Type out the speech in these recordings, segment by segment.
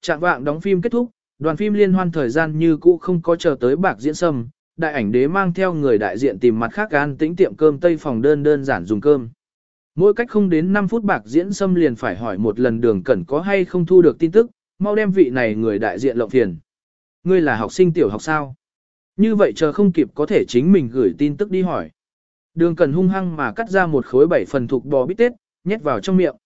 Trạng vạng đóng phim kết thúc, đoàn phim liên hoan thời gian như cũ không có chờ tới bạc diễn sâm, đại ảnh đế mang theo người đại diện tìm mặt khác gan tĩnh tiệm cơm tây phòng đơn đơn giản dùng cơm. Mỗi cách không đến 5 phút bạc diễn sâm liền phải hỏi một lần đường cẩn có hay không thu được tin tức, mau đem vị này người đại diện lộng phiền. Ngươi là học sinh tiểu học sao? Như vậy chờ không kịp có thể chính mình gửi tin tức đi hỏi. Đường cần hung hăng mà cắt ra một khối bảy phần thuộc bò bít tết, nhét vào trong miệng.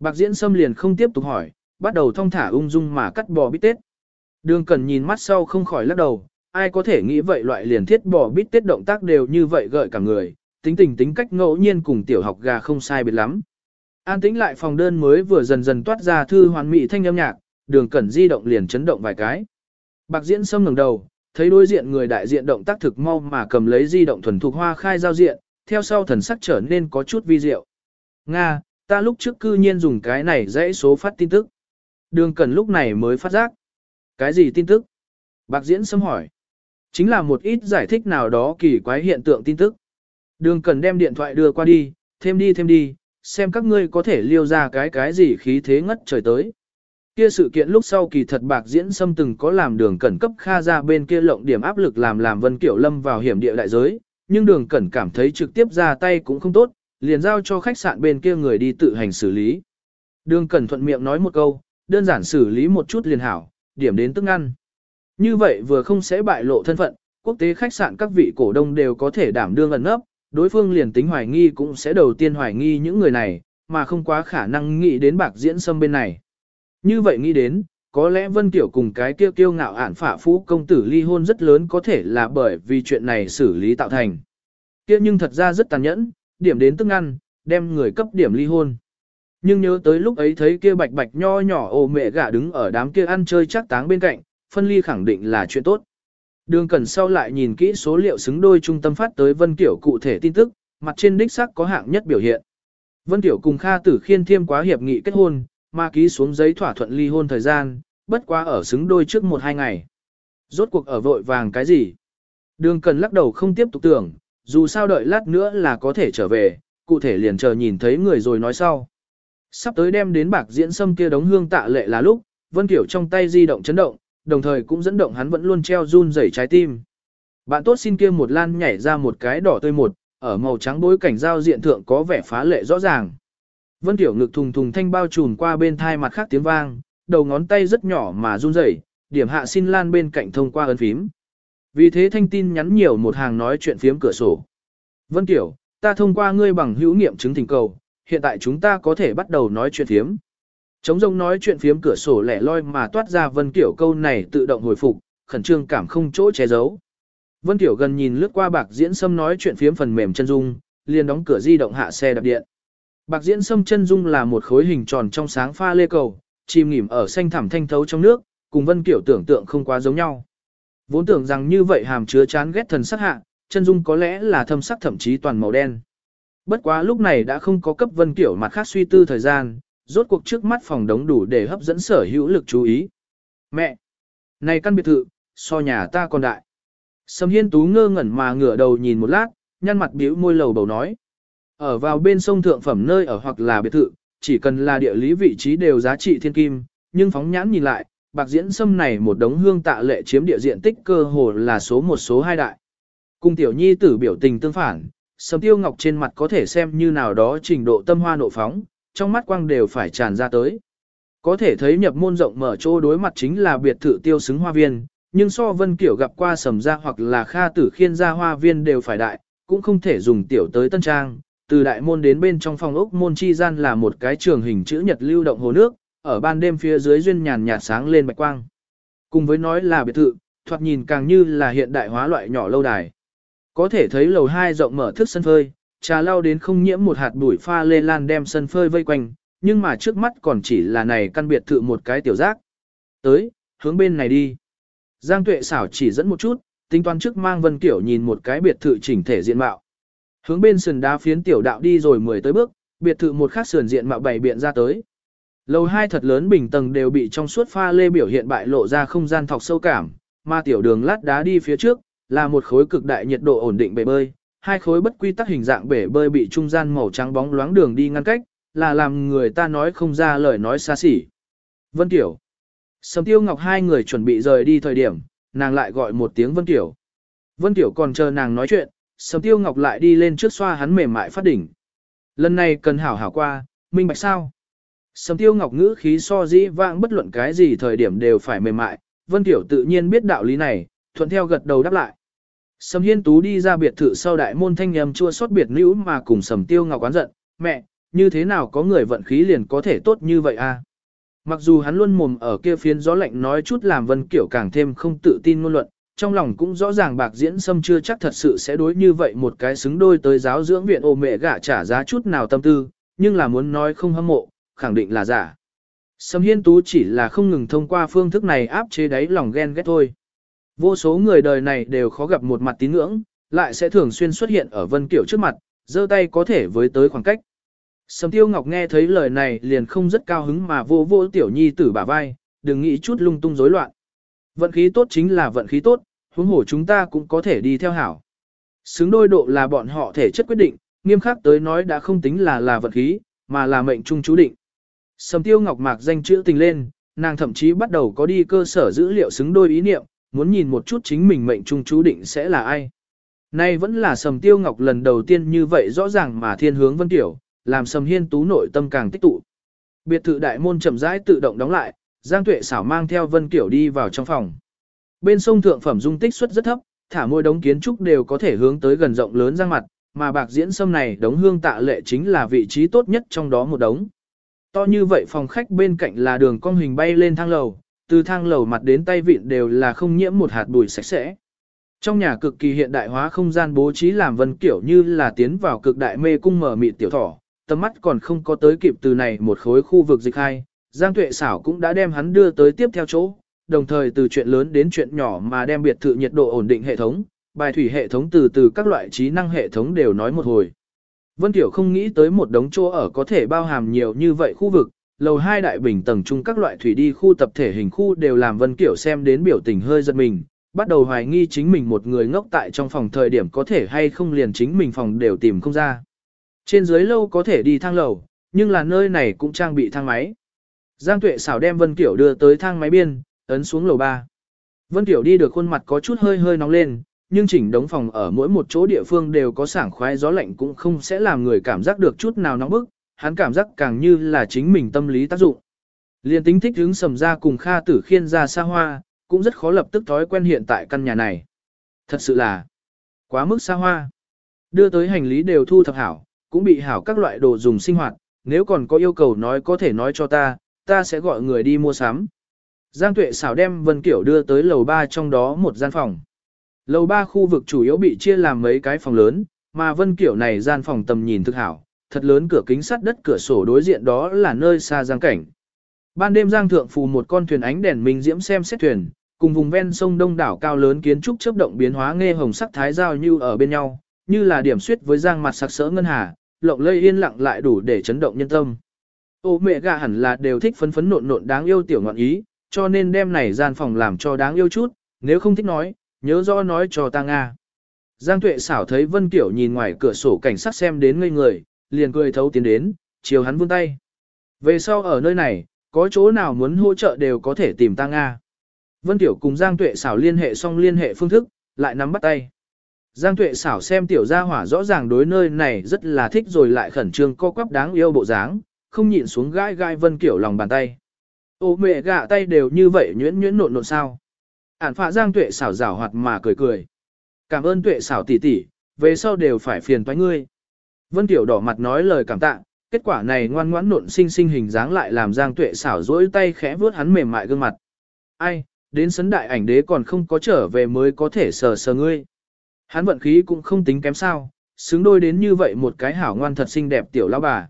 Bạc diễn sâm liền không tiếp tục hỏi, bắt đầu thong thả ung dung mà cắt bò bít tết. Đường cần nhìn mắt sau không khỏi lắc đầu, ai có thể nghĩ vậy loại liền thiết bò bít tết động tác đều như vậy gợi cả người, tính tình tính cách ngẫu nhiên cùng tiểu học gà không sai biệt lắm. An tĩnh lại phòng đơn mới vừa dần dần toát ra thư hoàn mỹ thanh âm nhạc, đường cẩn di động liền chấn động vài cái. Bạc diễn sâm ngẩng đầu, thấy đối diện người đại diện động tác thực mau mà cầm lấy di động thuần thục hoa khai giao diện, theo sau thần sắc trở nên có chút vi diệu. Nga, ta lúc trước cư nhiên dùng cái này dãy số phát tin tức. Đường Cẩn lúc này mới phát giác. Cái gì tin tức? Bạc diễn sâm hỏi. Chính là một ít giải thích nào đó kỳ quái hiện tượng tin tức. Đường Cẩn đem điện thoại đưa qua đi, thêm đi thêm đi, xem các ngươi có thể liêu ra cái cái gì khí thế ngất trời tới. Kia sự kiện lúc sau kỳ thật bạc diễn xâm từng có làm đường cẩn cấp kha ra bên kia lộng điểm áp lực làm làm Vân Kiểu Lâm vào hiểm địa đại giới, nhưng đường cẩn cảm thấy trực tiếp ra tay cũng không tốt, liền giao cho khách sạn bên kia người đi tự hành xử lý. Đường cẩn thuận miệng nói một câu, đơn giản xử lý một chút liền hảo, điểm đến tức ăn. Như vậy vừa không sẽ bại lộ thân phận, quốc tế khách sạn các vị cổ đông đều có thể đảm đương ẩn nấp, đối phương liền tính hoài nghi cũng sẽ đầu tiên hoài nghi những người này, mà không quá khả năng nghĩ đến bạc diễn xâm bên này. Như vậy nghĩ đến, có lẽ Vân Tiểu cùng cái kia kiêu ngạo ản phả phú công tử ly hôn rất lớn có thể là bởi vì chuyện này xử lý tạo thành. Kia nhưng thật ra rất tàn nhẫn, điểm đến tức ăn, đem người cấp điểm ly hôn. Nhưng nhớ tới lúc ấy thấy kia bạch bạch nho nhỏ ồ mẹ gả đứng ở đám kia ăn chơi chắc táng bên cạnh, phân ly khẳng định là chuyện tốt. Đường Cẩn sau lại nhìn kỹ số liệu xứng đôi trung tâm phát tới Vân Tiểu cụ thể tin tức, mặt trên đích xác có hạng nhất biểu hiện. Vân Tiểu cùng Kha Tử Khiên thiêm quá hiệp nghị kết hôn, mà ký xuống giấy thỏa thuận ly hôn thời gian, bất quá ở xứng đôi trước một hai ngày. Rốt cuộc ở vội vàng cái gì? Đường cần lắc đầu không tiếp tục tưởng, dù sao đợi lát nữa là có thể trở về, cụ thể liền chờ nhìn thấy người rồi nói sau. Sắp tới đem đến bạc diễn sâm kia đống hương tạ lệ là lúc, Vân Tiểu trong tay di động chấn động, đồng thời cũng dẫn động hắn vẫn luôn treo run rẩy trái tim. Bạn tốt xin kia một lan nhảy ra một cái đỏ tươi một, ở màu trắng bối cảnh giao diện thượng có vẻ phá lệ rõ ràng. Vân Tiểu ngực thùng thùng thanh bao trùm qua bên thai mặt khác tiếng vang, đầu ngón tay rất nhỏ mà run rẩy, điểm hạ xin lan bên cạnh thông qua ấn phím. Vì thế thanh tin nhắn nhiều một hàng nói chuyện phiếm cửa sổ. Vân Tiểu, ta thông qua ngươi bằng hữu nghiệm chứng thỉnh cầu, hiện tại chúng ta có thể bắt đầu nói chuyện phiếm. Trống rông nói chuyện phiếm cửa sổ lẻ loi mà toát ra Vân Tiểu câu này tự động hồi phục, khẩn trương cảm không chỗ che giấu. Vân Tiểu gần nhìn lướt qua bạc diễn sâm nói chuyện phiếm phần mềm chân dung, liền đóng cửa di động hạ xe đạp điện. Bạc diễn sâm chân dung là một khối hình tròn trong sáng pha lê cầu, chìm nghỉm ở xanh thẳm thanh thấu trong nước, cùng Vân Kiểu tưởng tượng không quá giống nhau. Vốn tưởng rằng như vậy hàm chứa chán ghét thần sắc hạ, chân dung có lẽ là thâm sắc thậm chí toàn màu đen. Bất quá lúc này đã không có cấp Vân Kiểu mặt khác suy tư thời gian, rốt cuộc trước mắt phòng đống đủ để hấp dẫn sở hữu lực chú ý. Mẹ! Này căn biệt thự, so nhà ta còn đại. Sâm Hiên Tú ngơ ngẩn mà ngửa đầu nhìn một lát, nhăn mặt biểu môi lầu bầu nói. Ở vào bên sông thượng phẩm nơi ở hoặc là biệt thự, chỉ cần là địa lý vị trí đều giá trị thiên kim, nhưng phóng nhãn nhìn lại, bạc diễn sâm này một đống hương tạ lệ chiếm địa diện tích cơ hồ là số một số hai đại. Cùng tiểu nhi tử biểu tình tương phản, Sầm tiêu ngọc trên mặt có thể xem như nào đó trình độ tâm hoa nộ phóng, trong mắt quang đều phải tràn ra tới. Có thể thấy nhập môn rộng mở chỗ đối mặt chính là biệt thự tiêu xứng hoa viên, nhưng so vân kiểu gặp qua sầm ra hoặc là kha tử khiên ra hoa viên đều phải đại, cũng không thể dùng tiểu tới tân trang, từ đại môn đến bên trong phòng ốc môn chi gian là một cái trường hình chữ nhật lưu động hồ nước, ở ban đêm phía dưới duyên nhàn nhạt sáng lên bạch quang. Cùng với nói là biệt thự, thoạt nhìn càng như là hiện đại hóa loại nhỏ lâu đài. Có thể thấy lầu hai rộng mở thức sân phơi, trà lao đến không nhiễm một hạt bụi pha lê lan đem sân phơi vây quanh, nhưng mà trước mắt còn chỉ là này căn biệt thự một cái tiểu giác. Tới, hướng bên này đi. Giang tuệ xảo chỉ dẫn một chút, tính toán trước mang Vân Kiểu nhìn một cái biệt thự chỉnh thể diện mạo. Hướng bên sườn đá phiến tiểu đạo đi rồi mười tới bước, biệt thự một khắc sườn diện mạo bảy biện ra tới. Lầu hai thật lớn bình tầng đều bị trong suốt pha lê biểu hiện bại lộ ra không gian thọc sâu cảm, mà tiểu đường lát đá đi phía trước, là một khối cực đại nhiệt độ ổn định bể bơi, hai khối bất quy tắc hình dạng bể bơi bị trung gian màu trắng bóng loáng đường đi ngăn cách, là làm người ta nói không ra lời nói xa xỉ. Vân Tiểu. Sầm Tiêu Ngọc hai người chuẩn bị rời đi thời điểm, nàng lại gọi một tiếng Vân Tiểu. Vân Tiểu còn chờ nàng nói chuyện, Sầm Tiêu Ngọc lại đi lên trước xoa hắn mềm mại phát đỉnh. Lần này cần hảo hảo qua, minh bạch sao? Sầm Tiêu Ngọc ngữ khí so dĩ vãng bất luận cái gì thời điểm đều phải mềm mại, Vân Tiểu tự nhiên biết đạo lý này, thuận theo gật đầu đáp lại. Sầm Hiên Tú đi ra biệt thự sau đại môn thanh nhầm chua xót biệt nữ mà cùng Sầm Tiêu Ngọc oán giận, mẹ, như thế nào có người vận khí liền có thể tốt như vậy a? À? Mặc dù hắn luôn mồm ở kia phiến gió lạnh nói chút làm Vân Kiểu càng thêm không tự tin ngôn luận, trong lòng cũng rõ ràng bạc diễn sâm chưa chắc thật sự sẽ đối như vậy một cái xứng đôi tới giáo dưỡng viện ô mẹ gả trả giá chút nào tâm tư, nhưng là muốn nói không hâm mộ, khẳng định là giả. Sâm Hiên Tú chỉ là không ngừng thông qua phương thức này áp chế đáy lòng ghen ghét thôi. Vô số người đời này đều khó gặp một mặt tín ngưỡng, lại sẽ thường xuyên xuất hiện ở Vân Kiểu trước mặt, giơ tay có thể với tới khoảng cách. Sầm Tiêu Ngọc nghe thấy lời này liền không rất cao hứng mà vô vô tiểu nhi tử bả vai, đừng nghĩ chút lung tung rối loạn. Vận khí tốt chính là vận khí tốt, huống hổ chúng ta cũng có thể đi theo hảo. Xứng đôi độ là bọn họ thể chất quyết định, nghiêm khắc tới nói đã không tính là là vận khí, mà là mệnh trung chú định. Sầm Tiêu Ngọc mạc danh chữ tình lên, nàng thậm chí bắt đầu có đi cơ sở dữ liệu xứng đôi ý niệm, muốn nhìn một chút chính mình mệnh trung chú định sẽ là ai. Nay vẫn là Sầm Tiêu Ngọc lần đầu tiên như vậy rõ ràng mà thiên hướng Vân Tiểu, làm Sầm Hiên Tú nội tâm càng tích tụ. Biệt thự đại môn chậm rãi tự động đóng lại, Giang Tuệ xảo mang theo Vân Kiểu đi vào trong phòng. Bên sông thượng phẩm dung tích suất rất thấp, thả môi đống kiến trúc đều có thể hướng tới gần rộng lớn giang mặt, mà bạc diễn sâm này đống hương tạ lệ chính là vị trí tốt nhất trong đó một đống. To như vậy phòng khách bên cạnh là đường cong hình bay lên thang lầu, từ thang lầu mặt đến tay vịn đều là không nhiễm một hạt bụi sạch sẽ. Trong nhà cực kỳ hiện đại hóa không gian bố trí làm vân kiểu như là tiến vào cực đại mê cung mở mịt tiểu thỏ, tầm mắt còn không có tới kịp từ này một khối khu vực dịch hai, Giang Tuệ xảo cũng đã đem hắn đưa tới tiếp theo chỗ, đồng thời từ chuyện lớn đến chuyện nhỏ mà đem biệt thự nhiệt độ ổn định hệ thống, bài thủy hệ thống từ từ các loại trí năng hệ thống đều nói một hồi. Vân Tiểu không nghĩ tới một đống chỗ ở có thể bao hàm nhiều như vậy khu vực, lầu hai đại bình tầng chung các loại thủy đi khu tập thể hình khu đều làm Vân Kiểu xem đến biểu tình hơi giật mình, bắt đầu hoài nghi chính mình một người ngốc tại trong phòng thời điểm có thể hay không liền chính mình phòng đều tìm không ra. Trên dưới lâu có thể đi thang lầu, nhưng là nơi này cũng trang bị thang máy. Giang Tuệ xảo đem Vân Kiểu đưa tới thang máy biên, ấn xuống lầu 3. Vân Tiểu đi được khuôn mặt có chút hơi hơi nóng lên, nhưng chỉnh đống phòng ở mỗi một chỗ địa phương đều có sảng khoái gió lạnh cũng không sẽ làm người cảm giác được chút nào nóng bức, hắn cảm giác càng như là chính mình tâm lý tác dụng. Liên tính thích hướng sầm ra cùng Kha Tử Khiên ra xa hoa, cũng rất khó lập tức thói quen hiện tại căn nhà này. Thật sự là quá mức xa hoa. Đưa tới hành lý đều thu thập hảo, cũng bị hảo các loại đồ dùng sinh hoạt, nếu còn có yêu cầu nói có thể nói cho ta, ta sẽ gọi người đi mua sắm. Giang Tuệ xảo đem Vân Kiểu đưa tới lầu 3 trong đó một gian phòng. Lầu 3 khu vực chủ yếu bị chia làm mấy cái phòng lớn, mà Vân Kiểu này gian phòng tầm nhìn thực hảo, thật lớn cửa kính sắt đất cửa sổ đối diện đó là nơi xa giang cảnh. Ban đêm giang thượng phù một con thuyền ánh đèn minh diễm xem xét thuyền, cùng vùng ven sông đông đảo cao lớn kiến trúc chớp động biến hóa nghe hồng sắc thái giao như ở bên nhau, như là điểm suyết với giang mặt sặc sỡ ngân hà, lộng lây yên lặng lại đủ để chấn động nhân tâm. Ô mẹ gà hẳn là đều thích phấn phấn nộn nộn đáng yêu tiểu ngọn ý, cho nên đem này gian phòng làm cho đáng yêu chút, nếu không thích nói, nhớ rõ nói cho ta Nga. Giang Tuệ xảo thấy Vân Kiểu nhìn ngoài cửa sổ cảnh sát xem đến ngây người, liền cười thấu tiến đến, chiều hắn vươn tay. Về sau ở nơi này, có chỗ nào muốn hỗ trợ đều có thể tìm ta Nga. Vân Tiểu cùng Giang Tuệ xảo liên hệ xong liên hệ phương thức, lại nắm bắt tay. Giang Tuệ xảo xem Tiểu Gia Hỏa rõ ràng đối nơi này rất là thích rồi lại khẩn trương co quắp đáng yêu bộ dáng, không nhịn xuống gai gai Vân Kiểu lòng bàn tay. Ô mẹ gạ tay đều như vậy nhuyễn nhuyễn nộn nộn sao. Ản phạ giang tuệ xảo rảo hoạt mà cười cười. Cảm ơn tuệ xảo tỷ tỷ, về sau đều phải phiền toái ngươi. Vân Tiểu đỏ mặt nói lời cảm tạ, kết quả này ngoan ngoãn nộn sinh sinh hình dáng lại làm giang tuệ xảo rỗi tay khẽ vuốt hắn mềm mại gương mặt. Ai, đến sấn đại ảnh đế còn không có trở về mới có thể sờ sờ ngươi. Hắn vận khí cũng không tính kém sao, xứng đôi đến như vậy một cái hảo ngoan thật xinh đẹp tiểu lão bà.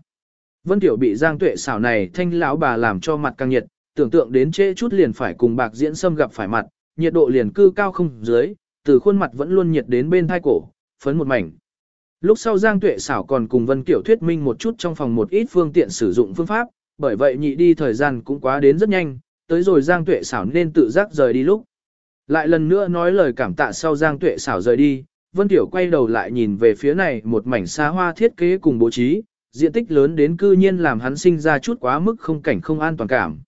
Vân Tiểu bị giang tuệ xảo này thanh lão bà làm cho mặt càng nhiệt, tưởng tượng đến trễ chút liền phải cùng bạc diễn xâm gặp phải mặt, nhiệt độ liền cư cao không dưới, từ khuôn mặt vẫn luôn nhiệt đến bên thai cổ, phấn một mảnh. Lúc sau Giang Tuệ xảo còn cùng Vân Kiểu thuyết minh một chút trong phòng một ít phương tiện sử dụng phương pháp, bởi vậy nhị đi thời gian cũng quá đến rất nhanh, tới rồi Giang Tuệ xảo nên tự giác rời đi lúc. Lại lần nữa nói lời cảm tạ sau Giang Tuệ xảo rời đi, Vân Tiểu quay đầu lại nhìn về phía này một mảnh xa hoa thiết kế cùng bố trí, diện tích lớn đến cư nhiên làm hắn sinh ra chút quá mức không cảnh không an toàn cảm.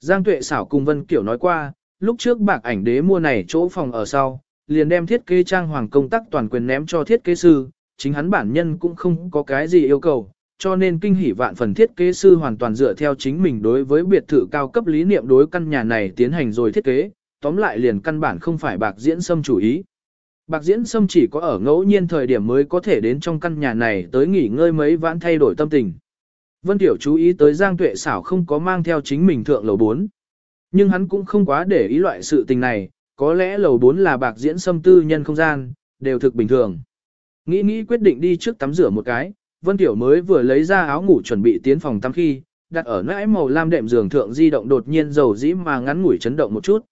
Giang Tuệ xảo cùng Vân Kiểu nói qua, lúc trước bạc ảnh đế mua này chỗ phòng ở sau, liền đem thiết kế trang hoàng công tác toàn quyền ném cho thiết kế sư, chính hắn bản nhân cũng không có cái gì yêu cầu, cho nên kinh hỉ vạn phần thiết kế sư hoàn toàn dựa theo chính mình đối với biệt thự cao cấp lý niệm đối căn nhà này tiến hành rồi thiết kế, tóm lại liền căn bản không phải bạc diễn xâm chủ ý. Bạc diễn xâm chỉ có ở ngẫu nhiên thời điểm mới có thể đến trong căn nhà này tới nghỉ ngơi mấy vãn thay đổi tâm tình. Vân Tiểu chú ý tới Giang Tuệ xảo không có mang theo chính mình thượng lầu 4. Nhưng hắn cũng không quá để ý loại sự tình này, có lẽ lầu 4 là bạc diễn xâm tư nhân không gian, đều thực bình thường. Nghĩ nghĩ quyết định đi trước tắm rửa một cái, Vân Tiểu mới vừa lấy ra áo ngủ chuẩn bị tiến phòng tắm khi, đặt ở nãi màu lam đệm giường thượng di động đột nhiên dầu dĩ mà ngắn ngủi chấn động một chút.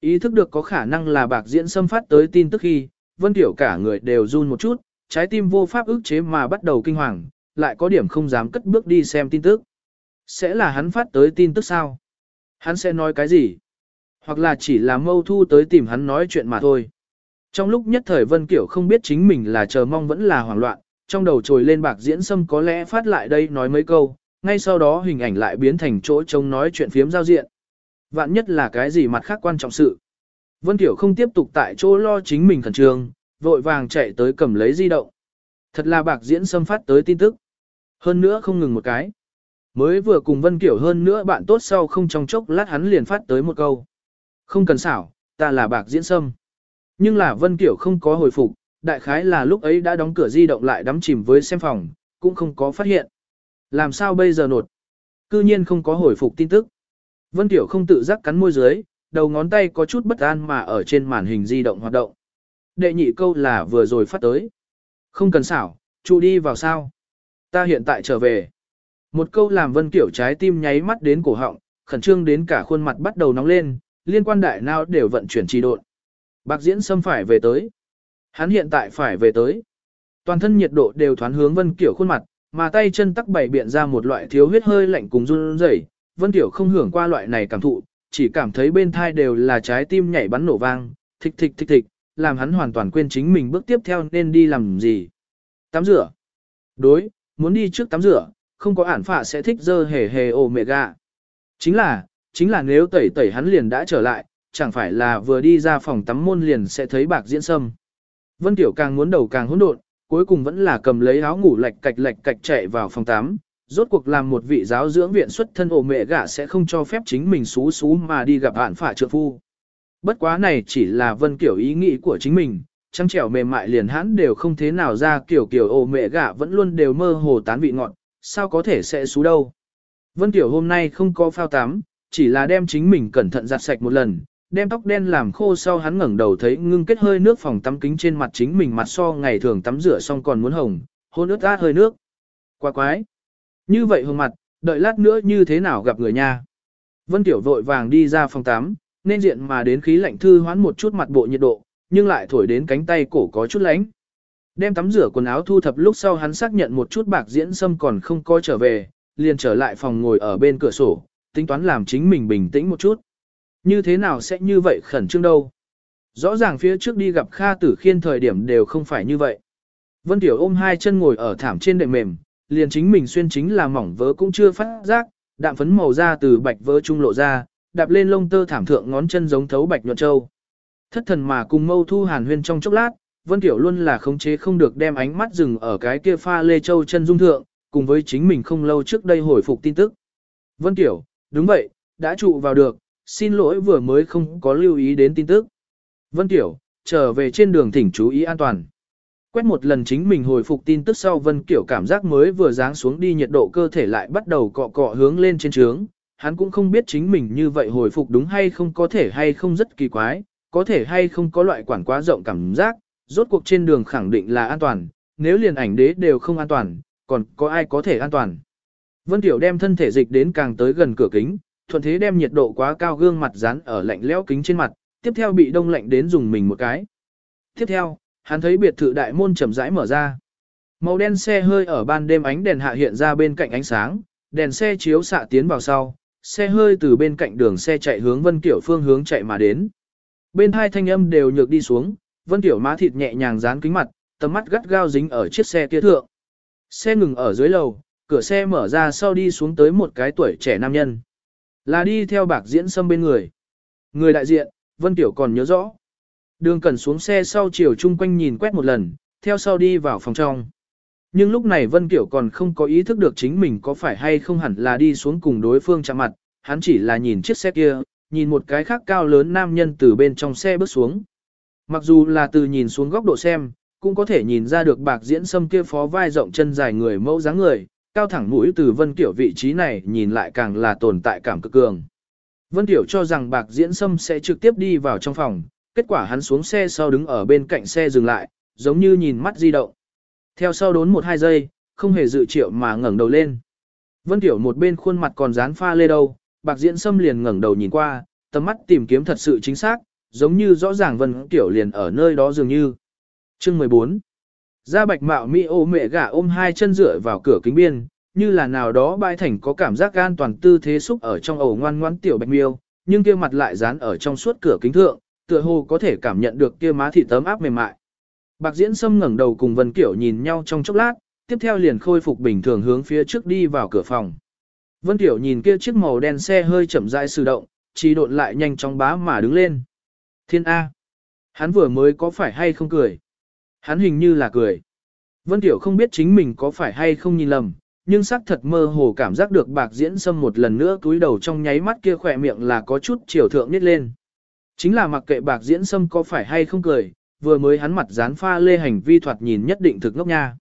Ý thức được có khả năng là bạc diễn xâm phát tới tin tức khi, Vân Tiểu cả người đều run một chút, trái tim vô pháp ức chế mà bắt đầu kinh hoàng, lại có điểm không dám cất bước đi xem tin tức. Sẽ là hắn phát tới tin tức sao? Hắn sẽ nói cái gì? Hoặc là chỉ là mâu thu tới tìm hắn nói chuyện mà thôi. Trong lúc nhất thời Vân Kiểu không biết chính mình là chờ mong vẫn là hoảng loạn, trong đầu trồi lên bạc diễn sâm có lẽ phát lại đây nói mấy câu, ngay sau đó hình ảnh lại biến thành chỗ trông nói chuyện phiếm giao diện. Vạn nhất là cái gì mặt khác quan trọng sự. Vân Kiểu không tiếp tục tại chỗ lo chính mình khẩn trương, vội vàng chạy tới cầm lấy di động. Thật là bạc diễn sâm phát tới tin tức. Hơn nữa không ngừng một cái. Mới vừa cùng Vân Kiểu hơn nữa bạn tốt sau không trong chốc lát hắn liền phát tới một câu. Không cần xảo, ta là bạc diễn sâm. Nhưng là Vân Kiểu không có hồi phục, đại khái là lúc ấy đã đóng cửa di động lại đắm chìm với xem phòng, cũng không có phát hiện. Làm sao bây giờ nột? Cư nhiên không có hồi phục tin tức. Vân Kiểu không tự giác cắn môi dưới, đầu ngón tay có chút bất an mà ở trên màn hình di động hoạt động. Đệ nhị câu là vừa rồi phát tới. Không cần xảo, trụ đi vào sao. Ta hiện tại trở về. Một câu làm Vân Kiểu trái tim nháy mắt đến cổ họng, khẩn trương đến cả khuôn mặt bắt đầu nóng lên, liên quan đại nào đều vận chuyển trì độn. Bạc diễn xâm phải về tới. Hắn hiện tại phải về tới. Toàn thân nhiệt độ đều thoán hướng Vân Kiểu khuôn mặt, mà tay chân tắc bảy biện ra một loại thiếu huyết hơi lạnh cùng run rẩy. Vân Kiểu không hưởng qua loại này cảm thụ, chỉ cảm thấy bên thai đều là trái tim nhảy bắn nổ vang, thịch thịch thịch thịch, làm hắn hoàn toàn quên chính mình bước tiếp theo nên đi làm gì. Tắm rửa. Đối, muốn đi trước tắm rửa, không có ản phạ sẽ thích dơ hề hề ồ mẹ gà. Chính là, chính là nếu tẩy tẩy hắn liền đã trở lại, chẳng phải là vừa đi ra phòng tắm môn liền sẽ thấy bạc diễn sâm. Vân Tiểu càng muốn đầu càng hỗn độn, cuối cùng vẫn là cầm lấy áo ngủ lạch cạch lạch cạch chạy vào phòng tắm. Rốt cuộc làm một vị giáo dưỡng viện xuất thân ổ mẹ gả sẽ không cho phép chính mình xú xú mà đi gặp hạn phả trượng phu. Bất quá này chỉ là Vân Kiểu ý nghĩ của chính mình, trăng trẻo mềm mại liền hãn đều không thế nào ra kiểu kiểu ổ mẹ gả vẫn luôn đều mơ hồ tán vị ngọt, sao có thể sẽ xú đâu. Vân Tiểu hôm nay không có phao tắm, chỉ là đem chính mình cẩn thận giặt sạch một lần, đem tóc đen làm khô sau hắn ngẩng đầu thấy ngưng kết hơi nước phòng tắm kính trên mặt chính mình mặt so ngày thường tắm rửa xong còn muốn hồng, hôn ướt át hơi nước. Quá quái. Như vậy hồng mặt, đợi lát nữa như thế nào gặp người nha. Vân Tiểu vội vàng đi ra phòng tắm, nên diện mà đến khí lạnh thư hoán một chút mặt bộ nhiệt độ, nhưng lại thổi đến cánh tay cổ có chút lánh. Đem tắm rửa quần áo thu thập lúc sau hắn xác nhận một chút bạc diễn sâm còn không coi trở về, liền trở lại phòng ngồi ở bên cửa sổ, tính toán làm chính mình bình tĩnh một chút. Như thế nào sẽ như vậy khẩn trương đâu? Rõ ràng phía trước đi gặp Kha Tử Khiên thời điểm đều không phải như vậy. Vân Tiểu ôm hai chân ngồi ở thảm trên đệm mềm, liền chính mình xuyên chính là mỏng vớ cũng chưa phát giác, đạm phấn màu da từ bạch vớ trung lộ ra, đạp lên lông tơ thảm thượng ngón chân giống thấu bạch nhuận châu. Thất thần mà cùng mâu thu hàn huyên trong chốc lát, Vân Tiểu luôn là khống chế không được đem ánh mắt dừng ở cái kia pha lê châu chân dung thượng, cùng với chính mình không lâu trước đây hồi phục tin tức. Vân Tiểu, đúng vậy, đã trụ vào được, xin lỗi vừa mới không có lưu ý đến tin tức. Vân Tiểu, trở về trên đường thỉnh chú ý an toàn. Quét một lần chính mình hồi phục tin tức sau Vân Kiểu cảm giác mới vừa ráng xuống đi nhiệt độ cơ thể lại bắt đầu cọ cọ hướng lên trên trướng. Hắn cũng không biết chính mình như vậy hồi phục đúng hay không có thể hay không rất kỳ quái, có thể hay không có loại quản quá rộng cảm giác, rốt cuộc trên đường khẳng định là an toàn, nếu liền ảnh đế đều không an toàn, còn có ai có thể an toàn. Vân Tiểu đem thân thể dịch đến càng tới gần cửa kính, thuận thế đem nhiệt độ quá cao gương mặt dán ở lạnh lẽo kính trên mặt, tiếp theo bị đông lạnh đến dùng mình một cái. Tiếp theo, hắn thấy biệt thự đại môn chậm rãi mở ra. Màu đen xe hơi ở ban đêm ánh đèn hạ hiện ra bên cạnh ánh sáng, đèn xe chiếu xạ tiến vào sau, xe hơi từ bên cạnh đường xe chạy hướng Vân Kiểu phương hướng chạy mà đến. Bên hai thanh âm đều nhược đi xuống, Vân Tiểu má thịt nhẹ nhàng dán kính mặt, tầm mắt gắt gao dính ở chiếc xe kia thượng. Xe ngừng ở dưới lầu, cửa xe mở ra sau đi xuống tới một cái tuổi trẻ nam nhân. Là đi theo bạc diễn sâm bên người. Người đại diện, Vân Tiểu còn nhớ rõ. Đường cẩn xuống xe sau chiều chung quanh nhìn quét một lần, theo sau đi vào phòng trong. Nhưng lúc này Vân Kiểu còn không có ý thức được chính mình có phải hay không hẳn là đi xuống cùng đối phương chạm mặt, hắn chỉ là nhìn chiếc xe kia, nhìn một cái khác cao lớn nam nhân từ bên trong xe bước xuống. Mặc dù là từ nhìn xuống góc độ xem, cũng có thể nhìn ra được bạc diễn sâm kia phó vai rộng chân dài người mẫu dáng người, cao thẳng mũi từ Vân tiểu vị trí này nhìn lại càng là tồn tại cảm cực cường. Vân tiểu cho rằng bạc diễn sâm sẽ trực tiếp đi vào trong phòng, kết quả hắn xuống xe sau đứng ở bên cạnh xe dừng lại, giống như nhìn mắt di động. Theo sau đốn một hai giây, không hề dự triệu mà ngẩng đầu lên. Vân Tiểu một bên khuôn mặt còn dán pha lê đâu, bạc diễn sâm liền ngẩng đầu nhìn qua, tầm mắt tìm kiếm thật sự chính xác, giống như rõ ràng Vân Tiểu liền ở nơi đó dường như. Chương 14 Gia bạch mạo mỹ ô mẹ gả ôm hai chân dựa vào cửa kính biên, như là nào đó bãi thành có cảm giác an toàn tư thế xúc ở trong ổ ngoan ngoan tiểu bạch miêu, nhưng kia mặt lại dán ở trong suốt cửa kính thượng, tựa hồ có thể cảm nhận được kia má thịt tấm áp mềm mại. Bạc Diễn Sâm ngẩng đầu cùng Vân Kiểu nhìn nhau trong chốc lát, tiếp theo liền khôi phục bình thường hướng phía trước đi vào cửa phòng. Vân Kiểu nhìn kia chiếc màu đen xe hơi chậm rãi sử động, chỉ độn lại nhanh chóng bá mà đứng lên. Thiên A. Hắn vừa mới có phải hay không cười? Hắn hình như là cười. Vân Tiểu không biết chính mình có phải hay không nhìn lầm, nhưng xác thật mơ hồ cảm giác được bạc diễn sâm một lần nữa túi đầu trong nháy mắt kia khỏe miệng là có chút chiều thượng nít lên. Chính là mặc kệ bạc diễn sâm có phải hay không cười, vừa mới hắn mặt dán pha lê hành vi thoạt nhìn nhất định thực ngốc nha.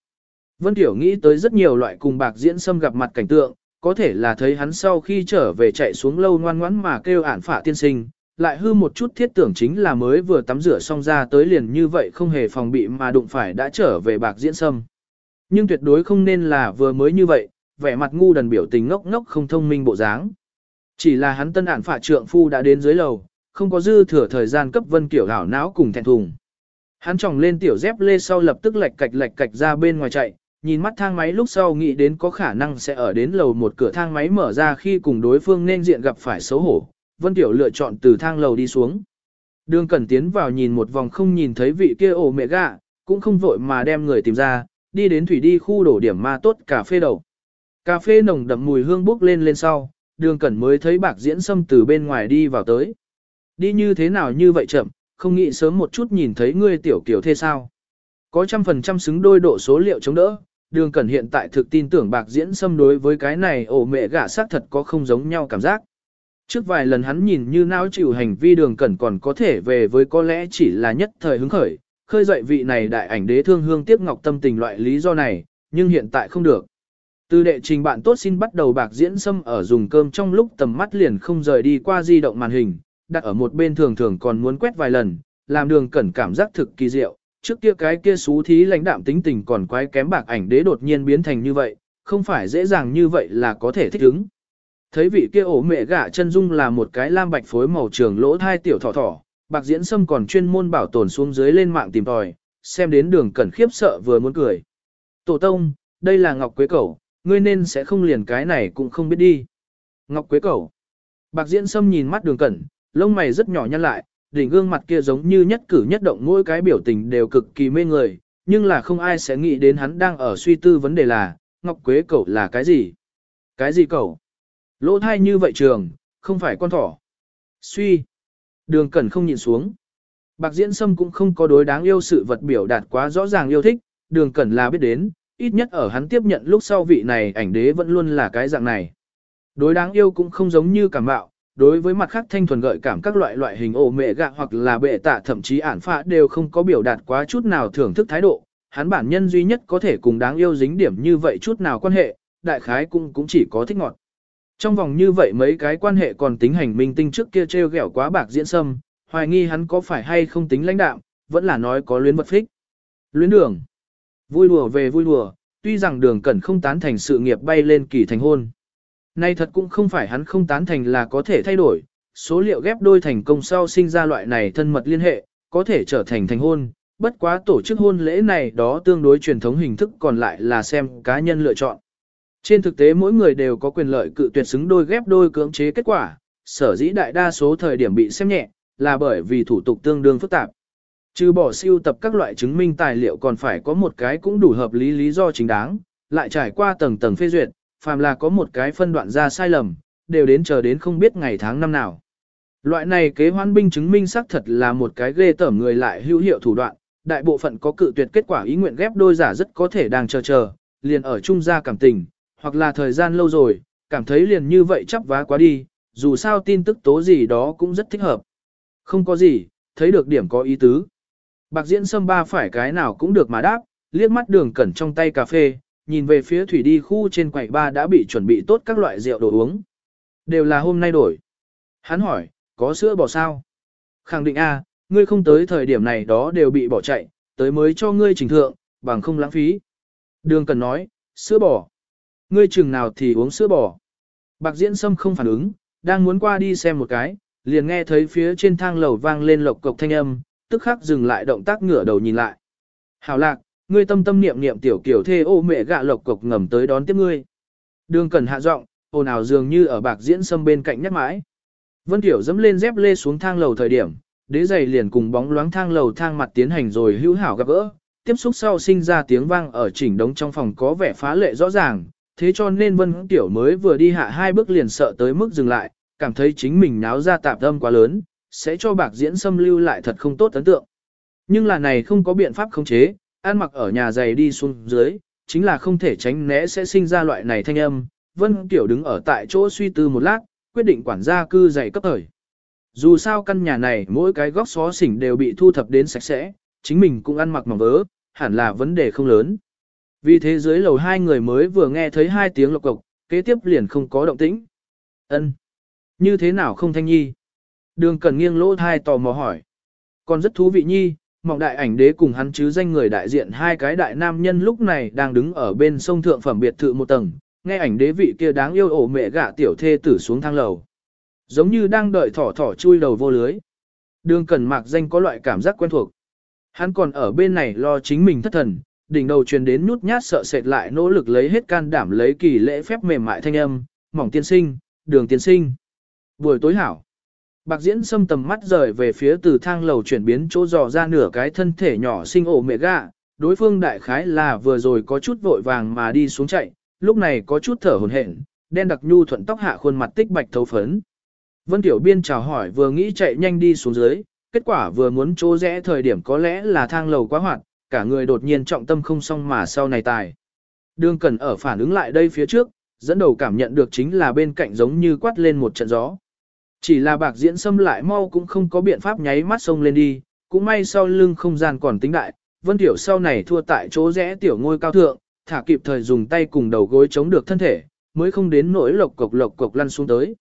Vân Tiểu nghĩ tới rất nhiều loại cùng bạc diễn sâm gặp mặt cảnh tượng, có thể là thấy hắn sau khi trở về chạy xuống lâu ngoan ngoãn mà kêu ản phả tiên sinh, lại hư một chút thiết tưởng chính là mới vừa tắm rửa xong ra tới liền như vậy không hề phòng bị mà đụng phải đã trở về bạc diễn sâm. Nhưng tuyệt đối không nên là vừa mới như vậy, vẻ mặt ngu đần biểu tình ngốc ngốc không thông minh bộ dáng. Chỉ là hắn tân ản phạ trượng phu đã đến dưới lầu, không có dư thừa thời gian cấp vân kiểu hảo não cùng thẹn thùng. Hắn tròng lên tiểu dép lê sau lập tức lệch cạch lệch cạch ra bên ngoài chạy, nhìn mắt thang máy lúc sau nghĩ đến có khả năng sẽ ở đến lầu một cửa thang máy mở ra khi cùng đối phương nên diện gặp phải xấu hổ. Vân Tiểu lựa chọn từ thang lầu đi xuống. Đường Cẩn tiến vào nhìn một vòng không nhìn thấy vị kia ổ mẹ gạ, cũng không vội mà đem người tìm ra, đi đến thủy đi khu đổ điểm ma tốt cà phê đầu. Cà phê nồng đậm mùi hương bốc lên lên sau, đường Cẩn mới thấy bạc diễn xâm từ bên ngoài đi vào tới. Đi như thế nào như vậy chậm, không nghĩ sớm một chút nhìn thấy ngươi tiểu kiểu thế sao. Có trăm phần trăm xứng đôi độ số liệu chống đỡ, đường cẩn hiện tại thực tin tưởng bạc diễn xâm đối với cái này ổ mẹ gả xác thật có không giống nhau cảm giác. Trước vài lần hắn nhìn như não chịu hành vi đường cẩn còn có thể về với có lẽ chỉ là nhất thời hứng khởi, khơi dậy vị này đại ảnh đế thương hương tiếc ngọc tâm tình loại lý do này, nhưng hiện tại không được. Từ đệ trình bạn tốt xin bắt đầu bạc diễn xâm ở dùng cơm trong lúc tầm mắt liền không rời đi qua di động màn hình, đặt ở một bên thường thường còn muốn quét vài lần, làm đường cẩn cảm giác thực kỳ diệu. Trước kia cái kia xú thí lãnh đạm tính tình còn quái kém bạc ảnh đế đột nhiên biến thành như vậy, không phải dễ dàng như vậy là có thể thích ứng. Thấy vị kia ổ mẹ gả chân dung là một cái lam bạch phối màu trường lỗ thai tiểu thỏ thỏ, bạc diễn sâm còn chuyên môn bảo tồn xuống dưới lên mạng tìm tòi, xem đến đường cẩn khiếp sợ vừa muốn cười. Tổ tông, đây là Ngọc Quế Cẩu, ngươi nên sẽ không liền cái này cũng không biết đi. Ngọc Quế Cẩu. Bạc diễn sâm nhìn mắt đường cẩn, lông mày rất nhỏ nhăn lại, đỉnh gương mặt kia giống như nhất cử nhất động mỗi cái biểu tình đều cực kỳ mê người, nhưng là không ai sẽ nghĩ đến hắn đang ở suy tư vấn đề là, Ngọc Quế cẩu là cái gì? Cái gì cậu? Lỗ thai như vậy trường, không phải con thỏ. Suy. Đường cẩn không nhìn xuống. Bạc Diễn Sâm cũng không có đối đáng yêu sự vật biểu đạt quá rõ ràng yêu thích, đường cẩn là biết đến, ít nhất ở hắn tiếp nhận lúc sau vị này ảnh đế vẫn luôn là cái dạng này. Đối đáng yêu cũng không giống như cảm bạo, đối với mặt khác thanh thuần gợi cảm các loại loại hình ổ mẹ gạ hoặc là bệ tạ thậm chí ản phạ đều không có biểu đạt quá chút nào thưởng thức thái độ, hắn bản nhân duy nhất có thể cùng đáng yêu dính điểm như vậy chút nào quan hệ, đại khái cũng cũng chỉ có thích ngọt. Trong vòng như vậy mấy cái quan hệ còn tính hành minh tinh trước kia treo gẻo quá bạc diễn sâm, hoài nghi hắn có phải hay không tính lãnh đạm, vẫn là nói có luyến vật phích. Luyến đường. Vui đùa về vui đùa, tuy rằng đường cẩn không tán thành sự nghiệp bay lên kỳ thành hôn. Nay thật cũng không phải hắn không tán thành là có thể thay đổi, số liệu ghép đôi thành công sau sinh ra loại này thân mật liên hệ, có thể trở thành thành hôn, bất quá tổ chức hôn lễ này đó tương đối truyền thống hình thức còn lại là xem cá nhân lựa chọn. Trên thực tế mỗi người đều có quyền lợi cự tuyệt xứng đôi ghép đôi cưỡng chế kết quả, sở dĩ đại đa số thời điểm bị xem nhẹ, là bởi vì thủ tục tương đương phức tạp. Trừ bỏ siêu tập các loại chứng minh tài liệu còn phải có một cái cũng đủ hợp lý lý do chính đáng, lại trải qua tầng tầng phê duyệt, phàm là có một cái phân đoạn ra sai lầm, đều đến chờ đến không biết ngày tháng năm nào. Loại này kế hoán binh chứng minh xác thật là một cái ghê tởm người lại hữu hiệu thủ đoạn, đại bộ phận có cự tuyệt kết quả ý nguyện ghép đôi giả rất có thể đang chờ chờ, liền ở trung gia cảm tình, hoặc là thời gian lâu rồi, cảm thấy liền như vậy chắp vá quá đi, dù sao tin tức tố gì đó cũng rất thích hợp. Không có gì, thấy được điểm có ý tứ. Bạc diễn sâm ba phải cái nào cũng được mà đáp, liếc mắt đường cẩn trong tay cà phê, nhìn về phía thủy đi khu trên quầy ba đã bị chuẩn bị tốt các loại rượu đồ uống. Đều là hôm nay đổi. Hắn hỏi, có sữa bỏ sao? Khẳng định a, ngươi không tới thời điểm này đó đều bị bỏ chạy, tới mới cho ngươi trình thượng, bằng không lãng phí. Đường cần nói, sữa bỏ. Ngươi chừng nào thì uống sữa bò. Bạc diễn sâm không phản ứng, đang muốn qua đi xem một cái, liền nghe thấy phía trên thang lầu vang lên lộc cộc thanh âm, tức khắc dừng lại động tác ngửa đầu nhìn lại. Hảo lạc, ngươi tâm tâm niệm niệm tiểu kiểu thê ô mẹ gạ lộc cộc ngầm tới đón tiếp ngươi. Đường cần hạ giọng, ồn ào dường như ở bạc diễn sâm bên cạnh nhắc mãi. Vân Tiểu dẫm lên dép lê xuống thang lầu thời điểm, đế giày liền cùng bóng loáng thang lầu thang mặt tiến hành rồi hữu hảo gặp gỡ, tiếp xúc sau sinh ra tiếng vang ở chỉnh đống trong phòng có vẻ phá lệ rõ ràng, thế cho nên Vân Tiểu mới vừa đi hạ hai bước liền sợ tới mức dừng lại, cảm thấy chính mình náo ra tạp âm quá lớn, sẽ cho bạc diễn xâm lưu lại thật không tốt ấn tượng. Nhưng là này không có biện pháp khống chế, ăn mặc ở nhà giày đi xuống dưới, chính là không thể tránh né sẽ sinh ra loại này thanh âm. Vân Tiểu đứng ở tại chỗ suy tư một lát, quyết định quản gia cư dày cấp thời. Dù sao căn nhà này mỗi cái góc xó xỉnh đều bị thu thập đến sạch sẽ, chính mình cũng ăn mặc mỏng vớ, hẳn là vấn đề không lớn. Vì thế dưới lầu hai người mới vừa nghe thấy hai tiếng lộc cộc, kế tiếp liền không có động tĩnh. Ân, Như thế nào không thanh nhi? Đường cần nghiêng lỗ thai tò mò hỏi. Còn rất thú vị nhi, mộng đại ảnh đế cùng hắn chứ danh người đại diện hai cái đại nam nhân lúc này đang đứng ở bên sông thượng phẩm biệt thự một tầng, nghe ảnh đế vị kia đáng yêu ổ mẹ gạ tiểu thê tử xuống thang lầu. Giống như đang đợi thỏ thỏ chui đầu vô lưới. Đường cần mạc danh có loại cảm giác quen thuộc. Hắn còn ở bên này lo chính mình thất thần, đỉnh đầu truyền đến nút nhát sợ sệt lại nỗ lực lấy hết can đảm lấy kỳ lễ phép mềm mại thanh âm, mỏng tiên sinh, đường tiên sinh. Buổi tối hảo. Bạc diễn xâm tầm mắt rời về phía từ thang lầu chuyển biến chỗ dò ra nửa cái thân thể nhỏ sinh ổ mẹ gạ, đối phương đại khái là vừa rồi có chút vội vàng mà đi xuống chạy, lúc này có chút thở hồn hển, đen đặc nhu thuận tóc hạ khuôn mặt tích bạch thấu phấn. Vân Tiểu Biên chào hỏi vừa nghĩ chạy nhanh đi xuống dưới, kết quả vừa muốn chỗ rẽ thời điểm có lẽ là thang lầu quá hoạt, cả người đột nhiên trọng tâm không xong mà sau này tài. Đường cần ở phản ứng lại đây phía trước, dẫn đầu cảm nhận được chính là bên cạnh giống như quát lên một trận gió. Chỉ là bạc diễn xâm lại mau cũng không có biện pháp nháy mắt sông lên đi, cũng may sau lưng không gian còn tính đại, Vân Tiểu sau này thua tại chỗ rẽ tiểu ngôi cao thượng, thả kịp thời dùng tay cùng đầu gối chống được thân thể, mới không đến nỗi lộc cộc lộc cộc lăn xuống tới.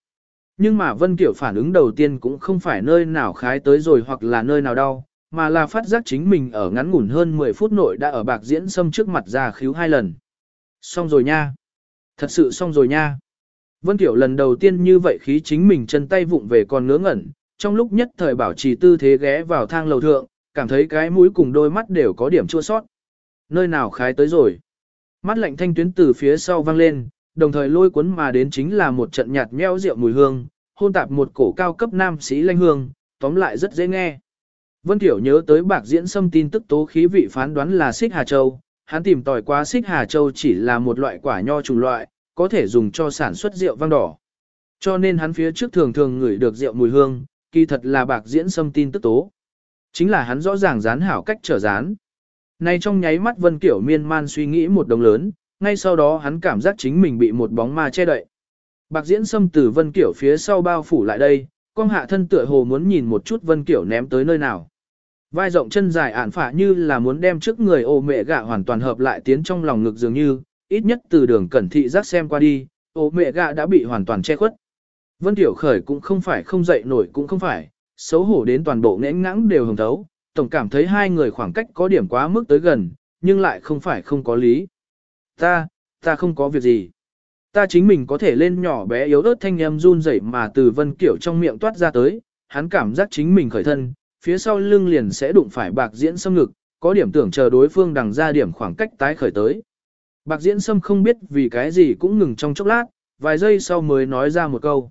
Nhưng mà Vân Kiểu phản ứng đầu tiên cũng không phải nơi nào khái tới rồi hoặc là nơi nào đau, mà là phát giác chính mình ở ngắn ngủn hơn 10 phút nội đã ở bạc diễn xâm trước mặt ra khíu hai lần. Xong rồi nha. Thật sự xong rồi nha. Vân tiểu lần đầu tiên như vậy khí chính mình chân tay vụng về còn ngớ ngẩn, trong lúc nhất thời bảo trì tư thế ghé vào thang lầu thượng, cảm thấy cái mũi cùng đôi mắt đều có điểm chua sót. Nơi nào khái tới rồi. Mắt lạnh thanh tuyến từ phía sau vang lên, đồng thời lôi cuốn mà đến chính là một trận nhạt meo rượu mùi hương, hôn tạp một cổ cao cấp nam sĩ lanh hương, tóm lại rất dễ nghe. Vân Tiểu nhớ tới bạc diễn xâm tin tức tố khí vị phán đoán là xích Hà Châu, hắn tìm tòi qua xích Hà Châu chỉ là một loại quả nho trùng loại, có thể dùng cho sản xuất rượu vang đỏ. Cho nên hắn phía trước thường thường ngửi được rượu mùi hương, kỳ thật là bạc diễn xâm tin tức tố. Chính là hắn rõ ràng dán hảo cách trở dán. Nay trong nháy mắt Vân Kiểu miên man suy nghĩ một đồng lớn, ngay sau đó hắn cảm giác chính mình bị một bóng ma che đậy. Bạc diễn xâm từ Vân Kiểu phía sau bao phủ lại đây, con hạ thân tựa hồ muốn nhìn một chút Vân Kiểu ném tới nơi nào. Vai rộng chân dài ản phả như là muốn đem trước người ô mẹ gạ hoàn toàn hợp lại tiến trong lòng ngực dường như, ít nhất từ đường cẩn thị giác xem qua đi, ô mẹ gạ đã bị hoàn toàn che khuất. Vân Tiểu Khởi cũng không phải không dậy nổi cũng không phải, xấu hổ đến toàn bộ ngẽn ngãng đều hồng thấu, tổng cảm thấy hai người khoảng cách có điểm quá mức tới gần, nhưng lại không phải không có lý. Ta, ta không có việc gì. Ta chính mình có thể lên nhỏ bé yếu ớt thanh em run rẩy mà từ Vân Kiểu trong miệng toát ra tới, hắn cảm giác chính mình khởi thân, phía sau lưng liền sẽ đụng phải bạc diễn xâm ngực, có điểm tưởng chờ đối phương đằng ra điểm khoảng cách tái khởi tới. Bạc diễn xâm không biết vì cái gì cũng ngừng trong chốc lát, vài giây sau mới nói ra một câu.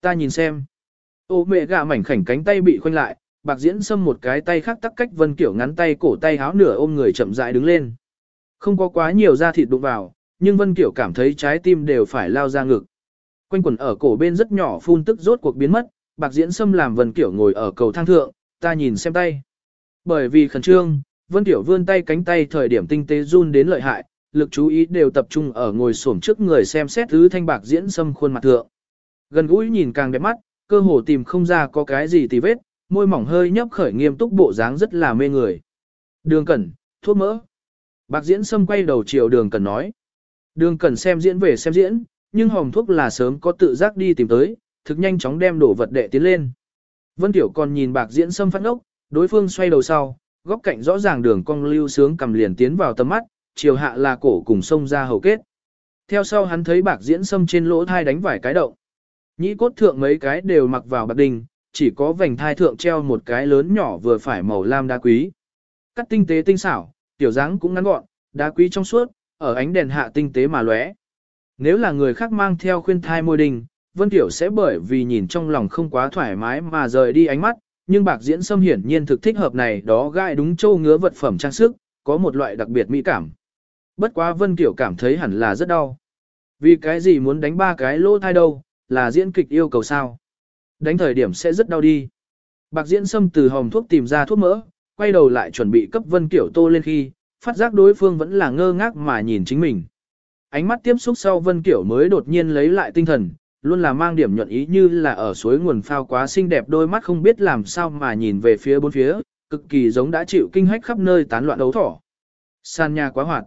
Ta nhìn xem. Ô mẹ gạ mảnh khảnh cánh tay bị khoanh lại, bạc diễn xâm một cái tay khác tắc cách vân kiểu ngắn tay cổ tay háo nửa ôm người chậm rãi đứng lên. Không có quá nhiều da thịt đụng vào, nhưng vân kiểu cảm thấy trái tim đều phải lao ra ngực. Quanh quần ở cổ bên rất nhỏ phun tức rốt cuộc biến mất, bạc diễn xâm làm Vân Kiểu ngồi ở cầu thang thượng, ta nhìn xem tay. Bởi vì khẩn trương, Vân tiểu vươn tay cánh tay thời điểm tinh tế run đến lợi hại, lực chú ý đều tập trung ở ngồi xổm trước người xem xét thứ thanh bạc diễn xâm khuôn mặt thượng. Gần gũi nhìn càng đẹp mắt, cơ hồ tìm không ra có cái gì tì vết, môi mỏng hơi nhấp khởi nghiêm túc bộ dáng rất là mê người. Đường Cẩn, thuốc mỡ. Bạc diễn xâm quay đầu chiều đường Cẩn nói. Đường Cẩn xem diễn về xem diễn, nhưng hồng thuốc là sớm có tự giác đi tìm tới, thực nhanh chóng đem đổ vật đệ tiến lên. Vân Tiểu còn nhìn bạc diễn sâm phát ốc, đối phương xoay đầu sau, góc cạnh rõ ràng đường cong lưu sướng cầm liền tiến vào tầm mắt, chiều hạ là cổ cùng sông ra hầu kết. Theo sau hắn thấy bạc diễn sâm trên lỗ thai đánh vải cái động. Nhĩ cốt thượng mấy cái đều mặc vào bạc đình, chỉ có vành thai thượng treo một cái lớn nhỏ vừa phải màu lam đá quý. Cắt tinh tế tinh xảo, tiểu dáng cũng ngắn gọn, đá quý trong suốt, ở ánh đèn hạ tinh tế mà lóe. Nếu là người khác mang theo khuyên thai môi đình, Vân Tiểu sẽ bởi vì nhìn trong lòng không quá thoải mái mà rời đi ánh mắt, nhưng bạc diễn sâm hiển nhiên thực thích hợp này đó gai đúng châu ngứa vật phẩm trang sức, có một loại đặc biệt mỹ cảm. Bất quá Vân Tiểu cảm thấy hẳn là rất đau. Vì cái gì muốn đánh ba cái lỗ thai đâu, là diễn kịch yêu cầu sao? Đánh thời điểm sẽ rất đau đi. Bạc diễn sâm từ hồng thuốc tìm ra thuốc mỡ, quay đầu lại chuẩn bị cấp Vân Kiểu tô lên khi, phát giác đối phương vẫn là ngơ ngác mà nhìn chính mình. Ánh mắt tiếp xúc sau Vân Kiểu mới đột nhiên lấy lại tinh thần, luôn là mang điểm nhuận ý như là ở suối nguồn phao quá xinh đẹp đôi mắt không biết làm sao mà nhìn về phía bốn phía, cực kỳ giống đã chịu kinh hách khắp nơi tán loạn đấu thỏ. San nhà quá hoạt.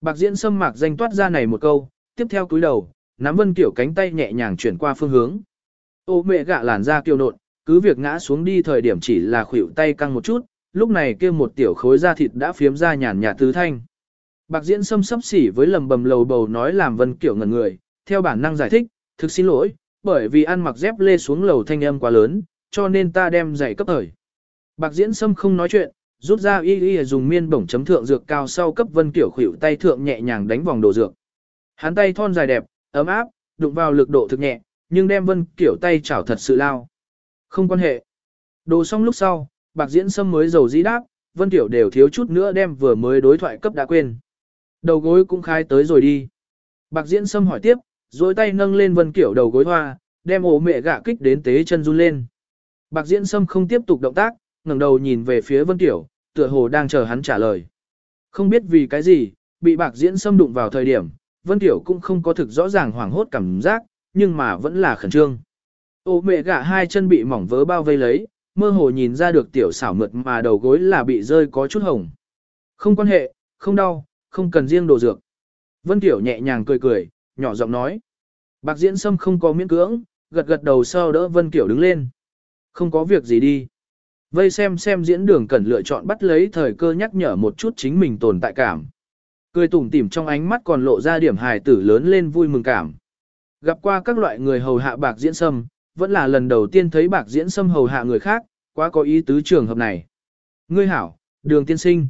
Bạc diễn sâm mạc danh toát ra này một câu, tiếp theo cúi đầu, nắm Vân Kiểu cánh tay nhẹ nhàng chuyển qua phương hướng. Ô mẹ gạ làn ra kiêu nộn, cứ việc ngã xuống đi thời điểm chỉ là khuỷu tay căng một chút, lúc này kia một tiểu khối da thịt đã phiếm ra nhàn nhạt tứ thanh. Bạc diễn sâm sấp xỉ với lầm bầm lầu bầu nói làm Vân Kiểu ngẩn người, theo bản năng giải thích, thực xin lỗi, bởi vì ăn mặc dép lê xuống lầu thanh âm quá lớn, cho nên ta đem giày cấp thời. Bạc diễn sâm không nói chuyện, rút ra y y dùng miên bổng chấm thượng dược cao sau cấp Vân Kiểu khuỷu tay thượng nhẹ nhàng đánh vòng đồ dược. Hắn tay thon dài đẹp, ấm áp, đụng vào lực độ thực nhẹ, nhưng đem Vân Kiểu tay chảo thật sự lao. Không quan hệ. Đồ xong lúc sau, bạc diễn sâm mới dầu dĩ đáp, Vân Kiểu đều thiếu chút nữa đem vừa mới đối thoại cấp đã quên. Đầu gối cũng khai tới rồi đi. Bạc diễn sâm hỏi tiếp, dối tay nâng lên Vân Kiểu đầu gối hoa, đem ổ mẹ gạ kích đến tế chân run lên. Bạc diễn sâm không tiếp tục động tác, ngẩng đầu nhìn về phía Vân Kiểu, tựa hồ đang chờ hắn trả lời. Không biết vì cái gì, bị bạc diễn sâm đụng vào thời điểm, Vân Tiểu cũng không có thực rõ ràng hoảng hốt cảm giác, nhưng mà vẫn là khẩn trương. Ô mẹ gạ hai chân bị mỏng vớ bao vây lấy, mơ hồ nhìn ra được tiểu xảo mượt mà đầu gối là bị rơi có chút hồng. Không quan hệ, không đau, không cần riêng đồ dược. Vân Tiểu nhẹ nhàng cười cười, nhỏ giọng nói. Bạc diễn sâm không có miễn cưỡng, gật gật đầu sau đỡ Vân Kiểu đứng lên. Không có việc gì đi. Vây xem xem diễn đường cần lựa chọn bắt lấy thời cơ nhắc nhở một chút chính mình tồn tại cảm. Cười tủm tỉm trong ánh mắt còn lộ ra điểm hài tử lớn lên vui mừng cảm. Gặp qua các loại người hầu hạ bạc diễn sâm, vẫn là lần đầu tiên thấy bạc diễn sâm hầu hạ người khác, quá có ý tứ trường hợp này. Ngươi hảo, đường tiên sinh.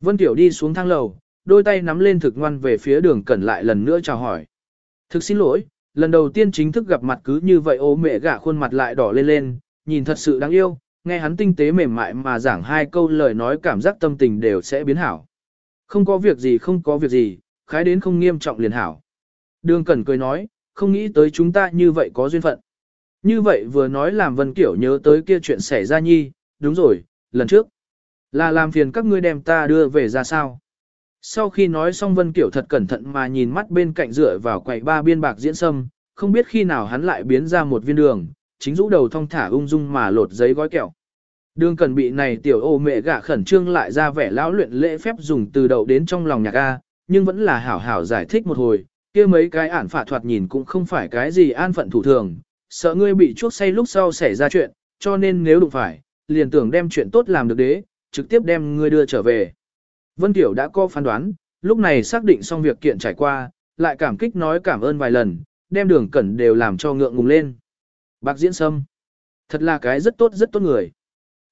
Vân Tiểu đi xuống thang lầu, đôi tay nắm lên thực ngoan về phía đường cẩn lại lần nữa chào hỏi. Thực xin lỗi, lần đầu tiên chính thức gặp mặt cứ như vậy ô mẹ gả khuôn mặt lại đỏ lên lên, nhìn thật sự đáng yêu, nghe hắn tinh tế mềm mại mà giảng hai câu lời nói cảm giác tâm tình đều sẽ biến hảo. Không có việc gì không có việc gì, khái đến không nghiêm trọng liền hảo. Đường Cẩn cười nói, không nghĩ tới chúng ta như vậy có duyên phận. Như vậy vừa nói làm Vân Kiểu nhớ tới kia chuyện xảy ra nhi, đúng rồi, lần trước. Là làm phiền các ngươi đem ta đưa về ra sao. Sau khi nói xong Vân Kiểu thật cẩn thận mà nhìn mắt bên cạnh dựa vào quầy ba biên bạc diễn sâm, không biết khi nào hắn lại biến ra một viên đường, chính rũ đầu thong thả ung dung mà lột giấy gói kẹo. Đường cần bị này tiểu ô mẹ gả khẩn trương lại ra vẻ lão luyện lễ phép dùng từ đầu đến trong lòng nhạc A, nhưng vẫn là hảo hảo giải thích một hồi, kia mấy cái ản phả thoạt nhìn cũng không phải cái gì an phận thủ thường, sợ ngươi bị chuốc say lúc sau xảy ra chuyện, cho nên nếu đụng phải, liền tưởng đem chuyện tốt làm được đế, trực tiếp đem ngươi đưa trở về. Vân Tiểu đã có phán đoán, lúc này xác định xong việc kiện trải qua, lại cảm kích nói cảm ơn vài lần, đem đường cẩn đều làm cho ngượng ngùng lên. Bác diễn sâm, thật là cái rất tốt rất tốt người.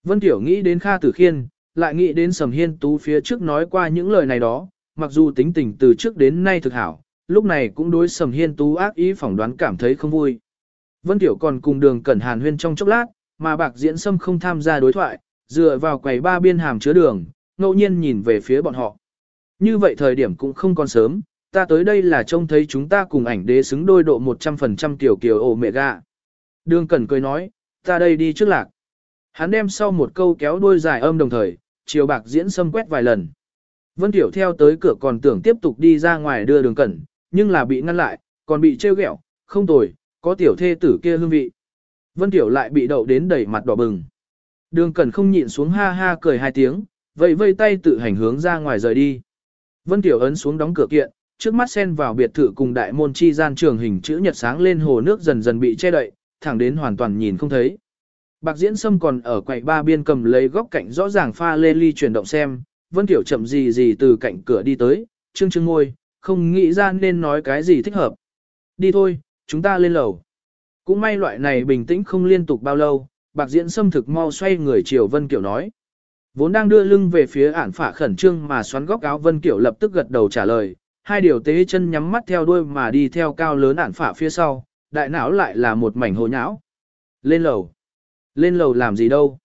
Vân Tiểu nghĩ đến Kha Tử Khiên, lại nghĩ đến Sầm Hiên Tú phía trước nói qua những lời này đó, mặc dù tính tình từ trước đến nay thực hảo, lúc này cũng đối Sầm Hiên Tú ác ý phỏng đoán cảm thấy không vui. Vân Tiểu còn cùng đường cẩn hàn huyên trong chốc lát, mà bạc diễn sâm không tham gia đối thoại, dựa vào quầy ba biên hàm chứa đường, ngẫu nhiên nhìn về phía bọn họ. Như vậy thời điểm cũng không còn sớm, ta tới đây là trông thấy chúng ta cùng ảnh đế xứng đôi độ 100% tiểu kiều ổ mẹ gà. Đường Cẩn cười nói, ta đây đi trước lạc. Hắn đem sau một câu kéo đuôi dài âm đồng thời, chiều bạc diễn xâm quét vài lần. Vân Tiểu theo tới cửa còn tưởng tiếp tục đi ra ngoài đưa đường cẩn, nhưng là bị ngăn lại, còn bị trêu ghẹo, không tồi, có tiểu thê tử kia hương vị. Vân Tiểu lại bị đậu đến đẩy mặt đỏ bừng. Đường cẩn không nhịn xuống ha ha cười hai tiếng, vậy vây tay tự hành hướng ra ngoài rời đi. Vân Tiểu ấn xuống đóng cửa kiện, trước mắt xen vào biệt thự cùng đại môn chi gian trường hình chữ nhật sáng lên hồ nước dần dần bị che đậy, thẳng đến hoàn toàn nhìn không thấy. Bạc Diễn Sâm còn ở quầy ba biên cầm lấy góc cạnh rõ ràng pha lê ly chuyển động xem, Vân Tiểu chậm gì gì từ cạnh cửa đi tới, trương trương ngôi, không nghĩ ra nên nói cái gì thích hợp. Đi thôi, chúng ta lên lầu. Cũng may loại này bình tĩnh không liên tục bao lâu, Bạc Diễn Sâm thực mau xoay người chiều Vân Kiểu nói. Vốn đang đưa lưng về phía ản phả khẩn trương mà xoắn góc áo Vân Kiểu lập tức gật đầu trả lời, hai điều tế chân nhắm mắt theo đuôi mà đi theo cao lớn ản phả phía sau, đại não lại là một mảnh hồ nhão. Lên lầu. Lên lầu làm gì đâu.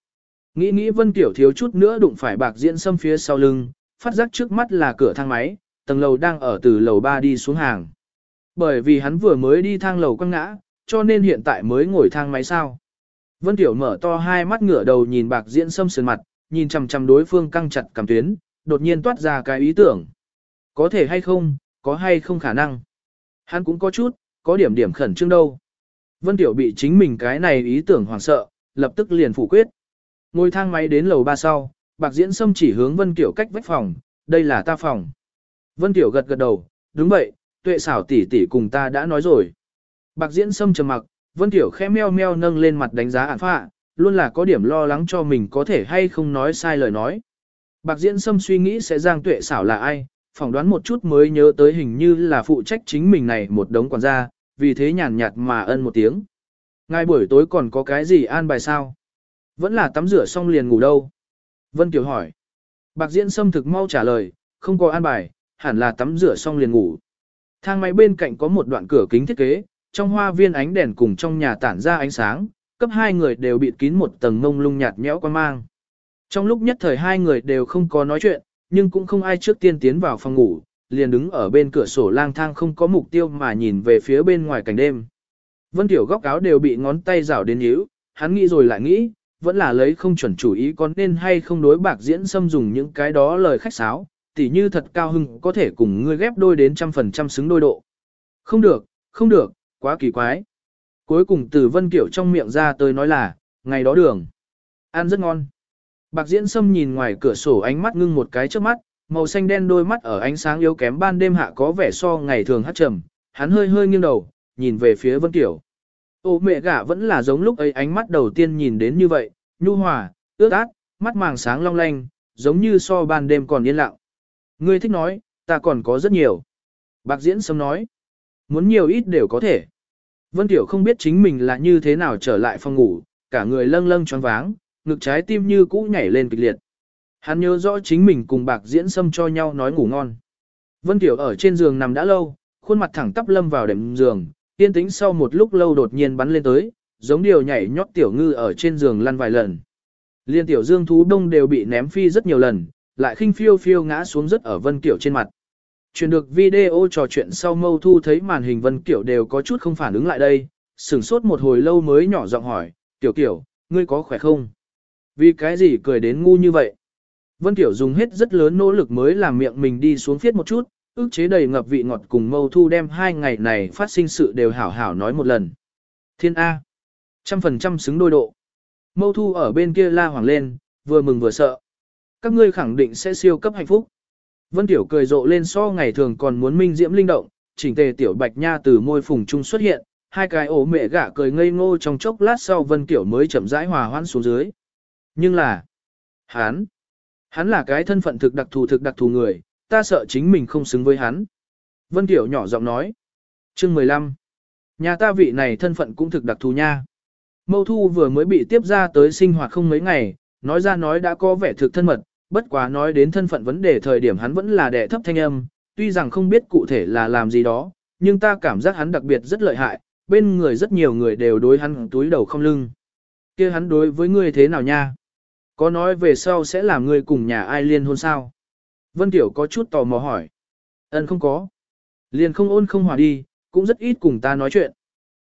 Nghĩ nghĩ Vân Tiểu thiếu chút nữa đụng phải bạc diễn xâm phía sau lưng, phát giác trước mắt là cửa thang máy, tầng lầu đang ở từ lầu 3 đi xuống hàng. Bởi vì hắn vừa mới đi thang lầu quăng ngã, cho nên hiện tại mới ngồi thang máy sao. Vân Tiểu mở to hai mắt ngửa đầu nhìn bạc diễn sâm sườn mặt, nhìn chằm chằm đối phương căng chặt cảm tuyến, đột nhiên toát ra cái ý tưởng. Có thể hay không, có hay không khả năng. Hắn cũng có chút, có điểm điểm khẩn trương đâu. Vân Tiểu bị chính mình cái này ý tưởng hoảng sợ, lập tức liền phủ quyết. Ngồi thang máy đến lầu ba sau, Bạc Diễn Sâm chỉ hướng Vân Tiểu cách vách phòng, đây là ta phòng. Vân Tiểu gật gật đầu, đúng vậy, tuệ xảo tỷ tỷ cùng ta đã nói rồi. Bạc Diễn Sâm trầm mặc, Vân Tiểu khẽ meo meo nâng lên mặt đánh giá ản phạ, luôn là có điểm lo lắng cho mình có thể hay không nói sai lời nói. Bạc Diễn Sâm suy nghĩ sẽ giang tuệ xảo là ai, phỏng đoán một chút mới nhớ tới hình như là phụ trách chính mình này một đống quản gia, vì thế nhàn nhạt mà ân một tiếng. Ngay buổi tối còn có cái gì an bài sao? Vẫn là tắm rửa xong liền ngủ đâu? Vân Kiều hỏi. Bạc Diễn Sâm thực mau trả lời, không có an bài, hẳn là tắm rửa xong liền ngủ. Thang máy bên cạnh có một đoạn cửa kính thiết kế, trong hoa viên ánh đèn cùng trong nhà tản ra ánh sáng, cấp hai người đều bịt kín một tầng ngông lung nhạt nhẽo quan mang. Trong lúc nhất thời hai người đều không có nói chuyện, nhưng cũng không ai trước tiên tiến vào phòng ngủ, liền đứng ở bên cửa sổ lang thang không có mục tiêu mà nhìn về phía bên ngoài cảnh đêm. Vân Tiểu góc áo đều bị ngón tay rảo đến nhíu, hắn nghĩ rồi lại nghĩ, vẫn là lấy không chuẩn chủ ý con nên hay không đối bạc diễn xâm dùng những cái đó lời khách sáo, tỉ như thật cao hưng có thể cùng ngươi ghép đôi đến trăm phần trăm xứng đôi độ. Không được, không được, quá kỳ quái. Cuối cùng từ Vân Kiểu trong miệng ra tới nói là, ngày đó đường. Ăn rất ngon. Bạc diễn sâm nhìn ngoài cửa sổ ánh mắt ngưng một cái trước mắt, màu xanh đen đôi mắt ở ánh sáng yếu kém ban đêm hạ có vẻ so ngày thường hát trầm, hắn hơi hơi nghiêng đầu, nhìn về phía Vân Kiểu. Ô mẹ gả vẫn là giống lúc ấy ánh mắt đầu tiên nhìn đến như vậy, nhu hòa, ướt át, mắt màng sáng long lanh, giống như so ban đêm còn yên lặng. Ngươi thích nói, ta còn có rất nhiều. Bạc diễn sâm nói, muốn nhiều ít đều có thể. Vân Tiểu không biết chính mình là như thế nào trở lại phòng ngủ, cả người lâng lâng choáng váng, ngực trái tim như cũ nhảy lên kịch liệt. Hắn nhớ rõ chính mình cùng bạc diễn xâm cho nhau nói ngủ ngon. Vân Tiểu ở trên giường nằm đã lâu, khuôn mặt thẳng tắp lâm vào đệm giường, yên tĩnh sau một lúc lâu đột nhiên bắn lên tới, giống điều nhảy nhót tiểu ngư ở trên giường lăn vài lần. Liên tiểu dương thú đông đều bị ném phi rất nhiều lần, lại khinh phiêu phiêu ngã xuống rất ở Vân Tiểu trên mặt. Chuyển được video trò chuyện sau mâu thu thấy màn hình Vân Kiểu đều có chút không phản ứng lại đây, sửng sốt một hồi lâu mới nhỏ giọng hỏi, Tiểu Kiểu, ngươi có khỏe không? Vì cái gì cười đến ngu như vậy? Vân Kiểu dùng hết rất lớn nỗ lực mới làm miệng mình đi xuống phiết một chút, ước chế đầy ngập vị ngọt cùng mâu thu đem hai ngày này phát sinh sự đều hảo hảo nói một lần. Thiên A. Trăm phần trăm xứng đôi độ. Mâu thu ở bên kia la hoàng lên, vừa mừng vừa sợ. Các ngươi khẳng định sẽ siêu cấp hạnh phúc. Vân Tiểu cười rộ lên so ngày thường còn muốn minh diễm linh động, chỉnh tề Tiểu Bạch Nha từ môi phùng trung xuất hiện, hai cái ổ mẹ gả cười ngây ngô trong chốc lát sau Vân Tiểu mới chậm rãi hòa hoãn xuống dưới. Nhưng là, hắn, hắn là cái thân phận thực đặc thù thực đặc thù người, ta sợ chính mình không xứng với hắn. Vân Tiểu nhỏ giọng nói. Chương 15. Nhà ta vị này thân phận cũng thực đặc thù nha. Mâu Thu vừa mới bị tiếp ra tới sinh hoạt không mấy ngày, nói ra nói đã có vẻ thực thân mật, bất quá nói đến thân phận vấn đề thời điểm hắn vẫn là đệ thấp thanh âm, tuy rằng không biết cụ thể là làm gì đó, nhưng ta cảm giác hắn đặc biệt rất lợi hại, bên người rất nhiều người đều đối hắn túi đầu không lưng. kia hắn đối với ngươi thế nào nha? Có nói về sau sẽ làm ngươi cùng nhà ai liên hôn sao? Vân Tiểu có chút tò mò hỏi. Ân không có. Liền không ôn không hòa đi, cũng rất ít cùng ta nói chuyện.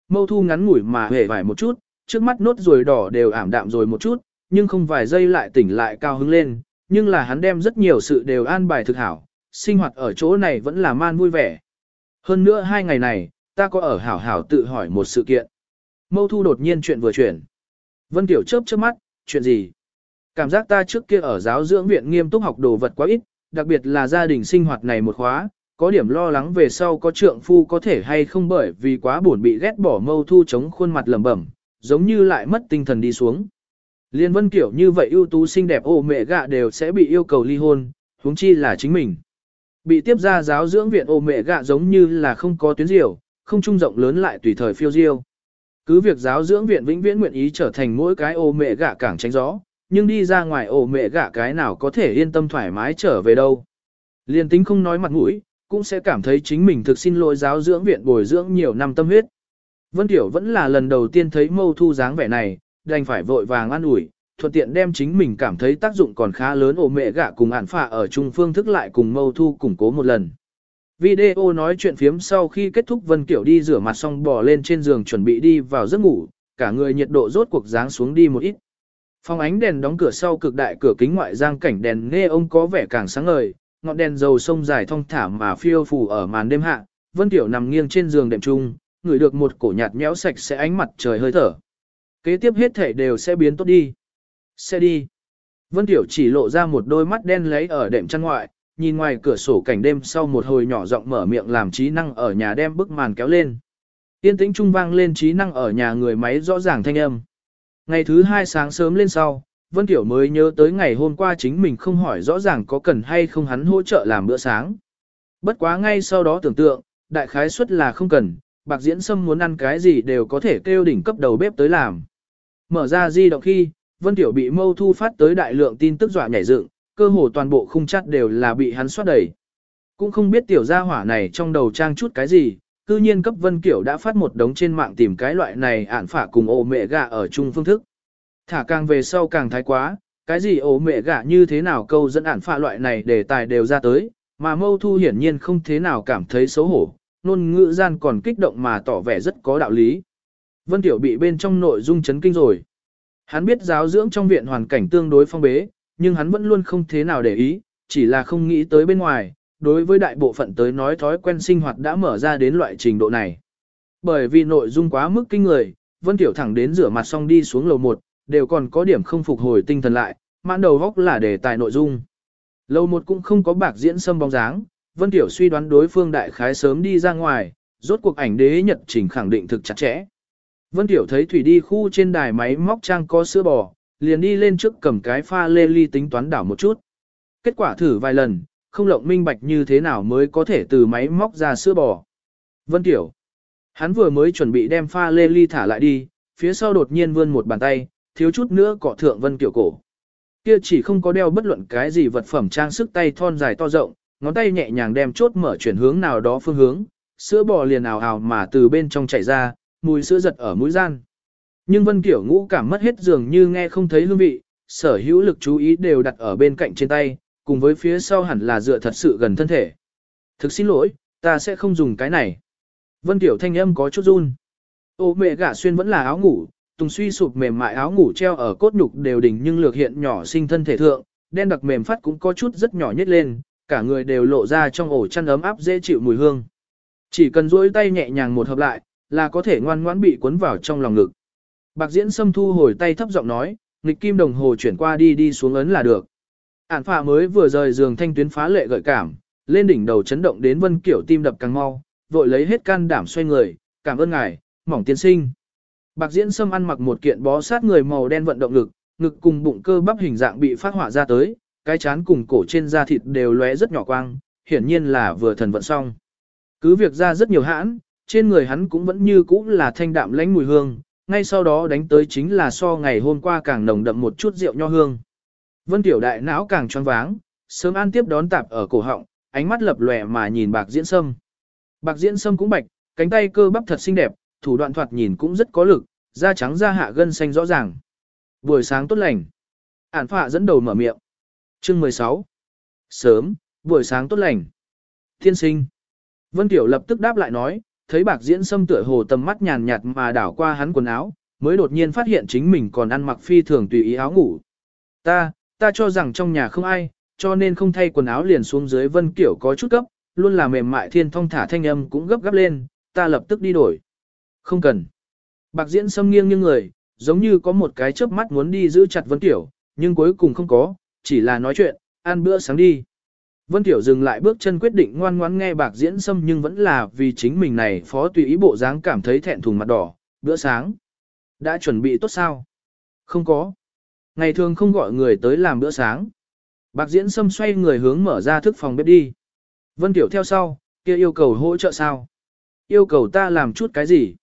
Mâu thu ngắn ngủi mà hề vải một chút, trước mắt nốt ruồi đỏ đều ảm đạm rồi một chút, nhưng không vài giây lại tỉnh lại cao hứng lên, nhưng là hắn đem rất nhiều sự đều an bài thực hảo, sinh hoạt ở chỗ này vẫn là man vui vẻ. Hơn nữa hai ngày này, ta có ở hảo hảo tự hỏi một sự kiện. Mâu thu đột nhiên chuyện vừa chuyển. Vân Tiểu chớp chớp mắt, chuyện gì? Cảm giác ta trước kia ở giáo dưỡng viện nghiêm túc học đồ vật quá ít, đặc biệt là gia đình sinh hoạt này một khóa, có điểm lo lắng về sau có trượng phu có thể hay không bởi vì quá buồn bị ghét bỏ mâu thu chống khuôn mặt lẩm bẩm, giống như lại mất tinh thần đi xuống. Liên vân kiểu như vậy ưu tú xinh đẹp ô mẹ gạ đều sẽ bị yêu cầu ly hôn, huống chi là chính mình. Bị tiếp ra giáo dưỡng viện ô mẹ gạ giống như là không có tuyến diều, không trung rộng lớn lại tùy thời phiêu diêu. Cứ việc giáo dưỡng viện vĩnh viễn nguyện ý trở thành mỗi cái ô mẹ gạ cảng tránh gió, nhưng đi ra ngoài ô mẹ gạ cái nào có thể yên tâm thoải mái trở về đâu. Liên tính không nói mặt mũi, cũng sẽ cảm thấy chính mình thực xin lỗi giáo dưỡng viện bồi dưỡng nhiều năm tâm huyết. Vân Tiểu vẫn là lần đầu tiên thấy mâu thu dáng vẻ này, đành phải vội vàng an ủi, thuận tiện đem chính mình cảm thấy tác dụng còn khá lớn ổ mẹ gạ cùng ản phạ ở chung phương thức lại cùng mâu thu củng cố một lần. Video nói chuyện phiếm sau khi kết thúc Vân Kiểu đi rửa mặt xong bò lên trên giường chuẩn bị đi vào giấc ngủ, cả người nhiệt độ rốt cuộc dáng xuống đi một ít. Phòng ánh đèn đóng cửa sau cực đại cửa kính ngoại giang cảnh đèn nghe ông có vẻ càng sáng ngời, ngọn đèn dầu sông dài thong thả mà phiêu phù ở màn đêm hạ, Vân Tiểu nằm nghiêng trên giường đệm trung, ngửi được một cổ nhạt nhẽo sạch sẽ ánh mặt trời hơi thở. Kế tiếp hết thể đều sẽ biến tốt đi. Sẽ đi. Vân Tiểu chỉ lộ ra một đôi mắt đen lấy ở đệm chăn ngoại, nhìn ngoài cửa sổ cảnh đêm sau một hồi nhỏ giọng mở miệng làm trí năng ở nhà đem bức màn kéo lên. Tiên tĩnh trung vang lên trí năng ở nhà người máy rõ ràng thanh âm. Ngày thứ hai sáng sớm lên sau, Vân Tiểu mới nhớ tới ngày hôm qua chính mình không hỏi rõ ràng có cần hay không hắn hỗ trợ làm bữa sáng. Bất quá ngay sau đó tưởng tượng, đại khái suất là không cần, bạc diễn sâm muốn ăn cái gì đều có thể kêu đỉnh cấp đầu bếp tới làm. Mở ra di động khi, Vân Tiểu bị mâu thu phát tới đại lượng tin tức dọa nhảy dựng, cơ hồ toàn bộ khung chat đều là bị hắn soát đầy. Cũng không biết tiểu gia hỏa này trong đầu trang chút cái gì, cư nhiên cấp Vân Kiểu đã phát một đống trên mạng tìm cái loại này ản phả cùng ổ mẹ gà ở chung phương thức. Thả càng về sau càng thái quá, cái gì ổ mẹ gà như thế nào câu dẫn ản phả loại này đề tài đều ra tới, mà mâu thu hiển nhiên không thế nào cảm thấy xấu hổ, nôn ngữ gian còn kích động mà tỏ vẻ rất có đạo lý. Vân Tiểu bị bên trong nội dung chấn kinh rồi. Hắn biết giáo dưỡng trong viện hoàn cảnh tương đối phong bế, nhưng hắn vẫn luôn không thế nào để ý, chỉ là không nghĩ tới bên ngoài, đối với đại bộ phận tới nói thói quen sinh hoạt đã mở ra đến loại trình độ này. Bởi vì nội dung quá mức kinh người, Vân Tiểu thẳng đến rửa mặt xong đi xuống lầu 1, đều còn có điểm không phục hồi tinh thần lại, mãn đầu góc là đề tài nội dung. Lầu 1 cũng không có bạc diễn xâm bóng dáng, Vân Tiểu suy đoán đối phương đại khái sớm đi ra ngoài, rốt cuộc ảnh đế nhật trình khẳng định thực chặt chẽ. Vân Tiểu thấy Thủy đi khu trên đài máy móc trang có sữa bò, liền đi lên trước cầm cái pha lê ly tính toán đảo một chút. Kết quả thử vài lần, không lộng minh bạch như thế nào mới có thể từ máy móc ra sữa bò. Vân Tiểu. Hắn vừa mới chuẩn bị đem pha lê ly thả lại đi, phía sau đột nhiên vươn một bàn tay, thiếu chút nữa cọ thượng Vân Tiểu cổ. Kia chỉ không có đeo bất luận cái gì vật phẩm trang sức tay thon dài to rộng, ngón tay nhẹ nhàng đem chốt mở chuyển hướng nào đó phương hướng, sữa bò liền ào ào mà từ bên trong chảy ra, mùi sữa giật ở mũi gian. Nhưng Vân Kiểu ngũ cảm mất hết dường như nghe không thấy hương vị, sở hữu lực chú ý đều đặt ở bên cạnh trên tay, cùng với phía sau hẳn là dựa thật sự gần thân thể. Thực xin lỗi, ta sẽ không dùng cái này. Vân Kiểu thanh âm có chút run. Ô mẹ gả xuyên vẫn là áo ngủ, tùng suy sụp mềm mại áo ngủ treo ở cốt nhục đều đỉnh nhưng lược hiện nhỏ sinh thân thể thượng, đen đặc mềm phát cũng có chút rất nhỏ nhất lên, cả người đều lộ ra trong ổ chăn ấm áp dễ chịu mùi hương. Chỉ cần duỗi tay nhẹ nhàng một hợp lại, là có thể ngoan ngoãn bị cuốn vào trong lòng ngực. Bạc diễn sâm thu hồi tay thấp giọng nói, nghịch kim đồng hồ chuyển qua đi đi xuống ấn là được. Ản phạ mới vừa rời giường thanh tuyến phá lệ gợi cảm, lên đỉnh đầu chấn động đến vân kiểu tim đập càng mau, vội lấy hết can đảm xoay người, cảm ơn ngài, mỏng tiên sinh. Bạc diễn sâm ăn mặc một kiện bó sát người màu đen vận động ngực, ngực cùng bụng cơ bắp hình dạng bị phát họa ra tới, cái chán cùng cổ trên da thịt đều lóe rất nhỏ quang, hiển nhiên là vừa thần vận xong. Cứ việc ra rất nhiều hãn, trên người hắn cũng vẫn như cũ là thanh đạm lãnh mùi hương, ngay sau đó đánh tới chính là so ngày hôm qua càng nồng đậm một chút rượu nho hương. Vân Tiểu đại não càng choáng váng, sớm an tiếp đón tạp ở cổ họng, ánh mắt lập lòe mà nhìn bạc diễn sâm. Bạc diễn sâm cũng bạch, cánh tay cơ bắp thật xinh đẹp, thủ đoạn thoạt nhìn cũng rất có lực, da trắng da hạ gân xanh rõ ràng. Buổi sáng tốt lành. Ản phạ dẫn đầu mở miệng. Chương 16. Sớm, buổi sáng tốt lành. Thiên sinh. Vân Tiểu lập tức đáp lại nói, thấy bạc diễn sâm tựa hồ tầm mắt nhàn nhạt mà đảo qua hắn quần áo, mới đột nhiên phát hiện chính mình còn ăn mặc phi thường tùy ý áo ngủ. Ta, ta cho rằng trong nhà không ai, cho nên không thay quần áo liền xuống dưới Vân Kiểu có chút gấp, luôn là mềm mại thiên thông thả thanh âm cũng gấp gấp lên, ta lập tức đi đổi. Không cần. Bạc diễn sâm nghiêng như người, giống như có một cái chớp mắt muốn đi giữ chặt Vân Kiểu, nhưng cuối cùng không có, chỉ là nói chuyện, ăn bữa sáng đi. Vân Tiểu dừng lại bước chân quyết định ngoan ngoãn nghe bạc diễn xâm nhưng vẫn là vì chính mình này phó tùy ý bộ dáng cảm thấy thẹn thùng mặt đỏ, bữa sáng. Đã chuẩn bị tốt sao? Không có. Ngày thường không gọi người tới làm bữa sáng. Bạc diễn xâm xoay người hướng mở ra thức phòng bếp đi. Vân Tiểu theo sau, kia yêu cầu hỗ trợ sao? Yêu cầu ta làm chút cái gì?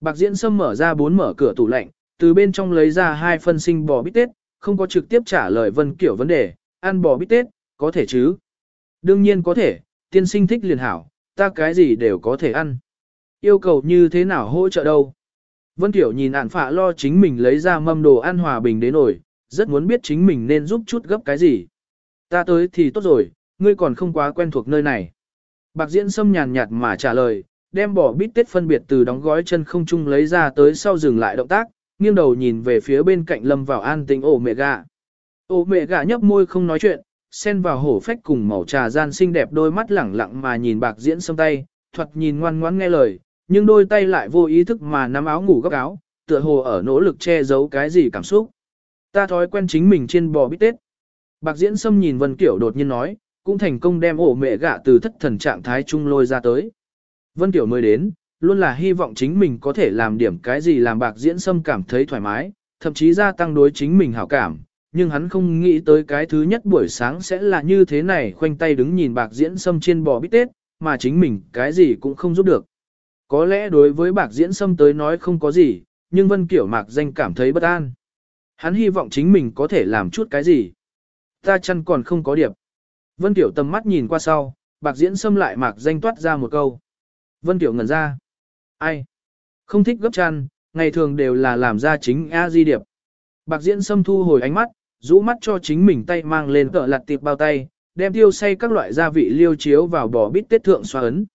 Bạc diễn xâm mở ra bốn mở cửa tủ lạnh, từ bên trong lấy ra hai phân sinh bò bít tết, không có trực tiếp trả lời Vân Kiểu vấn đề, ăn bò bít tết, có thể chứ? Đương nhiên có thể, tiên sinh thích liền hảo, ta cái gì đều có thể ăn. Yêu cầu như thế nào hỗ trợ đâu? Vân Tiểu nhìn ản phạ lo chính mình lấy ra mâm đồ ăn hòa bình đến nổi, rất muốn biết chính mình nên giúp chút gấp cái gì. Ta tới thì tốt rồi, ngươi còn không quá quen thuộc nơi này. Bạc diễn sâm nhàn nhạt mà trả lời, đem bỏ bít tết phân biệt từ đóng gói chân không chung lấy ra tới sau dừng lại động tác, nghiêng đầu nhìn về phía bên cạnh lâm vào an tĩnh ổ mẹ gà. Ổ mẹ gà nhấp môi không nói chuyện, xen vào hổ phách cùng màu trà gian xinh đẹp đôi mắt lẳng lặng mà nhìn bạc diễn sâm tay, thuật nhìn ngoan ngoãn nghe lời, nhưng đôi tay lại vô ý thức mà nắm áo ngủ góc áo, tựa hồ ở nỗ lực che giấu cái gì cảm xúc. Ta thói quen chính mình trên bò bít tết. Bạc diễn sâm nhìn Vân Kiểu đột nhiên nói, cũng thành công đem ổ mẹ gạ từ thất thần trạng thái trung lôi ra tới. Vân Kiểu mới đến, luôn là hy vọng chính mình có thể làm điểm cái gì làm bạc diễn sâm cảm thấy thoải mái, thậm chí gia tăng đối chính mình hảo cảm, nhưng hắn không nghĩ tới cái thứ nhất buổi sáng sẽ là như thế này khoanh tay đứng nhìn bạc diễn sâm trên bò bít tết, mà chính mình cái gì cũng không giúp được. Có lẽ đối với bạc diễn sâm tới nói không có gì, nhưng Vân Kiểu mạc danh cảm thấy bất an. Hắn hy vọng chính mình có thể làm chút cái gì. Ta chăn còn không có điệp. Vân Kiểu tầm mắt nhìn qua sau, bạc diễn sâm lại mạc danh toát ra một câu. Vân Kiểu ngẩn ra. Ai? Không thích gấp chăn, ngày thường đều là làm ra chính A Di điệp. Bạc diễn sâm thu hồi ánh mắt, rũ mắt cho chính mình tay mang lên cỡ lặt tiệp bao tay, đem tiêu say các loại gia vị liêu chiếu vào bò bít tết thượng xoa ấn.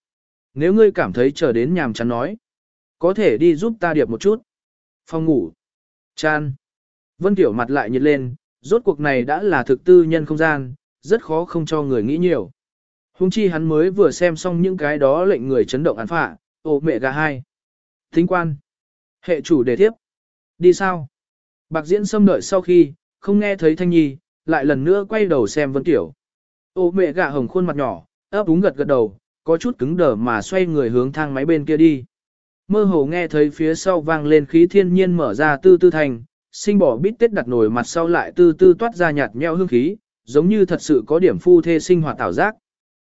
Nếu ngươi cảm thấy chờ đến nhàm chán nói, có thể đi giúp ta điệp một chút. Phòng ngủ. Chan. Vân Tiểu mặt lại nhiệt lên, rốt cuộc này đã là thực tư nhân không gian, rất khó không cho người nghĩ nhiều. Hùng chi hắn mới vừa xem xong những cái đó lệnh người chấn động án phạ, ô mẹ gà hai. Thính quan. Hệ chủ đề tiếp. Đi sao? Bạc diễn xâm đợi sau khi, không nghe thấy thanh nhi, lại lần nữa quay đầu xem Vân Tiểu. Ô mẹ gạ hồng khuôn mặt nhỏ, ấp úng gật gật đầu, có chút cứng đờ mà xoay người hướng thang máy bên kia đi. Mơ hồ nghe thấy phía sau vang lên khí thiên nhiên mở ra tư tư thành, sinh bỏ bít tết đặt nổi mặt sau lại tư tư toát ra nhạt nheo hương khí, giống như thật sự có điểm phu thê sinh hoạt ảo giác.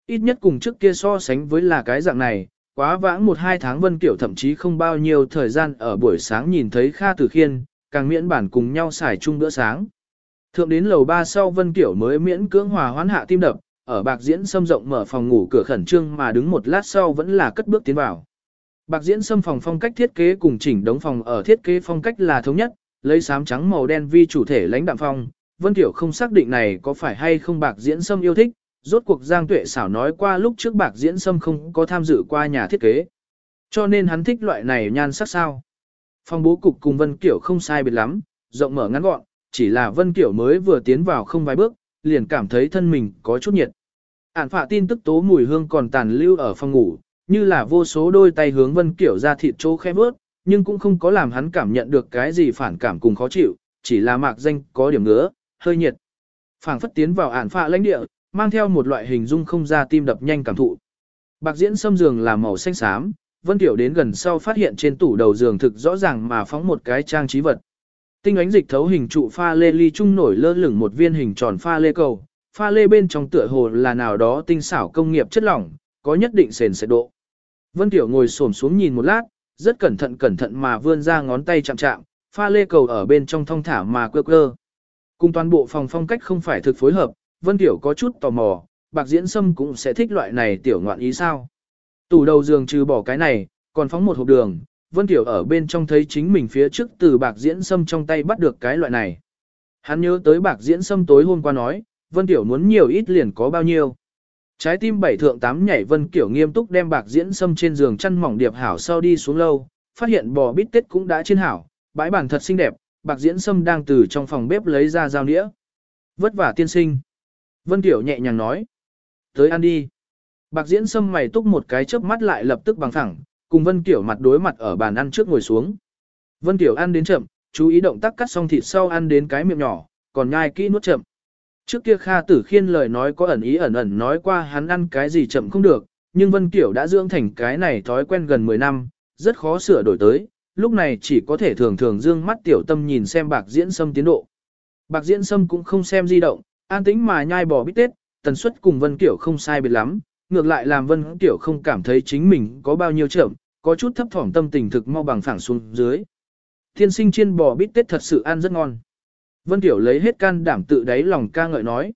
Ít nhất cùng trước kia so sánh với là cái dạng này, quá vãng một hai tháng Vân Kiểu thậm chí không bao nhiêu thời gian ở buổi sáng nhìn thấy Kha Tử Khiên, càng miễn bản cùng nhau xài chung bữa sáng. Thượng đến lầu ba sau Vân Kiểu mới miễn cưỡng hòa hoãn hạ tim đập, ở bạc diễn xâm rộng mở phòng ngủ cửa khẩn trương mà đứng một lát sau vẫn là cất bước tiến vào. Bạc diễn xâm phòng phong cách thiết kế cùng chỉnh đống phòng ở thiết kế phong cách là thống nhất, lấy xám trắng màu đen vi chủ thể lãnh đạm phong. Vân Tiểu không xác định này có phải hay không bạc diễn xâm yêu thích, rốt cuộc Giang Tuệ xảo nói qua lúc trước bạc diễn xâm không có tham dự qua nhà thiết kế. Cho nên hắn thích loại này nhan sắc sao. Phòng bố cục cùng Vân Kiểu không sai biệt lắm, rộng mở ngắn gọn, chỉ là Vân Kiểu mới vừa tiến vào không vài bước, liền cảm thấy thân mình có chút nhiệt. Ản phạ tin tức tố mùi hương còn tàn lưu ở phòng ngủ, như là vô số đôi tay hướng Vân Kiểu ra thịt chỗ khẽ bước, nhưng cũng không có làm hắn cảm nhận được cái gì phản cảm cùng khó chịu, chỉ là mạc danh có điểm ngứa, hơi nhiệt. Phảng phất tiến vào ản phạ lãnh địa, mang theo một loại hình dung không ra tim đập nhanh cảm thụ. Bạc diễn xâm giường là màu xanh xám, Vân Tiểu đến gần sau phát hiện trên tủ đầu giường thực rõ ràng mà phóng một cái trang trí vật. Tinh ánh dịch thấu hình trụ pha lê ly trung nổi lơ lửng một viên hình tròn pha lê cầu, pha lê bên trong tựa hồ là nào đó tinh xảo công nghiệp chất lỏng, có nhất định sền sệt độ. Vân Tiểu ngồi xổm xuống nhìn một lát, rất cẩn thận cẩn thận mà vươn ra ngón tay chạm chạm, pha lê cầu ở bên trong thong thả mà quơ quơ. Cùng toàn bộ phòng phong cách không phải thực phối hợp, Vân Tiểu có chút tò mò, bạc diễn sâm cũng sẽ thích loại này tiểu ngoạn ý sao. Tủ đầu giường trừ bỏ cái này, còn phóng một hộp đường, Vân Tiểu ở bên trong thấy chính mình phía trước từ bạc diễn sâm trong tay bắt được cái loại này. Hắn nhớ tới bạc diễn sâm tối hôm qua nói, Vân Tiểu muốn nhiều ít liền có bao nhiêu. Trái tim bảy thượng tám nhảy Vân Kiểu nghiêm túc đem bạc diễn sâm trên giường chăn mỏng điệp hảo sau đi xuống lâu, phát hiện bò bít tết cũng đã trên hảo, bãi bản thật xinh đẹp, bạc diễn sâm đang từ trong phòng bếp lấy ra dao nĩa. Vất vả tiên sinh. Vân Kiểu nhẹ nhàng nói. Tới ăn đi. Bạc diễn sâm mày túc một cái chớp mắt lại lập tức bằng thẳng, cùng Vân Kiểu mặt đối mặt ở bàn ăn trước ngồi xuống. Vân Kiểu ăn đến chậm, chú ý động tác cắt xong thịt sau ăn đến cái miệng nhỏ, còn nhai kỹ nuốt chậm. Trước kia Kha Tử Khiên lời nói có ẩn ý ẩn ẩn nói qua hắn ăn cái gì chậm không được, nhưng Vân Kiểu đã dưỡng thành cái này thói quen gần 10 năm, rất khó sửa đổi tới, lúc này chỉ có thể thường thường dương mắt tiểu tâm nhìn xem bạc diễn sâm tiến độ. Bạc diễn sâm cũng không xem di động, an tĩnh mà nhai bò bít tết, tần suất cùng Vân Kiểu không sai biệt lắm, ngược lại làm Vân tiểu không cảm thấy chính mình có bao nhiêu chậm, có chút thấp thỏm tâm tình thực mau bằng phẳng xuống dưới. Thiên sinh chiên bò bít tết thật sự ăn rất ngon. Vân Tiểu lấy hết can đảm tự đáy lòng ca ngợi nói.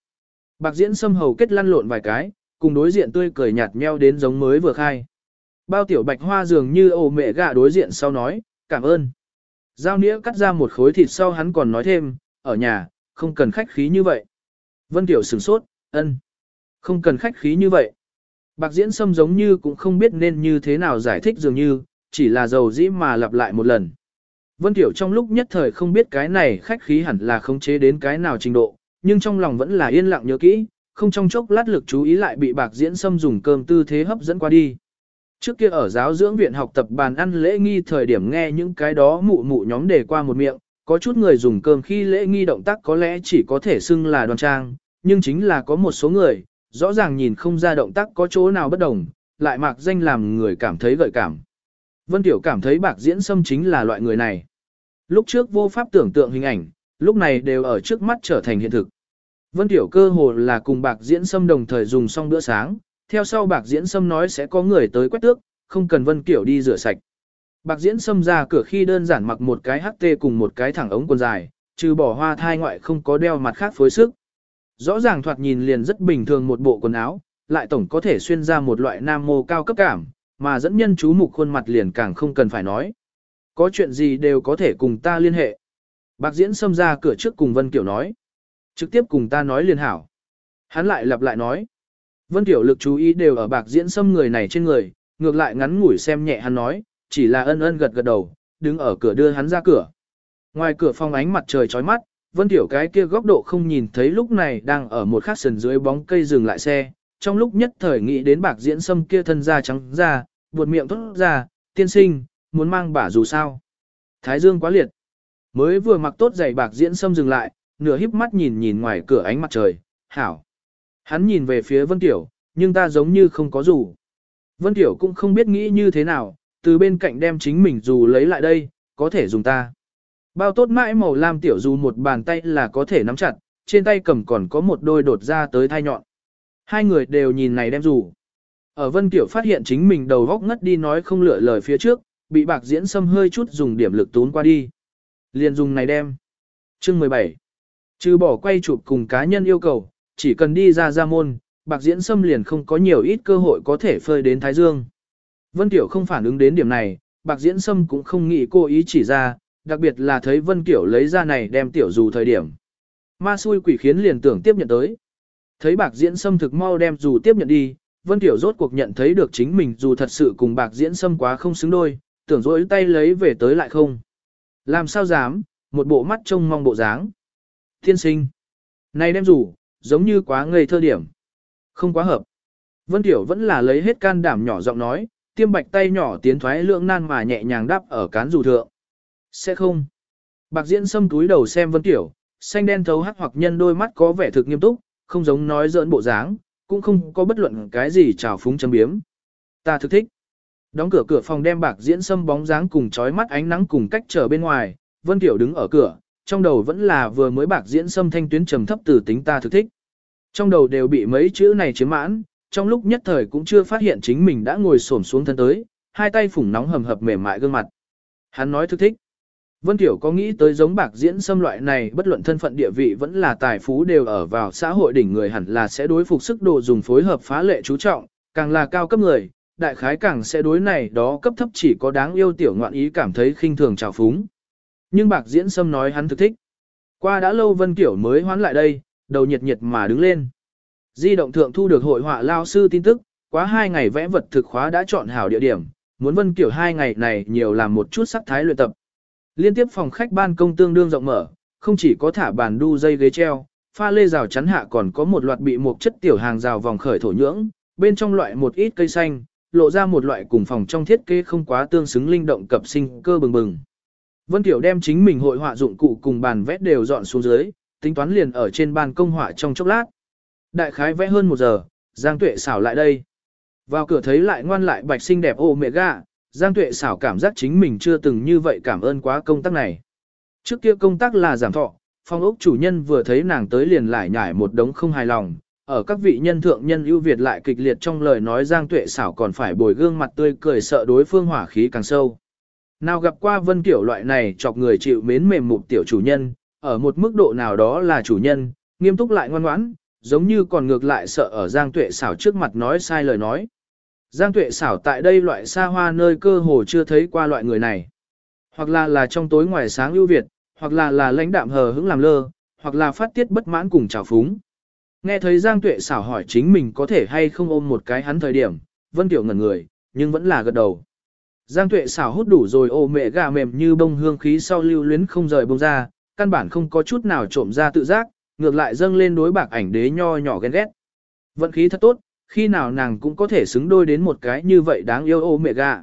Bạc diễn xâm hầu kết lăn lộn vài cái, cùng đối diện tươi cười nhạt meo đến giống mới vừa khai. Bao tiểu bạch hoa dường như ồ mẹ gạ đối diện sau nói, cảm ơn. Giao nĩa cắt ra một khối thịt sau hắn còn nói thêm, ở nhà, không cần khách khí như vậy. Vân Tiểu sửng sốt, ân. Không cần khách khí như vậy. Bạc diễn sâm giống như cũng không biết nên như thế nào giải thích dường như, chỉ là dầu dĩ mà lặp lại một lần. Vân Tiểu trong lúc nhất thời không biết cái này khách khí hẳn là khống chế đến cái nào trình độ, nhưng trong lòng vẫn là yên lặng nhớ kỹ, không trong chốc lát lực chú ý lại bị bạc diễn sâm dùng cơm tư thế hấp dẫn qua đi. Trước kia ở giáo dưỡng viện học tập bàn ăn lễ nghi thời điểm nghe những cái đó mụ mụ nhóm đề qua một miệng, có chút người dùng cơm khi lễ nghi động tác có lẽ chỉ có thể xưng là đoan trang, nhưng chính là có một số người, rõ ràng nhìn không ra động tác có chỗ nào bất đồng, lại mạc danh làm người cảm thấy gợi cảm. Vân Tiểu cảm thấy bạc diễn sâm chính là loại người này. Lúc trước vô pháp tưởng tượng hình ảnh, lúc này đều ở trước mắt trở thành hiện thực. Vân Tiểu cơ hồ là cùng bạc diễn sâm đồng thời dùng xong bữa sáng, theo sau bạc diễn sâm nói sẽ có người tới quét tước, không cần Vân Tiểu đi rửa sạch. Bạc diễn sâm ra cửa khi đơn giản mặc một cái HT cùng một cái thẳng ống quần dài, trừ bỏ hoa thai ngoại không có đeo mặt khác phối sức. Rõ ràng thoạt nhìn liền rất bình thường một bộ quần áo, lại tổng có thể xuyên ra một loại nam mô cao cấp cảm, mà dẫn nhân chú mục khuôn mặt liền càng không cần phải nói. Có chuyện gì đều có thể cùng ta liên hệ. Bạc diễn xâm ra cửa trước cùng Vân Kiểu nói. Trực tiếp cùng ta nói liền hảo. Hắn lại lặp lại nói. Vân Kiểu lực chú ý đều ở bạc diễn xâm người này trên người, ngược lại ngắn ngủi xem nhẹ hắn nói, chỉ là ân ân gật gật đầu, đứng ở cửa đưa hắn ra cửa. Ngoài cửa phong ánh mặt trời chói mắt, Vân Tiểu cái kia góc độ không nhìn thấy lúc này đang ở một khắc sườn dưới bóng cây dừng lại xe, trong lúc nhất thời nghĩ đến bạc diễn sâm kia thân da trắng da, buột miệng thốt ra, tiên sinh, muốn mang bả dù sao. Thái dương quá liệt. Mới vừa mặc tốt giày bạc diễn sâm dừng lại, nửa híp mắt nhìn nhìn ngoài cửa ánh mặt trời, hảo. Hắn nhìn về phía Vân Tiểu, nhưng ta giống như không có dù. Vân Tiểu cũng không biết nghĩ như thế nào, từ bên cạnh đem chính mình dù lấy lại đây, có thể dùng ta. Bao tốt mãi màu lam tiểu dù một bàn tay là có thể nắm chặt, trên tay cầm còn có một đôi đột ra tới thai nhọn. Hai người đều nhìn này đem dù. Ở Vân Tiểu phát hiện chính mình đầu góc ngất đi nói không lựa lời phía trước, bị bạc diễn xâm hơi chút dùng điểm lực tún qua đi. Liền dùng này đem. Chương 17. Trừ bỏ quay chụp cùng cá nhân yêu cầu, chỉ cần đi ra ra môn, bạc diễn xâm liền không có nhiều ít cơ hội có thể phơi đến Thái Dương. Vân Tiểu không phản ứng đến điểm này, bạc diễn xâm cũng không nghĩ cô ý chỉ ra, đặc biệt là thấy Vân Tiểu lấy ra này đem Tiểu dù thời điểm. Ma xui quỷ khiến liền tưởng tiếp nhận tới. Thấy bạc diễn sâm thực mau đem dù tiếp nhận đi, Vân Tiểu rốt cuộc nhận thấy được chính mình dù thật sự cùng bạc diễn sâm quá không xứng đôi, tưởng rỗi tay lấy về tới lại không. Làm sao dám, một bộ mắt trông mong bộ dáng. Thiên sinh. Này đem rủ, giống như quá ngây thơ điểm. Không quá hợp. Vân Tiểu vẫn là lấy hết can đảm nhỏ giọng nói, tiêm bạch tay nhỏ tiến thoái lượng nan mà nhẹ nhàng đáp ở cán dù thượng. Sẽ không. Bạc diễn xâm túi đầu xem Vân Tiểu, xanh đen thấu hắc hoặc nhân đôi mắt có vẻ thực nghiêm túc, không giống nói giỡn bộ dáng, cũng không có bất luận cái gì trào phúng châm biếm. Ta thực thích. Đóng cửa cửa phòng đem bạc diễn xâm bóng dáng cùng chói mắt ánh nắng cùng cách trở bên ngoài, Vân Tiểu đứng ở cửa, trong đầu vẫn là vừa mới bạc diễn xâm thanh tuyến trầm thấp từ tính ta thực thích. Trong đầu đều bị mấy chữ này chiếm mãn, trong lúc nhất thời cũng chưa phát hiện chính mình đã ngồi xổm xuống thân tới, hai tay phủng nóng hầm hập mềm mại gương mặt. Hắn nói thực thích. Vân Tiểu có nghĩ tới giống bạc diễn xâm loại này bất luận thân phận địa vị vẫn là tài phú đều ở vào xã hội đỉnh người hẳn là sẽ đối phục sức đồ dùng phối hợp phá lệ chú trọng, càng là cao cấp người, đại khái càng sẽ đối này đó cấp thấp chỉ có đáng yêu tiểu ngoạn ý cảm thấy khinh thường trào phúng. Nhưng bạc diễn xâm nói hắn thực thích. Qua đã lâu Vân Tiểu mới hoán lại đây, đầu nhiệt nhiệt mà đứng lên. Di động thượng thu được hội họa lao sư tin tức, quá hai ngày vẽ vật thực khóa đã chọn hảo địa điểm, muốn Vân Kiểu hai ngày này nhiều làm một chút sắc thái luyện tập. Liên tiếp phòng khách ban công tương đương rộng mở, không chỉ có thả bàn đu dây ghế treo, pha lê rào chắn hạ còn có một loạt bị một chất tiểu hàng rào vòng khởi thổ nhưỡng, bên trong loại một ít cây xanh, lộ ra một loại cùng phòng trong thiết kế không quá tương xứng linh động cập sinh cơ bừng bừng. Vân Tiểu đem chính mình hội họa dụng cụ cùng bàn vẽ đều dọn xuống dưới, tính toán liền ở trên ban công họa trong chốc lát. Đại khái vẽ hơn một giờ, Giang Tuệ xảo lại đây. Vào cửa thấy lại ngoan lại bạch xinh đẹp ô mẹ gà, Giang Tuệ xảo cảm giác chính mình chưa từng như vậy cảm ơn quá công tác này. Trước kia công tác là giảm thọ, phong ốc chủ nhân vừa thấy nàng tới liền lại nhải một đống không hài lòng, ở các vị nhân thượng nhân ưu việt lại kịch liệt trong lời nói Giang Tuệ xảo còn phải bồi gương mặt tươi cười sợ đối phương hỏa khí càng sâu. Nào gặp qua vân kiểu loại này chọc người chịu mến mềm mục tiểu chủ nhân, ở một mức độ nào đó là chủ nhân, nghiêm túc lại ngoan ngoãn, giống như còn ngược lại sợ ở Giang Tuệ xảo trước mặt nói sai lời nói. Giang Tuệ xảo tại đây loại xa hoa nơi cơ hồ chưa thấy qua loại người này. Hoặc là là trong tối ngoài sáng ưu việt, hoặc là là lãnh đạm hờ hững làm lơ, hoặc là phát tiết bất mãn cùng trào phúng. Nghe thấy Giang Tuệ xảo hỏi chính mình có thể hay không ôm một cái hắn thời điểm, Vân Tiểu ngẩn người, nhưng vẫn là gật đầu. Giang Tuệ xảo hút đủ rồi ô mẹ gà mềm như bông hương khí sau lưu luyến không rời bông ra, căn bản không có chút nào trộm ra tự giác, ngược lại dâng lên đối bạc ảnh đế nho nhỏ ghen ghét. Vận khí thật tốt, khi nào nàng cũng có thể xứng đôi đến một cái như vậy đáng yêu ô mẹ gà.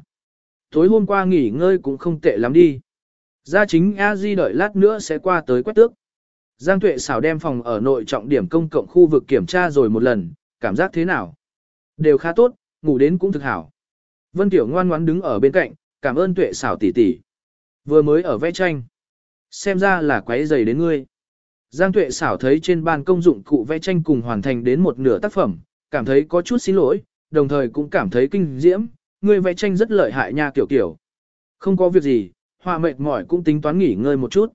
Tối hôm qua nghỉ ngơi cũng không tệ lắm đi. Gia chính A Di đợi lát nữa sẽ qua tới quét tước. Giang Tuệ xảo đem phòng ở nội trọng điểm công cộng khu vực kiểm tra rồi một lần, cảm giác thế nào? Đều khá tốt, ngủ đến cũng thực hảo. Vân Tiểu ngoan ngoãn đứng ở bên cạnh, cảm ơn Tuệ xảo tỷ tỷ. Vừa mới ở vẽ tranh. Xem ra là quấy giày đến ngươi. Giang Tuệ xảo thấy trên ban công dụng cụ vẽ tranh cùng hoàn thành đến một nửa tác phẩm, cảm thấy có chút xin lỗi, đồng thời cũng cảm thấy kinh diễm, ngươi vẽ tranh rất lợi hại nha kiểu kiểu. Không có việc gì, họa mệt mỏi cũng tính toán nghỉ ngơi một chút.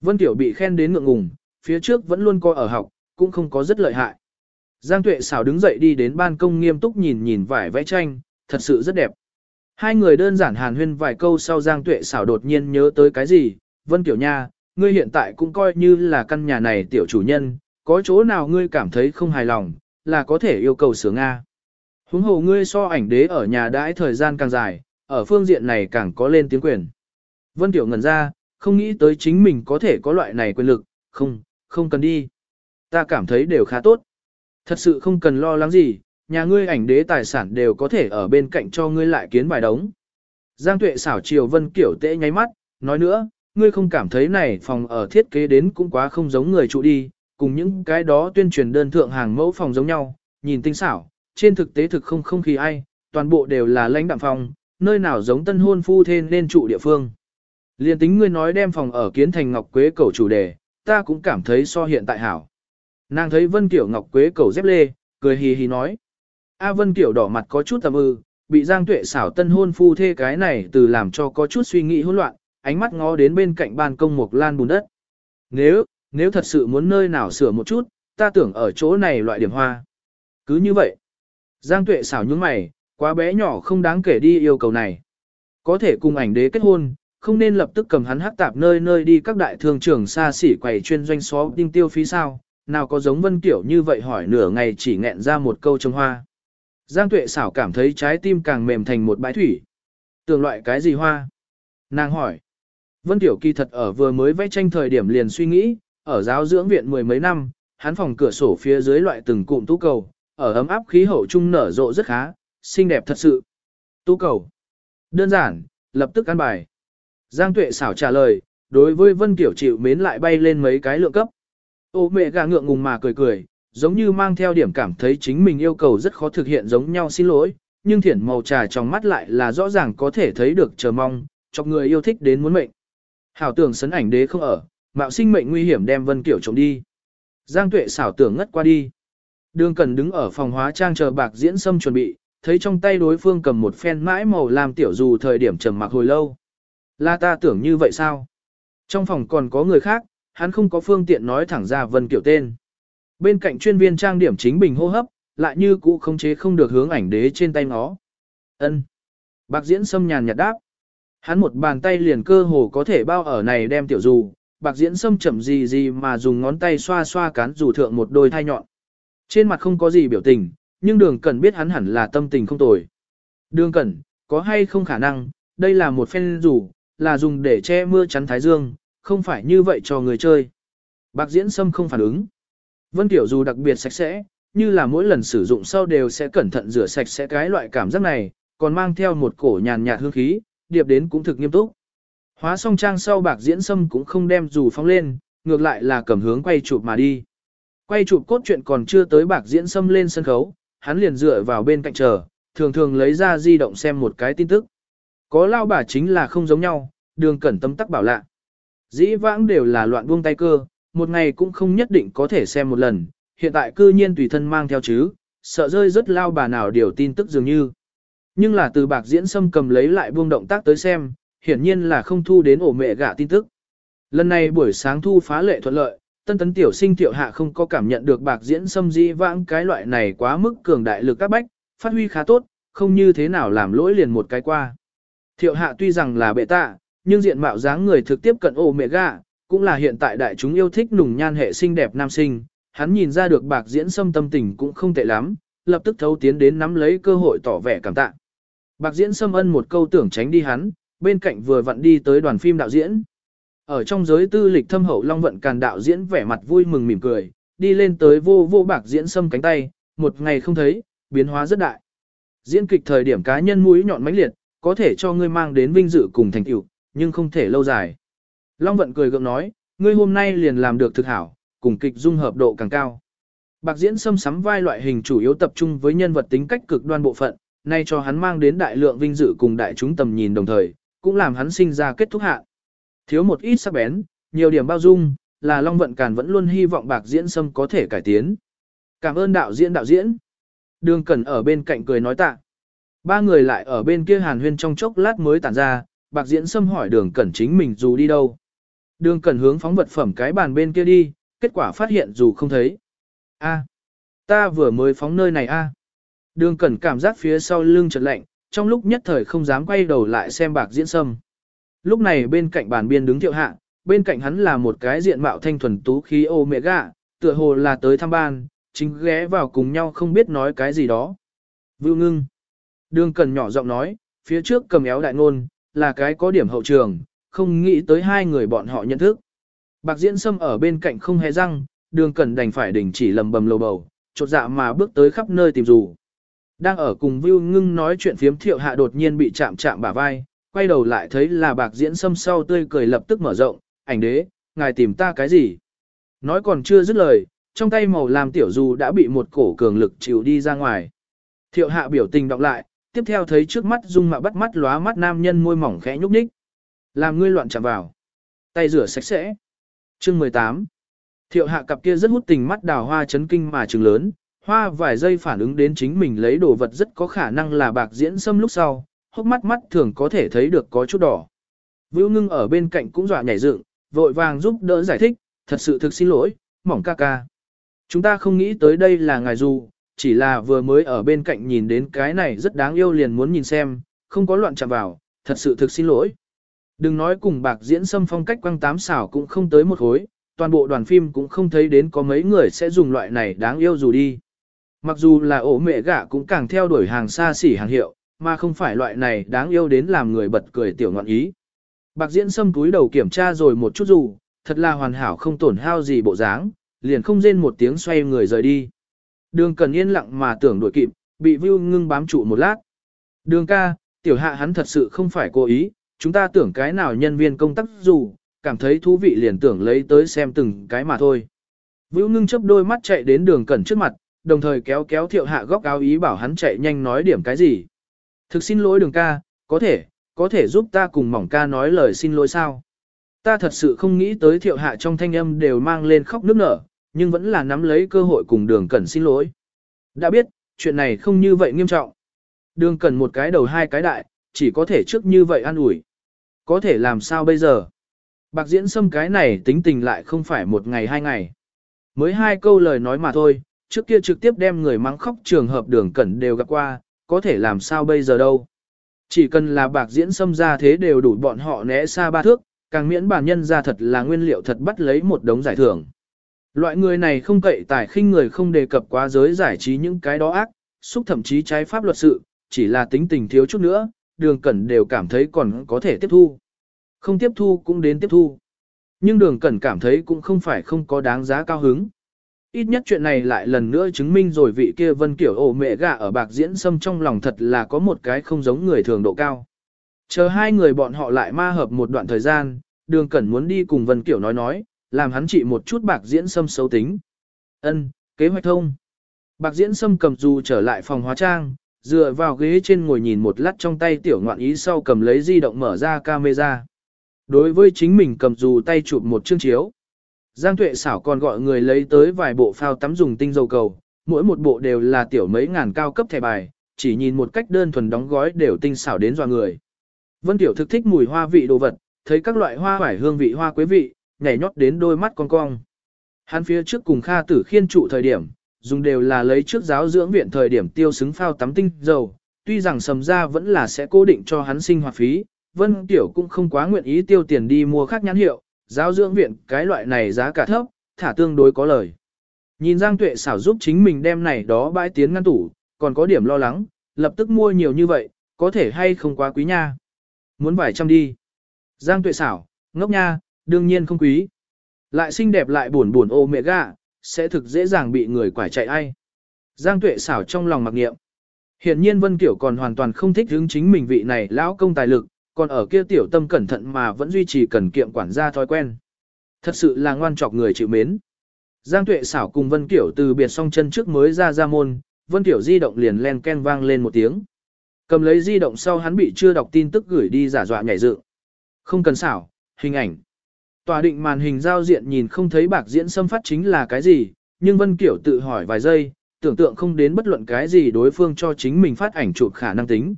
Vân Tiểu bị khen đến ngượng ngùng, phía trước vẫn luôn coi ở học, cũng không có rất lợi hại. Giang Tuệ xảo đứng dậy đi đến ban công nghiêm túc nhìn nhìn vải vẽ tranh, thật sự rất đẹp. Hai người đơn giản hàn huyên vài câu sau Giang Tuệ xảo đột nhiên nhớ tới cái gì, Vân Tiểu Nha, ngươi hiện tại cũng coi như là căn nhà này tiểu chủ nhân, có chỗ nào ngươi cảm thấy không hài lòng, là có thể yêu cầu sửa Nga. Huống hồ ngươi so ảnh đế ở nhà đãi thời gian càng dài, ở phương diện này càng có lên tiếng quyền. Vân Tiểu ngẩn ra, không nghĩ tới chính mình có thể có loại này quyền lực, không, không cần đi. Ta cảm thấy đều khá tốt. Thật sự không cần lo lắng gì, nhà ngươi ảnh đế tài sản đều có thể ở bên cạnh cho ngươi lại kiến bài đống. Giang tuệ xảo chiều Vân Kiểu tệ nháy mắt, nói nữa, ngươi không cảm thấy này phòng ở thiết kế đến cũng quá không giống người trụ đi, cùng những cái đó tuyên truyền đơn thượng hàng mẫu phòng giống nhau, nhìn tinh xảo, trên thực tế thực không không khí ai, toàn bộ đều là lãnh đạm phòng, nơi nào giống tân hôn phu thê nên trụ địa phương. Liên tính ngươi nói đem phòng ở kiến thành ngọc quế cầu chủ đề, ta cũng cảm thấy so hiện tại hảo. Nàng thấy Vân Kiểu ngọc quế cầu dép lê, cười hì hì nói. A Vân Kiểu đỏ mặt có chút tầm ư, bị Giang Tuệ xảo tân hôn phu thê cái này từ làm cho có chút suy nghĩ hỗn loạn, ánh mắt ngó đến bên cạnh ban công một lan bùn đất. Nếu, nếu thật sự muốn nơi nào sửa một chút, ta tưởng ở chỗ này loại điểm hoa. Cứ như vậy. Giang Tuệ xảo những mày, quá bé nhỏ không đáng kể đi yêu cầu này. Có thể cùng ảnh đế kết hôn, không nên lập tức cầm hắn hắc tạp nơi nơi đi các đại thương trường xa xỉ quầy chuyên doanh xó tinh tiêu phí sao, nào có giống Vân Kiểu như vậy hỏi nửa ngày chỉ nghẹn ra một câu trong hoa. Giang Tuệ xảo cảm thấy trái tim càng mềm thành một bãi thủy. Tưởng loại cái gì hoa? Nàng hỏi. Vân Tiểu kỳ thật ở vừa mới vẽ tranh thời điểm liền suy nghĩ, ở giáo dưỡng viện mười mấy năm, hắn phòng cửa sổ phía dưới loại từng cụm tú cầu, ở ấm áp khí hậu trung nở rộ rất khá, xinh đẹp thật sự. Tú cầu. Đơn giản, lập tức ăn bài. Giang Tuệ xảo trả lời, đối với Vân Kiểu chịu mến lại bay lên mấy cái lượng cấp. Ô mẹ gà ngượng ngùng mà cười cười, giống như mang theo điểm cảm thấy chính mình yêu cầu rất khó thực hiện giống nhau xin lỗi, nhưng thiển màu trà trong mắt lại là rõ ràng có thể thấy được chờ mong, chọc người yêu thích đến muốn mệnh. Hảo tưởng sấn ảnh đế không ở, mạo sinh mệnh nguy hiểm đem Vân Kiểu trộm đi. Giang Tuệ xảo tưởng ngất qua đi. Đường Cần đứng ở phòng hóa trang chờ bạc diễn sâm chuẩn bị, thấy trong tay đối phương cầm một phen mãi màu làm tiểu dù thời điểm trầm mặc hồi lâu. Là ta tưởng như vậy sao? Trong phòng còn có người khác, hắn không có phương tiện nói thẳng ra Vân Kiểu tên. Bên cạnh chuyên viên trang điểm chính bình hô hấp, lại như cũ không chế không được hướng ảnh đế trên tay nó. Ân. Bạc diễn sâm nhàn nhạt đáp. Hắn một bàn tay liền cơ hồ có thể bao ở này đem tiểu dù, bạc diễn sâm chậm gì gì mà dùng ngón tay xoa xoa cán dù thượng một đôi thai nhọn. Trên mặt không có gì biểu tình, nhưng đường cẩn biết hắn hẳn là tâm tình không tồi. Đường cẩn, có hay không khả năng, đây là một phen rủ, là dùng để che mưa chắn thái dương, không phải như vậy cho người chơi. Bạc diễn sâm không phản ứng. Vân Tiểu dù đặc biệt sạch sẽ, như là mỗi lần sử dụng sau đều sẽ cẩn thận rửa sạch sẽ cái loại cảm giác này, còn mang theo một cổ nhàn nhạt hương khí, điệp đến cũng thực nghiêm túc. Hóa xong trang sau bạc diễn sâm cũng không đem dù phóng lên, ngược lại là cầm hướng quay chụp mà đi. Quay chụp cốt truyện còn chưa tới bạc diễn sâm lên sân khấu, hắn liền dựa vào bên cạnh chờ, thường thường lấy ra di động xem một cái tin tức. Có lao bà chính là không giống nhau, đường cẩn tâm tắc bảo lạ. Dĩ vãng đều là loạn buông tay cơ, một ngày cũng không nhất định có thể xem một lần, hiện tại cư nhiên tùy thân mang theo chứ, sợ rơi rất lao bà nào điều tin tức dường như. Nhưng là từ bạc diễn sâm cầm lấy lại buông động tác tới xem, hiển nhiên là không thu đến ổ mẹ gạ tin tức. Lần này buổi sáng thu phá lệ thuận lợi, tân tấn tiểu sinh tiểu hạ không có cảm nhận được bạc diễn xâm di vãng cái loại này quá mức cường đại lực các bách, phát huy khá tốt, không như thế nào làm lỗi liền một cái qua. Thiệu hạ tuy rằng là bệ tạ, nhưng diện mạo dáng người thực tiếp cận ổ mẹ gạ, cũng là hiện tại đại chúng yêu thích nùng nhan hệ xinh đẹp nam sinh, hắn nhìn ra được bạc diễn xâm tâm tình cũng không tệ lắm, lập tức thấu tiến đến nắm lấy cơ hội tỏ vẻ cảm tạ. Bạc diễn xâm ân một câu tưởng tránh đi hắn, bên cạnh vừa vặn đi tới đoàn phim đạo diễn. Ở trong giới tư lịch thâm hậu Long Vận Càn đạo diễn vẻ mặt vui mừng mỉm cười, đi lên tới vô vô bạc diễn xâm cánh tay, một ngày không thấy, biến hóa rất đại. Diễn kịch thời điểm cá nhân mũi nhọn mãnh liệt, có thể cho ngươi mang đến vinh dự cùng thành tựu, nhưng không thể lâu dài. Long Vận cười gượng nói, ngươi hôm nay liền làm được thực hảo, cùng kịch dung hợp độ càng cao. Bạc diễn xâm sắm vai loại hình chủ yếu tập trung với nhân vật tính cách cực đoan bộ phận, nay cho hắn mang đến đại lượng vinh dự cùng đại chúng tầm nhìn đồng thời, cũng làm hắn sinh ra kết thúc hạ. Thiếu một ít sắc bén, nhiều điểm bao dung, là Long Vận Càn vẫn luôn hy vọng bạc diễn sâm có thể cải tiến. Cảm ơn đạo diễn đạo diễn. Đường Cẩn ở bên cạnh cười nói tạ. Ba người lại ở bên kia hàn huyên trong chốc lát mới tản ra, bạc diễn sâm hỏi đường Cẩn chính mình dù đi đâu. Đường Cẩn hướng phóng vật phẩm cái bàn bên kia đi, kết quả phát hiện dù không thấy. A, ta vừa mới phóng nơi này a. Đường Cẩn cảm giác phía sau lưng chợt lạnh, trong lúc nhất thời không dám quay đầu lại xem bạc diễn sâm. Lúc này bên cạnh bàn biên đứng thiệu hạ, bên cạnh hắn là một cái diện mạo thanh thuần tú khí ô mẹ gạ, tựa hồ là tới thăm ban, chính ghé vào cùng nhau không biết nói cái gì đó. Vưu ngưng. Đường cần nhỏ giọng nói, phía trước cầm éo đại ngôn, là cái có điểm hậu trường, không nghĩ tới hai người bọn họ nhận thức. Bạc diễn sâm ở bên cạnh không hề răng, đường cần đành phải đình chỉ lầm bầm lầu bầu, chột dạ mà bước tới khắp nơi tìm dù. Đang ở cùng Vưu Ngưng nói chuyện phiếm thiệu hạ đột nhiên bị chạm chạm bả vai, quay đầu lại thấy là bạc diễn sâm sau tươi cười lập tức mở rộng, ảnh đế, ngài tìm ta cái gì? Nói còn chưa dứt lời, trong tay màu làm tiểu dù đã bị một cổ cường lực chịu đi ra ngoài. Thiệu hạ biểu tình đọc lại, tiếp theo thấy trước mắt dung mạo bắt mắt lóa mắt nam nhân môi mỏng khẽ nhúc nhích. Làm ngươi loạn chạm vào. Tay rửa sạch sẽ. Chương 18 Thiệu hạ cặp kia rất hút tình mắt đào hoa chấn kinh mà trừng lớn, hoa vài giây phản ứng đến chính mình lấy đồ vật rất có khả năng là bạc diễn xâm lúc sau, hốc mắt mắt thường có thể thấy được có chút đỏ. Vưu ngưng ở bên cạnh cũng dọa nhảy dựng, vội vàng giúp đỡ giải thích, thật sự thực xin lỗi, mỏng ca ca. Chúng ta không nghĩ tới đây là ngài dù, chỉ là vừa mới ở bên cạnh nhìn đến cái này rất đáng yêu liền muốn nhìn xem, không có loạn chạm vào, thật sự thực xin lỗi. Đừng nói cùng bạc diễn xâm phong cách quăng tám xảo cũng không tới một hối, toàn bộ đoàn phim cũng không thấy đến có mấy người sẽ dùng loại này đáng yêu dù đi. Mặc dù là ổ mẹ gạ cũng càng theo đuổi hàng xa xỉ hàng hiệu, mà không phải loại này đáng yêu đến làm người bật cười tiểu ngọn ý. Bạc diễn xâm túi đầu kiểm tra rồi một chút dù, thật là hoàn hảo không tổn hao gì bộ dáng, liền không rên một tiếng xoay người rời đi. Đường cần yên lặng mà tưởng đuổi kịp, bị Vưu ngưng bám trụ một lát. Đường ca, tiểu hạ hắn thật sự không phải cố ý, chúng ta tưởng cái nào nhân viên công tác dù, cảm thấy thú vị liền tưởng lấy tới xem từng cái mà thôi. Vưu ngưng chấp đôi mắt chạy đến đường cẩn trước mặt, đồng thời kéo kéo thiệu hạ góc áo ý bảo hắn chạy nhanh nói điểm cái gì. Thực xin lỗi đường ca, có thể, có thể giúp ta cùng mỏng ca nói lời xin lỗi sao. Ta thật sự không nghĩ tới thiệu hạ trong thanh âm đều mang lên khóc nước nở, nhưng vẫn là nắm lấy cơ hội cùng đường cẩn xin lỗi. Đã biết, chuyện này không như vậy nghiêm trọng. Đường cẩn một cái đầu hai cái đại, chỉ có thể trước như vậy an ủi. Có thể làm sao bây giờ? Bạc diễn xâm cái này tính tình lại không phải một ngày hai ngày. Mới hai câu lời nói mà thôi, trước kia trực tiếp đem người mắng khóc trường hợp đường cẩn đều gặp qua, có thể làm sao bây giờ đâu. Chỉ cần là bạc diễn xâm ra thế đều đủ bọn họ né xa ba thước, càng miễn bản nhân ra thật là nguyên liệu thật bắt lấy một đống giải thưởng. Loại người này không cậy tài khinh người không đề cập quá giới giải trí những cái đó ác, xúc thậm chí trái pháp luật sự, chỉ là tính tình thiếu chút nữa, đường cẩn đều cảm thấy còn có thể tiếp thu. Không tiếp thu cũng đến tiếp thu. Nhưng đường cẩn cảm thấy cũng không phải không có đáng giá cao hứng. Ít nhất chuyện này lại lần nữa chứng minh rồi vị kia vân kiểu ổ mẹ gà ở bạc diễn sâm trong lòng thật là có một cái không giống người thường độ cao. Chờ hai người bọn họ lại ma hợp một đoạn thời gian, đường cẩn muốn đi cùng vân kiểu nói nói, làm hắn trị một chút bạc diễn sâm xấu tính. ân kế hoạch thông. Bạc diễn sâm cầm dù trở lại phòng hóa trang, dựa vào ghế trên ngồi nhìn một lát trong tay tiểu ngoạn ý sau cầm lấy di động mở ra camera. Đối với chính mình cầm dù tay chụp một chương chiếu. Giang tuệ xảo còn gọi người lấy tới vài bộ phao tắm dùng tinh dầu cầu, mỗi một bộ đều là tiểu mấy ngàn cao cấp thẻ bài, chỉ nhìn một cách đơn thuần đóng gói đều tinh xảo đến dọa người. Vân Tiểu thực thích mùi hoa vị đồ vật, thấy các loại hoa vải hương vị hoa quế vị, nhảy nhót đến đôi mắt con cong. Hắn phía trước cùng Kha Tử Khiên trụ thời điểm, dùng đều là lấy trước giáo dưỡng viện thời điểm tiêu xứng phao tắm tinh dầu, tuy rằng sầm ra vẫn là sẽ cố định cho hắn sinh hoạt phí, Vân Tiểu cũng không quá nguyện ý tiêu tiền đi mua khác nhãn hiệu, giáo dưỡng viện cái loại này giá cả thấp, thả tương đối có lời. Nhìn Giang Tuệ xảo giúp chính mình đem này đó bãi tiến ngăn tủ, còn có điểm lo lắng, lập tức mua nhiều như vậy, có thể hay không quá quý nha. Muốn vài trăm đi. Giang Tuệ xảo, ngốc nha, đương nhiên không quý. Lại xinh đẹp lại buồn buồn ô mẹ gà, sẽ thực dễ dàng bị người quải chạy ai. Giang Tuệ xảo trong lòng mặc nghiệm. Hiện nhiên Vân Kiểu còn hoàn toàn không thích hướng chính mình vị này lão công tài lực, còn ở kia tiểu tâm cẩn thận mà vẫn duy trì cần kiệm quản gia thói quen. Thật sự là ngoan trọc người chịu mến. Giang Tuệ xảo cùng Vân Kiểu từ biệt song chân trước mới ra ra môn, Vân Kiểu di động liền len ken vang lên một tiếng. Cầm lấy di động sau hắn bị chưa đọc tin tức gửi đi giả dọa nhảy dựng. Không cần xảo, hình ảnh. Tòa định màn hình giao diện nhìn không thấy bạc diễn xâm phát chính là cái gì, nhưng Vân Kiểu tự hỏi vài giây, tưởng tượng không đến bất luận cái gì đối phương cho chính mình phát ảnh chụp khả năng tính.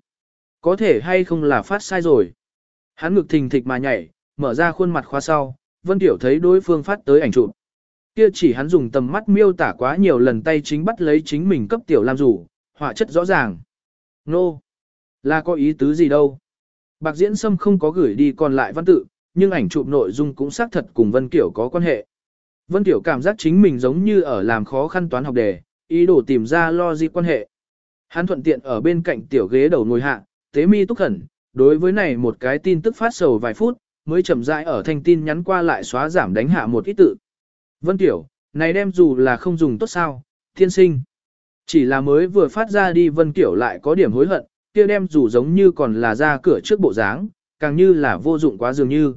Có thể hay không là phát sai rồi. Hắn ngực thình thịch mà nhảy, mở ra khuôn mặt khóa sau, Vân Tiểu thấy đối phương phát tới ảnh chụp. Kia chỉ hắn dùng tầm mắt miêu tả quá nhiều lần tay chính bắt lấy chính mình cấp Tiểu làm rủ, họa chất rõ ràng. Nô! No. Là có ý tứ gì đâu. Bạc Diễn Sâm không có gửi đi còn lại văn tự, nhưng ảnh chụp nội dung cũng xác thật cùng Vân Kiểu có quan hệ. Vân Kiểu cảm giác chính mình giống như ở làm khó khăn toán học đề, ý đồ tìm ra lo gì quan hệ. Hắn thuận tiện ở bên cạnh tiểu ghế đầu ngồi hạ, tế mi túc khẩn, đối với này một cái tin tức phát sầu vài phút, mới chậm rãi ở thanh tin nhắn qua lại xóa giảm đánh hạ một ít tự. Vân Tiểu, này đem dù là không dùng tốt sao, thiên sinh. Chỉ là mới vừa phát ra đi Vân Tiểu lại có điểm hối hận, kia đem dù giống như còn là ra cửa trước bộ dáng, càng như là vô dụng quá dường như.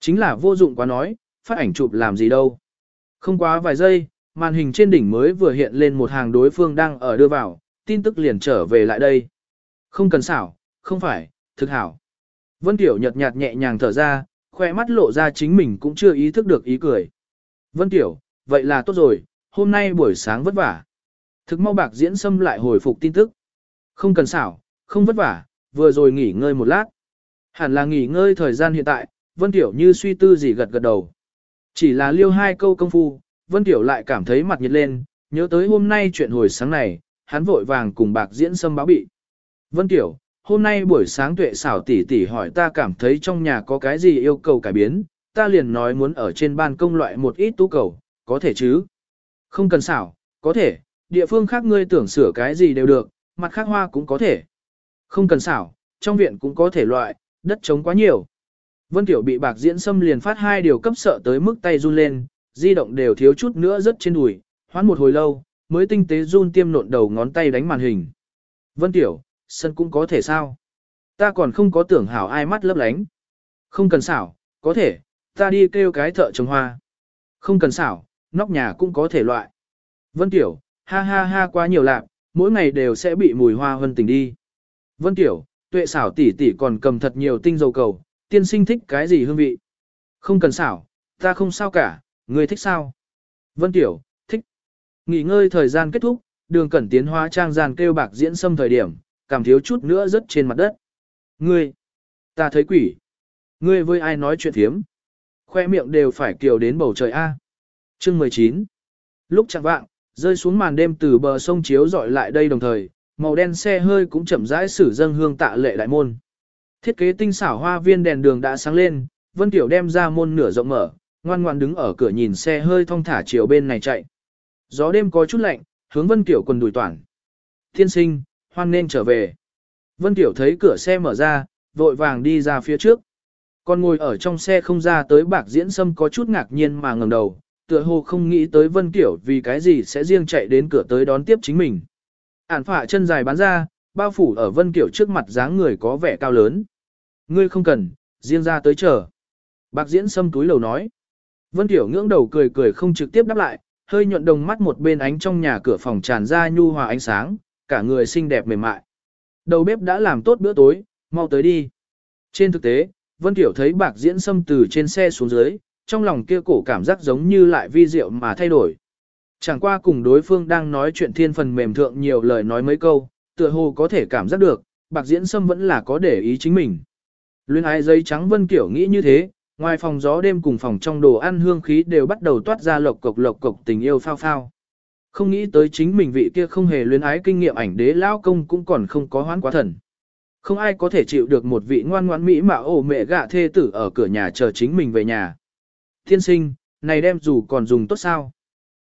Chính là vô dụng quá nói, phát ảnh chụp làm gì đâu. Không quá vài giây, màn hình trên đỉnh mới vừa hiện lên một hàng đối phương đang ở đưa vào, tin tức liền trở về lại đây. Không cần xảo, không phải, thực hảo. Vân Tiểu nhợt nhạt nhẹ nhàng thở ra, khoe mắt lộ ra chính mình cũng chưa ý thức được ý cười. Vân Tiểu, vậy là tốt rồi, hôm nay buổi sáng vất vả. Thực mau bạc diễn xâm lại hồi phục tin tức. Không cần xảo, không vất vả, vừa rồi nghỉ ngơi một lát. Hẳn là nghỉ ngơi thời gian hiện tại, Vân Tiểu như suy tư gì gật gật đầu. Chỉ là liêu hai câu công phu, Vân Tiểu lại cảm thấy mặt nhiệt lên, nhớ tới hôm nay chuyện hồi sáng này, hắn vội vàng cùng bạc diễn xâm báo bị. Vân Tiểu, hôm nay buổi sáng tuệ xảo tỷ tỷ hỏi ta cảm thấy trong nhà có cái gì yêu cầu cải biến, ta liền nói muốn ở trên ban công loại một ít tú cầu, có thể chứ? Không cần xảo, có thể, địa phương khác ngươi tưởng sửa cái gì đều được, mặt khác hoa cũng có thể. Không cần xảo, trong viện cũng có thể loại, đất trống quá nhiều. Vân Tiểu bị bạc diễn xâm liền phát hai điều cấp sợ tới mức tay run lên, di động đều thiếu chút nữa rất trên đùi, hoán một hồi lâu, mới tinh tế run tiêm nộn đầu ngón tay đánh màn hình. Vân Tiểu, sân cũng có thể sao? Ta còn không có tưởng hảo ai mắt lấp lánh. Không cần xảo, có thể, ta đi kêu cái thợ trồng hoa. Không cần xảo, nóc nhà cũng có thể loại. Vân Tiểu, ha ha ha quá nhiều lạc, mỗi ngày đều sẽ bị mùi hoa hân tình đi. Vân Tiểu, tuệ xảo tỷ tỷ còn cầm thật nhiều tinh dầu cầu, tiên sinh thích cái gì hương vị. Không cần xảo, ta không sao cả, người thích sao? Vân Tiểu, thích. Nghỉ ngơi thời gian kết thúc, đường cẩn tiến hóa trang gian kêu bạc diễn xâm thời điểm, cảm thiếu chút nữa rớt trên mặt đất. Ngươi, ta thấy quỷ. Ngươi với ai nói chuyện thiếm? Khoe miệng đều phải kiều đến bầu trời A. Chương 19 Lúc chẳng vạng, rơi xuống màn đêm từ bờ sông chiếu dọi lại đây đồng thời, màu đen xe hơi cũng chậm rãi sử dâng hương tạ lệ đại môn. Thiết kế tinh xảo hoa viên đèn đường đã sáng lên, Vân Tiểu đem ra môn nửa rộng mở, ngoan ngoan đứng ở cửa nhìn xe hơi thong thả chiều bên này chạy. Gió đêm có chút lạnh, hướng Vân tiểu quần đùi toàn. Thiên sinh, hoan nên trở về. Vân Tiểu thấy cửa xe mở ra, vội vàng đi ra phía trước. Còn ngồi ở trong xe không ra tới bạc diễn sâm có chút ngạc nhiên mà ngẩng đầu, tựa hồ không nghĩ tới Vân Tiểu vì cái gì sẽ riêng chạy đến cửa tới đón tiếp chính mình. Ản phả chân dài bán ra, bao phủ ở Vân Tiểu trước mặt dáng người có vẻ cao lớn. Ngươi không cần, riêng ra tới chờ. Bạc diễn sâm túi lầu nói. Vân Tiểu ngưỡng đầu cười cười không trực tiếp đáp lại, hơi nhuận đồng mắt một bên ánh trong nhà cửa phòng tràn ra nhu hòa ánh sáng, cả người xinh đẹp mềm mại. Đầu bếp đã làm tốt bữa tối, mau tới đi. Trên thực tế, Vân Tiểu thấy bạc diễn xâm từ trên xe xuống dưới, trong lòng kia cổ cảm giác giống như lại vi diệu mà thay đổi. Chẳng qua cùng đối phương đang nói chuyện thiên phần mềm thượng nhiều lời nói mấy câu, tựa hồ có thể cảm giác được, bạc diễn xâm vẫn là có để ý chính mình. Luyên ái giấy trắng Vân Kiểu nghĩ như thế, ngoài phòng gió đêm cùng phòng trong đồ ăn hương khí đều bắt đầu toát ra lộc cộc lộc cộc tình yêu phao phao. Không nghĩ tới chính mình vị kia không hề luyến ái kinh nghiệm ảnh đế lao công cũng còn không có hoán quá thần. Không ai có thể chịu được một vị ngoan ngoãn mỹ mà ổ mẹ gạ thê tử ở cửa nhà chờ chính mình về nhà. Thiên sinh, này đem dù còn dùng tốt sao?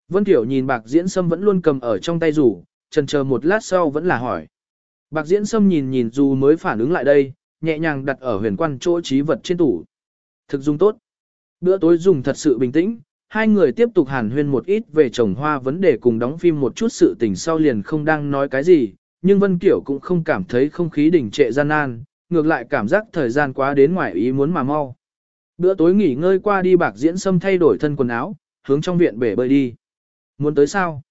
Vân Tiểu nhìn bạc diễn sâm vẫn luôn cầm ở trong tay rủ, trần chờ một lát sau vẫn là hỏi. Bạc diễn sâm nhìn nhìn dù mới phản ứng lại đây, nhẹ nhàng đặt ở huyền quan chỗ trí vật trên tủ. Thực dùng tốt. Bữa tối dùng thật sự bình tĩnh, hai người tiếp tục hàn huyên một ít về trồng hoa vấn đề cùng đóng phim một chút sự tình sau liền không đang nói cái gì, nhưng Vân Kiểu cũng không cảm thấy không khí đỉnh trệ gian nan, ngược lại cảm giác thời gian quá đến ngoài ý muốn mà mau. Bữa tối nghỉ ngơi qua đi bạc diễn sâm thay đổi thân quần áo, hướng trong viện bể bơi đi. Muốn tới sao?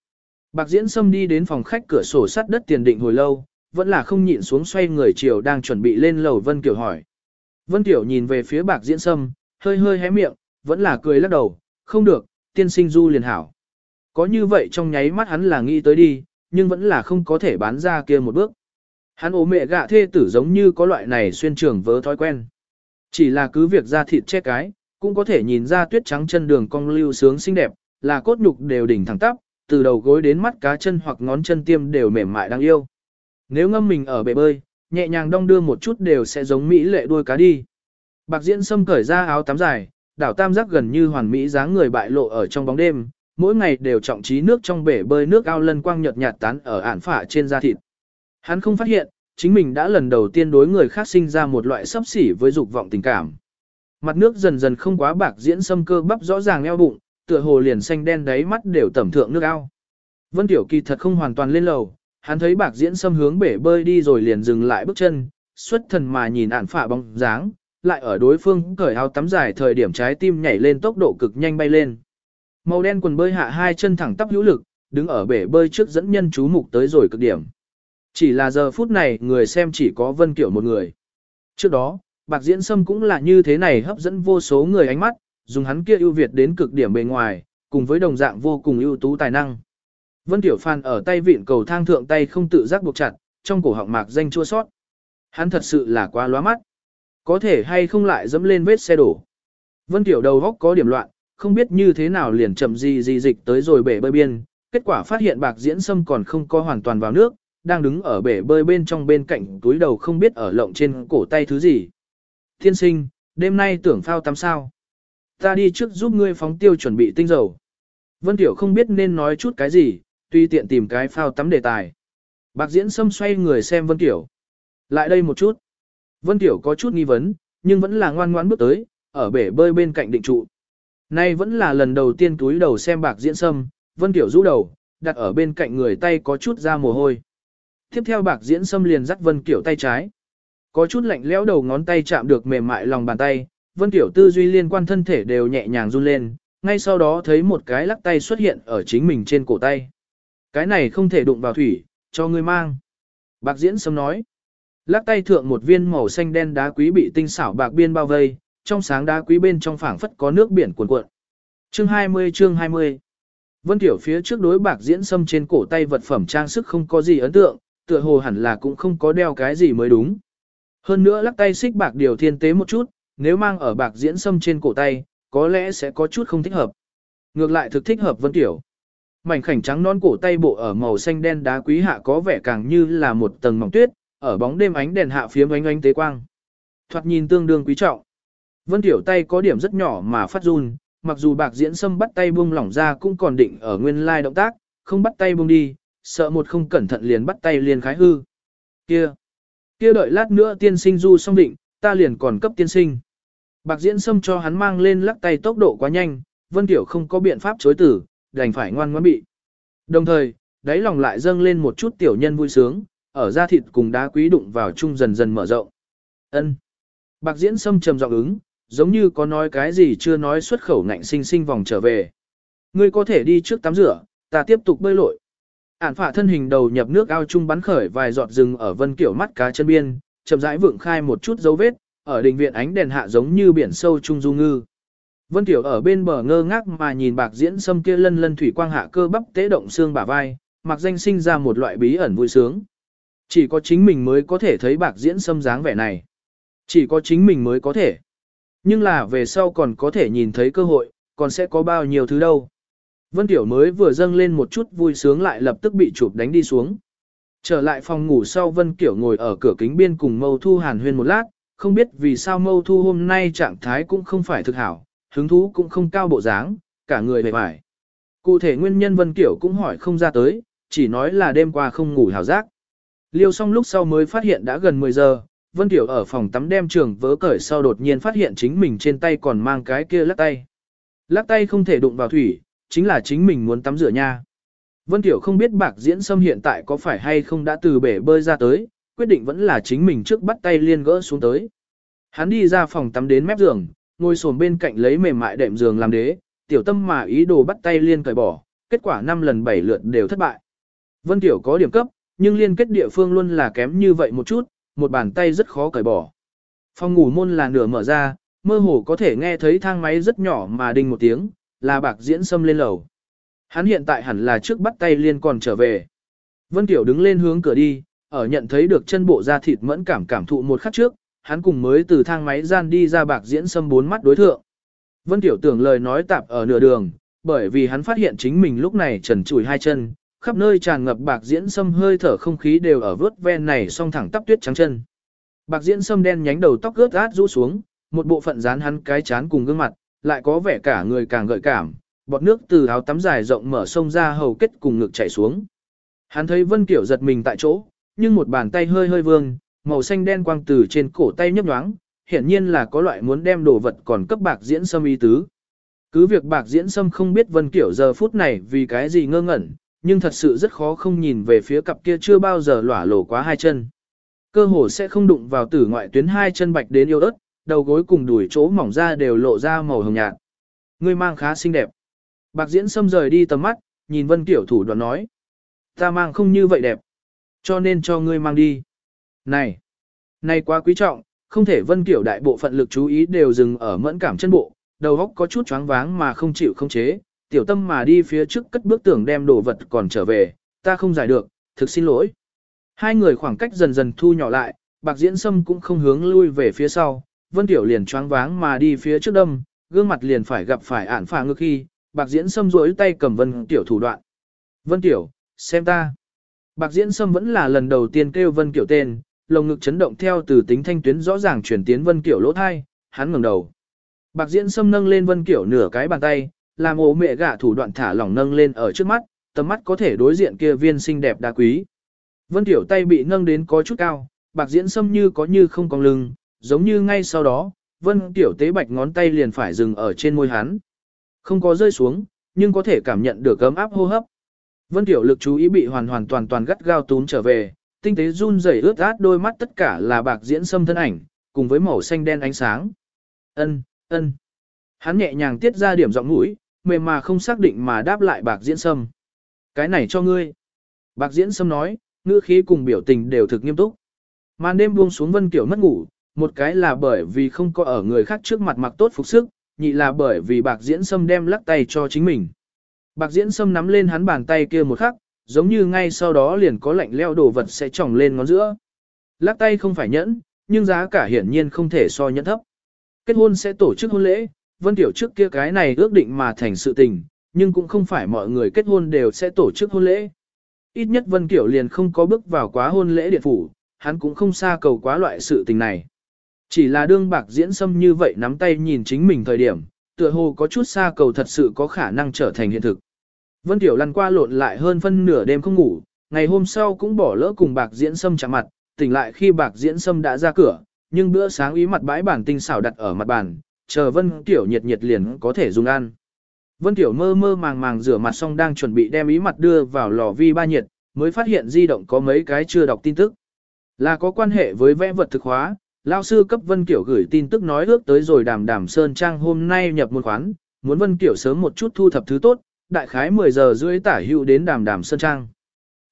Bạc diễn sâm đi đến phòng khách cửa sổ sắt đất tiền định hồi lâu, vẫn là không nhịn xuống xoay người chiều đang chuẩn bị lên lầu Vân Kiểu hỏi. Vân Kiểu nhìn về phía bạc diễn sâm, hơi hơi hé miệng, vẫn là cười lắc đầu, không được, tiên sinh du liền hảo. Có như vậy trong nháy mắt hắn là nghĩ tới đi, nhưng vẫn là không có thể bán ra kia một bước. Hắn ố mẹ gạ thê tử giống như có loại này xuyên trường vớ thói quen. Chỉ là cứ việc ra thịt che cái, cũng có thể nhìn ra tuyết trắng chân đường cong lưu sướng xinh đẹp, là cốt nhục đều đỉnh thẳng tắp, từ đầu gối đến mắt cá chân hoặc ngón chân tiêm đều mềm mại đáng yêu. Nếu ngâm mình ở bể bơi, nhẹ nhàng đong đưa một chút đều sẽ giống mỹ lệ đuôi cá đi. Bạc Diễn Sâm cởi ra áo tắm dài, đảo tam giác gần như hoàn mỹ dáng người bại lộ ở trong bóng đêm, mỗi ngày đều trọng trí nước trong bể bơi nước ao lân quang nhợt nhạt tán ở ản phả trên da thịt. Hắn không phát hiện, chính mình đã lần đầu tiên đối người khác sinh ra một loại sấp xỉ với dục vọng tình cảm. Mặt nước dần dần không quá bạc diễn xâm cơ bắp rõ ràng eo bụng, tựa hồ liền xanh đen đáy mắt đều tẩm thượng nước ao. Vân Tiểu Kỳ thật không hoàn toàn lên lầu, hắn thấy bạc diễn xâm hướng bể bơi đi rồi liền dừng lại bước chân, xuất thần mà nhìn ản phả bóng dáng, lại ở đối phương cởi áo tắm dài thời điểm trái tim nhảy lên tốc độ cực nhanh bay lên. Màu đen quần bơi hạ hai chân thẳng tắp hữu lực, đứng ở bể bơi trước dẫn nhân chú mục tới rồi cực điểm. Chỉ là giờ phút này người xem chỉ có Vân Kiểu một người. Trước đó, Bạc Diễn Sâm cũng là như thế này hấp dẫn vô số người ánh mắt, dùng hắn kia ưu việt đến cực điểm bề ngoài, cùng với đồng dạng vô cùng ưu tú tài năng. Vân Tiểu Phan ở tay vịn cầu thang thượng tay không tự giác buộc chặt, trong cổ họng mạc danh chua sót. Hắn thật sự là quá lóa mắt. Có thể hay không lại dẫm lên vết xe đổ. Vân Tiểu đầu góc có điểm loạn, không biết như thế nào liền chậm gì gì dịch tới rồi bể bơi biên, kết quả phát hiện bạc diễn sâm còn không có hoàn toàn vào nước, đang đứng ở bể bơi bên trong bên cạnh túi đầu không biết ở lộng trên cổ tay thứ gì. Thiên sinh, đêm nay tưởng phao tắm sao. Ta đi trước giúp ngươi phóng tiêu chuẩn bị tinh dầu. Vân Tiểu không biết nên nói chút cái gì, tuy tiện tìm cái phao tắm đề tài. Bạc diễn sâm xoay người xem Vân Tiểu. Lại đây một chút. Vân Tiểu có chút nghi vấn, nhưng vẫn là ngoan ngoãn bước tới, ở bể bơi bên cạnh định trụ. Nay vẫn là lần đầu tiên túi đầu xem bạc diễn sâm, Vân Tiểu rũ đầu, đặt ở bên cạnh người tay có chút ra mồ hôi. Tiếp theo bạc diễn sâm liền dắt Vân Tiểu tay trái. Có chút lạnh lẽo đầu ngón tay chạm được mềm mại lòng bàn tay, Vân Tiểu tư duy liên quan thân thể đều nhẹ nhàng run lên, ngay sau đó thấy một cái lắc tay xuất hiện ở chính mình trên cổ tay. Cái này không thể đụng vào thủy, cho ngươi mang. Bạc diễn sâm nói. Lắc tay thượng một viên màu xanh đen đá quý bị tinh xảo bạc biên bao vây, trong sáng đá quý bên trong phảng phất có nước biển cuồn cuộn. Chương 20 chương 20 Vân Tiểu phía trước đối bạc diễn sâm trên cổ tay vật phẩm trang sức không có gì ấn tượng, tựa hồ hẳn là cũng không có đeo cái gì mới đúng. Hơn nữa lắc tay xích bạc điều thiên tế một chút, nếu mang ở bạc diễn sâm trên cổ tay, có lẽ sẽ có chút không thích hợp. Ngược lại thực thích hợp Vân Tiểu. Mảnh khảnh trắng non cổ tay bộ ở màu xanh đen đá quý hạ có vẻ càng như là một tầng mỏng tuyết, ở bóng đêm ánh đèn hạ phiếm ánh ánh tế quang. Thoạt nhìn tương đương quý trọng. Vân Tiểu tay có điểm rất nhỏ mà phát run, mặc dù bạc diễn sâm bắt tay buông lỏng ra cũng còn định ở nguyên lai động tác, không bắt tay buông đi, sợ một không cẩn thận liền bắt tay liền khái hư. Kia, kia đợi lát nữa tiên sinh du xong định, ta liền còn cấp tiên sinh. Bạc diễn sâm cho hắn mang lên lắc tay tốc độ quá nhanh, Vân Tiểu không có biện pháp chối tử, đành phải ngoan ngoãn bị. Đồng thời, đáy lòng lại dâng lên một chút tiểu nhân vui sướng, ở da thịt cùng đá quý đụng vào chung dần dần mở rộng. Ân. Bạc diễn sâm trầm giọng ứng, giống như có nói cái gì chưa nói xuất khẩu ngạnh sinh sinh vòng trở về. Ngươi có thể đi trước tắm rửa, ta tiếp tục bơi lội. Ản phả thân hình đầu nhập nước ao chung bắn khởi vài giọt rừng ở vân kiểu mắt cá chân biên, chậm rãi vượng khai một chút dấu vết, ở đình viện ánh đèn hạ giống như biển sâu trung du ngư. Vân Tiểu ở bên bờ ngơ ngác mà nhìn bạc diễn sâm kia lân lân thủy quang hạ cơ bắp tế động xương bả vai, mặc danh sinh ra một loại bí ẩn vui sướng. Chỉ có chính mình mới có thể thấy bạc diễn xâm dáng vẻ này. Chỉ có chính mình mới có thể. Nhưng là về sau còn có thể nhìn thấy cơ hội, còn sẽ có bao nhiêu thứ đâu. Vân Tiểu mới vừa dâng lên một chút vui sướng lại lập tức bị chụp đánh đi xuống. Trở lại phòng ngủ sau Vân Kiểu ngồi ở cửa kính biên cùng Mâu Thu hàn huyên một lát, không biết vì sao Mâu Thu hôm nay trạng thái cũng không phải thực hảo, hứng thú cũng không cao bộ dáng, cả người bề bài. Cụ thể nguyên nhân Vân Kiểu cũng hỏi không ra tới, chỉ nói là đêm qua không ngủ hào giác. Liêu xong lúc sau mới phát hiện đã gần 10 giờ, Vân Tiểu ở phòng tắm đem trường vớ cởi sau đột nhiên phát hiện chính mình trên tay còn mang cái kia lắc tay. Lắc tay không thể đụng vào thủy, chính là chính mình muốn tắm rửa nha. Vân Tiểu không biết bạc diễn sâm hiện tại có phải hay không đã từ bể bơi ra tới, quyết định vẫn là chính mình trước bắt tay liên gỡ xuống tới. Hắn đi ra phòng tắm đến mép giường, ngồi xổm bên cạnh lấy mềm mại đệm giường làm đế, tiểu tâm mà ý đồ bắt tay liên cởi bỏ, kết quả 5 lần 7 lượt đều thất bại. Vân Tiểu có điểm cấp, nhưng liên kết địa phương luôn là kém như vậy một chút, một bàn tay rất khó cởi bỏ. Phòng ngủ môn là nửa mở ra, mơ hồ có thể nghe thấy thang máy rất nhỏ mà đinh một tiếng, là bạc diễn xâm lên lầu. Hắn hiện tại hẳn là trước bắt tay liên còn trở về. Vân Tiểu đứng lên hướng cửa đi, ở nhận thấy được chân bộ da thịt mẫn cảm cảm thụ một khắc trước, hắn cùng mới từ thang máy gian đi ra bạc diễn xâm bốn mắt đối thượng. Vân Tiểu tưởng lời nói tạp ở nửa đường, bởi vì hắn phát hiện chính mình lúc này trần trụi hai chân, khắp nơi tràn ngập bạc diễn sâm hơi thở không khí đều ở vớt ven này song thẳng tắp tuyết trắng chân. Bạc diễn sâm đen nhánh đầu tóc ướt át rũ xuống, một bộ phận dán hắn cái chán cùng gương mặt, lại có vẻ cả người càng gợi cảm, bọt nước từ áo tắm dài rộng mở sông ra hầu kết cùng ngực chảy xuống. Hắn thấy Vân Kiểu giật mình tại chỗ, nhưng một bàn tay hơi hơi vương, màu xanh đen quang từ trên cổ tay nhấp nhoáng, hiển nhiên là có loại muốn đem đồ vật còn cấp bạc diễn sâm ý tứ. Cứ việc bạc diễn sâm không biết Vân Kiểu giờ phút này vì cái gì ngơ ngẩn, nhưng thật sự rất khó không nhìn về phía cặp kia chưa bao giờ lỏa lổ quá hai chân. Cơ hồ sẽ không đụng vào tử ngoại tuyến hai chân bạch đến yêu ớt, đầu gối cùng đùi chỗ mỏng ra đều lộ ra màu hồng nhạt. Ngươi mang khá xinh đẹp. Bạc diễn xâm rời đi tầm mắt, nhìn Vân Kiểu thủ đoạn nói. Ta mang không như vậy đẹp. Cho nên cho ngươi mang đi. Này! Này quá quý trọng, không thể Vân Kiểu đại bộ phận lực chú ý đều dừng ở mẫn cảm chân bộ, đầu óc có chút choáng váng mà không chịu không chế, tiểu tâm mà đi phía trước cất bước tưởng đem đồ vật còn trở về, ta không giải được, thực xin lỗi. Hai người khoảng cách dần dần thu nhỏ lại, bạc diễn sâm cũng không hướng lui về phía sau, vân tiểu liền choáng váng mà đi phía trước đâm, gương mặt liền phải gặp phải ản phà ngược khi, bạc diễn sâm rối tay cầm vân tiểu thủ đoạn. Vân tiểu, xem ta. Bạc diễn sâm vẫn là lần đầu tiên kêu vân tiểu tên, lồng ngực chấn động theo từ tính thanh tuyến rõ ràng chuyển tiến vân tiểu lỗ thai, hắn ngẩng đầu. Bạc diễn sâm nâng lên vân tiểu nửa cái bàn tay, làm ổ mẹ gả thủ đoạn thả lỏng nâng lên ở trước mắt, tầm mắt có thể đối diện kia viên xinh đẹp đa quý. Vân Tiểu tay bị nâng đến có chút cao, bạc diễn sâm như có như không cong lưng, giống như ngay sau đó, Vân Tiểu tế bạch ngón tay liền phải dừng ở trên môi hắn. Không có rơi xuống, nhưng có thể cảm nhận được ấm áp hô hấp. Vân Tiểu lực chú ý bị hoàn hoàn toàn toàn gắt gao tún trở về, tinh tế run rẩy ướt át đôi mắt tất cả là bạc diễn sâm thân ảnh, cùng với màu xanh đen ánh sáng. Ân, ân. Hắn nhẹ nhàng tiết ra điểm giọng mũi, mềm mà không xác định mà đáp lại bạc diễn sâm. Cái này cho ngươi. Bạc diễn sâm nói, ngữ khí cùng biểu tình đều thực nghiêm túc. Màn đêm buông xuống Vân Kiểu mất ngủ, một cái là bởi vì không có ở người khác trước mặt mặc tốt phục sức, nhị là bởi vì bạc diễn sâm đem lắc tay cho chính mình. Bạc diễn sâm nắm lên hắn bàn tay kia một khắc, giống như ngay sau đó liền có lạnh leo đồ vật sẽ trỏng lên ngón giữa. Lắc tay không phải nhẫn, nhưng giá cả hiển nhiên không thể so nhẫn thấp. Kết hôn sẽ tổ chức hôn lễ, Vân Tiểu trước kia cái này ước định mà thành sự tình, nhưng cũng không phải mọi người kết hôn đều sẽ tổ chức hôn lễ. Ít nhất Vân Tiểu liền không có bước vào quá hôn lễ điện phủ, hắn cũng không xa cầu quá loại sự tình này. Chỉ là đương bạc diễn xâm như vậy nắm tay nhìn chính mình thời điểm, tựa hồ có chút xa cầu thật sự có khả năng trở thành hiện thực. Vân Tiểu lăn qua lộn lại hơn phân nửa đêm không ngủ, ngày hôm sau cũng bỏ lỡ cùng bạc diễn sâm chạm mặt, tỉnh lại khi bạc diễn sâm đã ra cửa, nhưng bữa sáng ý mặt bãi bản tinh xảo đặt ở mặt bàn, chờ Vân Tiểu nhiệt nhiệt liền có thể dùng ăn. Vân Tiểu mơ mơ màng màng rửa mặt xong đang chuẩn bị đem ý mặt đưa vào lò vi ba nhiệt, mới phát hiện di động có mấy cái chưa đọc tin tức. Là có quan hệ với vẽ vật thực hóa, lao sư cấp Vân Kiểu gửi tin tức nói ước tới rồi đàm đàm Sơn Trang hôm nay nhập môn khoán, muốn Vân Kiểu sớm một chút thu thập thứ tốt, đại khái 10 giờ rưỡi tả hữu đến đàm đàm Sơn Trang.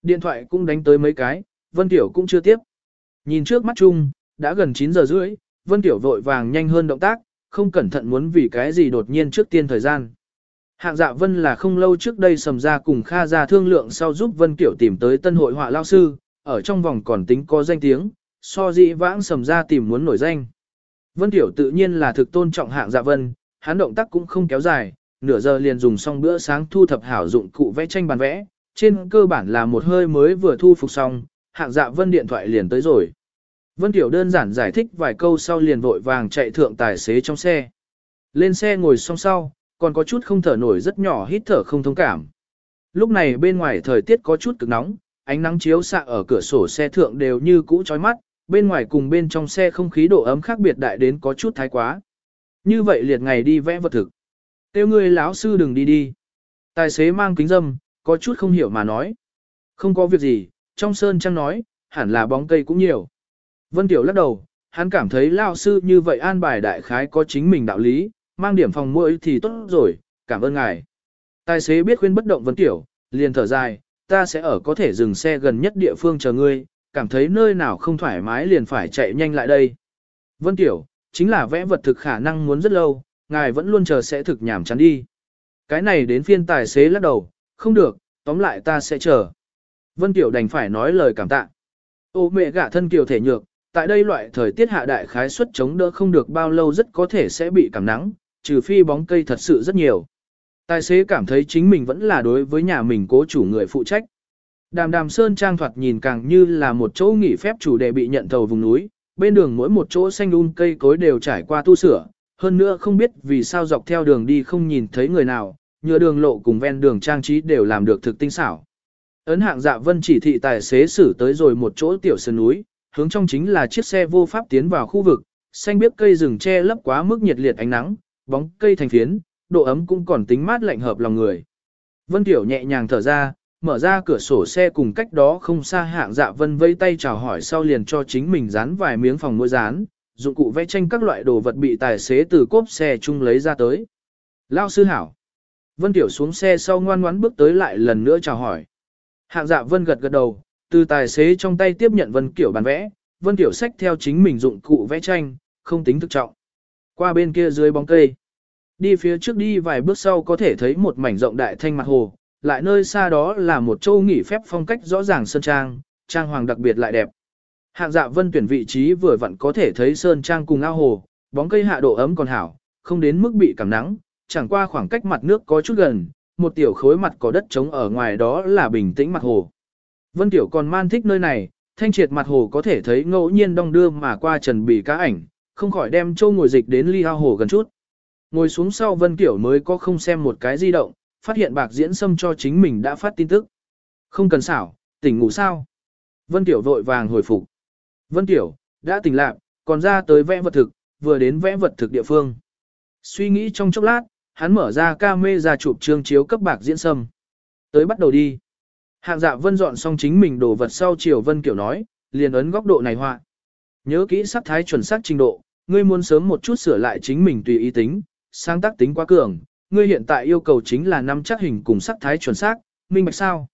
Điện thoại cũng đánh tới mấy cái, Vân Tiểu cũng chưa tiếp. Nhìn trước mắt chung, đã gần 9 giờ rưỡi, Vân Tiểu vội vàng nhanh hơn động tác, không cẩn thận muốn vì cái gì đột nhiên trước tiên thời gian. Hạng dạ Vân là không lâu trước đây sầm ra cùng Kha ra thương lượng sau giúp Vân Tiểu tìm tới tân hội họa lao sư, ở trong vòng còn tính có danh tiếng, so dĩ vãng sầm ra tìm muốn nổi danh. Vân Tiểu tự nhiên là thực tôn trọng hạng dạ Vân, hắn động tác cũng không kéo dài, nửa giờ liền dùng xong bữa sáng thu thập hảo dụng cụ vẽ tranh bàn vẽ, trên cơ bản là một hơi mới vừa thu phục xong, hạng dạ Vân điện thoại liền tới rồi. Vân Tiểu đơn giản giải thích vài câu sau liền vội vàng chạy thượng tài xế trong xe. Lên xe ngồi xong sau, còn có chút không thở nổi rất nhỏ hít thở không thông cảm. Lúc này bên ngoài thời tiết có chút cực nóng, ánh nắng chiếu xạ ở cửa sổ xe thượng đều như cũ chói mắt, bên ngoài cùng bên trong xe không khí độ ấm khác biệt đại đến có chút thái quá. Như vậy liệt ngày đi vẽ vật thực. Tiêu người lão sư đừng đi đi. Tài xế mang kính dâm, có chút không hiểu mà nói. Không có việc gì, trong sơn trang nói, hẳn là bóng cây cũng nhiều. Vân Tiểu lắc đầu, hắn cảm thấy lão sư như vậy an bài đại khái có chính mình đạo lý, mang điểm phòng mũi thì tốt rồi, cảm ơn ngài. Tài xế biết khuyên bất động Vân Tiểu, liền thở dài, ta sẽ ở có thể dừng xe gần nhất địa phương chờ ngươi, cảm thấy nơi nào không thoải mái liền phải chạy nhanh lại đây. Vân Tiểu, chính là vẽ vật thực khả năng muốn rất lâu, ngài vẫn luôn chờ sẽ thực nhảm chán đi. Cái này đến phiên tài xế lắc đầu, không được, tóm lại ta sẽ chờ. Vân Tiểu đành phải nói lời cảm tạ. Ô mẹ gả thân kiều thể nhược, tại đây loại thời tiết hạ đại khái suất chống đỡ không được bao lâu rất có thể sẽ bị cảm nắng, trừ phi bóng cây thật sự rất nhiều. Tài xế cảm thấy chính mình vẫn là đối với nhà mình cố chủ người phụ trách. Đàm đàm sơn trang thoạt nhìn càng như là một chỗ nghỉ phép chủ đề bị nhận thầu vùng núi, bên đường mỗi một chỗ xanh un um cây cối đều trải qua tu sửa, hơn nữa không biết vì sao dọc theo đường đi không nhìn thấy người nào, nhựa đường lộ cùng ven đường trang trí đều làm được thực tinh xảo. Ấn hạng dạ vân chỉ thị tài xế xử tới rồi một chỗ tiểu sơn núi, hướng trong chính là chiếc xe vô pháp tiến vào khu vực, xanh biếc cây rừng che lấp quá mức nhiệt liệt ánh nắng, bóng cây thành phiến, độ ấm cũng còn tính mát lạnh hợp lòng người. Vân Tiểu nhẹ nhàng thở ra, mở ra cửa sổ xe cùng cách đó không xa hạng dạ vân vây tay chào hỏi sau liền cho chính mình dán vài miếng phòng môi dán, dụng cụ vẽ tranh các loại đồ vật bị tài xế từ cốp xe chung lấy ra tới. Lao sư hảo. Vân Tiểu xuống xe sau ngoan ngoãn bước tới lại lần nữa chào hỏi. Hạng dạ Vân gật gật đầu, từ tài xế trong tay tiếp nhận Vân Kiểu bàn vẽ, Vân Tiểu sách theo chính mình dụng cụ vẽ tranh, không tính thực trọng. Qua bên kia dưới bóng cây. Đi phía trước đi vài bước sau có thể thấy một mảnh rộng đại thanh mặt hồ, lại nơi xa đó là một châu nghỉ phép phong cách rõ ràng sơn trang, trang hoàng đặc biệt lại đẹp. Hạng dạ vân tuyển vị trí vừa vặn có thể thấy sơn trang cùng ao hồ, bóng cây hạ độ ấm còn hảo, không đến mức bị cảm nắng, chẳng qua khoảng cách mặt nước có chút gần, một tiểu khối mặt có đất trống ở ngoài đó là bình tĩnh mặt hồ. Vân tiểu còn man thích nơi này, thanh triệt mặt hồ có thể thấy ngẫu nhiên đong đưa mà qua trần bì cá ảnh, không khỏi đem châu ngồi dịch đến ly ao hồ gần chút. Ngồi xuống sau Vân Tiểu mới có không xem một cái di động, phát hiện bạc diễn xâm cho chính mình đã phát tin tức. Không cần xảo, tỉnh ngủ sao? Vân Tiểu vội vàng hồi phục. Vân Tiểu, đã tỉnh lạc, còn ra tới vẽ vật thực, vừa đến vẽ vật thực địa phương. Suy nghĩ trong chốc lát, hắn mở ra ca mê ra chụp trương chiếu cấp bạc diễn sâm. Tới bắt đầu đi. Hạng dạ vân dọn xong chính mình đồ vật sau chiều Vân Kiểu nói, liền ấn góc độ này họa. Nhớ kỹ sắc thái chuẩn xác trình độ, ngươi muốn sớm một chút sửa lại chính mình tùy ý tính, sáng tác tính quá cường, ngươi hiện tại yêu cầu chính là năm chắc hình cùng sắc thái chuẩn xác, minh bạch sao?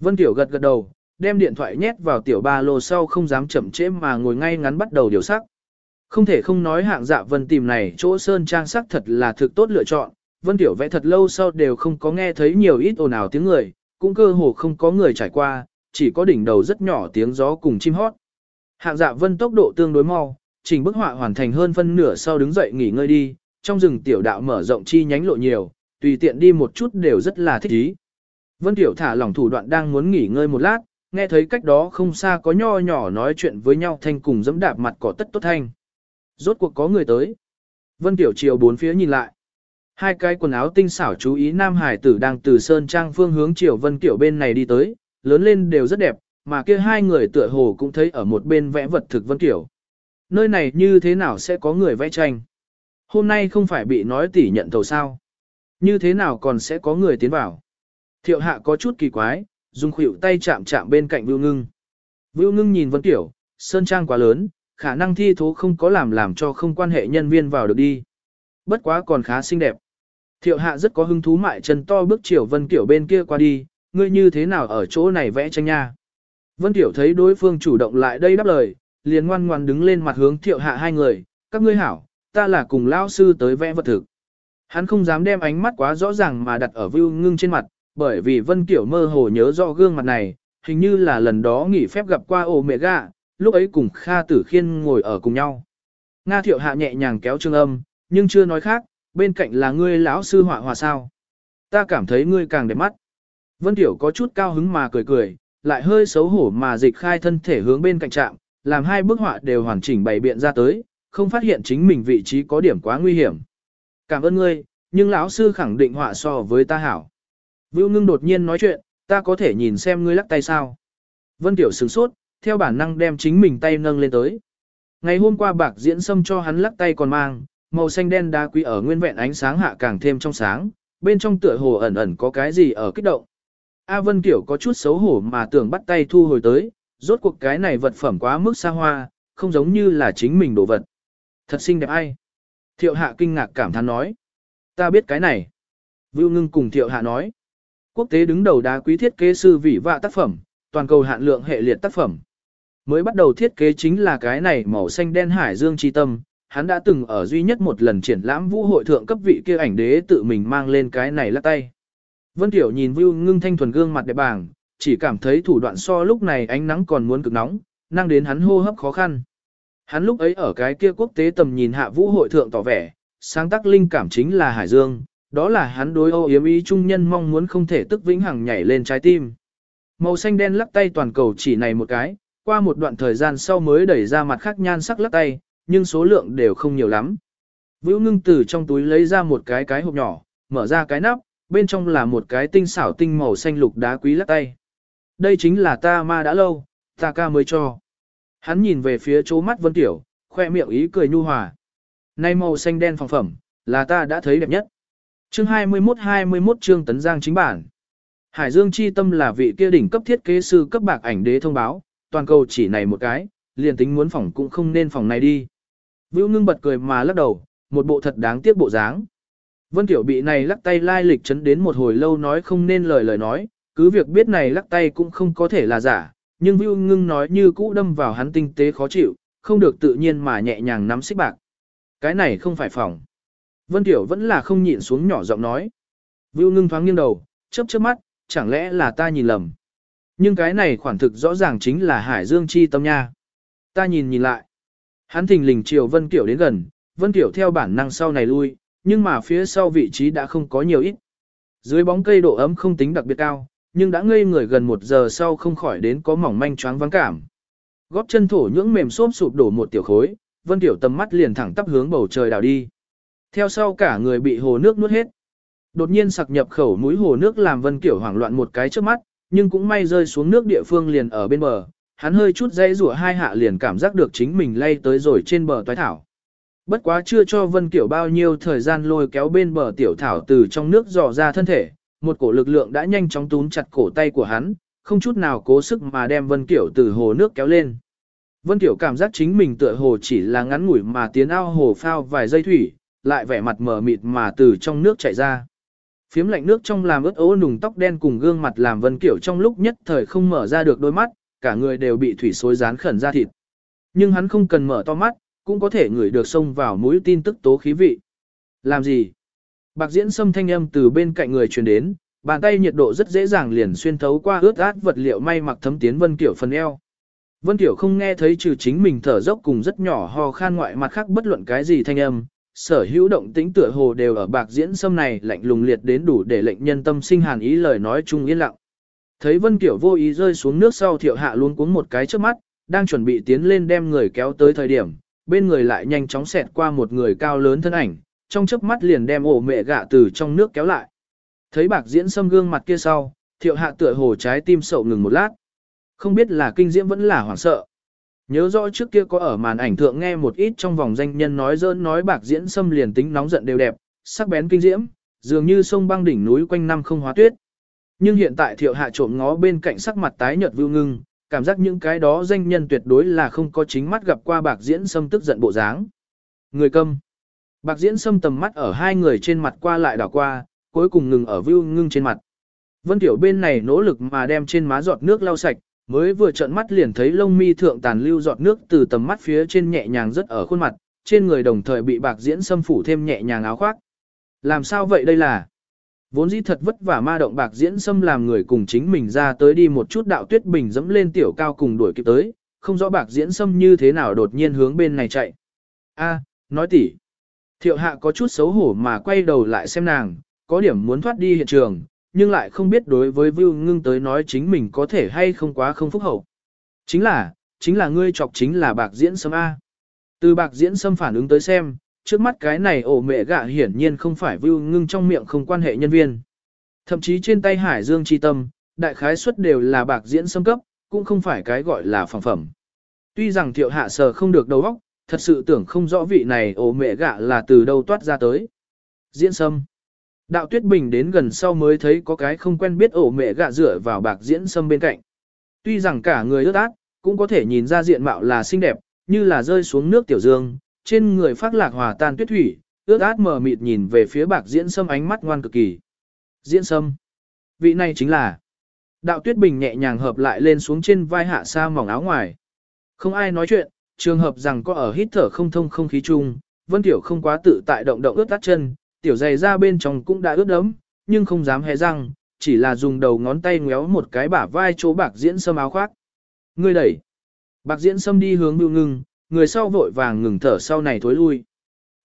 Vân Tiểu gật gật đầu, đem điện thoại nhét vào tiểu ba lô sau không dám chậm trễ mà ngồi ngay ngắn bắt đầu điều sắc. Không thể không nói hạng dạ Vân tìm này chỗ sơn trang sắc thật là thực tốt lựa chọn, Vân Tiểu vẽ thật lâu sau đều không có nghe thấy nhiều ít ồn ào tiếng người, cũng cơ hồ không có người trải qua, chỉ có đỉnh đầu rất nhỏ tiếng gió cùng chim hót. Hạng dạ Vân tốc độ tương đối mau, trình bức họa hoàn thành hơn phân nửa sau đứng dậy nghỉ ngơi đi, trong rừng tiểu đạo mở rộng chi nhánh lộ nhiều, tùy tiện đi một chút đều rất là thích ý. Vân Tiểu thả lỏng thủ đoạn đang muốn nghỉ ngơi một lát, nghe thấy cách đó không xa có nho nhỏ nói chuyện với nhau thanh cùng dẫm đạp mặt cỏ tất tốt thanh. Rốt cuộc có người tới. Vân Tiểu chiều bốn phía nhìn lại. Hai cái quần áo tinh xảo chú ý Nam Hải tử đang từ Sơn Trang phương hướng Triều Vân Kiểu bên này đi tới, lớn lên đều rất đẹp, mà kia hai người tựa hồ cũng thấy ở một bên vẽ vật thực Vân Kiểu. Nơi này như thế nào sẽ có người vẽ tranh? Hôm nay không phải bị nói tỉ nhận thầu sao? Như thế nào còn sẽ có người tiến vào? Thiệu hạ có chút kỳ quái, dùng khuỷu tay chạm chạm bên cạnh Vưu Ngưng. Vưu Ngưng nhìn Vân Kiểu, Sơn Trang quá lớn, khả năng thi thố không có làm làm cho không quan hệ nhân viên vào được đi. Bất quá còn khá xinh đẹp. Thiệu hạ rất có hứng thú mại chân to bước chiều Vân Kiểu bên kia qua đi, ngươi như thế nào ở chỗ này vẽ tranh nha. Vân Kiểu thấy đối phương chủ động lại đây đáp lời, liền ngoan ngoan đứng lên mặt hướng thiệu hạ hai người, các ngươi hảo, ta là cùng lao sư tới vẽ vật thực. Hắn không dám đem ánh mắt quá rõ ràng mà đặt ở view ngưng trên mặt, bởi vì Vân Kiểu mơ hồ nhớ rõ gương mặt này, hình như là lần đó nghỉ phép gặp qua ổ mẹ gạ, lúc ấy cùng Kha Tử Khiên ngồi ở cùng nhau. Nga thiệu hạ nhẹ nhàng kéo trương âm, nhưng chưa nói khác, bên cạnh là ngươi lão sư họa hòa sao. Ta cảm thấy ngươi càng đẹp mắt. Vân Tiểu có chút cao hứng mà cười cười, lại hơi xấu hổ mà dịch khai thân thể hướng bên cạnh trạm, làm hai bức họa đều hoàn chỉnh bày biện ra tới, không phát hiện chính mình vị trí có điểm quá nguy hiểm. Cảm ơn ngươi, nhưng lão sư khẳng định họa so với ta hảo. Vưu ngưng đột nhiên nói chuyện, ta có thể nhìn xem ngươi lắc tay sao. Vân Tiểu sửng sốt, theo bản năng đem chính mình tay nâng lên tới. Ngày hôm qua bạc diễn xâm cho hắn lắc tay còn mang, màu xanh đen đá quý ở nguyên vẹn ánh sáng hạ càng thêm trong sáng, bên trong tựa hồ ẩn ẩn có cái gì ở kích động. A Vân Kiểu có chút xấu hổ mà tưởng bắt tay thu hồi tới, rốt cuộc cái này vật phẩm quá mức xa hoa, không giống như là chính mình đồ vật. Thật xinh đẹp ai? Thiệu hạ kinh ngạc cảm thán nói. Ta biết cái này. Vưu ngưng cùng thiệu hạ nói. Quốc tế đứng đầu đá quý thiết kế sư vị vạ tác phẩm, toàn cầu hạn lượng hệ liệt tác phẩm. Mới bắt đầu thiết kế chính là cái này màu xanh đen hải dương chi tâm, hắn đã từng ở duy nhất một lần triển lãm vũ hội thượng cấp vị kia ảnh đế tự mình mang lên cái này lắc tay. Vân Tiểu nhìn Vưu ngưng thanh thuần gương mặt đẹp bảng, chỉ cảm thấy thủ đoạn so lúc này ánh nắng còn muốn cực nóng, năng đến hắn hô hấp khó khăn. Hắn lúc ấy ở cái kia quốc tế tầm nhìn hạ vũ hội thượng tỏ vẻ, sáng tác linh cảm chính là Hải Dương, đó là hắn đối ô yếm ý trung nhân mong muốn không thể tức vĩnh hằng nhảy lên trái tim. Màu xanh đen lắc tay toàn cầu chỉ này một cái, qua một đoạn thời gian sau mới đẩy ra mặt khác nhan sắc lắc tay, nhưng số lượng đều không nhiều lắm. Vũ ngưng từ trong túi lấy ra một cái cái hộp nhỏ, mở ra cái nắp, bên trong là một cái tinh xảo tinh màu xanh lục đá quý lắc tay. Đây chính là ta ma đã lâu, ta ca mới cho. Hắn nhìn về phía chỗ mắt Vân Tiểu, khoe miệng ý cười nhu hòa. Nay màu xanh đen phòng phẩm, là ta đã thấy đẹp nhất. Chương 21-21 chương tấn giang chính bản. Hải Dương Chi Tâm là vị kia đỉnh cấp thiết kế sư cấp bạc ảnh đế thông báo, toàn cầu chỉ này một cái, liền tính muốn phòng cũng không nên phòng này đi. Vưu ngưng bật cười mà lắc đầu, một bộ thật đáng tiếc bộ dáng. Vân Tiểu bị này lắc tay lai lịch chấn đến một hồi lâu nói không nên lời lời nói, cứ việc biết này lắc tay cũng không có thể là giả, nhưng Vưu ngưng nói như cũ đâm vào hắn tinh tế khó chịu, không được tự nhiên mà nhẹ nhàng nắm xích bạc. Cái này không phải phòng. Vân Tiểu vẫn là không nhịn xuống nhỏ giọng nói. Vưu ngưng thoáng nghiêng đầu, chớp chớp mắt, chẳng lẽ là ta nhìn lầm. Nhưng cái này khoản thực rõ ràng chính là Hải Dương chi tâm nha. Ta nhìn nhìn lại. Hắn thình lình chiều Vân Kiểu đến gần, Vân Kiểu theo bản năng sau này lui, nhưng mà phía sau vị trí đã không có nhiều ít. Dưới bóng cây độ ấm không tính đặc biệt cao, nhưng đã ngây người gần một giờ sau không khỏi đến có mỏng manh choáng vắng cảm. Góp chân thổ nhưỡng mềm xốp sụp đổ một tiểu khối, Vân Kiểu tầm mắt liền thẳng tắp hướng bầu trời đảo đi. Theo sau cả người bị hồ nước nuốt hết. Đột nhiên sặc nhập khẩu mũi hồ nước làm Vân Kiểu hoảng loạn một cái trước mắt, nhưng cũng may rơi xuống nước địa phương liền ở bên bờ, hắn hơi chút dây rủa hai hạ liền cảm giác được chính mình lay tới rồi trên bờ toái thảo. Bất quá chưa cho Vân Kiểu bao nhiêu thời gian lôi kéo bên bờ tiểu thảo từ trong nước dò ra thân thể, một cổ lực lượng đã nhanh chóng túm chặt cổ tay của hắn, không chút nào cố sức mà đem Vân Kiểu từ hồ nước kéo lên. Vân Kiểu cảm giác chính mình tựa hồ chỉ là ngắn ngủi mà tiến ao hồ phao vài giây thủy, lại vẻ mặt mờ mịt mà từ trong nước chảy ra. Phiếm lạnh nước trong làm ướt ố nùng tóc đen cùng gương mặt làm Vân Kiểu trong lúc nhất thời không mở ra được đôi mắt, cả người đều bị thủy xối dán khẩn ra thịt. Nhưng hắn không cần mở to mắt, cũng có thể ngửi được xông vào mũi tin tức tố khí vị. Làm gì? Bạc diễn sâm thanh âm từ bên cạnh người truyền đến, bàn tay nhiệt độ rất dễ dàng liền xuyên thấu qua ướt át vật liệu may mặc thấm tiến Vân Kiểu phần eo. Vân Kiểu không nghe thấy trừ chính mình thở dốc cùng rất nhỏ ho khan ngoại mặt khác bất luận cái gì thanh âm, sở hữu động tĩnh tựa hồ đều ở bạc diễn sâm này lạnh lùng liệt đến đủ để lệnh nhân tâm sinh hàn ý lời nói chung yên lặng. Thấy Vân Kiểu vô ý rơi xuống nước sau thiệu hạ luôn cuống một cái trước mắt, đang chuẩn bị tiến lên đem người kéo tới thời điểm, bên người lại nhanh chóng xẹt qua một người cao lớn thân ảnh, trong chớp mắt liền đem ổ mẹ gạ từ trong nước kéo lại. Thấy bạc diễn xâm gương mặt kia sau, thiệu hạ tựa hồ trái tim sậu ngừng một lát. Không biết là kinh diễm vẫn là hoảng sợ. Nhớ rõ trước kia có ở màn ảnh thượng nghe một ít trong vòng danh nhân nói dỡn nói bạc diễn xâm liền tính nóng giận đều đẹp, sắc bén kinh diễm, dường như sông băng đỉnh núi quanh năm không hóa tuyết. Nhưng hiện tại thiệu hạ trộm ngó bên cạnh sắc mặt tái nhợt vưu ngưng, cảm giác những cái đó danh nhân tuyệt đối là không có chính mắt gặp qua bạc diễn sâm tức giận bộ dáng. Người câm. Bạc diễn sâm tầm mắt ở hai người trên mặt qua lại đảo qua, cuối cùng ngừng ở vưu ngưng trên mặt. Vân Tiểu bên này nỗ lực mà đem trên má giọt nước lau sạch, mới vừa trợn mắt liền thấy lông mi thượng tàn lưu giọt nước từ tầm mắt phía trên nhẹ nhàng rất ở khuôn mặt, trên người đồng thời bị bạc diễn xâm phủ thêm nhẹ nhàng áo khoác. Làm sao vậy đây là? Vốn dĩ thật vất vả ma động bạc diễn xâm làm người cùng chính mình ra tới đi một chút đạo tuyết bình dẫm lên tiểu cao cùng đuổi kịp tới, không rõ bạc diễn xâm như thế nào đột nhiên hướng bên này chạy. A, nói tỉ. Thiệu hạ có chút xấu hổ mà quay đầu lại xem nàng, có điểm muốn thoát đi hiện trường, nhưng lại không biết đối với Vưu Ngưng tới nói chính mình có thể hay không quá không phúc hậu. Chính là, chính là ngươi chọc chính là bạc diễn sâm A. Từ bạc diễn sâm phản ứng tới xem, trước mắt cái này ổ mẹ gạ hiển nhiên không phải Vưu Ngưng trong miệng không quan hệ nhân viên. Thậm chí trên tay Hải Dương chi tâm, đại khái suất đều là bạc diễn xâm cấp, cũng không phải cái gọi là phẳng phẩm. Tuy rằng thiệu hạ sờ không được đầu óc, thật sự tưởng không rõ vị này ổ mẹ gạ là từ đâu toát ra tới. Diễn sâm. Đạo tuyết bình đến gần sau mới thấy có cái không quen biết ổ mẹ gạ rửa vào bạc diễn sâm bên cạnh. Tuy rằng cả người ướt át, cũng có thể nhìn ra diện mạo là xinh đẹp, như là rơi xuống nước tiểu dương, trên người phát lạc hòa tan tuyết thủy, ướt át mờ mịt nhìn về phía bạc diễn sâm ánh mắt ngoan cực kỳ. Diễn sâm. Vị này chính là. Đạo tuyết bình nhẹ nhàng hợp lại lên xuống trên vai hạ sa mỏng áo ngoài. Không ai nói chuyện, trường hợp rằng có ở hít thở không thông không khí chung, vân tiểu không quá tự tại động động ướt át chân, tiểu giày ra bên trong cũng đã ướt đẫm, nhưng không dám hé răng, chỉ là dùng đầu ngón tay ngéo một cái bả vai chỗ bạc diễn sâm áo khoác. Người đẩy. Bạc diễn sâm đi hướng bưu ngưng, người sau vội vàng ngừng thở sau này thối lui.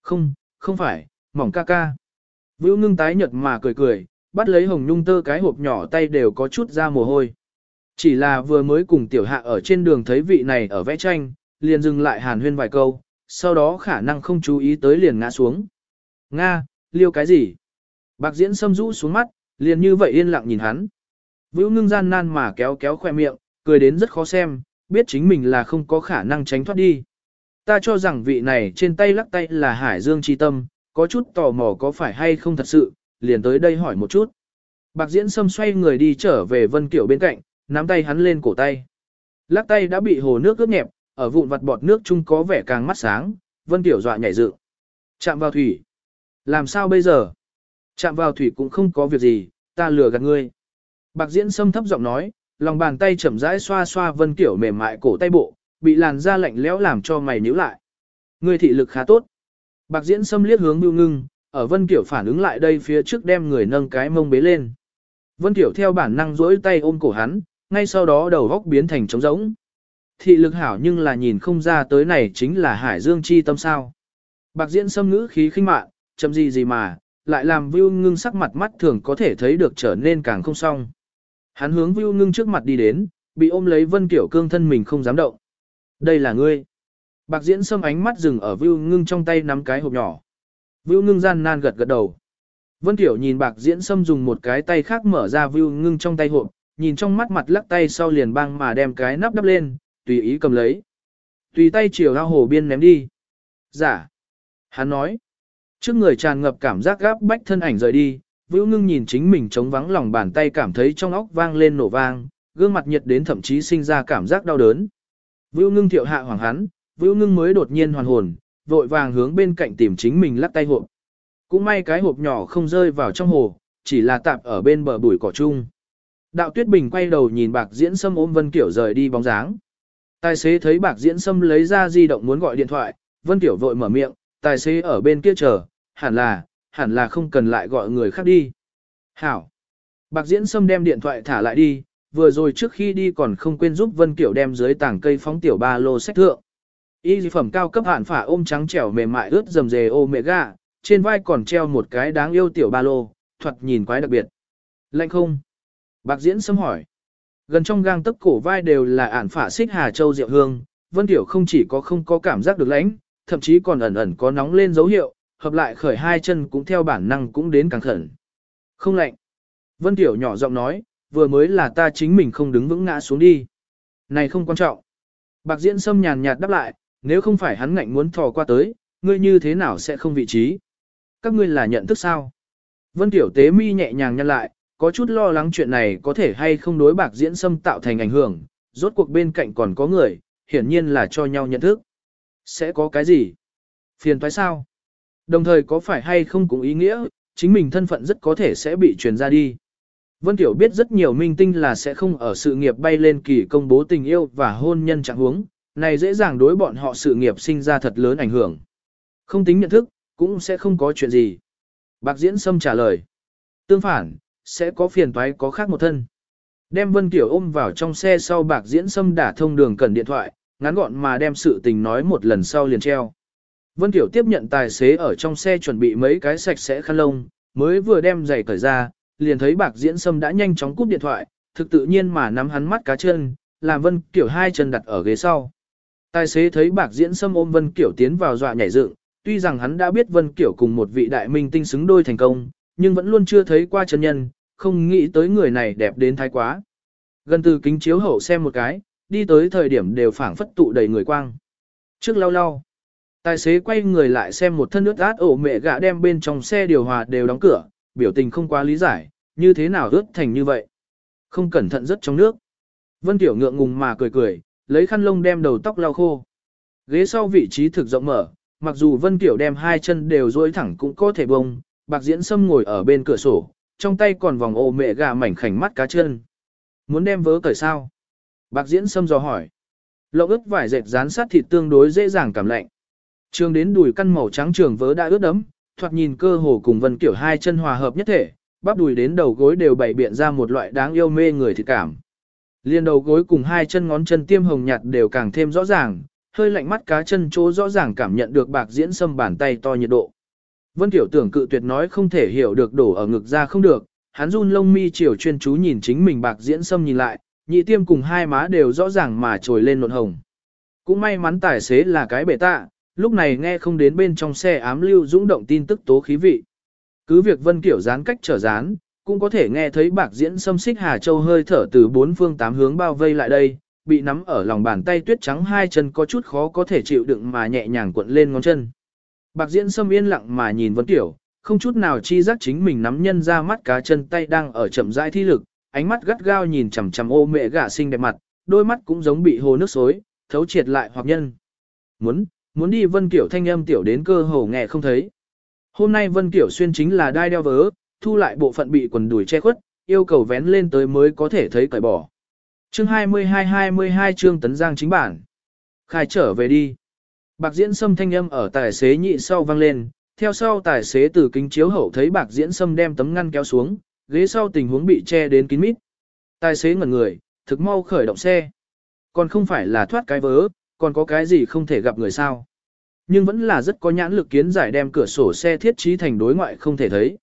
Không, không phải, mỏng ca ca. Vưu ngưng tái nhật mà cười cười, bắt lấy hồng nhung tơ cái hộp nhỏ tay đều có chút ra mồ hôi. Chỉ là vừa mới cùng tiểu hạ ở trên đường thấy vị này ở vẽ tranh, liền dừng lại hàn huyên vài câu, sau đó khả năng không chú ý tới liền ngã xuống. Nga, liêu cái gì? Bạc diễn xâm rũ xuống mắt, liền như vậy yên lặng nhìn hắn. Vưu ngưng gian nan mà kéo kéo khoe miệng, cười đến rất khó xem, biết chính mình là không có khả năng tránh thoát đi. Ta cho rằng vị này trên tay lắc tay là Hải Dương Chi Tâm, có chút tò mò có phải hay không thật sự, liền tới đây hỏi một chút. Bạc diễn sâm xoay người đi trở về Vân Kiểu bên cạnh, nắm tay hắn lên cổ tay. Lắc tay đã bị hồ nước ướt nhẹp, ở vụn vặt bọt nước chung có vẻ càng mắt sáng, Vân Kiểu dọa nhảy dựng. Chạm vào thủy. Làm sao bây giờ? Chạm vào thủy cũng không có việc gì, ta lừa gạt ngươi. Bạc diễn sâm thấp giọng nói, lòng bàn tay chậm rãi xoa xoa vân kiểu mềm mại cổ tay bộ, bị làn da lạnh lẽo làm cho mày nhíu lại. Ngươi thị lực khá tốt. Bạc diễn xâm liếc hướng bưu ngưng, ở vân kiểu phản ứng lại đây phía trước đem người nâng cái mông bế lên. Vân kiểu theo bản năng duỗi tay ôm cổ hắn, ngay sau đó đầu góc biến thành trống rỗng. Thị lực hảo nhưng là nhìn không ra tới này chính là hải dương chi tâm sao. Bạc diễn xâm ngữ khí khinh mạn, chậm gì gì mà, lại làm Vưu Ngưng sắc mặt mắt thường có thể thấy được trở nên càng không xong. Hắn hướng Vưu Ngưng trước mặt đi đến, bị ôm lấy Vân Kiểu cương thân mình không dám động. Đây là ngươi. Bạc Diễn Sâm ánh mắt dừng ở Vưu Ngưng trong tay nắm cái hộp nhỏ. Vưu Ngưng gian nan gật gật đầu. Vân Tiểu nhìn Bạc Diễn Sâm dùng một cái tay khác mở ra Vưu Ngưng trong tay hộp, nhìn trong mắt mặt lắc tay sau liền băng mà đem cái nắp đắp lên, tùy ý cầm lấy. Tùy tay chiều ra hồ biên ném đi. Giả. Dạ. Hắn nói. Trước người tràn ngập cảm giác gáp bách thân ảnh rời đi, Vưu Ngưng nhìn chính mình trống vắng lòng bàn tay cảm thấy trong óc vang lên nổ vang, gương mặt nhiệt đến thậm chí sinh ra cảm giác đau đớn. Vưu Ngưng thiệu hạ hoàng hắn, Vưu Ngưng mới đột nhiên hoàn hồn, vội vàng hướng bên cạnh tìm chính mình lắc tay hộp. Cũng may cái hộp nhỏ không rơi vào trong hồ, chỉ là tạp ở bên bờ bụi cỏ chung. Đạo Tuyết Bình quay đầu nhìn Bạc Diễn Sâm ôm Vân Kiểu rời đi bóng dáng. Tài xế thấy Bạc Diễn Sâm lấy ra di động muốn gọi điện thoại, Vân Kiểu vội mở miệng, tài xế ở bên kia chờ, hẳn là, hẳn là không cần lại gọi người khác đi. Hảo. Bạc Diễn Sâm đem điện thoại thả lại đi, vừa rồi trước khi đi còn không quên giúp Vân Kiểu đem dưới tảng cây phóng tiểu ba lô sách thượng. Y phẩm cao cấp hạn phả ôm trắng trẻo mềm mại ướt dầm dề ô mẹ gà, trên vai còn treo một cái đáng yêu tiểu ba lô, thuật nhìn quái đặc biệt. Lạnh không? Bạc Diễn xâm hỏi. Gần trong gang tấc cổ vai đều là ản phả xích Hà Châu Diệu Hương, Vân Tiểu không chỉ có không có cảm giác được lãnh, thậm chí còn ẩn ẩn có nóng lên dấu hiệu, hợp lại khởi hai chân cũng theo bản năng cũng đến càng khẩn. Không lạnh. Vân Tiểu nhỏ giọng nói, vừa mới là ta chính mình không đứng vững ngã xuống đi. Này không quan trọng. Bạc diễn sâm nhàn nhạt đáp lại, nếu không phải hắn ngạnh muốn thò qua tới, ngươi như thế nào sẽ không vị trí. Các ngươi là nhận thức sao? Vân Tiểu tế mi nhẹ nhàng nhăn lại, có chút lo lắng chuyện này có thể hay không đối bạc diễn sâm tạo thành ảnh hưởng, rốt cuộc bên cạnh còn có người, hiển nhiên là cho nhau nhận thức. Sẽ có cái gì? Phiền toái sao? Đồng thời có phải hay không cũng ý nghĩa, chính mình thân phận rất có thể sẽ bị truyền ra đi. Vân Tiểu biết rất nhiều minh tinh là sẽ không ở sự nghiệp bay lên kỳ công bố tình yêu và hôn nhân trạng huống, này dễ dàng đối bọn họ sự nghiệp sinh ra thật lớn ảnh hưởng. Không tính nhận thức, cũng sẽ không có chuyện gì. Bạc Diễn Sâm trả lời. Tương phản, sẽ có phiền toái có khác một thân. Đem Vân Tiểu ôm vào trong xe sau Bạc Diễn Sâm đả thông đường cần điện thoại, ngắn gọn mà đem sự tình nói một lần sau liền treo. Vân Tiểu tiếp nhận tài xế ở trong xe chuẩn bị mấy cái sạch sẽ khăn lông, mới vừa đem giày cởi ra, liền thấy Bạc Diễn Sâm đã nhanh chóng cúp điện thoại, thực tự nhiên mà nắm hắn mắt cá chân, làm Vân Kiểu hai chân đặt ở ghế sau. Tài xế thấy Bạc Diễn Sâm ôm Vân Kiểu tiến vào dọa nhảy dựng, tuy rằng hắn đã biết Vân Kiểu cùng một vị đại minh tinh xứng đôi thành công, nhưng vẫn luôn chưa thấy qua chân nhân, không nghĩ tới người này đẹp đến thái quá. Gần từ kính chiếu hậu xem một cái, đi tới thời điểm đều phảng phất tụ đầy người quang. Trước lau lau, tài xế quay người lại xem một thân nước át ổ mẹ gạ đem bên trong xe điều hòa đều đóng cửa, biểu tình không quá lý giải, như thế nào ướt thành như vậy. Không cẩn thận rất trong nước. Vân Tiểu ngượng ngùng mà cười cười, lấy khăn lông đem đầu tóc lau khô. Ghế sau vị trí thực rộng mở, mặc dù Vân Tiểu đem hai chân đều duỗi thẳng cũng có thể bông, bạc diễn sâm ngồi ở bên cửa sổ, trong tay còn vòng ô mẹ gà mảnh khảnh mắt cá chân. Muốn đem vớ cởi sao? Bạc diễn sâm dò hỏi. Lộng ướt vải dệt dán sát thịt tương đối dễ dàng cảm lạnh. Trường đến đùi căn màu trắng trường vớ đã ướt đẫm, thoạt nhìn cơ hồ cùng Vân Kiểu hai chân hòa hợp nhất thể, bắp đùi đến đầu gối đều bày biện ra một loại đáng yêu mê người thịt cảm. Liên đầu gối cùng hai chân ngón chân tiêm hồng nhạt đều càng thêm rõ ràng, hơi lạnh mắt cá chân chỗ rõ ràng cảm nhận được bạc diễn sâm bàn tay to nhiệt độ. Vân Tiểu tưởng cự tuyệt nói không thể hiểu được đổ ở ngực ra không được, hắn run lông mi chiều chuyên chú nhìn chính mình bạc diễn sâm nhìn lại, nhị tiêm cùng hai má đều rõ ràng mà trồi lên nộn hồng. Cũng may mắn tài xế là cái bể tạ, lúc này nghe không đến bên trong xe ám lưu dũng động tin tức tố khí vị. Cứ việc Vân Kiểu dán cách trở dán, cũng có thể nghe thấy bạc diễn xâm xích Hà Châu hơi thở từ bốn phương tám hướng bao vây lại đây, bị nắm ở lòng bàn tay tuyết trắng hai chân có chút khó có thể chịu đựng mà nhẹ nhàng cuộn lên ngón chân. Bạc diễn xâm yên lặng mà nhìn Vân Kiểu, không chút nào chi giác chính mình nắm nhân ra mắt cá chân tay đang ở chậm rãi thi lực, ánh mắt gắt gao nhìn chằm chằm ô mẹ gả xinh đẹp mặt, đôi mắt cũng giống bị hồ nước xối, thấu triệt lại hoặc nhân. Muốn, muốn đi Vân Kiểu thanh âm tiểu đến cơ hồ nghe không thấy. Hôm nay Vân Kiểu xuyên chính là đai đeo vớ, thu lại bộ phận bị quần đùi che khuất, yêu cầu vén lên tới mới có thể thấy cởi bỏ. Chương 22-22 chương tấn giang chính bản. Khai trở về đi. Bạc diễn sâm thanh âm ở tài xế nhị sau vang lên, theo sau tài xế từ kính chiếu hậu thấy bạc diễn sâm đem tấm ngăn kéo xuống, ghế sau tình huống bị che đến kín mít. Tài xế ngẩn người, thực mau khởi động xe. Còn không phải là thoát cái vớ, còn có cái gì không thể gặp người sao. Nhưng vẫn là rất có nhãn lực kiến giải đem cửa sổ xe thiết trí thành đối ngoại không thể thấy.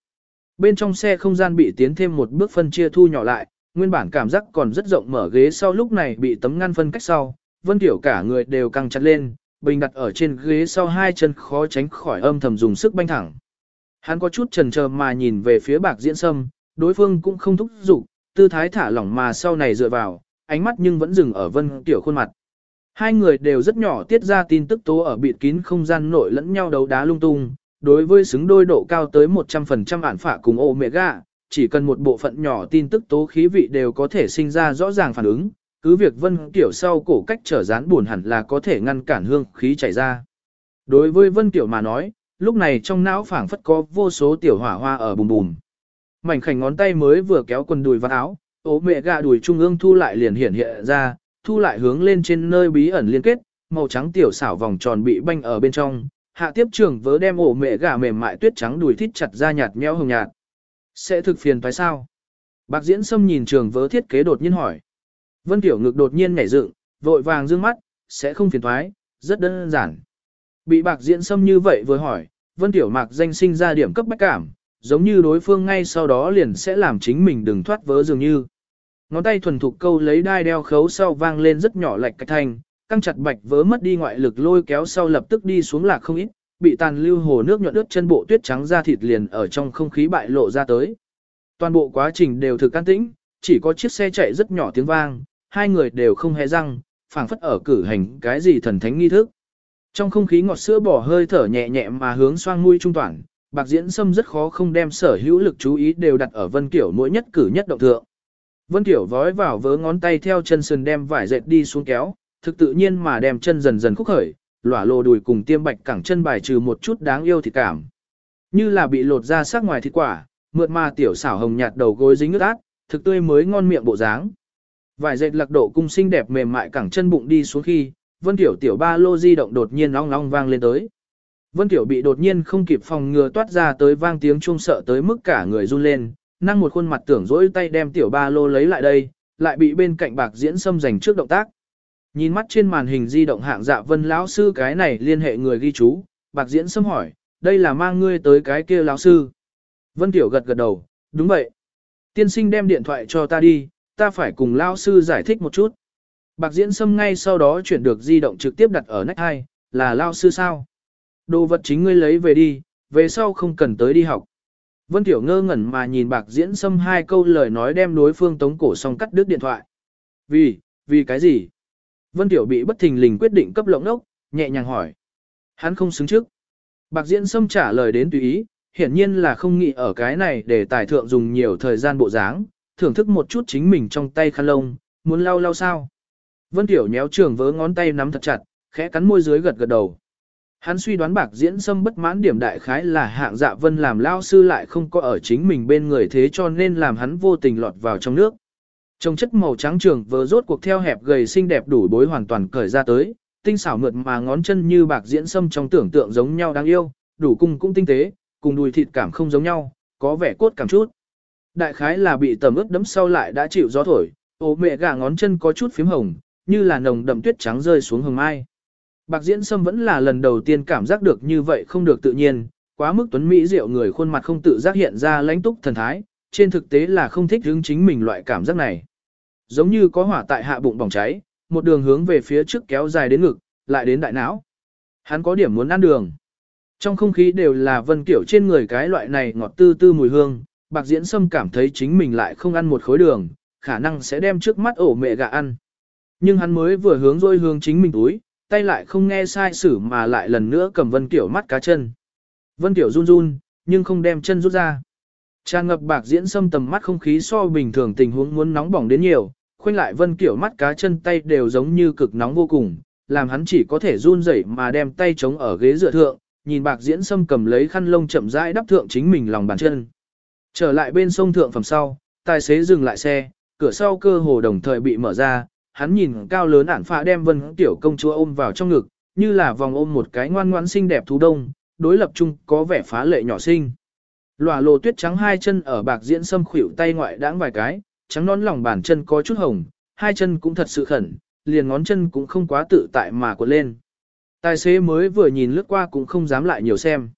Bên trong xe không gian bị tiến thêm một bước phân chia thu nhỏ lại, nguyên bản cảm giác còn rất rộng mở ghế sau lúc này bị tấm ngăn phân cách sau, Vân Tiểu cả người đều căng chặt lên, bình đặt ở trên ghế sau hai chân khó tránh khỏi âm thầm dùng sức banh thẳng. Hắn có chút chần chờ mà nhìn về phía bạc diễn sâm, đối phương cũng không thúc giục, tư thái thả lỏng mà sau này dựa vào, ánh mắt nhưng vẫn dừng ở Vân Tiểu khuôn mặt. Hai người đều rất nhỏ tiết ra tin tức tố ở bịt kín không gian nội lẫn nhau đấu đá lung tung, đối với xứng đôi độ cao tới 100% ản phả cùng omega, chỉ cần một bộ phận nhỏ tin tức tố khí vị đều có thể sinh ra rõ ràng phản ứng, cứ việc vân tiểu sau cổ cách trở rán buồn hẳn là có thể ngăn cản hương khí chảy ra. Đối với vân tiểu mà nói, lúc này trong não phảng phất có vô số tiểu hỏa hoa ở bùm bùm. Mảnh khảnh ngón tay mới vừa kéo quần đùi vào áo, ố mẹ gà đùi trung ương thu lại liền hiển hiện ra, thu lại hướng lên trên nơi bí ẩn liên kết, màu trắng tiểu xảo vòng tròn bị banh ở bên trong, hạ tiếp trường vớ đem ổ mẹ gà mềm mại tuyết trắng đùi thít chặt ra nhạt nhẽo hồng nhạt. Sẽ thực phiền phải sao? Bạc diễn xâm nhìn trường vớ thiết kế đột nhiên hỏi. Vân tiểu ngực đột nhiên nhảy dựng, vội vàng dương mắt, sẽ không phiền thoái, rất đơn giản. Bị bạc diễn xâm như vậy vừa hỏi, vân tiểu mạc danh sinh ra điểm cấp bách cảm, giống như đối phương ngay sau đó liền sẽ làm chính mình đừng thoát vớ dường như. Ngón tay thuần thục câu lấy đai đeo khấu sau vang lên rất nhỏ lạch cách thanh, căng chặt bạch vớ mất đi ngoại lực lôi kéo sau lập tức đi xuống lạc không ít, bị tàn lưu hồ nước nhuận ướt chân bộ tuyết trắng ra thịt liền ở trong không khí bại lộ ra tới. Toàn bộ quá trình đều thực can tĩnh, chỉ có chiếc xe chạy rất nhỏ tiếng vang, hai người đều không hề răng, phảng phất ở cử hành cái gì thần thánh nghi thức. Trong không khí ngọt sữa bỏ hơi thở nhẹ nhẹ mà hướng xoang mũi trung toàn, bạc diễn sâm rất khó không đem sở hữu lực chú ý đều đặt ở Vân Kiểu mỗi nhất cử nhất động thượng. Vân Tiểu vói vào vớ ngón tay theo chân sườn đem vải dệt đi xuống kéo, thực tự nhiên mà đem chân dần dần khúc khởi, lỏa lồ đùi cùng tiêm bạch cẳng chân bài trừ một chút đáng yêu thịt cảm. Như là bị lột ra sắc ngoài thịt quả, mượt mà tiểu xảo hồng nhạt đầu gối dính nước át, thực tươi mới ngon miệng bộ dáng. Vải dệt lạc độ cung xinh đẹp mềm mại cẳng chân bụng đi xuống khi, Vân Tiểu tiểu ba lô di động đột nhiên long long vang lên tới. Vân Tiểu bị đột nhiên không kịp phòng ngừa toát ra tới vang tiếng chuông sợ tới mức cả người run lên, năng một khuôn mặt tưởng dỗi tay đem tiểu ba lô lấy lại đây, lại bị bên cạnh bạc diễn xâm giành trước động tác. Nhìn mắt trên màn hình di động hạng dạ vân lão sư cái này liên hệ người ghi chú, bạc diễn xâm hỏi, đây là mang ngươi tới cái kia lão sư. Vân Tiểu gật gật đầu, đúng vậy. Tiên sinh đem điện thoại cho ta đi, ta phải cùng lão sư giải thích một chút. Bạc diễn xâm ngay sau đó chuyển được di động trực tiếp đặt ở nách hai, là lão sư sao? Đồ vật chính ngươi lấy về đi, về sau không cần tới đi học. Vân Tiểu ngơ ngẩn mà nhìn bạc diễn xâm hai câu lời nói đem đối phương tống cổ xong cắt đứt điện thoại. Vì, vì cái gì? Vân Tiểu bị bất thình lình quyết định cấp lộng ốc, nhẹ nhàng hỏi. Hắn không xứng trước. Bạc diễn xâm trả lời đến tùy ý, hiển nhiên là không nghĩ ở cái này để tài thượng dùng nhiều thời gian bộ dáng, thưởng thức một chút chính mình trong tay khăn lông, muốn lau lau sao. Vân Tiểu nhéo trường vớ ngón tay nắm thật chặt, khẽ cắn môi dưới gật gật đầu. Hắn suy đoán bạc diễn sâm bất mãn điểm đại khái là hạng dạ vân làm lao sư lại không có ở chính mình bên người thế cho nên làm hắn vô tình lọt vào trong nước. Trong chất màu trắng trường vớ rốt cuộc theo hẹp gầy xinh đẹp đủ bối hoàn toàn cởi ra tới, tinh xảo mượt mà ngón chân như bạc diễn sâm trong tưởng tượng giống nhau đáng yêu, đủ cung cũng tinh tế, cùng đùi thịt cảm không giống nhau, có vẻ cốt cảm chút. Đại khái là bị tầm ướt đấm sau lại đã chịu gió thổi, ố mẹ gà ngón chân có chút phím hồng, như là nồng đậm tuyết trắng rơi xuống hồng mai. Bạc Diễn Sâm vẫn là lần đầu tiên cảm giác được như vậy không được tự nhiên, quá mức tuấn mỹ diệu người khuôn mặt không tự giác hiện ra lãnh túc thần thái, trên thực tế là không thích hướng chính mình loại cảm giác này. Giống như có hỏa tại hạ bụng bỏng cháy, một đường hướng về phía trước kéo dài đến ngực, lại đến đại não. Hắn có điểm muốn ăn đường. Trong không khí đều là vân kiểu trên người cái loại này ngọt tư tư mùi hương, bạc diễn sâm cảm thấy chính mình lại không ăn một khối đường, khả năng sẽ đem trước mắt ổ mẹ gà ăn. Nhưng hắn mới vừa hướng dôi hướng chính mình túi, tay lại không nghe sai sử mà lại lần nữa cầm Vân Kiểu mắt cá chân. Vân Kiểu run run, nhưng không đem chân rút ra. Tràn ngập bạc diễn xâm tầm mắt không khí so bình thường tình huống muốn nóng bỏng đến nhiều, khoanh lại Vân Kiểu mắt cá chân tay đều giống như cực nóng vô cùng, làm hắn chỉ có thể run rẩy mà đem tay chống ở ghế dựa thượng, nhìn bạc diễn xâm cầm lấy khăn lông chậm rãi đắp thượng chính mình lòng bàn chân. Trở lại bên sông thượng phẩm sau, tài xế dừng lại xe, cửa sau cơ hồ đồng thời bị mở ra, hắn nhìn cao lớn ản phạ đem vân tiểu công chúa ôm vào trong ngực, như là vòng ôm một cái ngoan ngoãn xinh đẹp thú đông, đối lập chung có vẻ phá lệ nhỏ xinh. Lòa lồ tuyết trắng hai chân ở bạc diễn sâm khuỷu tay ngoại đãng vài cái, trắng nón lòng bàn chân có chút hồng, hai chân cũng thật sự khẩn, liền ngón chân cũng không quá tự tại mà cuộn lên. Tài xế mới vừa nhìn lướt qua cũng không dám lại nhiều xem.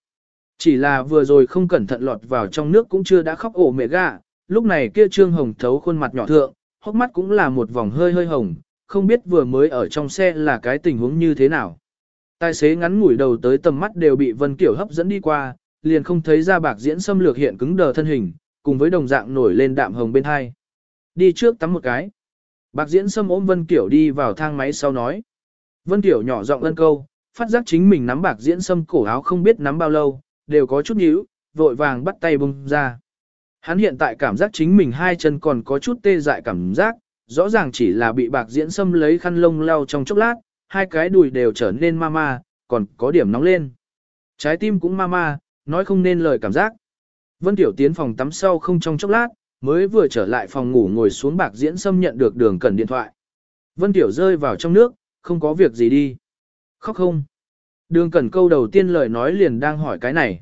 Chỉ là vừa rồi không cẩn thận lọt vào trong nước cũng chưa đã khóc ổ mẹ gà, lúc này kia trương hồng thấu khuôn mặt nhỏ thượng, hốc mắt cũng là một vòng hơi hơi hồng, không biết vừa mới ở trong xe là cái tình huống như thế nào. Tài xế ngắn ngủi đầu tới tầm mắt đều bị Vân Kiểu hấp dẫn đi qua, liền không thấy ra bạc diễn xâm lược hiện cứng đờ thân hình, cùng với đồng dạng nổi lên đạm hồng bên hai. Đi trước tắm một cái. Bạc diễn xâm ôm Vân Kiểu đi vào thang máy sau nói. Vân Kiểu nhỏ giọng ân câu, phát giác chính mình nắm bạc diễn xâm cổ áo không biết nắm bao lâu, đều có chút nhíu, vội vàng bắt tay bung ra. Hắn hiện tại cảm giác chính mình hai chân còn có chút tê dại cảm giác, rõ ràng chỉ là bị bạc diễn xâm lấy khăn lông lau trong chốc lát, hai cái đùi đều trở nên ma ma, còn có điểm nóng lên. Trái tim cũng ma ma, nói không nên lời cảm giác. Vân Tiểu tiến phòng tắm sau không trong chốc lát, mới vừa trở lại phòng ngủ ngồi xuống bạc diễn xâm nhận được đường cần điện thoại. Vân Tiểu rơi vào trong nước, không có việc gì đi. Khóc không? Đường cần câu đầu tiên lời nói liền đang hỏi cái này.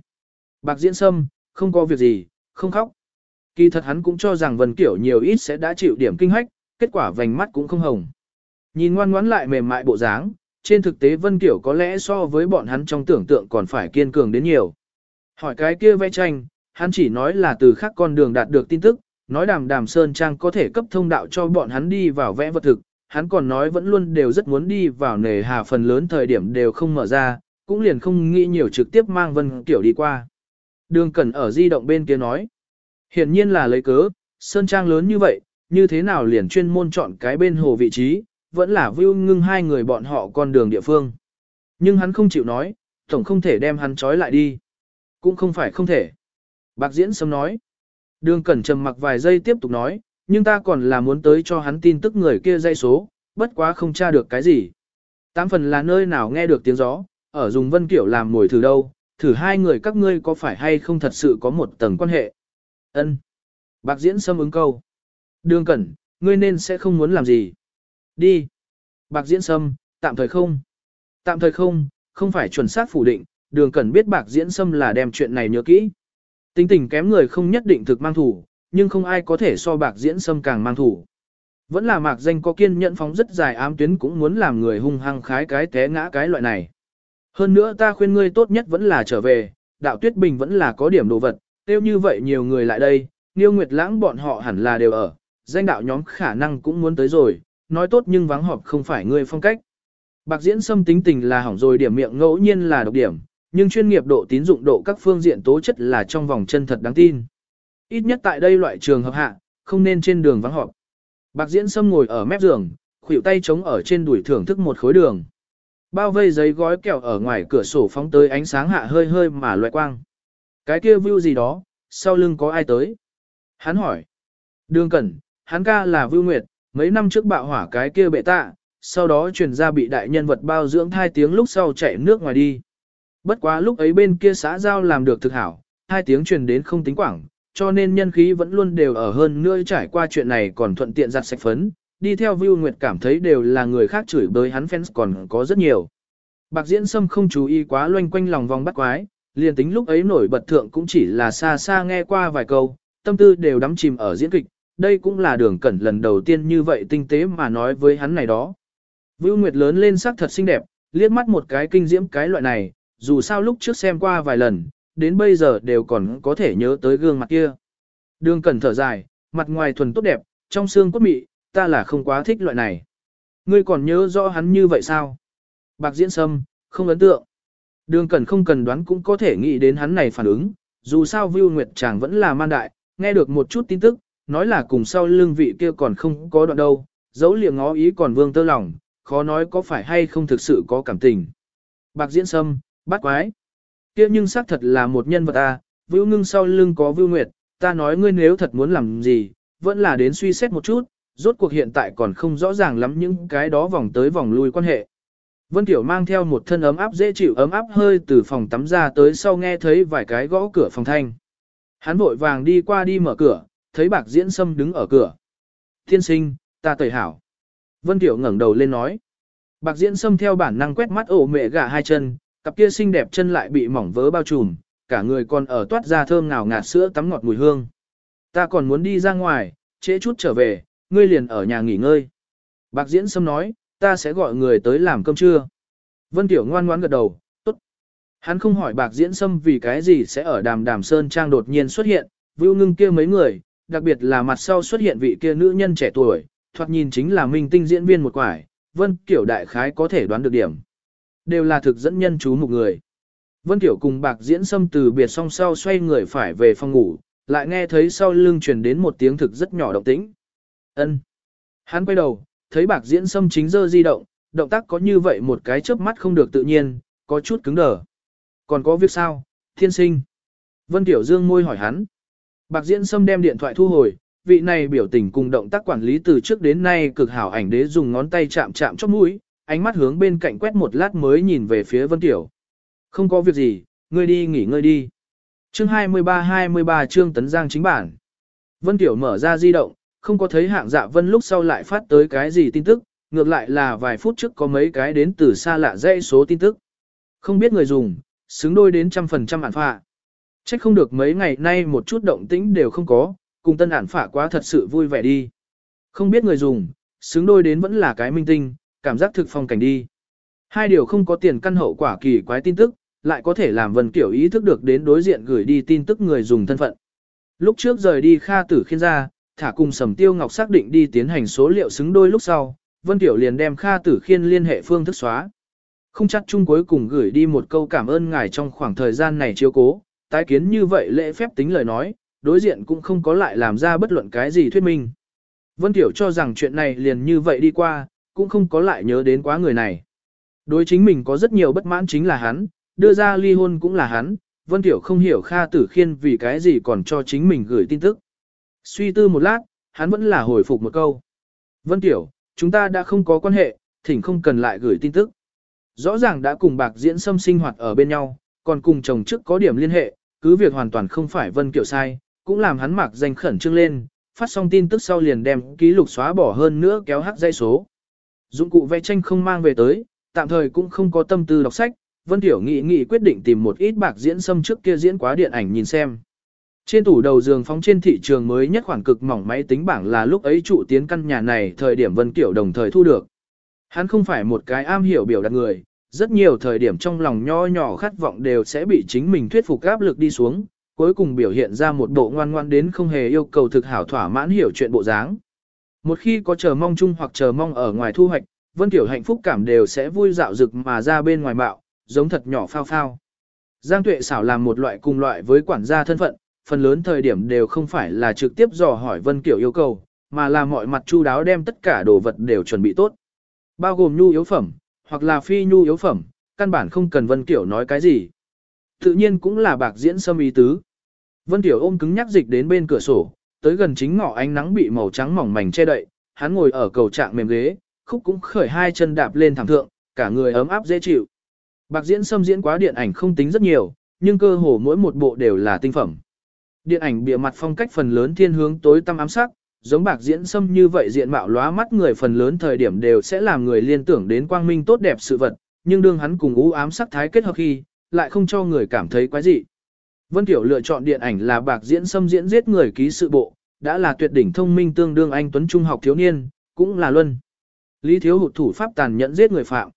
Bạc diễn xâm không có việc gì, không khóc. Kỳ thật hắn cũng cho rằng Vân Kiểu nhiều ít sẽ đã chịu điểm kinh hách, kết quả vành mắt cũng không hồng. Nhìn ngoan ngoãn lại mềm mại bộ dáng, trên thực tế Vân Kiểu có lẽ so với bọn hắn trong tưởng tượng còn phải kiên cường đến nhiều. Hỏi cái kia vẽ tranh, hắn chỉ nói là từ khác con đường đạt được tin tức, nói đàm đàm Sơn Trang có thể cấp thông đạo cho bọn hắn đi vào vẽ vật thực, hắn còn nói vẫn luôn đều rất muốn đi vào nề hà phần lớn thời điểm đều không mở ra, cũng liền không nghĩ nhiều trực tiếp mang Vân Kiểu đi qua. Đường Cẩn ở di động bên kia nói. Hiển nhiên là lấy cớ, Sơn Trang lớn như vậy, như thế nào liền chuyên môn chọn cái bên hồ vị trí, vẫn là view ngưng hai người bọn họ con đường địa phương. Nhưng hắn không chịu nói, tổng không thể đem hắn trói lại đi. Cũng không phải không thể. Bạc Diễn sớm nói. Đường Cẩn trầm mặc vài giây tiếp tục nói, nhưng ta còn là muốn tới cho hắn tin tức người kia dây số, bất quá không tra được cái gì. Tám phần là nơi nào nghe được tiếng gió, ở dùng vân kiểu làm mồi thử đâu, thử hai người các ngươi có phải hay không thật sự có một tầng quan hệ. Ân. Bạc Diễn Sâm ứng câu. Đường Cẩn, ngươi nên sẽ không muốn làm gì. Đi. Bạc Diễn Sâm, tạm thời không. Tạm thời không, không phải chuẩn xác phủ định, đường Cẩn biết Bạc Diễn Sâm là đem chuyện này nhớ kỹ. Tính tình kém người không nhất định thực mang thủ, nhưng không ai có thể so Bạc Diễn Sâm càng mang thủ. Vẫn là mạc danh có kiên nhẫn phóng rất dài ám tuyến cũng muốn làm người hung hăng khái cái té ngã cái loại này. Hơn nữa ta khuyên ngươi tốt nhất vẫn là trở về, đạo tuyết bình vẫn là có điểm đồ vật, tiêu như vậy nhiều người lại đây, Niêu Nguyệt Lãng bọn họ hẳn là đều ở, danh đạo nhóm khả năng cũng muốn tới rồi, nói tốt nhưng vắng họp không phải ngươi phong cách. Bạc diễn xâm tính tình là hỏng rồi điểm miệng ngẫu nhiên là độc điểm, nhưng chuyên nghiệp độ tín dụng độ các phương diện tố chất là trong vòng chân thật đáng tin. Ít nhất tại đây loại trường hợp hạ, không nên trên đường vắng họp. Bạc diễn sâm ngồi ở mép giường, khuỷu tay chống ở trên đùi thưởng thức một khối đường. Bao vây giấy gói kẹo ở ngoài cửa sổ phóng tới ánh sáng hạ hơi hơi mà loại quang. Cái kia view gì đó, sau lưng có ai tới? Hắn hỏi. Đường Cẩn, hắn ca là Vưu Nguyệt, mấy năm trước bạo hỏa cái kia bệ tạ, sau đó truyền ra bị đại nhân vật bao dưỡng hai tiếng lúc sau chạy nước ngoài đi. Bất quá lúc ấy bên kia xã giao làm được thực hảo, hai tiếng truyền đến không tính quảng, cho nên nhân khí vẫn luôn đều ở hơn nữa trải qua chuyện này còn thuận tiện giặt sạch phấn, đi theo Vưu Nguyệt cảm thấy đều là người khác chửi bới hắn fans còn có rất nhiều. Bạc Diễn Sâm không chú ý quá loanh quanh lòng vòng bắt quái, liền tính lúc ấy nổi bật thượng cũng chỉ là xa xa nghe qua vài câu, tâm tư đều đắm chìm ở diễn kịch, đây cũng là đường cẩn lần đầu tiên như vậy tinh tế mà nói với hắn này đó. Vưu Nguyệt lớn lên sắc thật xinh đẹp, liếc mắt một cái kinh diễm cái loại này, dù sao lúc trước xem qua vài lần, đến bây giờ đều còn có thể nhớ tới gương mặt kia. Đường cẩn thở dài, mặt ngoài thuần tốt đẹp, trong xương cốt mị, ta là không quá thích loại này. Ngươi còn nhớ rõ hắn như vậy sao? Bạc diễn sâm, không ấn tượng. Đường cẩn không cần đoán cũng có thể nghĩ đến hắn này phản ứng, dù sao Vưu Nguyệt chàng vẫn là man đại, nghe được một chút tin tức, nói là cùng sau lưng vị kia còn không có đoạn đâu, dấu liệng ngó ý còn vương tơ lòng, khó nói có phải hay không thực sự có cảm tình. Bạc diễn sâm, bắt quái. Kia nhưng xác thật là một nhân vật à, Vưu Ngưng sau lưng có Vưu Nguyệt, ta nói ngươi nếu thật muốn làm gì, vẫn là đến suy xét một chút, rốt cuộc hiện tại còn không rõ ràng lắm những cái đó vòng tới vòng lui quan hệ. Vân Tiểu mang theo một thân ấm áp dễ chịu ấm áp hơi từ phòng tắm ra tới sau nghe thấy vài cái gõ cửa phòng thanh. Hắn vội vàng đi qua đi mở cửa, thấy bạc diễn sâm đứng ở cửa. Thiên sinh, ta tẩy hảo. Vân Tiểu ngẩng đầu lên nói. Bạc diễn sâm theo bản năng quét mắt ổ mẹ gà hai chân, cặp kia xinh đẹp chân lại bị mỏng vớ bao trùm, cả người còn ở toát ra thơm ngào ngạt sữa tắm ngọt mùi hương. Ta còn muốn đi ra ngoài, trễ chút trở về, ngươi liền ở nhà nghỉ ngơi. Bạc diễn sâm nói, ta sẽ gọi người tới làm cơm trưa. Vân Tiểu ngoan ngoãn gật đầu, tốt. Hắn không hỏi bạc diễn sâm vì cái gì sẽ ở đàm đàm sơn trang đột nhiên xuất hiện, vưu ngưng kia mấy người, đặc biệt là mặt sau xuất hiện vị kia nữ nhân trẻ tuổi, thoạt nhìn chính là minh tinh diễn viên một quải, Vân Kiểu đại khái có thể đoán được điểm. Đều là thực dẫn nhân chú một người. Vân tiểu cùng bạc diễn sâm từ biệt song sau xoay người phải về phòng ngủ, lại nghe thấy sau lưng truyền đến một tiếng thực rất nhỏ động tĩnh. Ân. Hắn quay đầu, thấy bạc diễn sâm chính dơ di động, động tác có như vậy một cái chớp mắt không được tự nhiên, có chút cứng đờ. Còn có việc sao, thiên sinh? Vân Tiểu Dương môi hỏi hắn. Bạc diễn sâm đem điện thoại thu hồi, vị này biểu tình cùng động tác quản lý từ trước đến nay cực hảo ảnh đế dùng ngón tay chạm chạm chóp mũi, ánh mắt hướng bên cạnh quét một lát mới nhìn về phía Vân Tiểu. Không có việc gì, ngươi đi nghỉ ngơi đi. Chương 23-23 chương Tấn Giang chính bản. Vân Tiểu mở ra di động, không có thấy hạng dạ vân lúc sau lại phát tới cái gì tin tức, ngược lại là vài phút trước có mấy cái đến từ xa lạ dãy số tin tức. Không biết người dùng, xứng đôi đến trăm phần trăm ản phạ. Trách không được mấy ngày nay một chút động tĩnh đều không có, cùng tân ản phạ quá thật sự vui vẻ đi. Không biết người dùng, xứng đôi đến vẫn là cái minh tinh, cảm giác thực phong cảnh đi. Hai điều không có tiền căn hậu quả kỳ quái tin tức, lại có thể làm Vân Kiểu ý thức được đến đối diện gửi đi tin tức người dùng thân phận. Lúc trước rời đi Kha Tử Khiên ra, thả cùng Sầm Tiêu Ngọc xác định đi tiến hành số liệu xứng đôi lúc sau, Vân Tiểu liền đem Kha Tử Khiên liên hệ phương thức xóa. Không chắc chung cuối cùng gửi đi một câu cảm ơn ngài trong khoảng thời gian này chiếu cố, tái kiến như vậy lễ phép tính lời nói, đối diện cũng không có lại làm ra bất luận cái gì thuyết minh. Vân Tiểu cho rằng chuyện này liền như vậy đi qua, cũng không có lại nhớ đến quá người này. Đối chính mình có rất nhiều bất mãn chính là hắn, đưa ra ly hôn cũng là hắn, Vân Tiểu không hiểu Kha Tử Khiên vì cái gì còn cho chính mình gửi tin tức. Suy tư một lát, hắn vẫn là hồi phục một câu. Vân Tiểu, chúng ta đã không có quan hệ, thỉnh không cần lại gửi tin tức. Rõ ràng đã cùng bạc diễn xâm sinh hoạt ở bên nhau, còn cùng chồng trước có điểm liên hệ, cứ việc hoàn toàn không phải Vân Kiểu sai, cũng làm hắn mặc danh khẩn trương lên, phát xong tin tức sau liền đem ký lục xóa bỏ hơn nữa kéo hắc dây số. Dụng cụ vẽ tranh không mang về tới, tạm thời cũng không có tâm tư đọc sách, Vân Tiểu nghị nghị quyết định tìm một ít bạc diễn xâm trước kia diễn quá điện ảnh nhìn xem. Trên tủ đầu giường phóng trên thị trường mới nhất khoảng cực mỏng máy tính bảng là lúc ấy trụ tiến căn nhà này thời điểm Vân Tiểu đồng thời thu được. Hắn không phải một cái am hiểu biểu đạt người, rất nhiều thời điểm trong lòng nho nhỏ khát vọng đều sẽ bị chính mình thuyết phục áp lực đi xuống, cuối cùng biểu hiện ra một bộ ngoan ngoan đến không hề yêu cầu thực hảo thỏa mãn hiểu chuyện bộ dáng. Một khi có chờ mong chung hoặc chờ mong ở ngoài thu hoạch, Vân Tiểu hạnh phúc cảm đều sẽ vui dạo rực mà ra bên ngoài bạo, giống thật nhỏ phao phao. Giang Tuệ xảo làm một loại cùng loại với quản gia thân phận, phần lớn thời điểm đều không phải là trực tiếp dò hỏi Vân Kiểu yêu cầu, mà là mọi mặt chu đáo đem tất cả đồ vật đều chuẩn bị tốt. Bao gồm nhu yếu phẩm, hoặc là phi nhu yếu phẩm, căn bản không cần Vân Kiểu nói cái gì. Tự nhiên cũng là bạc diễn sâm ý tứ. Vân Tiểu ôm cứng nhắc dịch đến bên cửa sổ, tới gần chính ngọ ánh nắng bị màu trắng mỏng mảnh che đậy, hắn ngồi ở cầu trạng mềm ghế, khúc cũng khởi hai chân đạp lên thẳng thượng, cả người ấm áp dễ chịu. Bạc diễn xâm diễn quá điện ảnh không tính rất nhiều, nhưng cơ hồ mỗi một bộ đều là tinh phẩm. Điện ảnh bìa mặt phong cách phần lớn thiên hướng tối tăm ám sắc, giống bạc diễn xâm như vậy diện mạo lóa mắt người phần lớn thời điểm đều sẽ làm người liên tưởng đến quang minh tốt đẹp sự vật, nhưng đương hắn cùng u ám sắc thái kết hợp khi, lại không cho người cảm thấy quái dị. Vân Tiểu lựa chọn điện ảnh là bạc diễn xâm diễn giết người ký sự bộ, đã là tuyệt đỉnh thông minh tương đương anh tuấn trung học thiếu niên, cũng là luân. Lý thiếu hụt thủ pháp tàn nhẫn giết người phạm.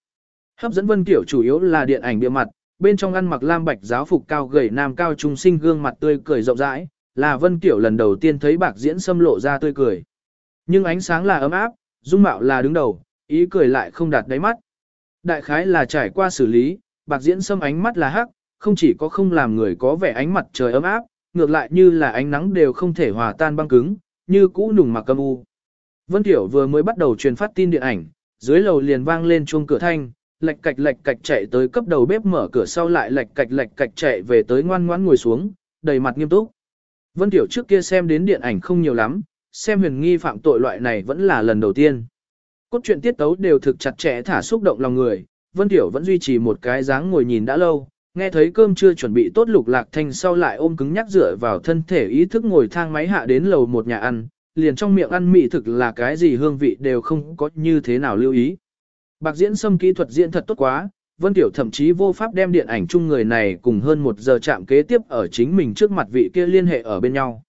Hấp dẫn Vân Tiểu chủ yếu là điện ảnh bìa mặt, bên trong ăn mặc lam bạch giáo phục cao gầy nam cao trung sinh gương mặt tươi cười rộng rãi, là Vân Tiểu lần đầu tiên thấy bạc diễn xâm lộ ra tươi cười. Nhưng ánh sáng là ấm áp, dung mạo là đứng đầu, ý cười lại không đạt đáy mắt. Đại khái là trải qua xử lý, bạc diễn xâm ánh mắt là hắc, không chỉ có không làm người có vẻ ánh mặt trời ấm áp, ngược lại như là ánh nắng đều không thể hòa tan băng cứng, như cũ nùng mặc âm u. Vân Tiểu vừa mới bắt đầu truyền phát tin điện ảnh, dưới lầu liền vang lên chuông cửa thanh, lạch cạch lạch cạch chạy tới cấp đầu bếp mở cửa sau lại lạch cạch lạch cạch chạy về tới ngoan ngoãn ngồi xuống, đầy mặt nghiêm túc. Vân Tiểu trước kia xem đến điện ảnh không nhiều lắm, xem huyền nghi phạm tội loại này vẫn là lần đầu tiên. Cốt truyện tiết tấu đều thực chặt chẽ thả xúc động lòng người, Vân Tiểu vẫn duy trì một cái dáng ngồi nhìn đã lâu, nghe thấy cơm chưa chuẩn bị tốt lục lạc thanh sau lại ôm cứng nhắc dựa vào thân thể ý thức ngồi thang máy hạ đến lầu một nhà ăn, liền trong miệng ăn mị thực là cái gì hương vị đều không có như thế nào lưu ý. Bạc diễn xâm kỹ thuật diễn thật tốt quá, Vân Tiểu thậm chí vô pháp đem điện ảnh chung người này cùng hơn một giờ chạm kế tiếp ở chính mình trước mặt vị kia liên hệ ở bên nhau.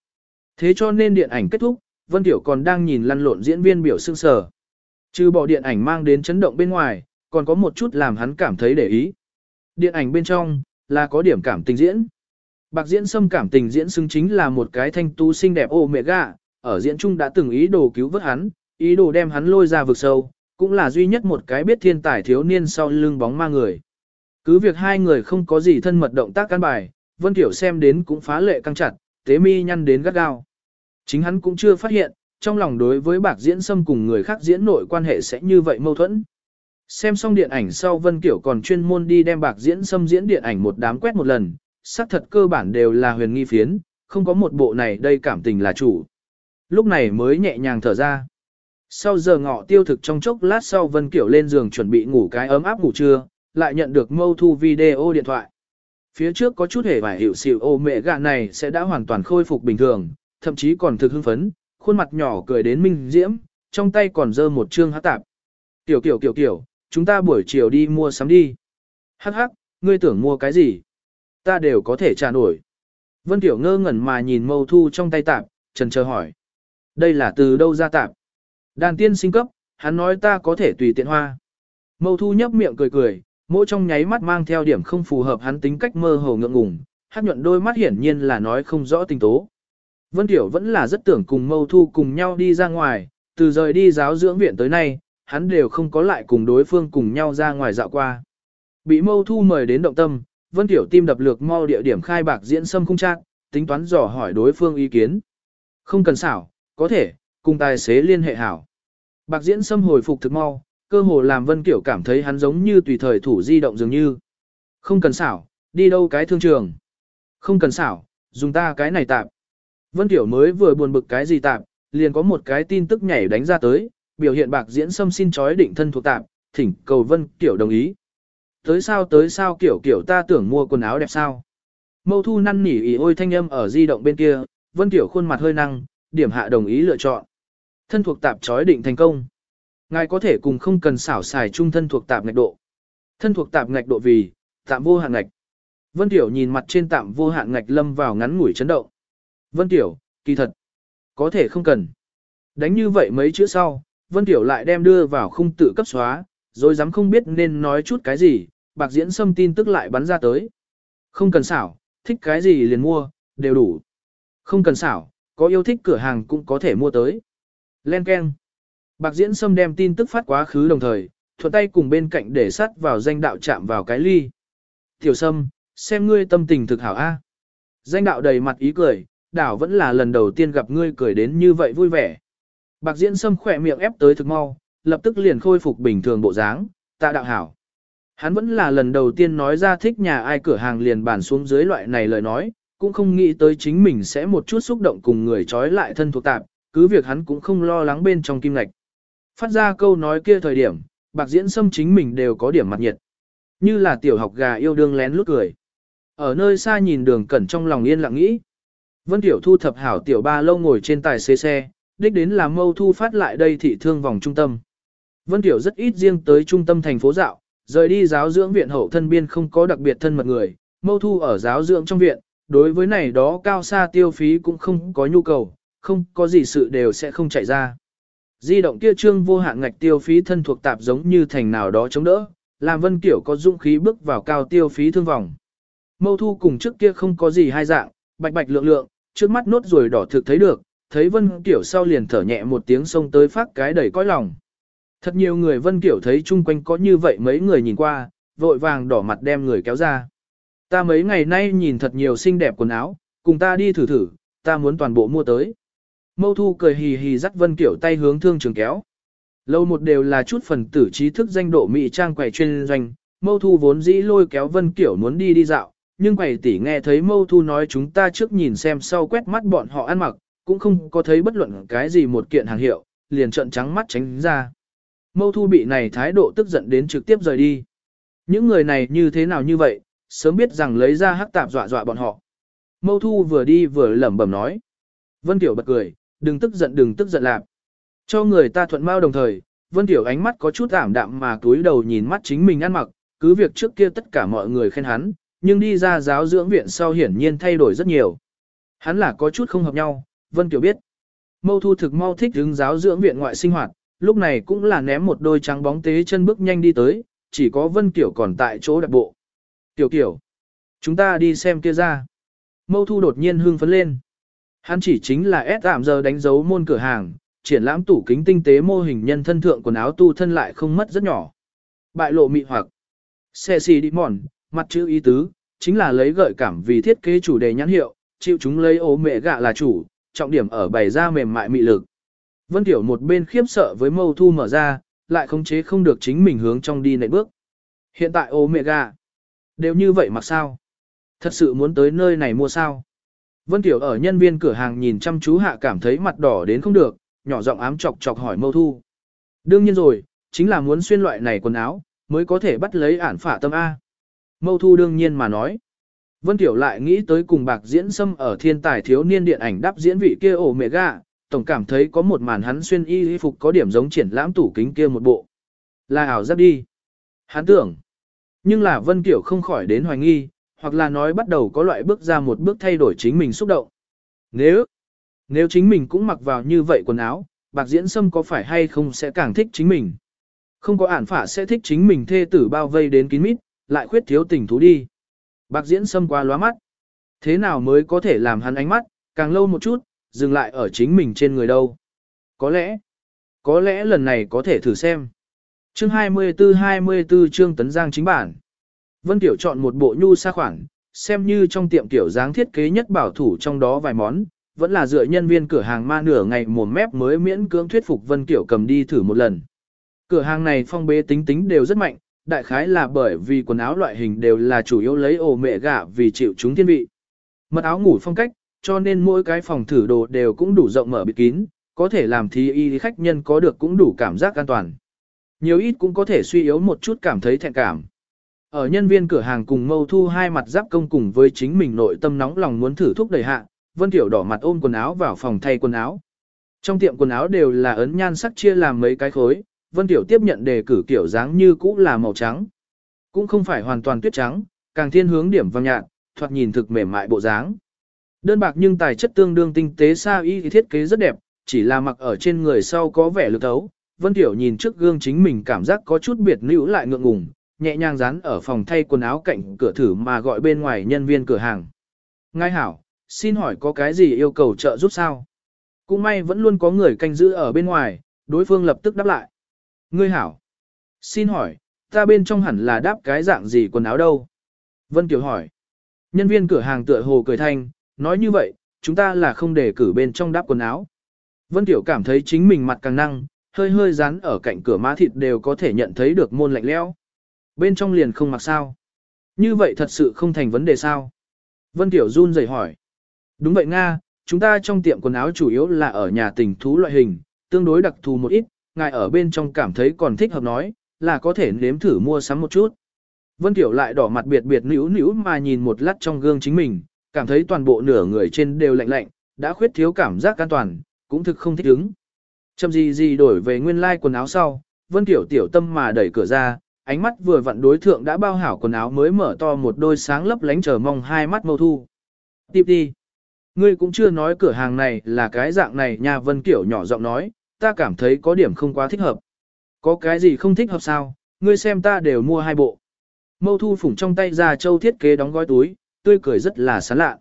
Thế cho nên điện ảnh kết thúc, Vân Tiểu còn đang nhìn lăn lộn diễn viên biểu sương sờ, Trừ bỏ điện ảnh mang đến chấn động bên ngoài, còn có một chút làm hắn cảm thấy để ý. Điện ảnh bên trong, là có điểm cảm tình diễn. Bạc diễn xâm cảm tình diễn xứng chính là một cái thanh tu xinh đẹp ô mẹ gà, ở diễn chung đã từng ý đồ cứu vớt hắn, ý đồ đem hắn lôi ra vực sâu, cũng là duy nhất một cái biết thiên tài thiếu niên sau lưng bóng ma người. Cứ việc hai người không có gì thân mật động tác căn bài, Vân Tiểu xem đến cũng phá lệ căng chặt, tế mi nhăn đến gắt gao. Chính hắn cũng chưa phát hiện, trong lòng đối với bạc diễn xâm cùng người khác diễn nội quan hệ sẽ như vậy mâu thuẫn. Xem xong điện ảnh sau Vân Kiểu còn chuyên môn đi đem bạc diễn xâm diễn điện ảnh một đám quét một lần, xác thật cơ bản đều là huyền nghi phiến, không có một bộ này đây cảm tình là chủ. Lúc này mới nhẹ nhàng thở ra. Sau giờ ngọ tiêu thực trong chốc lát sau Vân Kiểu lên giường chuẩn bị ngủ cái ấm áp ngủ trưa, lại nhận được mâu thu video điện thoại. Phía trước có chút hề vải hiểu xịu ô mẹ gà này sẽ đã hoàn toàn khôi phục bình thường, thậm chí còn thực hưng phấn, khuôn mặt nhỏ cười đến minh diễm, trong tay còn dơ một chương hát tạp. Tiểu kiểu kiểu kiểu, chúng ta buổi chiều đi mua sắm đi. Hắc hắc, ngươi tưởng mua cái gì? Ta đều có thể trả nổi. Vân Tiểu ngơ ngẩn mà nhìn mâu thu trong tay tạp, trần chờ hỏi. Đây là từ đâu ra tạp? Đàn tiên sinh cấp, hắn nói ta có thể tùy tiện hoa. Mâu thu nhấp miệng cười cười, mỗi trong nháy mắt mang theo điểm không phù hợp hắn tính cách mơ hồ ngượng ngùng, hát nhuận đôi mắt hiển nhiên là nói không rõ tình tố. Vân Tiểu vẫn là rất tưởng cùng mâu thu cùng nhau đi ra ngoài, từ rời đi giáo dưỡng viện tới nay, hắn đều không có lại cùng đối phương cùng nhau ra ngoài dạo qua. Bị mâu thu mời đến động tâm, Vân Tiểu tim đập lược mau địa điểm khai bạc diễn sâm không chắc, tính toán dò hỏi đối phương ý kiến. Không cần xảo, có thể, cùng tài xế liên hệ hảo. Bạc diễn sâm hồi phục thực mau, cơ hồ làm Vân Kiểu cảm thấy hắn giống như tùy thời thủ di động dường như. Không cần xảo, đi đâu cái thương trường. Không cần xảo, dùng ta cái này tạm. Vân Kiểu mới vừa buồn bực cái gì tạm, liền có một cái tin tức nhảy đánh ra tới, biểu hiện bạc diễn sâm xin chói định thân thuộc tạm, thỉnh cầu Vân Kiểu đồng ý. Tới sao tới sao kiểu kiểu ta tưởng mua quần áo đẹp sao. Mâu thu năn nỉ ý ôi thanh âm ở di động bên kia, Vân Kiểu khuôn mặt hơi năng, điểm hạ đồng ý lựa chọn. Thân thuộc tạp chói định thành công. Ngài có thể cùng không cần xảo xài chung thân thuộc tạp ngạch độ. Thân thuộc tạp ngạch độ vì, tạm vô hạn ngạch. Vân Tiểu nhìn mặt trên tạm vô hạn ngạch lâm vào ngắn ngủi chấn động. Vân Tiểu, kỳ thật. Có thể không cần. Đánh như vậy mấy chữ sau, Vân Tiểu lại đem đưa vào khung tự cấp xóa, rồi dám không biết nên nói chút cái gì, bạc diễn xâm tin tức lại bắn ra tới. Không cần xảo, thích cái gì liền mua, đều đủ. Không cần xảo, có yêu thích cửa hàng cũng có thể mua tới. Len keng. Bạc diễn xâm đem tin tức phát quá khứ đồng thời, thuận tay cùng bên cạnh để sắt vào danh đạo chạm vào cái ly. Tiểu sâm, xem ngươi tâm tình thực hảo A. Danh đạo đầy mặt ý cười, đảo vẫn là lần đầu tiên gặp ngươi cười đến như vậy vui vẻ. Bạc diễn sâm khỏe miệng ép tới thực mau, lập tức liền khôi phục bình thường bộ dáng, tạ đạo hảo. Hắn vẫn là lần đầu tiên nói ra thích nhà ai cửa hàng liền bàn xuống dưới loại này lời nói, cũng không nghĩ tới chính mình sẽ một chút xúc động cùng người trói lại thân thuộc tạp, cứ việc hắn cũng không lo lắng bên trong kim ngạch. Phát ra câu nói kia thời điểm, bạc diễn xâm chính mình đều có điểm mặt nhiệt. Như là tiểu học gà yêu đương lén lút cười. Ở nơi xa nhìn đường cẩn trong lòng yên lặng nghĩ. Vân Tiểu Thu thập hảo tiểu ba lâu ngồi trên tài xế xe, đích đến là mâu thu phát lại đây thị thương vòng trung tâm. Vân Tiểu rất ít riêng tới trung tâm thành phố dạo, rời đi giáo dưỡng viện hậu thân biên không có đặc biệt thân mật người, mâu thu ở giáo dưỡng trong viện, đối với này đó cao xa tiêu phí cũng không có nhu cầu, không có gì sự đều sẽ không chạy ra. Di động kia trương vô hạn ngạch tiêu phí thân thuộc tạp giống như thành nào đó chống đỡ, làm Vân Kiểu có dũng khí bước vào cao tiêu phí thương vòng. Mâu thu cùng trước kia không có gì hai dạng, bạch bạch lượng lượng, trước mắt nốt ruồi đỏ thực thấy được, thấy Vân Kiểu sau liền thở nhẹ một tiếng xông tới phát cái đầy cõi lòng. Thật nhiều người Vân Kiểu thấy chung quanh có như vậy mấy người nhìn qua, vội vàng đỏ mặt đem người kéo ra. Ta mấy ngày nay nhìn thật nhiều xinh đẹp quần áo, cùng ta đi thử thử, ta muốn toàn bộ mua tới. Mâu Thu cười hì hì dắt Vân Kiểu tay hướng thương trường kéo. Lâu một đều là chút phần tử trí thức danh độ mỹ trang quầy chuyên doanh, Mâu Thu vốn dĩ lôi kéo Vân Kiểu muốn đi đi dạo, nhưng quầy tỷ nghe thấy Mâu Thu nói chúng ta trước nhìn xem sau quét mắt bọn họ ăn mặc, cũng không có thấy bất luận cái gì một kiện hàng hiệu, liền trợn trắng mắt tránh ra. Mâu Thu bị này thái độ tức giận đến trực tiếp rời đi. Những người này như thế nào như vậy, sớm biết rằng lấy ra hắc tạp dọa dọa bọn họ. Mâu Thu vừa đi vừa lẩm bẩm nói. Vân Tiểu bật cười, đừng tức giận đừng tức giận lạp. Cho người ta thuận mau đồng thời, Vân Tiểu ánh mắt có chút ảm đạm mà túi đầu nhìn mắt chính mình ăn mặc, cứ việc trước kia tất cả mọi người khen hắn, nhưng đi ra giáo dưỡng viện sau hiển nhiên thay đổi rất nhiều. Hắn là có chút không hợp nhau, Vân Tiểu biết. Mâu Thu thực mau thích đứng giáo dưỡng viện ngoại sinh hoạt, lúc này cũng là ném một đôi trắng bóng tế chân bước nhanh đi tới, chỉ có Vân Tiểu còn tại chỗ đặt bộ. Tiểu Kiểu, chúng ta đi xem kia ra. Mâu Thu đột nhiên hưng phấn lên. Hắn chỉ chính là S tạm giờ đánh dấu môn cửa hàng, triển lãm tủ kính tinh tế mô hình nhân thân thượng quần áo tu thân lại không mất rất nhỏ. Bại lộ mị hoặc. Xe xì đi mòn, mặt chữ ý tứ, chính là lấy gợi cảm vì thiết kế chủ đề nhãn hiệu, chịu chúng lấy ố mẹ gạ là chủ, trọng điểm ở bày ra mềm mại mị lực. Vân Tiểu một bên khiếp sợ với mâu thu mở ra, lại khống chế không được chính mình hướng trong đi nảy bước. Hiện tại ốm mẹ gạ, đều như vậy mà sao? Thật sự muốn tới nơi này mua sao? Vân Tiểu ở nhân viên cửa hàng nhìn chăm chú hạ cảm thấy mặt đỏ đến không được, nhỏ giọng ám chọc chọc hỏi mâu thu. Đương nhiên rồi, chính là muốn xuyên loại này quần áo, mới có thể bắt lấy ản phả tâm A. Mâu thu đương nhiên mà nói. Vân Tiểu lại nghĩ tới cùng bạc diễn xâm ở thiên tài thiếu niên điện ảnh đắp diễn vị kia ổ mẹ gà, tổng cảm thấy có một màn hắn xuyên y phục có điểm giống triển lãm tủ kính kia một bộ. Là ảo giáp đi. Hắn tưởng. Nhưng là Vân Tiểu không khỏi đến hoài nghi, hoặc là nói bắt đầu có loại bước ra một bước thay đổi chính mình xúc động. Nếu, nếu chính mình cũng mặc vào như vậy quần áo, bạc diễn sâm có phải hay không sẽ càng thích chính mình. Không có ản phả sẽ thích chính mình thê tử bao vây đến kín mít, lại khuyết thiếu tình thú đi. Bạc diễn sâm qua lóa mắt. Thế nào mới có thể làm hắn ánh mắt, càng lâu một chút, dừng lại ở chính mình trên người đâu. Có lẽ, có lẽ lần này có thể thử xem. Chương 24-24 chương Tấn Giang chính bản. Vân Tiểu chọn một bộ nhu sa khoảng, xem như trong tiệm tiểu dáng thiết kế nhất bảo thủ trong đó vài món, vẫn là dựa nhân viên cửa hàng ma nửa ngày mồm mép mới miễn cưỡng thuyết phục Vân Tiểu cầm đi thử một lần. Cửa hàng này phong bế tính tính đều rất mạnh, đại khái là bởi vì quần áo loại hình đều là chủ yếu lấy ổ mẹ gạ vì chịu chúng thiên vị. Mật áo ngủ phong cách, cho nên mỗi cái phòng thử đồ đều cũng đủ rộng mở bịt kín, có thể làm thí y khách nhân có được cũng đủ cảm giác an toàn. Nhiều ít cũng có thể suy yếu một chút cảm thấy thẹn cảm. Ở nhân viên cửa hàng cùng mâu thu hai mặt giáp công cùng với chính mình nội tâm nóng lòng muốn thử thúc đẩy hạ, Vân Tiểu đỏ mặt ôm quần áo vào phòng thay quần áo. Trong tiệm quần áo đều là ấn nhan sắc chia làm mấy cái khối, Vân Tiểu tiếp nhận đề cử kiểu dáng như cũ là màu trắng. Cũng không phải hoàn toàn tuyết trắng, càng thiên hướng điểm vàng nhạt, thoạt nhìn thực mềm mại bộ dáng. Đơn bạc nhưng tài chất tương đương tinh tế xa y thiết kế rất đẹp, chỉ là mặc ở trên người sau có vẻ lực thấu. Vân Tiểu nhìn trước gương chính mình cảm giác có chút biệt nữ lại ngượng ngùng, nhẹ nhàng dán ở phòng thay quần áo cạnh cửa thử mà gọi bên ngoài nhân viên cửa hàng. Ngài hảo, xin hỏi có cái gì yêu cầu trợ giúp sao? Cũng may vẫn luôn có người canh giữ ở bên ngoài, đối phương lập tức đáp lại. Ngươi hảo, xin hỏi, ta bên trong hẳn là đáp cái dạng gì quần áo đâu? Vân Tiểu hỏi. Nhân viên cửa hàng tựa hồ cười thanh, nói như vậy, chúng ta là không để cử bên trong đáp quần áo. Vân Tiểu cảm thấy chính mình mặt càng năng, hơi hơi rán ở cạnh cửa má thịt đều có thể nhận thấy được môn lạnh lẽo. Bên trong liền không mặc sao. Như vậy thật sự không thành vấn đề sao? Vân Tiểu run rẩy hỏi. Đúng vậy Nga, chúng ta trong tiệm quần áo chủ yếu là ở nhà tình thú loại hình, tương đối đặc thù một ít, ngài ở bên trong cảm thấy còn thích hợp nói, là có thể nếm thử mua sắm một chút. Vân Tiểu lại đỏ mặt biệt biệt nữ nữ mà nhìn một lát trong gương chính mình, cảm thấy toàn bộ nửa người trên đều lạnh lạnh, đã khuyết thiếu cảm giác an toàn, cũng thực không thích ứng. Chầm gì gì đổi về nguyên lai like quần áo sau, Vân Tiểu tiểu tâm mà đẩy cửa ra, ánh mắt vừa vặn đối thượng đã bao hảo quần áo mới mở to một đôi sáng lấp lánh chờ mong hai mắt mâu thu. Tiếp đi. Ngươi cũng chưa nói cửa hàng này là cái dạng này nha Vân Kiểu nhỏ giọng nói, ta cảm thấy có điểm không quá thích hợp. Có cái gì không thích hợp sao, ngươi xem ta đều mua hai bộ. Mâu thu phủng trong tay ra châu thiết kế đóng gói túi, tươi cười rất là sán lạ.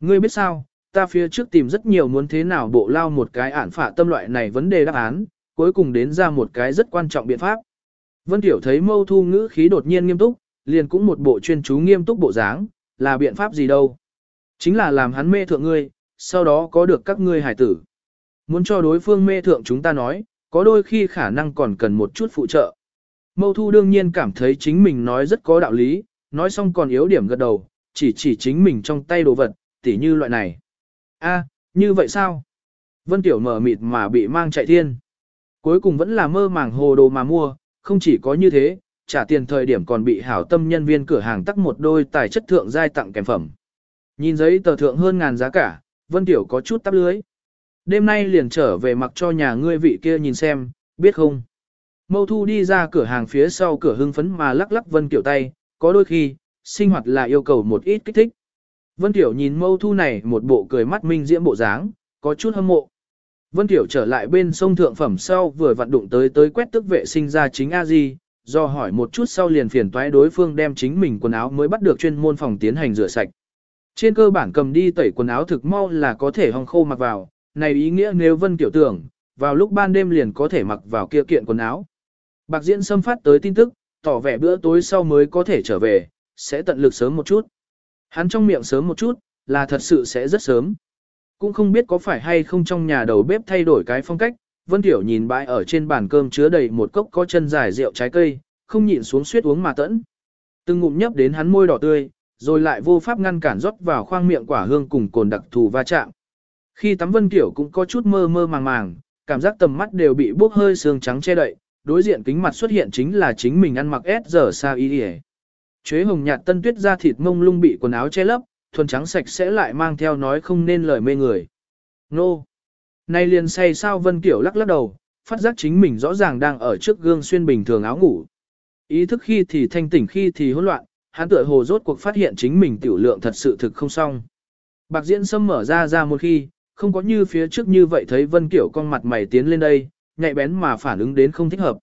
Ngươi biết sao, ta phía trước tìm rất nhiều muốn thế nào bộ lao một cái ản phả tâm loại này vấn đề đáp án, cuối cùng đến ra một cái rất quan trọng biện pháp. Vân Tiểu thấy mâu thu ngữ khí đột nhiên nghiêm túc, liền cũng một bộ chuyên chú nghiêm túc bộ dáng, là biện pháp gì đâu. Chính là làm hắn mê thượng ngươi, sau đó có được các ngươi hải tử. Muốn cho đối phương mê thượng chúng ta nói, có đôi khi khả năng còn cần một chút phụ trợ. Mâu thu đương nhiên cảm thấy chính mình nói rất có đạo lý, nói xong còn yếu điểm gật đầu, chỉ chỉ chính mình trong tay đồ vật, tỉ như loại này. a như vậy sao? Vân Tiểu mở mịt mà bị mang chạy thiên. Cuối cùng vẫn là mơ màng hồ đồ mà mua, không chỉ có như thế, trả tiền thời điểm còn bị hảo tâm nhân viên cửa hàng tắc một đôi tài chất thượng giai tặng kèm phẩm. Nhìn giấy tờ thượng hơn ngàn giá cả, Vân Tiểu có chút tắp lưới. Đêm nay liền trở về mặc cho nhà ngươi vị kia nhìn xem, biết không? Mâu Thu đi ra cửa hàng phía sau cửa hưng phấn mà lắc lắc Vân Tiểu tay, có đôi khi, sinh hoạt là yêu cầu một ít kích thích. Vân Tiểu nhìn Mâu Thu này một bộ cười mắt minh diễm bộ dáng, có chút hâm mộ. Vân Tiểu trở lại bên sông thượng phẩm sau vừa vặn đụng tới tới quét tức vệ sinh ra chính a di, do hỏi một chút sau liền phiền toái đối phương đem chính mình quần áo mới bắt được chuyên môn phòng tiến hành rửa sạch. Trên cơ bản cầm đi tẩy quần áo thực mau là có thể hong khô mặc vào, này ý nghĩa nếu Vân Tiểu tưởng, vào lúc ban đêm liền có thể mặc vào kia kiện quần áo. Bạc Diễn xâm phát tới tin tức, tỏ vẻ bữa tối sau mới có thể trở về, sẽ tận lực sớm một chút. Hắn trong miệng sớm một chút, là thật sự sẽ rất sớm. Cũng không biết có phải hay không trong nhà đầu bếp thay đổi cái phong cách, Vân Tiểu nhìn bãi ở trên bàn cơm chứa đầy một cốc có chân dài rượu trái cây, không nhịn xuống suýt uống mà tẫn. Từng ngụm nhấp đến hắn môi đỏ tươi, rồi lại vô pháp ngăn cản rót vào khoang miệng quả hương cùng cồn đặc thù va chạm. Khi tắm Vân Tiểu cũng có chút mơ mơ màng màng, cảm giác tầm mắt đều bị bốc hơi sương trắng che đậy, đối diện kính mặt xuất hiện chính là chính mình ăn mặc S giờ sao y đi Chuế hồng nhạt tân tuyết da thịt mông lung bị quần áo che lấp, thuần trắng sạch sẽ lại mang theo nói không nên lời mê người. Nô! Nay liền say sao Vân Kiểu lắc lắc đầu, phát giác chính mình rõ ràng đang ở trước gương xuyên bình thường áo ngủ. Ý thức khi thì thanh tỉnh khi thì hỗn loạn, hắn tựa hồ rốt cuộc phát hiện chính mình tiểu lượng thật sự thực không xong. Bạc diễn sâm mở ra ra một khi, không có như phía trước như vậy thấy Vân Kiểu con mặt mày tiến lên đây, nhạy bén mà phản ứng đến không thích hợp.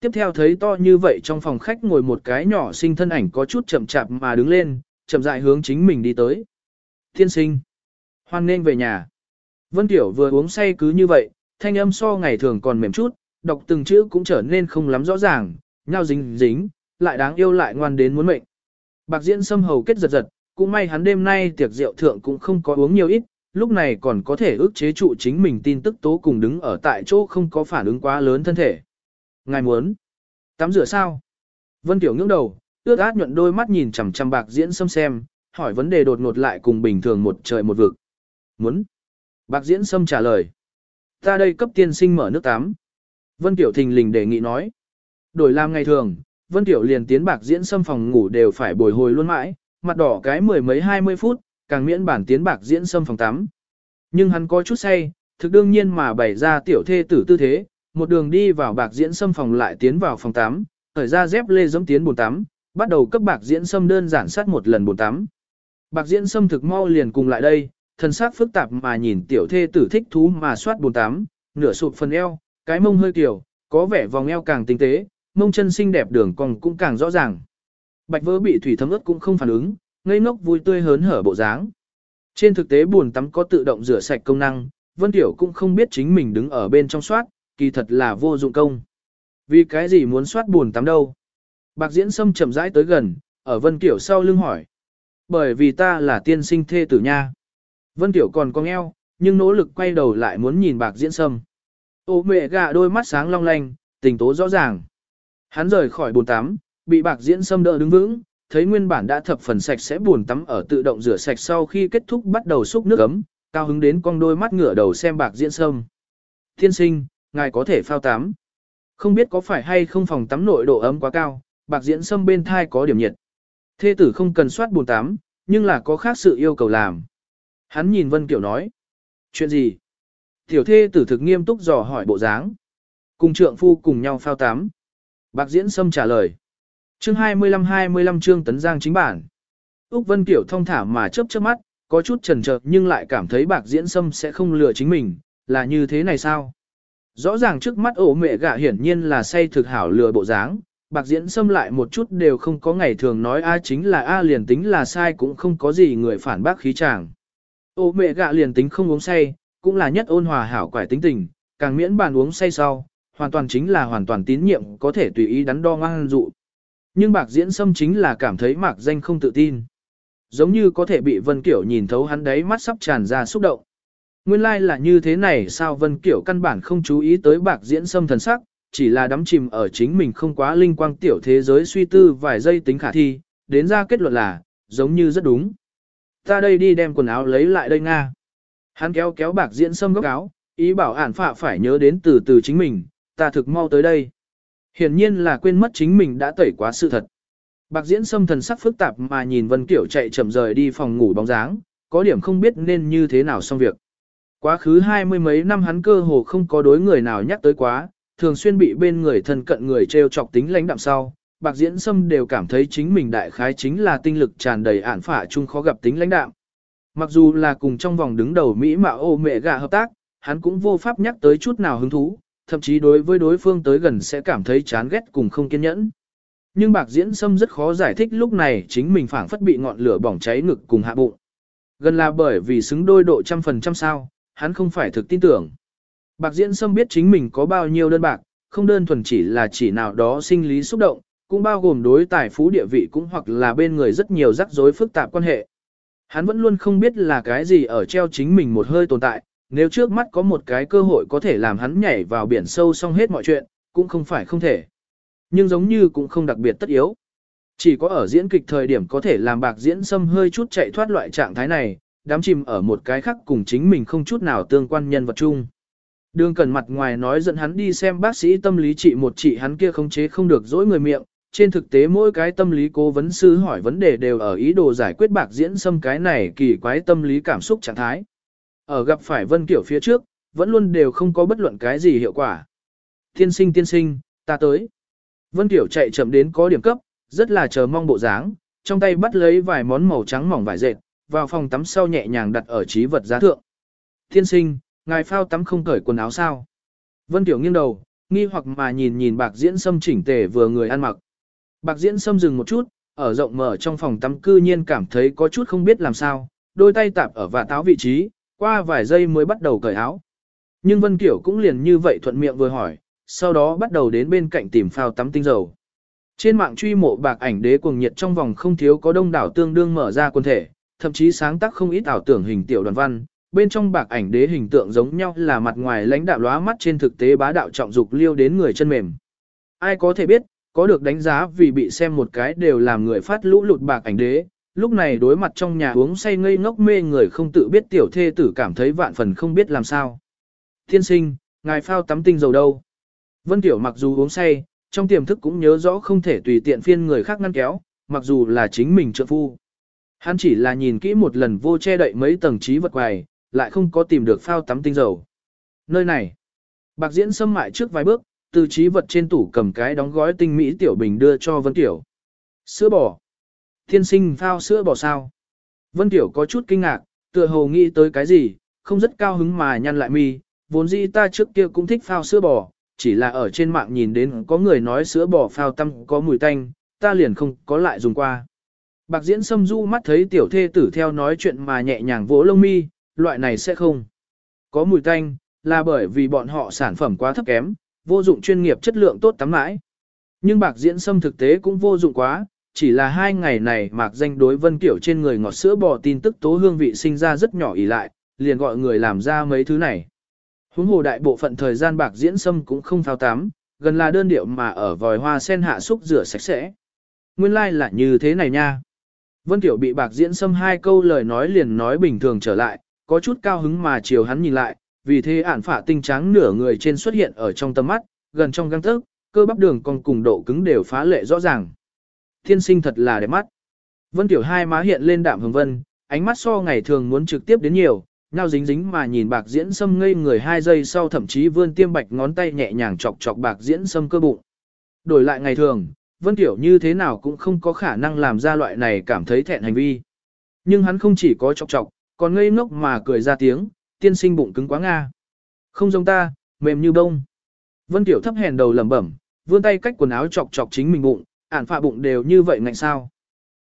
Tiếp theo thấy to như vậy trong phòng khách ngồi một cái nhỏ sinh thân ảnh có chút chậm chạp mà đứng lên, chậm rãi hướng chính mình đi tới. Thiên sinh, hoan nên về nhà. Vân Tiểu vừa uống say cứ như vậy, thanh âm so ngày thường còn mềm chút, đọc từng chữ cũng trở nên không lắm rõ ràng, nhau dính dính, lại đáng yêu lại ngoan đến muốn mệnh. Bạc diễn sâm hầu kết giật giật, cũng may hắn đêm nay tiệc rượu thượng cũng không có uống nhiều ít, lúc này còn có thể ức chế trụ chính mình tin tức tố cùng đứng ở tại chỗ không có phản ứng quá lớn thân thể. Ngài muốn tắm rửa sao? Vân Tiểu ngưỡng đầu, ước át nhuận đôi mắt nhìn chằm chằm bạc diễn sâm xem, hỏi vấn đề đột ngột lại cùng bình thường một trời một vực. Muốn. Bạc diễn sâm trả lời. Ta đây cấp tiên sinh mở nước tắm. Vân Tiểu thình lình đề nghị nói. Đổi làm ngày thường, Vân Tiểu liền tiến bạc diễn sâm phòng ngủ đều phải bồi hồi luôn mãi, mặt đỏ cái mười mấy hai mươi phút, càng miễn bản tiến bạc diễn sâm phòng tắm. Nhưng hắn có chút say, thực đương nhiên mà bày ra tiểu thê tử tư thế, một đường đi vào bạc diễn sâm phòng lại tiến vào phòng tắm, thời ra dép lê giống tiến bồn tắm, bắt đầu cấp bạc diễn sâm đơn giản sát một lần bồn tắm. Bạc diễn sâm thực mau liền cùng lại đây, thân xác phức tạp mà nhìn tiểu thê tử thích thú mà soát bồn tắm, nửa sụp phần eo, cái mông hơi kiểu, có vẻ vòng eo càng tinh tế, mông chân xinh đẹp đường cong cũng càng rõ ràng. Bạch vỡ bị thủy thấm ướt cũng không phản ứng, ngây ngốc vui tươi hớn hở bộ dáng. Trên thực tế buồn tắm có tự động rửa sạch công năng, Vân Tiểu cũng không biết chính mình đứng ở bên trong soát, kỳ thật là vô dụng công. Vì cái gì muốn soát buồn tắm đâu? Bạc Diễn Sâm chậm rãi tới gần, ở Vân Tiểu sau lưng hỏi. Bởi vì ta là tiên sinh thê tử nha. Vân Tiểu còn cong eo, nhưng nỗ lực quay đầu lại muốn nhìn Bạc Diễn Sâm. Ô mẹ gà đôi mắt sáng long lanh, tình tố rõ ràng. Hắn rời khỏi bồn tắm, bị Bạc Diễn Sâm đỡ đứng vững, thấy nguyên bản đã thập phần sạch sẽ buồn tắm ở tự động rửa sạch sau khi kết thúc bắt đầu xúc nước ấm, cao hứng đến con đôi mắt ngửa đầu xem Bạc Diễn Sâm. Thiên sinh, ngài có thể phao tắm. Không biết có phải hay không phòng tắm nội độ ấm quá cao, Bạc Diễn Sâm bên thai có điểm nhiệt. Thê tử không cần soát bồn tắm, nhưng là có khác sự yêu cầu làm. Hắn nhìn Vân Kiểu nói. Chuyện gì? Tiểu thê tử thực nghiêm túc dò hỏi bộ dáng. Cùng trượng phu cùng nhau phao tắm. Bạc Diễn Sâm trả lời. Chương 25-25 chương tấn giang chính bản. Úc Vân Kiểu thông thả mà chớp chớp mắt, có chút chần chợt nhưng lại cảm thấy Bạc Diễn Sâm sẽ không lừa chính mình, là như thế này sao? Rõ ràng trước mắt ổ mẹ gạ hiển nhiên là say thực hảo lừa bộ dáng, Bạc Diễn xâm lại một chút đều không có ngày thường nói A chính là A liền tính là sai cũng không có gì người phản bác khí chàng. Ô mẹ gạ liền tính không uống say, cũng là nhất ôn hòa hảo quải tính tình, càng miễn bàn uống say sau, hoàn toàn chính là hoàn toàn tín nhiệm có thể tùy ý đắn đo ngang dụ. Nhưng bạc diễn xâm chính là cảm thấy mạc danh không tự tin. Giống như có thể bị Vân Kiểu nhìn thấu hắn đấy mắt sắp tràn ra xúc động. Nguyên lai like là như thế này sao Vân Kiểu căn bản không chú ý tới bạc diễn xâm thần sắc, chỉ là đắm chìm ở chính mình không quá linh quang tiểu thế giới suy tư vài giây tính khả thi, đến ra kết luận là, giống như rất đúng. Ta đây đi đem quần áo lấy lại đây Nga. Hắn kéo kéo bạc diễn sâm góc áo, ý bảo ản phạ phải nhớ đến từ từ chính mình, ta thực mau tới đây. Hiển nhiên là quên mất chính mình đã tẩy quá sự thật. Bạc diễn sâm thần sắc phức tạp mà nhìn Vân Kiểu chạy chậm rời đi phòng ngủ bóng dáng, có điểm không biết nên như thế nào xong việc. Quá khứ hai mươi mấy năm hắn cơ hồ không có đối người nào nhắc tới quá, thường xuyên bị bên người thân cận người treo chọc tính lãnh đạm sau. Bạc diễn sâm đều cảm thấy chính mình đại khái chính là tinh lực tràn đầy ản phả chung khó gặp tính lãnh đạm. Mặc dù là cùng trong vòng đứng đầu Mỹ mà ô mẹ gà hợp tác, hắn cũng vô pháp nhắc tới chút nào hứng thú, thậm chí đối với đối phương tới gần sẽ cảm thấy chán ghét cùng không kiên nhẫn. Nhưng bạc diễn sâm rất khó giải thích lúc này chính mình phảng phất bị ngọn lửa bỏng cháy ngực cùng hạ bụng. Gần là bởi vì xứng đôi độ trăm phần trăm sao, hắn không phải thực tin tưởng. Bạc diễn sâm biết chính mình có bao nhiêu đơn bạc, không đơn thuần chỉ là chỉ nào đó sinh lý xúc động, cũng bao gồm đối tài phú địa vị cũng hoặc là bên người rất nhiều rắc rối phức tạp quan hệ. Hắn vẫn luôn không biết là cái gì ở treo chính mình một hơi tồn tại, nếu trước mắt có một cái cơ hội có thể làm hắn nhảy vào biển sâu xong hết mọi chuyện, cũng không phải không thể. Nhưng giống như cũng không đặc biệt tất yếu. Chỉ có ở diễn kịch thời điểm có thể làm bạc diễn xâm hơi chút chạy thoát loại trạng thái này, đám chìm ở một cái khác cùng chính mình không chút nào tương quan nhân vật chung. Đường cần mặt ngoài nói dẫn hắn đi xem bác sĩ tâm lý trị một trị hắn kia không chế không được dỗi người miệng, trên thực tế mỗi cái tâm lý cố vấn sư hỏi vấn đề đều ở ý đồ giải quyết bạc diễn xâm cái này kỳ quái tâm lý cảm xúc trạng thái. Ở gặp phải Vân Kiểu phía trước, vẫn luôn đều không có bất luận cái gì hiệu quả. Tiên sinh tiên sinh, ta tới. Vân Kiểu chạy chậm đến có điểm cấp, rất là chờ mong bộ dáng, trong tay bắt lấy vài món màu trắng mỏng vải dệt, vào phòng tắm sau nhẹ nhàng đặt ở trí vật giá thượng. Tiên sinh, ngài phao tắm không cởi quần áo sao? Vân Tiểu nghiêng đầu, nghi hoặc mà nhìn nhìn bạc diễn sâm chỉnh tề vừa người ăn mặc. Bạc diễn sâm dừng một chút, ở rộng mở trong phòng tắm cư nhiên cảm thấy có chút không biết làm sao, đôi tay tạp ở và táo vị trí, qua vài giây mới bắt đầu cởi áo. Nhưng Vân Kiểu cũng liền như vậy thuận miệng vừa hỏi, sau đó bắt đầu đến bên cạnh tìm phao tắm tinh dầu. Trên mạng truy mộ bạc ảnh đế cuồng nhiệt trong vòng không thiếu có đông đảo tương đương mở ra quân thể, thậm chí sáng tác không ít ảo tưởng hình tiểu đoàn văn, bên trong bạc ảnh đế hình tượng giống nhau là mặt ngoài lãnh đạo lóa mắt trên thực tế bá đạo trọng dục liêu đến người chân mềm. Ai có thể biết, có được đánh giá vì bị xem một cái đều làm người phát lũ lụt bạc ảnh đế, lúc này đối mặt trong nhà uống say ngây ngốc mê người không tự biết tiểu thê tử cảm thấy vạn phần không biết làm sao. Thiên sinh, ngài phao tắm tinh dầu đâu? Vân Tiểu mặc dù uống say, trong tiềm thức cũng nhớ rõ không thể tùy tiện phiên người khác ngăn kéo, mặc dù là chính mình trợ phu. Hắn chỉ là nhìn kỹ một lần vô che đậy mấy tầng trí vật quài, lại không có tìm được phao tắm tinh dầu. Nơi này, bạc diễn xâm mại trước vài bước, từ trí vật trên tủ cầm cái đóng gói tinh mỹ tiểu bình đưa cho Vân Tiểu. Sữa bò. Thiên sinh phao sữa bò sao? Vân Tiểu có chút kinh ngạc, tựa hồ nghĩ tới cái gì, không rất cao hứng mà nhăn lại mi, vốn dĩ ta trước kia cũng thích phao sữa bò, chỉ là ở trên mạng nhìn đến có người nói sữa bò phao tăm có mùi tanh, ta liền không có lại dùng qua. Bạc diễn xâm du mắt thấy tiểu thê tử theo nói chuyện mà nhẹ nhàng vỗ lông mi, loại này sẽ không. Có mùi tanh, là bởi vì bọn họ sản phẩm quá thấp kém, vô dụng chuyên nghiệp chất lượng tốt tắm mãi. Nhưng bạc diễn xâm thực tế cũng vô dụng quá, chỉ là hai ngày này mạc danh đối vân kiểu trên người ngọt sữa bò tin tức tố hương vị sinh ra rất nhỏ ỉ lại, liền gọi người làm ra mấy thứ này. Huống hồ đại bộ phận thời gian bạc diễn sâm cũng không thao tắm, gần là đơn điệu mà ở vòi hoa sen hạ xúc rửa sạch sẽ. Nguyên lai like là như thế này nha. Vân Tiểu bị bạc diễn xâm hai câu lời nói liền nói bình thường trở lại, có chút cao hứng mà chiều hắn nhìn lại, vì thế ản phả tinh trắng nửa người trên xuất hiện ở trong tầm mắt, gần trong găng tấc, cơ bắp đường còn cùng độ cứng đều phá lệ rõ ràng. Thiên sinh thật là đẹp mắt. Vân Tiểu hai má hiện lên đạm hồng vân, ánh mắt so ngày thường muốn trực tiếp đến nhiều, nhau dính dính mà nhìn bạc diễn sâm ngây người hai giây sau thậm chí vươn tiêm bạch ngón tay nhẹ nhàng chọc chọc bạc diễn sâm cơ bụng. Đổi lại ngày thường, Vân Tiểu như thế nào cũng không có khả năng làm ra loại này cảm thấy thẹn hành vi. Nhưng hắn không chỉ có chọc chọc, còn ngây ngốc mà cười ra tiếng, tiên sinh bụng cứng quá nga. Không giống ta, mềm như bông. Vân Tiểu thấp hèn đầu lẩm bẩm, vươn tay cách quần áo chọc chọc chính mình bụng, ản phạ bụng đều như vậy ngạnh sao.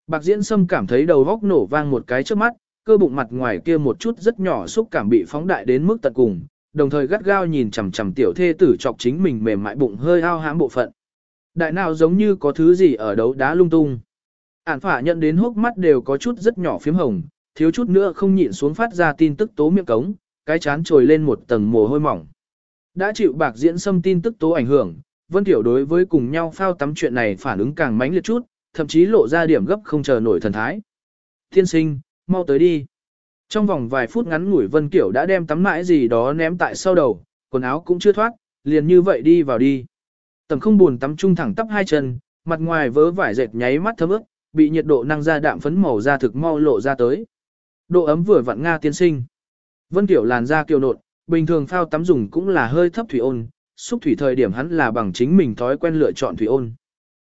Bạc diễn sâm cảm thấy đầu góc nổ vang một cái trước mắt, cơ bụng mặt ngoài kia một chút rất nhỏ xúc cảm bị phóng đại đến mức tận cùng, đồng thời gắt gao nhìn chằm chằm tiểu thê tử chọc chính mình mềm mại bụng hơi ao hám bộ phận. Đại nào giống như có thứ gì ở đấu đá lung tung. Ản phả nhận đến hốc mắt đều có chút rất nhỏ phím hồng, thiếu chút nữa không nhịn xuống phát ra tin tức tố miệng cống, cái chán trồi lên một tầng mồ hôi mỏng. Đã chịu bạc diễn xâm tin tức tố ảnh hưởng, Vân Tiểu đối với cùng nhau phao tắm chuyện này phản ứng càng mãnh liệt chút, thậm chí lộ ra điểm gấp không chờ nổi thần thái. Thiên sinh, mau tới đi. Trong vòng vài phút ngắn ngủi Vân Kiểu đã đem tắm mãi gì đó ném tại sau đầu, quần áo cũng chưa thoát, liền như vậy đi vào đi. Tầm không buồn tắm trung thẳng tắp hai chân, mặt ngoài vớ vải dệt nháy mắt thấm ướt, bị nhiệt độ năng ra đạm phấn màu da thực mau lộ ra tới. Độ ấm vừa vặn nga tiên sinh. Vân Kiểu làn da kiều nộn, bình thường phao tắm dùng cũng là hơi thấp thủy ôn, xúc thủy thời điểm hắn là bằng chính mình thói quen lựa chọn thủy ôn.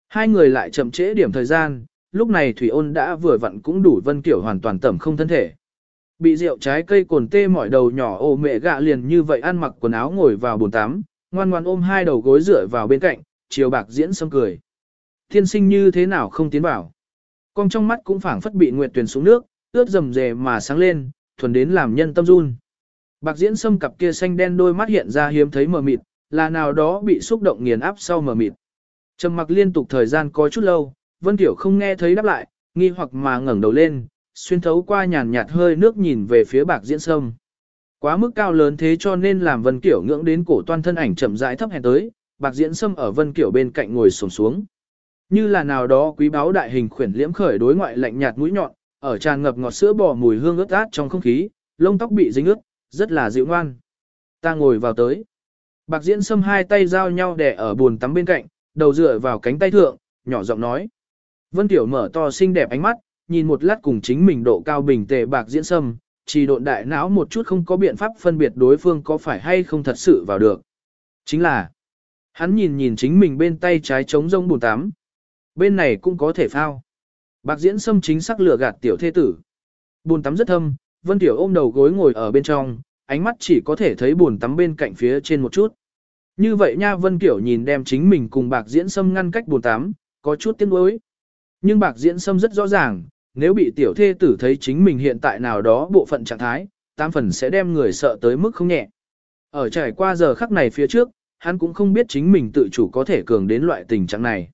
Hai người lại chậm trễ điểm thời gian, lúc này thủy ôn đã vừa vặn cũng đủ Vân Kiểu hoàn toàn tẩm không thân thể. Bị rượu trái cây cồn tê mỏi đầu nhỏ ô mẹ gạ liền như vậy ăn mặc quần áo ngồi vào bồn tắm, ngoan ngoan ôm hai đầu gối rửa vào bên cạnh, chiều bạc diễn sâm cười. Thiên sinh như thế nào không tiến vào. Con trong mắt cũng phảng phất bị nguyệt tuyển xuống nước, ướt rầm rề mà sáng lên, thuần đến làm nhân tâm run. Bạc diễn sâm cặp kia xanh đen đôi mắt hiện ra hiếm thấy mờ mịt, là nào đó bị xúc động nghiền áp sau mờ mịt. Trầm mặc liên tục thời gian có chút lâu, Vân Tiểu không nghe thấy đáp lại, nghi hoặc mà ngẩng đầu lên, xuyên thấu qua nhàn nhạt hơi nước nhìn về phía bạc diễn sâm. Quá mức cao lớn thế cho nên làm Vân Kiểu ngưỡng đến cổ toan thân ảnh chậm rãi thấp hèn tới, bạc diễn sâm ở Vân Kiểu bên cạnh ngồi xổm xuống. Như là nào đó quý báu đại hình khuyển liễm khởi đối ngoại lạnh nhạt mũi nhọn, ở tràn ngập ngọt sữa bò mùi hương ướt át trong không khí, lông tóc bị dính ướt, rất là dịu ngoan. Ta ngồi vào tới. Bạc diễn sâm hai tay giao nhau để ở buồn tắm bên cạnh, đầu dựa vào cánh tay thượng, nhỏ giọng nói. Vân Tiểu mở to xinh đẹp ánh mắt, nhìn một lát cùng chính mình độ cao bình tề bạc diễn sâm, chỉ độn đại não một chút không có biện pháp phân biệt đối phương có phải hay không thật sự vào được. Chính là, hắn nhìn nhìn chính mình bên tay trái trống rông bùn tắm. Bên này cũng có thể phao. Bạc diễn xâm chính xác lừa gạt tiểu thế tử. Bồn tắm rất thâm, Vân Tiểu ôm đầu gối ngồi ở bên trong, ánh mắt chỉ có thể thấy bồn tắm bên cạnh phía trên một chút. Như vậy nha Vân Tiểu nhìn đem chính mình cùng bạc diễn xâm ngăn cách bồn tắm, có chút tiếc nuối. Nhưng bạc diễn xâm rất rõ ràng, nếu bị tiểu thê tử thấy chính mình hiện tại nào đó bộ phận trạng thái, tam phần sẽ đem người sợ tới mức không nhẹ. Ở trải qua giờ khắc này phía trước, hắn cũng không biết chính mình tự chủ có thể cường đến loại tình trạng này.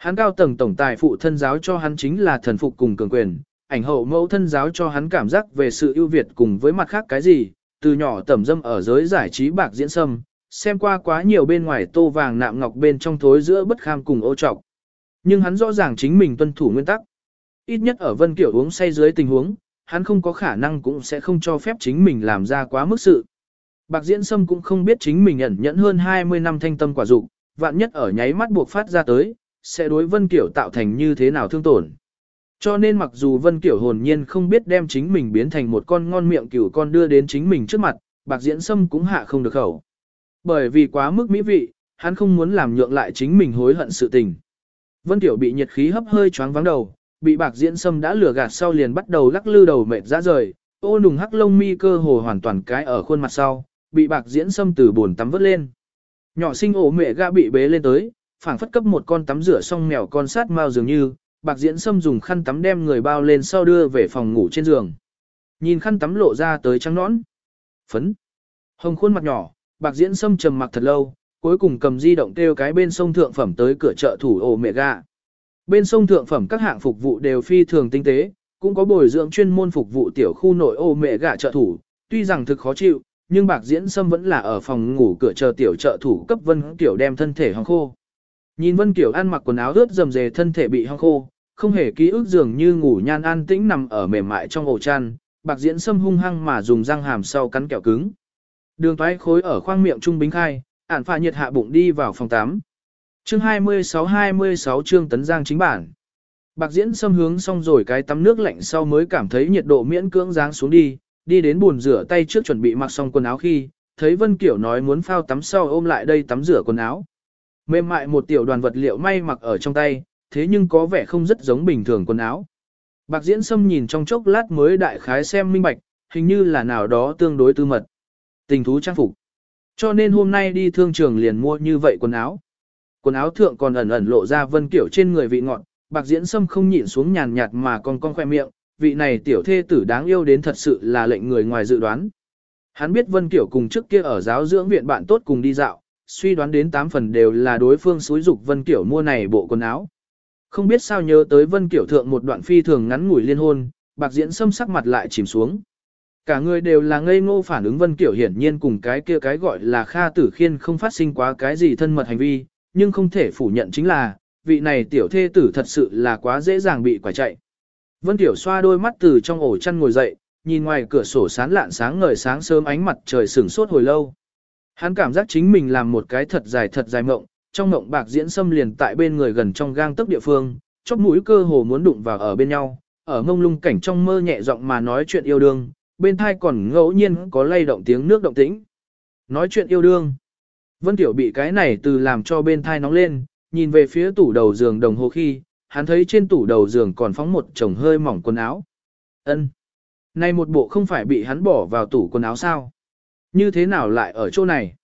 Hắn cao tầng tổng tài phụ thân giáo cho hắn chính là thần phục cùng cường quyền, ảnh hậu mẫu thân giáo cho hắn cảm giác về sự ưu việt cùng với mặt khác cái gì, từ nhỏ tẩm dâm ở giới giải trí bạc diễn sâm, xem qua quá nhiều bên ngoài tô vàng nạm ngọc bên trong thối giữa bất kham cùng ô trọc. Nhưng hắn rõ ràng chính mình tuân thủ nguyên tắc. Ít nhất ở Vân Kiểu uống say dưới tình huống, hắn không có khả năng cũng sẽ không cho phép chính mình làm ra quá mức sự. Bạc Diễn Sâm cũng không biết chính mình ẩn nhẫn hơn 20 năm thanh tâm quả dục, vạn nhất ở nháy mắt buộc phát ra tới, sẽ đối Vân Kiểu tạo thành như thế nào thương tổn. Cho nên mặc dù Vân Kiểu hồn nhiên không biết đem chính mình biến thành một con ngon miệng cừu con đưa đến chính mình trước mặt, Bạc Diễn Sâm cũng hạ không được khẩu. Bởi vì quá mức mỹ vị, hắn không muốn làm nhượng lại chính mình hối hận sự tình. Vân Kiểu bị nhiệt khí hấp hơi choáng vắng đầu, bị Bạc Diễn Sâm đã lừa gạt sau liền bắt đầu lắc lư đầu mệt ra rời, ô nùng hắc lông mi cơ hồ hoàn toàn cái ở khuôn mặt sau, bị Bạc Diễn Sâm từ buồn tắm vớt lên. Nhỏ sinh ổ mẹ ga bị bế lên tới, phảng phất cấp một con tắm rửa xong mèo con sát mao dường như, bạc diễn sâm dùng khăn tắm đem người bao lên sau đưa về phòng ngủ trên giường. Nhìn khăn tắm lộ ra tới trắng nõn. Phấn. Hồng khuôn mặt nhỏ, bạc diễn sâm trầm mặc thật lâu, cuối cùng cầm di động kêu cái bên sông thượng phẩm tới cửa chợ thủ ổ mẹ gà Bên sông thượng phẩm các hạng phục vụ đều phi thường tinh tế, cũng có bồi dưỡng chuyên môn phục vụ tiểu khu nội ô mẹ gà chợ thủ, tuy rằng thực khó chịu, nhưng bạc diễn sâm vẫn là ở phòng ngủ cửa chờ tiểu trợ thủ cấp vân tiểu đem thân thể hong khô. Nhìn Vân Kiểu ăn mặc quần áo ướt dầm dề thân thể bị hong khô, không hề ký ức dường như ngủ nhan an tĩnh nằm ở mềm mại trong ổ chăn, bạc diễn sâm hung hăng mà dùng răng hàm sau cắn kẹo cứng. Đường toái khối ở khoang miệng trung bính khai, ản phà nhiệt hạ bụng đi vào phòng 8. Chương 26-26 chương tấn giang chính bản. Bạc diễn sâm hướng xong rồi cái tắm nước lạnh sau mới cảm thấy nhiệt độ miễn cưỡng dáng xuống đi, đi đến buồn rửa tay trước chuẩn bị mặc xong quần áo khi, thấy Vân Kiểu nói muốn phao tắm sau ôm lại đây tắm rửa quần áo, Mềm mại một tiểu đoàn vật liệu may mặc ở trong tay, thế nhưng có vẻ không rất giống bình thường quần áo. Bạc Diễn Sâm nhìn trong chốc lát mới đại khái xem minh bạch, hình như là nào đó tương đối tư mật. Tình thú trang phục. Cho nên hôm nay đi thương trường liền mua như vậy quần áo. Quần áo thượng còn ẩn ẩn lộ ra vân kiểu trên người vị ngọt, Bạc Diễn Sâm không nhịn xuống nhàn nhạt mà còn con khoe miệng, vị này tiểu thê tử đáng yêu đến thật sự là lệnh người ngoài dự đoán. Hắn biết Vân Kiểu cùng trước kia ở giáo dưỡng viện bạn tốt cùng đi dạo, suy đoán đến 8 phần đều là đối phương xúi dục Vân Kiểu mua này bộ quần áo. Không biết sao nhớ tới Vân Kiểu thượng một đoạn phi thường ngắn ngủi liên hôn, bạc diễn sâm sắc mặt lại chìm xuống. Cả người đều là ngây ngô phản ứng Vân Kiểu hiển nhiên cùng cái kia cái gọi là Kha Tử Khiên không phát sinh quá cái gì thân mật hành vi, nhưng không thể phủ nhận chính là, vị này tiểu thê tử thật sự là quá dễ dàng bị quả chạy. Vân Tiểu xoa đôi mắt từ trong ổ chăn ngồi dậy, nhìn ngoài cửa sổ sán lạn sáng ngời sáng sớm ánh mặt trời sửng sốt hồi lâu. Hắn cảm giác chính mình làm một cái thật dài thật dài mộng, trong mộng bạc diễn xâm liền tại bên người gần trong gang tấc địa phương, chóp mũi cơ hồ muốn đụng vào ở bên nhau, ở ngông lung cảnh trong mơ nhẹ giọng mà nói chuyện yêu đương, bên thai còn ngẫu nhiên có lay động tiếng nước động tĩnh. Nói chuyện yêu đương. Vân Tiểu bị cái này từ làm cho bên thai nóng lên, nhìn về phía tủ đầu giường đồng hồ khi, hắn thấy trên tủ đầu giường còn phóng một chồng hơi mỏng quần áo. Ân, Này một bộ không phải bị hắn bỏ vào tủ quần áo sao? Như thế nào lại ở chỗ này?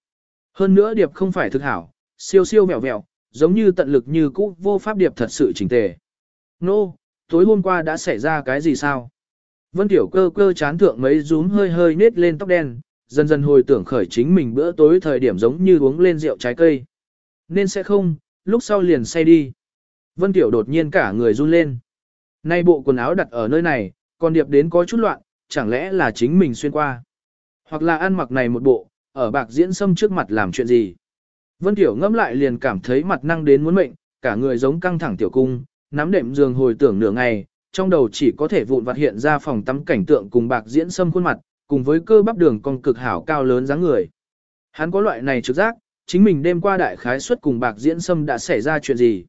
Hơn nữa điệp không phải thực hảo, siêu siêu vẹo vẹo, giống như tận lực như cũ vô pháp điệp thật sự chỉnh tề. Nô, no, tối hôm qua đã xảy ra cái gì sao? Vân Tiểu cơ cơ chán thượng mấy rúm hơi hơi nết lên tóc đen, dần dần hồi tưởng khởi chính mình bữa tối thời điểm giống như uống lên rượu trái cây. Nên sẽ không, lúc sau liền say đi. Vân Tiểu đột nhiên cả người run lên. Nay bộ quần áo đặt ở nơi này, còn điệp đến có chút loạn, chẳng lẽ là chính mình xuyên qua. Hoặc là ăn mặc này một bộ, ở bạc diễn sâm trước mặt làm chuyện gì. Vân Tiểu ngẫm lại liền cảm thấy mặt năng đến muốn mệnh, cả người giống căng thẳng tiểu cung, nắm đệm giường hồi tưởng nửa ngày, trong đầu chỉ có thể vụn vặt hiện ra phòng tắm cảnh tượng cùng bạc diễn sâm khuôn mặt, cùng với cơ bắp đường cong cực hảo cao lớn dáng người. Hắn có loại này trực giác, chính mình đêm qua đại khái suất cùng bạc diễn sâm đã xảy ra chuyện gì.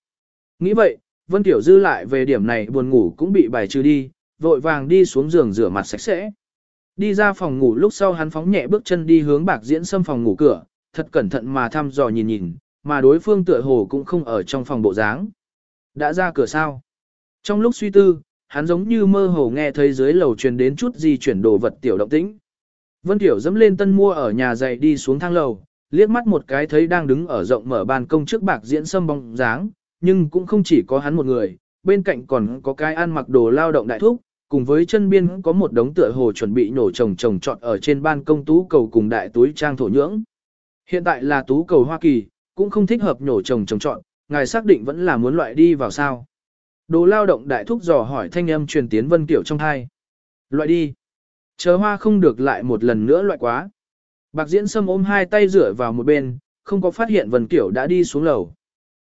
Nghĩ vậy, Vân Tiểu dư lại về điểm này buồn ngủ cũng bị bài trừ đi, vội vàng đi xuống giường rửa mặt sạch sẽ. Đi ra phòng ngủ lúc sau hắn phóng nhẹ bước chân đi hướng bạc diễn xâm phòng ngủ cửa, thật cẩn thận mà thăm dò nhìn nhìn, mà đối phương tựa hồ cũng không ở trong phòng bộ dáng. Đã ra cửa sao? Trong lúc suy tư, hắn giống như mơ hồ nghe thấy dưới lầu truyền đến chút gì chuyển đồ vật tiểu động tĩnh. Vân Tiểu dẫm lên tân mua ở nhà dậy đi xuống thang lầu, liếc mắt một cái thấy đang đứng ở rộng mở ban công trước bạc diễn sâm bóng dáng, nhưng cũng không chỉ có hắn một người, bên cạnh còn có cái ăn mặc đồ lao động đại thúc, cùng với chân biên có một đống tựa hồ chuẩn bị nổ trồng trồng trọt ở trên ban công tú cầu cùng đại túi trang thổ nhưỡng. Hiện tại là tú cầu Hoa Kỳ, cũng không thích hợp nổ trồng trồng trọt, ngài xác định vẫn là muốn loại đi vào sao. Đồ lao động đại thúc dò hỏi thanh âm truyền tiến Vân Kiểu trong hai. Loại đi. Chờ hoa không được lại một lần nữa loại quá. Bạc diễn sâm ôm hai tay rửa vào một bên, không có phát hiện Vân Kiểu đã đi xuống lầu.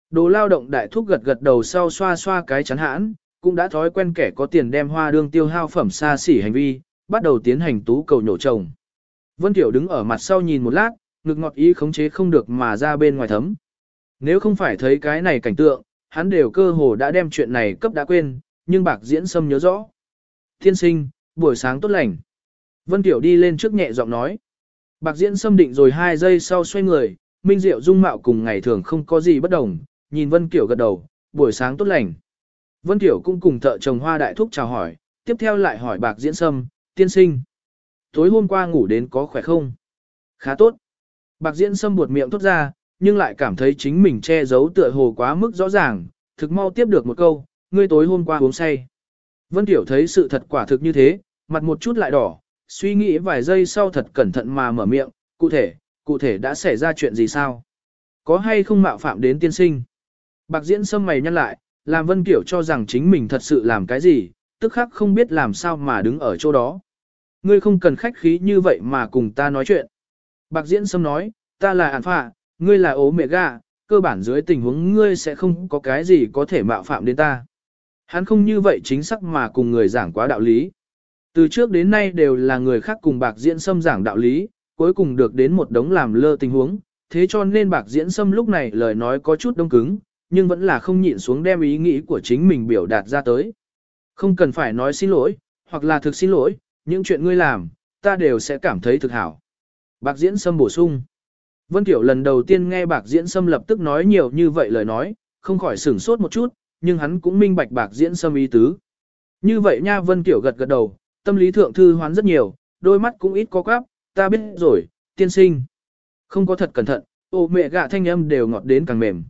Đồ lao động đại thúc gật gật đầu sau xoa xoa cái chắn hãn, cũng đã thói quen kẻ có tiền đem hoa đương tiêu hao phẩm xa xỉ hành vi, bắt đầu tiến hành tú cầu nhổ chồng Vân Tiểu đứng ở mặt sau nhìn một lát, ngực ngọt ý khống chế không được mà ra bên ngoài thấm. Nếu không phải thấy cái này cảnh tượng, hắn đều cơ hồ đã đem chuyện này cấp đã quên, nhưng bạc diễn sâm nhớ rõ. Thiên sinh, buổi sáng tốt lành. Vân Tiểu đi lên trước nhẹ giọng nói. Bạc diễn sâm định rồi hai giây sau xoay người, Minh Diệu dung mạo cùng ngày thường không có gì bất đồng, nhìn Vân Kiểu gật đầu, buổi sáng tốt lành. Vân Tiểu cũng cùng thợ chồng hoa đại thúc chào hỏi, tiếp theo lại hỏi bạc diễn sâm, tiên sinh. Tối hôm qua ngủ đến có khỏe không? Khá tốt. Bạc diễn sâm buột miệng thốt ra, nhưng lại cảm thấy chính mình che giấu tựa hồ quá mức rõ ràng, thực mau tiếp được một câu, ngươi tối hôm qua uống say. Vân Tiểu thấy sự thật quả thực như thế, mặt một chút lại đỏ, suy nghĩ vài giây sau thật cẩn thận mà mở miệng, cụ thể, cụ thể đã xảy ra chuyện gì sao? Có hay không mạo phạm đến tiên sinh? Bạc diễn sâm mày nhăn lại, làm Vân Kiểu cho rằng chính mình thật sự làm cái gì, tức khắc không biết làm sao mà đứng ở chỗ đó. Ngươi không cần khách khí như vậy mà cùng ta nói chuyện. Bạc diễn sâm nói, ta là ản phạ, ngươi là ố mẹ gà, cơ bản dưới tình huống ngươi sẽ không có cái gì có thể mạo phạm đến ta. Hắn không như vậy chính xác mà cùng người giảng quá đạo lý. Từ trước đến nay đều là người khác cùng bạc diễn sâm giảng đạo lý, cuối cùng được đến một đống làm lơ tình huống, thế cho nên bạc diễn sâm lúc này lời nói có chút đông cứng, nhưng vẫn là không nhịn xuống đem ý nghĩ của chính mình biểu đạt ra tới. Không cần phải nói xin lỗi, hoặc là thực xin lỗi, những chuyện ngươi làm, ta đều sẽ cảm thấy thực hảo. Bạc diễn sâm bổ sung. Vân Tiểu lần đầu tiên nghe bạc diễn sâm lập tức nói nhiều như vậy lời nói, không khỏi sửng sốt một chút, nhưng hắn cũng minh bạch bạc diễn sâm ý tứ. Như vậy nha Vân Tiểu gật gật đầu, tâm lý thượng thư hoán rất nhiều, đôi mắt cũng ít có quáp, ta biết rồi, tiên sinh. Không có thật cẩn thận, ô mẹ gạ thanh âm đều ngọt đến càng mềm.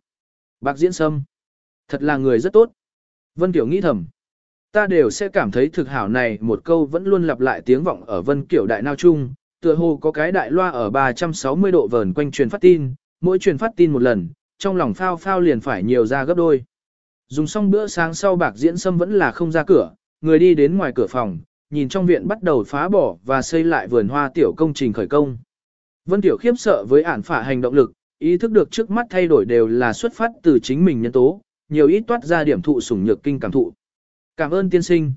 Bạc diễn sâm, thật là người rất tốt. Vân Kiểu nghĩ thầm, ta đều sẽ cảm thấy thực hảo này một câu vẫn luôn lặp lại tiếng vọng ở Vân Kiểu đại nao chung, tựa hồ có cái đại loa ở 360 độ vờn quanh truyền phát tin, mỗi truyền phát tin một lần, trong lòng phao phao liền phải nhiều ra gấp đôi. Dùng xong bữa sáng sau bạc diễn sâm vẫn là không ra cửa, người đi đến ngoài cửa phòng, nhìn trong viện bắt đầu phá bỏ và xây lại vườn hoa tiểu công trình khởi công. Vân Tiểu khiếp sợ với ản phả hành động lực, ý thức được trước mắt thay đổi đều là xuất phát từ chính mình nhân tố, nhiều ít toát ra điểm thụ sủng nhược kinh cảm thụ. Cảm ơn tiên sinh.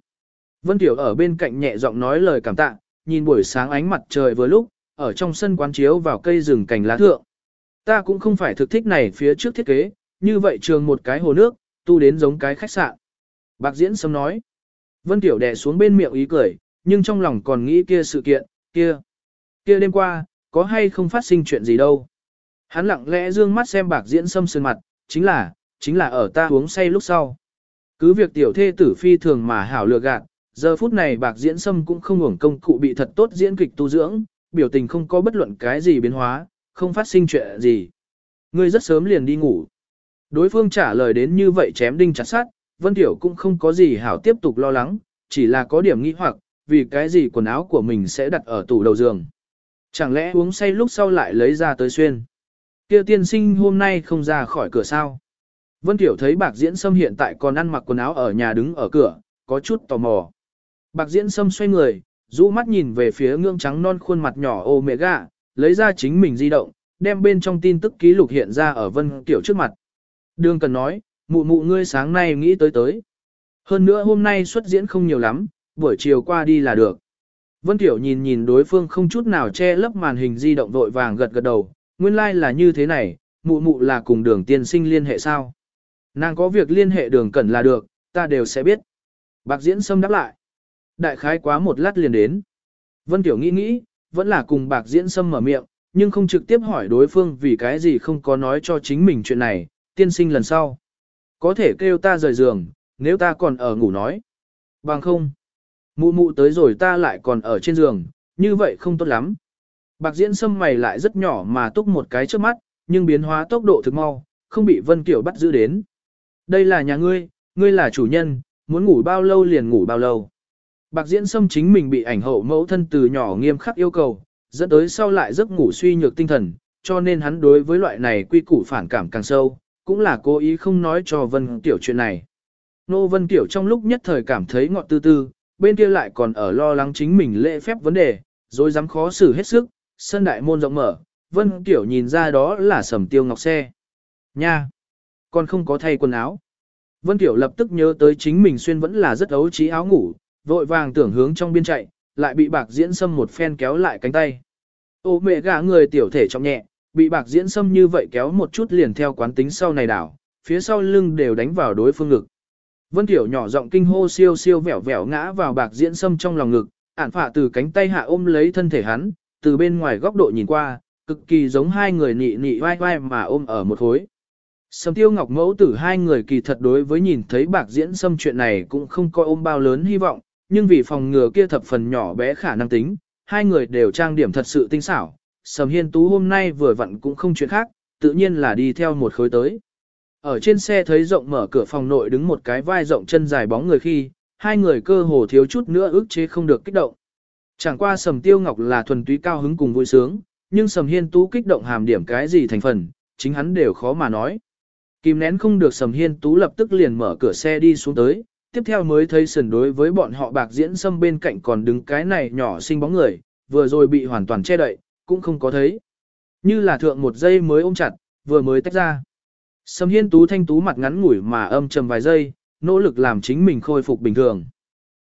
Vân Tiểu ở bên cạnh nhẹ giọng nói lời cảm tạ, nhìn buổi sáng ánh mặt trời vừa lúc, ở trong sân quán chiếu vào cây rừng cành lá thượng. Ta cũng không phải thực thích này phía trước thiết kế, như vậy trường một cái hồ nước, tu đến giống cái khách sạn. Bạc diễn sớm nói. Vân Tiểu đè xuống bên miệng ý cười, nhưng trong lòng còn nghĩ kia sự kiện, kia. Kia đêm qua, có hay không phát sinh chuyện gì đâu. Hắn lặng lẽ dương mắt xem bạc diễn sâm sơn mặt, chính là, chính là ở ta uống say lúc sau. Cứ việc tiểu thê tử phi thường mà hảo lừa gạt, giờ phút này bạc diễn sâm cũng không hưởng công cụ bị thật tốt diễn kịch tu dưỡng, biểu tình không có bất luận cái gì biến hóa, không phát sinh chuyện gì. Ngươi rất sớm liền đi ngủ. Đối phương trả lời đến như vậy chém đinh chặt sát, Vân Tiểu cũng không có gì hảo tiếp tục lo lắng, chỉ là có điểm nghi hoặc, vì cái gì quần áo của mình sẽ đặt ở tủ đầu giường. Chẳng lẽ uống say lúc sau lại lấy ra tới xuyên. Kia tiên sinh hôm nay không ra khỏi cửa sao. Vân Tiểu thấy bạc diễn sâm hiện tại còn ăn mặc quần áo ở nhà đứng ở cửa, có chút tò mò. Bạc diễn sâm xoay người, rũ mắt nhìn về phía ngưỡng trắng non khuôn mặt nhỏ ô mẹ gà, lấy ra chính mình di động, đem bên trong tin tức ký lục hiện ra ở Vân Tiểu trước mặt. Đường cần nói, mụ mụ ngươi sáng nay nghĩ tới tới. Hơn nữa hôm nay xuất diễn không nhiều lắm, buổi chiều qua đi là được. Vân Tiểu nhìn nhìn đối phương không chút nào che lấp màn hình di động vội vàng gật gật đầu, nguyên lai like là như thế này, mụ mụ là cùng đường tiên sinh liên hệ sao. Nàng có việc liên hệ đường cần là được, ta đều sẽ biết. Bạc diễn sâm đáp lại. Đại khái quá một lát liền đến. Vân Tiểu nghĩ nghĩ, vẫn là cùng bạc diễn sâm mở miệng, nhưng không trực tiếp hỏi đối phương vì cái gì không có nói cho chính mình chuyện này, tiên sinh lần sau. Có thể kêu ta rời giường, nếu ta còn ở ngủ nói. Bằng không. Mụ mụ tới rồi ta lại còn ở trên giường, như vậy không tốt lắm. Bạc diễn sâm mày lại rất nhỏ mà túc một cái trước mắt, nhưng biến hóa tốc độ thực mau, không bị Vân Kiểu bắt giữ đến. Đây là nhà ngươi, ngươi là chủ nhân, muốn ngủ bao lâu liền ngủ bao lâu. Bạc diễn sâm chính mình bị ảnh hậu mẫu thân từ nhỏ nghiêm khắc yêu cầu, dẫn tới sau lại giấc ngủ suy nhược tinh thần, cho nên hắn đối với loại này quy củ phản cảm càng sâu, cũng là cố ý không nói cho Vân Tiểu chuyện này. Nô Vân Tiểu trong lúc nhất thời cảm thấy ngọt tư tư, bên kia lại còn ở lo lắng chính mình lễ phép vấn đề, rồi dám khó xử hết sức, sân đại môn rộng mở, Vân Tiểu nhìn ra đó là sầm tiêu ngọc xe. Nha! Còn không có thay quần áo. Vân Tiểu lập tức nhớ tới chính mình xuyên vẫn là rất ấu trí áo ngủ, vội vàng tưởng hướng trong biên chạy, lại bị bạc diễn sâm một phen kéo lại cánh tay. Ô mẹ gã người tiểu thể trọng nhẹ, bị bạc diễn sâm như vậy kéo một chút liền theo quán tính sau này đảo, phía sau lưng đều đánh vào đối phương ngực. Vân Tiểu nhỏ giọng kinh hô siêu siêu vẻo vẻo ngã vào bạc diễn sâm trong lòng ngực, ản phạ từ cánh tay hạ ôm lấy thân thể hắn, từ bên ngoài góc độ nhìn qua, cực kỳ giống hai người nị nị vai vai mà ôm ở một khối. Sầm tiêu ngọc mẫu tử hai người kỳ thật đối với nhìn thấy bạc diễn xâm chuyện này cũng không coi ôm bao lớn hy vọng, nhưng vì phòng ngừa kia thập phần nhỏ bé khả năng tính, hai người đều trang điểm thật sự tinh xảo. Sầm hiên tú hôm nay vừa vặn cũng không chuyện khác, tự nhiên là đi theo một khối tới. Ở trên xe thấy rộng mở cửa phòng nội đứng một cái vai rộng chân dài bóng người khi, hai người cơ hồ thiếu chút nữa ức chế không được kích động. Chẳng qua sầm tiêu ngọc là thuần túy cao hứng cùng vui sướng, nhưng sầm hiên tú kích động hàm điểm cái gì thành phần, chính hắn đều khó mà nói. Kìm nén không được sầm hiên tú lập tức liền mở cửa xe đi xuống tới, tiếp theo mới thấy sườn đối với bọn họ bạc diễn xâm bên cạnh còn đứng cái này nhỏ xinh bóng người, vừa rồi bị hoàn toàn che đậy, cũng không có thấy. Như là thượng một giây mới ôm chặt, vừa mới tách ra. Sầm hiên tú thanh tú mặt ngắn ngủi mà âm trầm vài giây, nỗ lực làm chính mình khôi phục bình thường.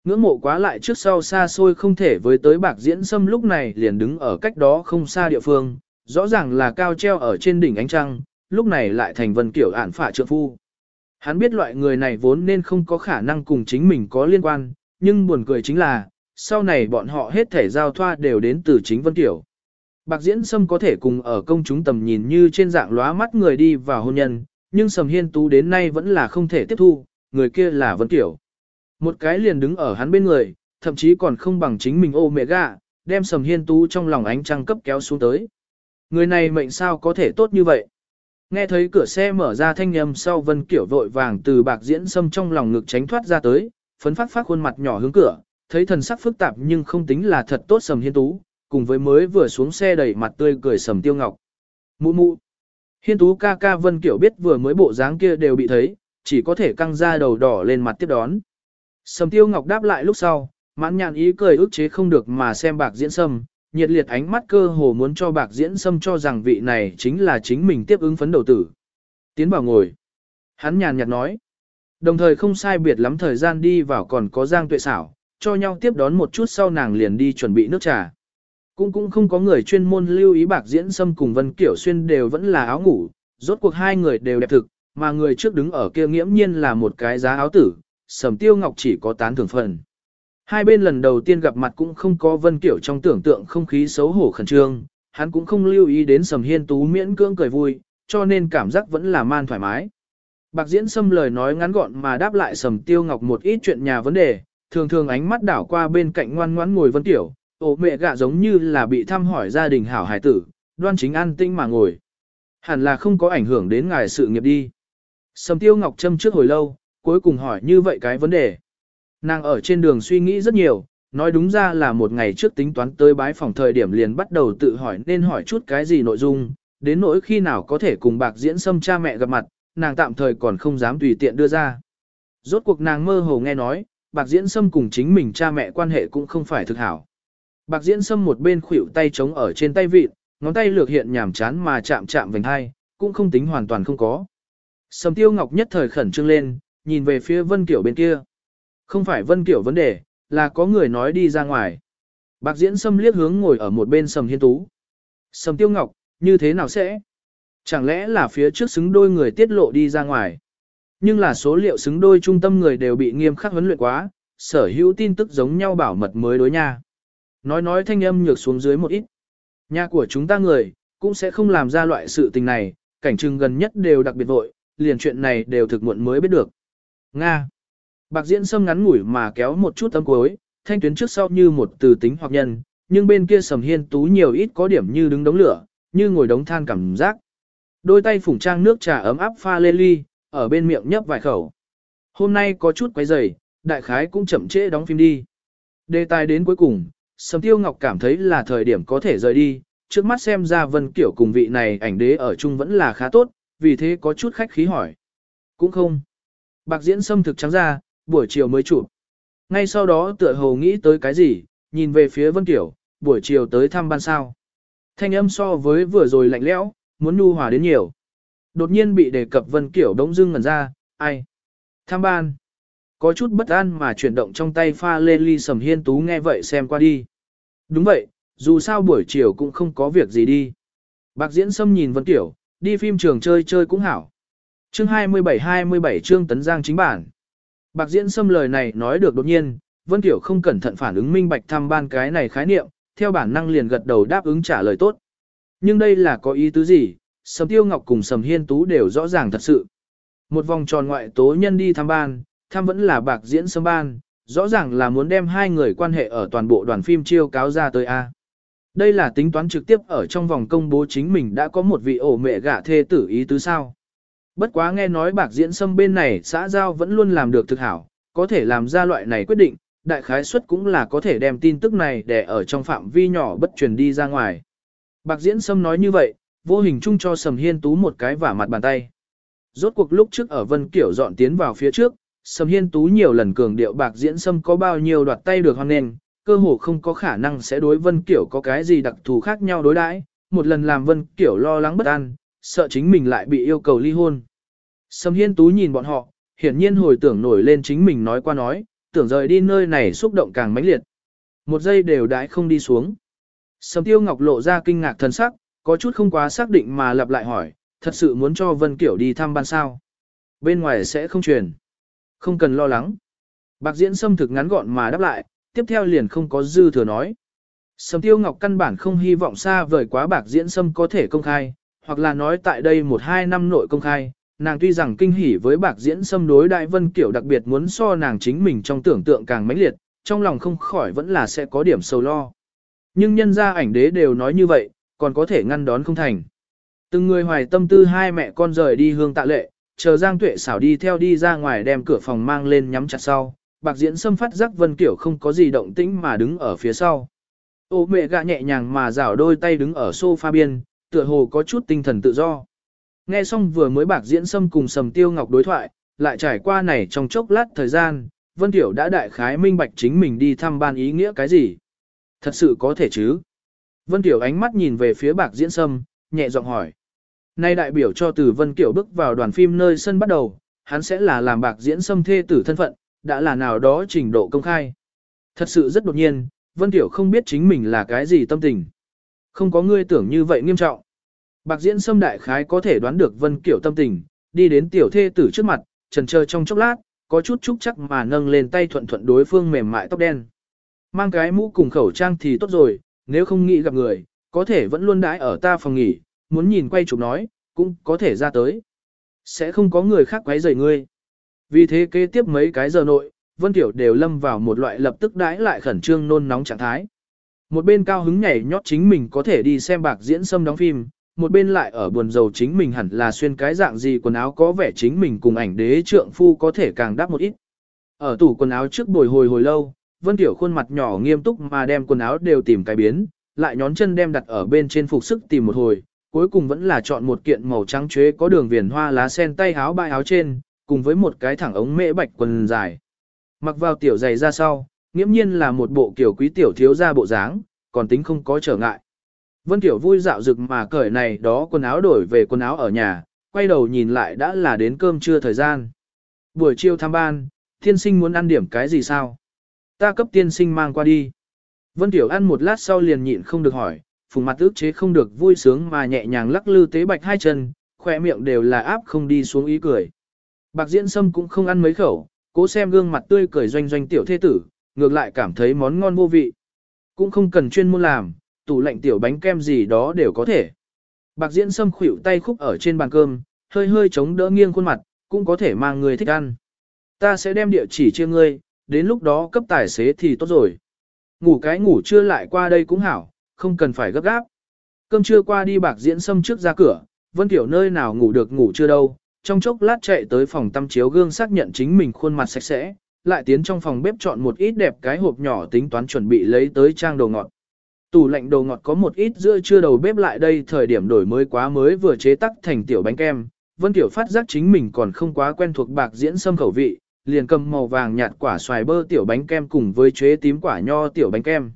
Ngưỡng mộ quá lại trước sau xa xôi không thể với tới bạc diễn sâm lúc này liền đứng ở cách đó không xa địa phương, rõ ràng là cao treo ở trên đỉnh ánh trăng, lúc này lại thành vân kiểu ản phả trượng phu. Hắn biết loại người này vốn nên không có khả năng cùng chính mình có liên quan, nhưng buồn cười chính là, sau này bọn họ hết thể giao thoa đều đến từ chính vân kiểu. Bạc diễn sâm có thể cùng ở công chúng tầm nhìn như trên dạng lóa mắt người đi vào hôn nhân, nhưng sầm hiên tú đến nay vẫn là không thể tiếp thu, người kia là vân kiểu. Một cái liền đứng ở hắn bên người, thậm chí còn không bằng chính mình ô mẹ gà, đem sầm hiên tú trong lòng ánh trăng cấp kéo xuống tới. Người này mệnh sao có thể tốt như vậy? Nghe thấy cửa xe mở ra thanh âm sau Vân Kiểu vội vàng từ bạc diễn sâm trong lòng ngực tránh thoát ra tới, phấn phát phát khuôn mặt nhỏ hướng cửa, thấy thần sắc phức tạp nhưng không tính là thật tốt sầm hiên tú, cùng với mới vừa xuống xe đẩy mặt tươi cười sầm tiêu ngọc. Mụ mụ. Hiên tú ca ca Vân Kiểu biết vừa mới bộ dáng kia đều bị thấy, chỉ có thể căng ra đầu đỏ lên mặt tiếp đón. Sầm tiêu ngọc đáp lại lúc sau, mãn nhàn ý cười ức chế không được mà xem bạc diễn sâm, nhiệt liệt ánh mắt cơ hồ muốn cho bạc diễn sâm cho rằng vị này chính là chính mình tiếp ứng phấn đầu tử. Tiến vào ngồi. Hắn nhàn nhạt nói. Đồng thời không sai biệt lắm thời gian đi vào còn có giang tuệ xảo, cho nhau tiếp đón một chút sau nàng liền đi chuẩn bị nước trà. Cũng cũng không có người chuyên môn lưu ý bạc diễn sâm cùng Vân Kiểu Xuyên đều vẫn là áo ngủ, rốt cuộc hai người đều đẹp thực, mà người trước đứng ở kia nghiễm nhiên là một cái giá áo tử, sầm tiêu ngọc chỉ có tán thưởng phần. Hai bên lần đầu tiên gặp mặt cũng không có vân kiểu trong tưởng tượng không khí xấu hổ khẩn trương, hắn cũng không lưu ý đến sầm hiên tú miễn cưỡng cười vui, cho nên cảm giác vẫn là man thoải mái. Bạc diễn xâm lời nói ngắn gọn mà đáp lại sầm tiêu ngọc một ít chuyện nhà vấn đề, thường thường ánh mắt đảo qua bên cạnh ngoan ngoãn ngồi vân tiểu, ổ mẹ gạ giống như là bị thăm hỏi gia đình hảo hải tử, đoan chính an tinh mà ngồi. Hẳn là không có ảnh hưởng đến ngài sự nghiệp đi. Sầm tiêu ngọc châm trước hồi lâu, cuối cùng hỏi như vậy cái vấn đề. Nàng ở trên đường suy nghĩ rất nhiều, nói đúng ra là một ngày trước tính toán tới bái phòng thời điểm liền bắt đầu tự hỏi nên hỏi chút cái gì nội dung, đến nỗi khi nào có thể cùng bạc diễn xâm cha mẹ gặp mặt, nàng tạm thời còn không dám tùy tiện đưa ra. Rốt cuộc nàng mơ hồ nghe nói, bạc diễn xâm cùng chính mình cha mẹ quan hệ cũng không phải thực hảo. Bạc diễn xâm một bên khuỷu tay trống ở trên tay vịt, ngón tay lược hiện nhảm chán mà chạm chạm vành hai, cũng không tính hoàn toàn không có. Sầm tiêu ngọc nhất thời khẩn trương lên, nhìn về phía Vân Kiểu bên kia. Không phải Vân Kiểu vấn đề, là có người nói đi ra ngoài. Bạc Diễn Sâm liếc hướng ngồi ở một bên Sầm Hiên Tú. Sầm Tiêu Ngọc, như thế nào sẽ? Chẳng lẽ là phía trước xứng đôi người tiết lộ đi ra ngoài? Nhưng là số liệu xứng đôi trung tâm người đều bị nghiêm khắc huấn luyện quá, sở hữu tin tức giống nhau bảo mật mới đối nha. Nói nói thanh âm nhược xuống dưới một ít. Nhà của chúng ta người, cũng sẽ không làm ra loại sự tình này, cảnh trưng gần nhất đều đặc biệt vội, liền chuyện này đều thực muộn mới biết được. Nga. Bạc diễn sâm ngắn ngủi mà kéo một chút tấm cuối, thanh tuyến trước sau như một từ tính hoặc nhân, nhưng bên kia sầm hiên tú nhiều ít có điểm như đứng đống lửa, như ngồi đống than cảm giác. Đôi tay phủng trang nước trà ấm áp pha lê ly, ở bên miệng nhấp vài khẩu. Hôm nay có chút quấy rầy, đại khái cũng chậm trễ đóng phim đi. Đề tài đến cuối cùng, Sầm Tiêu Ngọc cảm thấy là thời điểm có thể rời đi, trước mắt xem ra Vân Kiểu cùng vị này ảnh đế ở chung vẫn là khá tốt, vì thế có chút khách khí hỏi. Cũng không. Bạc diễn xâm thực trắng ra, buổi chiều mới chụp. Ngay sau đó tựa hồ nghĩ tới cái gì, nhìn về phía Vân Kiểu, buổi chiều tới thăm ban sao. Thanh âm so với vừa rồi lạnh lẽo, muốn nu hòa đến nhiều. Đột nhiên bị đề cập Vân Kiểu đống dưng ngẩn ra, ai? Tham ban. Có chút bất an mà chuyển động trong tay pha lê ly sầm hiên tú nghe vậy xem qua đi. Đúng vậy, dù sao buổi chiều cũng không có việc gì đi. Bạc diễn xâm nhìn Vân Kiểu, đi phim trường chơi chơi cũng hảo. Chương 27-27 chương tấn giang chính bản. Bạc diễn xâm lời này nói được đột nhiên, Vân Tiểu không cẩn thận phản ứng minh bạch thăm ban cái này khái niệm, theo bản năng liền gật đầu đáp ứng trả lời tốt. Nhưng đây là có ý tứ gì, Sầm Tiêu Ngọc cùng Sầm Hiên Tú đều rõ ràng thật sự. Một vòng tròn ngoại tố nhân đi thăm ban, thăm vẫn là bạc diễn xâm ban, rõ ràng là muốn đem hai người quan hệ ở toàn bộ đoàn phim chiêu cáo ra tới A. Đây là tính toán trực tiếp ở trong vòng công bố chính mình đã có một vị ổ mẹ gả thê tử ý tứ sao. Bất quá nghe nói bạc diễn sâm bên này xã giao vẫn luôn làm được thực hảo, có thể làm ra loại này quyết định, đại khái suất cũng là có thể đem tin tức này để ở trong phạm vi nhỏ bất truyền đi ra ngoài. Bạc diễn sâm nói như vậy, vô hình chung cho Sầm Hiên Tú một cái vả mặt bàn tay. Rốt cuộc lúc trước ở Vân Kiểu dọn tiến vào phía trước, Sầm Hiên Tú nhiều lần cường điệu bạc diễn sâm có bao nhiêu đoạt tay được hoan nền, cơ hồ không có khả năng sẽ đối Vân Kiểu có cái gì đặc thù khác nhau đối đãi, một lần làm Vân Kiểu lo lắng bất an, sợ chính mình lại bị yêu cầu ly hôn. Sầm Hiên Tú nhìn bọn họ, hiển nhiên hồi tưởng nổi lên chính mình nói qua nói, tưởng rời đi nơi này xúc động càng mãnh liệt. Một giây đều đãi không đi xuống. Sầm Tiêu Ngọc lộ ra kinh ngạc thần sắc, có chút không quá xác định mà lặp lại hỏi, thật sự muốn cho Vân Kiểu đi thăm ban sao. Bên ngoài sẽ không truyền. Không cần lo lắng. Bạc diễn xâm thực ngắn gọn mà đáp lại, tiếp theo liền không có dư thừa nói. Sầm tiêu ngọc căn bản không hy vọng xa vời quá bạc diễn xâm có thể công khai, hoặc là nói tại đây một hai năm nội công khai, nàng tuy rằng kinh hỉ với bạc diễn xâm đối đại vân kiểu đặc biệt muốn so nàng chính mình trong tưởng tượng càng mãnh liệt, trong lòng không khỏi vẫn là sẽ có điểm sầu lo. Nhưng nhân gia ảnh đế đều nói như vậy, còn có thể ngăn đón không thành. Từng người hoài tâm tư hai mẹ con rời đi hương tạ lệ, chờ Giang Tuệ xảo đi theo đi ra ngoài đem cửa phòng mang lên nhắm chặt sau, bạc diễn xâm phát giác Vân Kiểu không có gì động tĩnh mà đứng ở phía sau. Ô mẹ gạ nhẹ nhàng mà rảo đôi tay đứng ở sofa biên, tựa hồ có chút tinh thần tự do. Nghe xong vừa mới bạc diễn xâm cùng sầm tiêu ngọc đối thoại, lại trải qua này trong chốc lát thời gian, Vân Tiểu đã đại khái minh bạch chính mình đi thăm ban ý nghĩa cái gì. Thật sự có thể chứ. Vân Tiểu ánh mắt nhìn về phía bạc diễn sâm, nhẹ giọng hỏi. Nay đại biểu cho từ Vân Kiểu bước vào đoàn phim nơi sân bắt đầu, hắn sẽ là làm bạc diễn sâm thê tử thân phận, đã là nào đó trình độ công khai. Thật sự rất đột nhiên, Vân tiểu không biết chính mình là cái gì tâm tình. Không có ngươi tưởng như vậy nghiêm trọng. Bạc diễn xâm đại khái có thể đoán được Vân Kiểu tâm tình, đi đến tiểu thê tử trước mặt, trần chờ trong chốc lát, có chút chúc chắc mà nâng lên tay thuận thuận đối phương mềm mại tóc đen. Mang cái mũ cùng khẩu trang thì tốt rồi, nếu không nghĩ gặp người, có thể vẫn luôn đãi ở ta phòng nghỉ, muốn nhìn quay chụp nói, cũng có thể ra tới. Sẽ không có người khác quấy rầy ngươi. Vì thế kế tiếp mấy cái giờ nội, Vân Tiểu đều lâm vào một loại lập tức đãi lại khẩn trương nôn nóng trạng thái. Một bên cao hứng nhảy nhót chính mình có thể đi xem bạc diễn xâm đóng phim, một bên lại ở buồn rầu chính mình hẳn là xuyên cái dạng gì quần áo có vẻ chính mình cùng ảnh đế trượng phu có thể càng đáp một ít. Ở tủ quần áo trước bồi hồi hồi lâu, Vân Tiểu khuôn mặt nhỏ nghiêm túc mà đem quần áo đều tìm cái biến, lại nhón chân đem đặt ở bên trên phục sức tìm một hồi, cuối cùng vẫn là chọn một kiện màu trắng chuế có đường viền hoa lá sen tay áo bại áo trên, cùng với một cái thẳng ống mễ bạch quần dài. Mặc vào tiểu giày ra sau, nghiễm nhiên là một bộ kiểu quý tiểu thiếu ra bộ dáng, còn tính không có trở ngại. Vân Tiểu vui dạo rực mà cởi này đó quần áo đổi về quần áo ở nhà, quay đầu nhìn lại đã là đến cơm trưa thời gian. Buổi chiều thăm ban, tiên sinh muốn ăn điểm cái gì sao? Ta cấp tiên sinh mang qua đi. Vân Tiểu ăn một lát sau liền nhịn không được hỏi, phùng mặt ước chế không được vui sướng mà nhẹ nhàng lắc lư tế bạch hai chân, khỏe miệng đều là áp không đi xuống ý cười. Bạc diễn sâm cũng không ăn mấy khẩu, cố xem gương mặt tươi cười doanh doanh tiểu thế tử, ngược lại cảm thấy món ngon vô vị. Cũng không cần chuyên môn làm, tủ lạnh tiểu bánh kem gì đó đều có thể. Bạc diễn sâm khuỷu tay khúc ở trên bàn cơm, hơi hơi chống đỡ nghiêng khuôn mặt, cũng có thể mang người thích ăn. Ta sẽ đem địa chỉ chia ngươi, đến lúc đó cấp tài xế thì tốt rồi. Ngủ cái ngủ trưa lại qua đây cũng hảo, không cần phải gấp gáp. Cơm trưa qua đi bạc diễn sâm trước ra cửa, Vân Tiểu nơi nào ngủ được ngủ chưa đâu, trong chốc lát chạy tới phòng tăm chiếu gương xác nhận chính mình khuôn mặt sạch sẽ, lại tiến trong phòng bếp chọn một ít đẹp cái hộp nhỏ tính toán chuẩn bị lấy tới trang đồ ngọt. Tủ lạnh đồ ngọt có một ít giữa chưa đầu bếp lại đây thời điểm đổi mới quá mới vừa chế tắc thành tiểu bánh kem, Vân Tiểu phát giác chính mình còn không quá quen thuộc bạc diễn sâm khẩu vị, liền cầm màu vàng nhạt quả xoài bơ tiểu bánh kem cùng với chế tím quả nho tiểu bánh kem.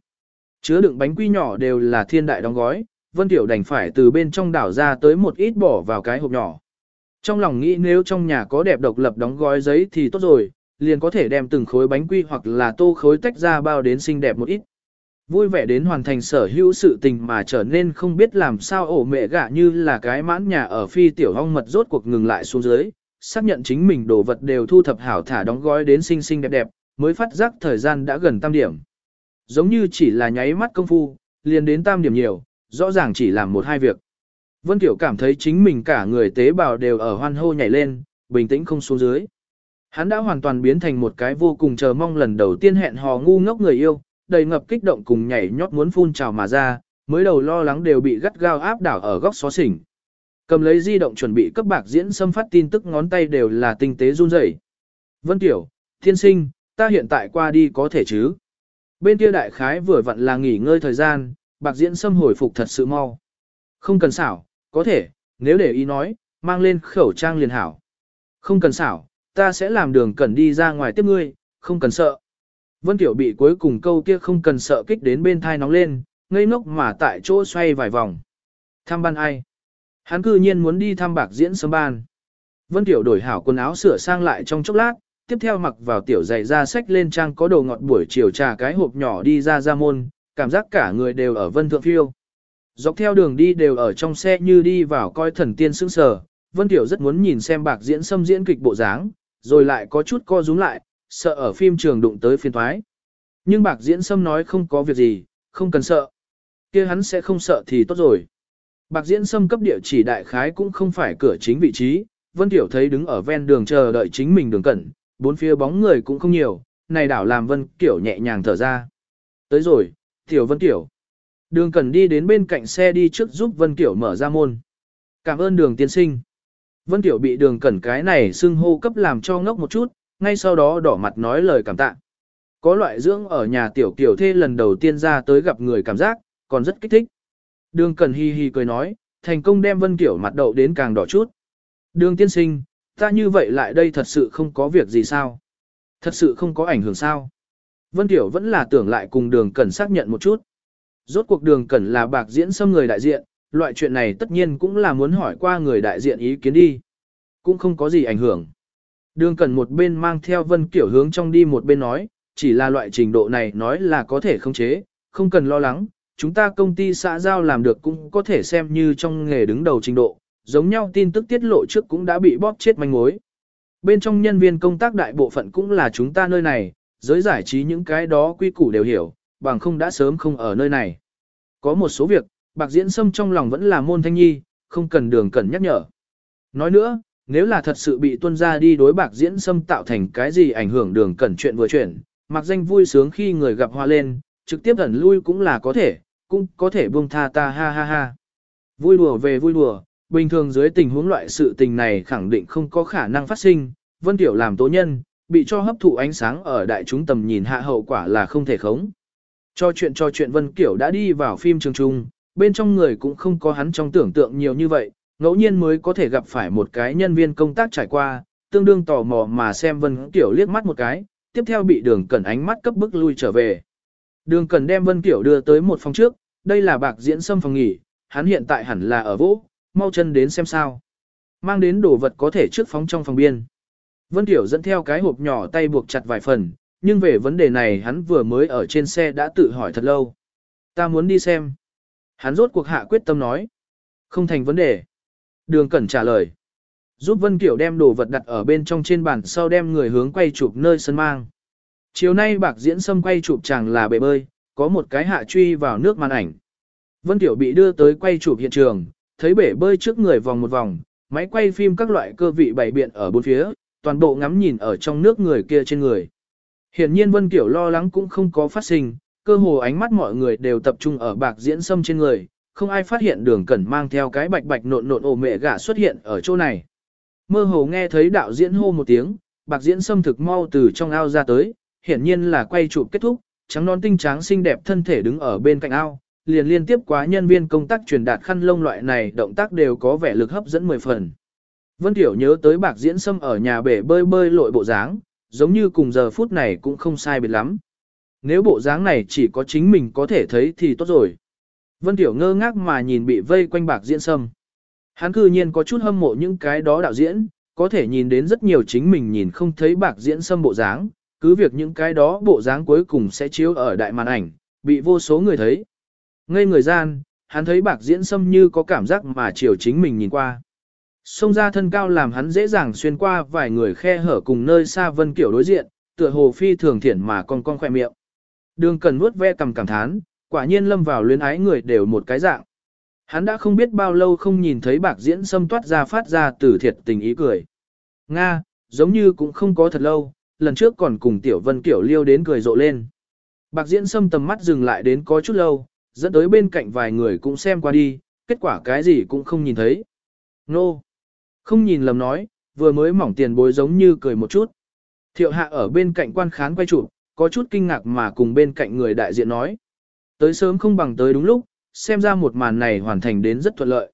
Chứa đựng bánh quy nhỏ đều là thiên đại đóng gói, Vân Tiểu đành phải từ bên trong đảo ra tới một ít bỏ vào cái hộp nhỏ. Trong lòng nghĩ nếu trong nhà có đẹp độc lập đóng gói giấy thì tốt rồi, liền có thể đem từng khối bánh quy hoặc là tô khối tách ra bao đến xinh đẹp một ít. Vui vẻ đến hoàn thành sở hữu sự tình mà trở nên không biết làm sao ổ mẹ gả như là cái mãn nhà ở phi tiểu hong mật rốt cuộc ngừng lại xuống dưới, xác nhận chính mình đồ vật đều thu thập hảo thả đóng gói đến xinh xinh đẹp đẹp, mới phát giác thời gian đã gần tam điểm. Giống như chỉ là nháy mắt công phu, liền đến tam điểm nhiều, rõ ràng chỉ làm một hai việc. Vân Tiểu cảm thấy chính mình cả người tế bào đều ở hoan hô nhảy lên, bình tĩnh không xuống dưới. Hắn đã hoàn toàn biến thành một cái vô cùng chờ mong lần đầu tiên hẹn hò ngu ngốc người yêu, đầy ngập kích động cùng nhảy nhót muốn phun trào mà ra, mới đầu lo lắng đều bị gắt gao áp đảo ở góc xó xỉnh. Cầm lấy di động chuẩn bị cấp bạc diễn xâm phát tin tức ngón tay đều là tinh tế run rẩy. Vân Tiểu, thiên sinh, ta hiện tại qua đi có thể chứ? Bên kia đại khái vừa vặn là nghỉ ngơi thời gian, bạc diễn xâm hồi phục thật sự mau. Không cần xảo, có thể, nếu để ý nói, mang lên khẩu trang liền hảo. Không cần xảo, ta sẽ làm đường cần đi ra ngoài tiếp ngươi, không cần sợ. Vân Tiểu bị cuối cùng câu kia không cần sợ kích đến bên thai nóng lên, ngây ngốc mà tại chỗ xoay vài vòng. Thăm ban ai? Hắn cư nhiên muốn đi thăm bạc diễn sớm ban. Vân Tiểu đổi hảo quần áo sửa sang lại trong chốc lát, tiếp theo mặc vào tiểu giày ra sách lên trang có đồ ngọt buổi chiều trà cái hộp nhỏ đi ra ra môn, cảm giác cả người đều ở vân thượng phiêu. Dọc theo đường đi đều ở trong xe như đi vào coi thần tiên sững sờ, Vân Tiểu rất muốn nhìn xem bạc diễn xâm diễn kịch bộ dáng, rồi lại có chút co rúm lại, sợ ở phim trường đụng tới phiên thoái. Nhưng bạc diễn sâm nói không có việc gì, không cần sợ. kia hắn sẽ không sợ thì tốt rồi. Bạc diễn sâm cấp địa chỉ đại khái cũng không phải cửa chính vị trí, Vân Tiểu thấy đứng ở ven đường chờ đợi chính mình đường cẩn, bốn phía bóng người cũng không nhiều, này đảo làm Vân Tiểu nhẹ nhàng thở ra. Tới rồi, Tiểu Vân Tiểu. Đường cẩn đi đến bên cạnh xe đi trước giúp Vân Tiểu mở ra môn. Cảm ơn đường tiên sinh. Vân Tiểu bị đường cẩn cái này xưng hô cấp làm cho ngốc một chút, ngay sau đó đỏ mặt nói lời cảm tạ. Có loại dưỡng ở nhà Tiểu Kiều Thê lần đầu tiên ra tới gặp người cảm giác, còn rất kích thích. Đường cẩn hi hi cười nói, thành công đem Vân Tiểu mặt đậu đến càng đỏ chút. Đường tiên sinh, ta như vậy lại đây thật sự không có việc gì sao? Thật sự không có ảnh hưởng sao? Vân Tiểu vẫn là tưởng lại cùng đường cẩn xác nhận một chút. Rốt cuộc đường cẩn là bạc diễn xâm người đại diện, loại chuyện này tất nhiên cũng là muốn hỏi qua người đại diện ý kiến đi. Cũng không có gì ảnh hưởng. Đường cần một bên mang theo vân kiểu hướng trong đi một bên nói, chỉ là loại trình độ này nói là có thể không chế, không cần lo lắng, chúng ta công ty xã giao làm được cũng có thể xem như trong nghề đứng đầu trình độ, giống nhau tin tức tiết lộ trước cũng đã bị bóp chết manh mối. Bên trong nhân viên công tác đại bộ phận cũng là chúng ta nơi này, giới giải trí những cái đó quy củ đều hiểu, bằng không đã sớm không ở nơi này. Có một số việc, bạc diễn sâm trong lòng vẫn là môn thanh nhi, không cần đường cần nhắc nhở. Nói nữa, nếu là thật sự bị tuân ra đi đối bạc diễn sâm tạo thành cái gì ảnh hưởng đường cẩn chuyện vừa chuyển, mặc danh vui sướng khi người gặp hoa lên, trực tiếp ẩn lui cũng là có thể, cũng có thể buông tha ta ha ha ha. Vui đùa về vui đùa, bình thường dưới tình huống loại sự tình này khẳng định không có khả năng phát sinh, Vân Tiểu làm tố nhân, bị cho hấp thụ ánh sáng ở đại chúng tầm nhìn hạ hậu quả là không thể khống. Cho chuyện cho chuyện Vân Kiểu đã đi vào phim trường trung, bên trong người cũng không có hắn trong tưởng tượng nhiều như vậy, ngẫu nhiên mới có thể gặp phải một cái nhân viên công tác trải qua, tương đương tò mò mà xem Vân Kiểu liếc mắt một cái, tiếp theo bị đường cẩn ánh mắt cấp bức lui trở về. Đường cẩn đem Vân Kiểu đưa tới một phòng trước, đây là bạc diễn xâm phòng nghỉ, hắn hiện tại hẳn là ở vỗ, mau chân đến xem sao. Mang đến đồ vật có thể trước phóng trong phòng biên. Vân Tiểu dẫn theo cái hộp nhỏ tay buộc chặt vài phần, nhưng về vấn đề này hắn vừa mới ở trên xe đã tự hỏi thật lâu. Ta muốn đi xem. Hắn rốt cuộc hạ quyết tâm nói. Không thành vấn đề. Đường Cẩn trả lời. Giúp Vân Kiểu đem đồ vật đặt ở bên trong trên bàn sau đem người hướng quay chụp nơi sân mang. Chiều nay bạc diễn xâm quay chụp chàng là bể bơi, có một cái hạ truy vào nước màn ảnh. Vân Kiểu bị đưa tới quay chụp hiện trường, thấy bể bơi trước người vòng một vòng, máy quay phim các loại cơ vị bày biện ở bốn phía, toàn bộ ngắm nhìn ở trong nước người kia trên người. Hiển nhiên Vân Kiểu lo lắng cũng không có phát sinh, cơ hồ ánh mắt mọi người đều tập trung ở bạc diễn sâm trên người, không ai phát hiện đường cẩn mang theo cái bạch bạch nộn nộn ổ mẹ gà xuất hiện ở chỗ này. Mơ hồ nghe thấy đạo diễn hô một tiếng, bạc diễn sâm thực mau từ trong ao ra tới, hiển nhiên là quay chụp kết thúc, trắng non tinh tráng xinh đẹp thân thể đứng ở bên cạnh ao, liền liên tiếp quá nhân viên công tác truyền đạt khăn lông loại này động tác đều có vẻ lực hấp dẫn mười phần. Vân Tiểu nhớ tới bạc diễn sâm ở nhà bể bơi bơi lội bộ dáng, giống như cùng giờ phút này cũng không sai biệt lắm. Nếu bộ dáng này chỉ có chính mình có thể thấy thì tốt rồi. Vân Tiểu ngơ ngác mà nhìn bị vây quanh bạc diễn sâm. Hắn cư nhiên có chút hâm mộ những cái đó đạo diễn, có thể nhìn đến rất nhiều chính mình nhìn không thấy bạc diễn sâm bộ dáng, cứ việc những cái đó bộ dáng cuối cùng sẽ chiếu ở đại màn ảnh, bị vô số người thấy. Ngây người gian, hắn thấy bạc diễn sâm như có cảm giác mà chiều chính mình nhìn qua. Xông ra thân cao làm hắn dễ dàng xuyên qua vài người khe hở cùng nơi xa vân kiểu đối diện, tựa hồ phi thường thiển mà con con khoe miệng. Đường cần nuốt ve cầm cảm thán, quả nhiên lâm vào luyến ái người đều một cái dạng. Hắn đã không biết bao lâu không nhìn thấy bạc diễn xâm toát ra phát ra từ thiệt tình ý cười. Nga, giống như cũng không có thật lâu, lần trước còn cùng tiểu vân kiểu liêu đến cười rộ lên. Bạc diễn xâm tầm mắt dừng lại đến có chút lâu, dẫn tới bên cạnh vài người cũng xem qua đi, kết quả cái gì cũng không nhìn thấy. Nô! Không nhìn lầm nói, vừa mới mỏng tiền bối giống như cười một chút. Thiệu hạ ở bên cạnh quan khán quay chụp, có chút kinh ngạc mà cùng bên cạnh người đại diện nói. Tới sớm không bằng tới đúng lúc, xem ra một màn này hoàn thành đến rất thuận lợi.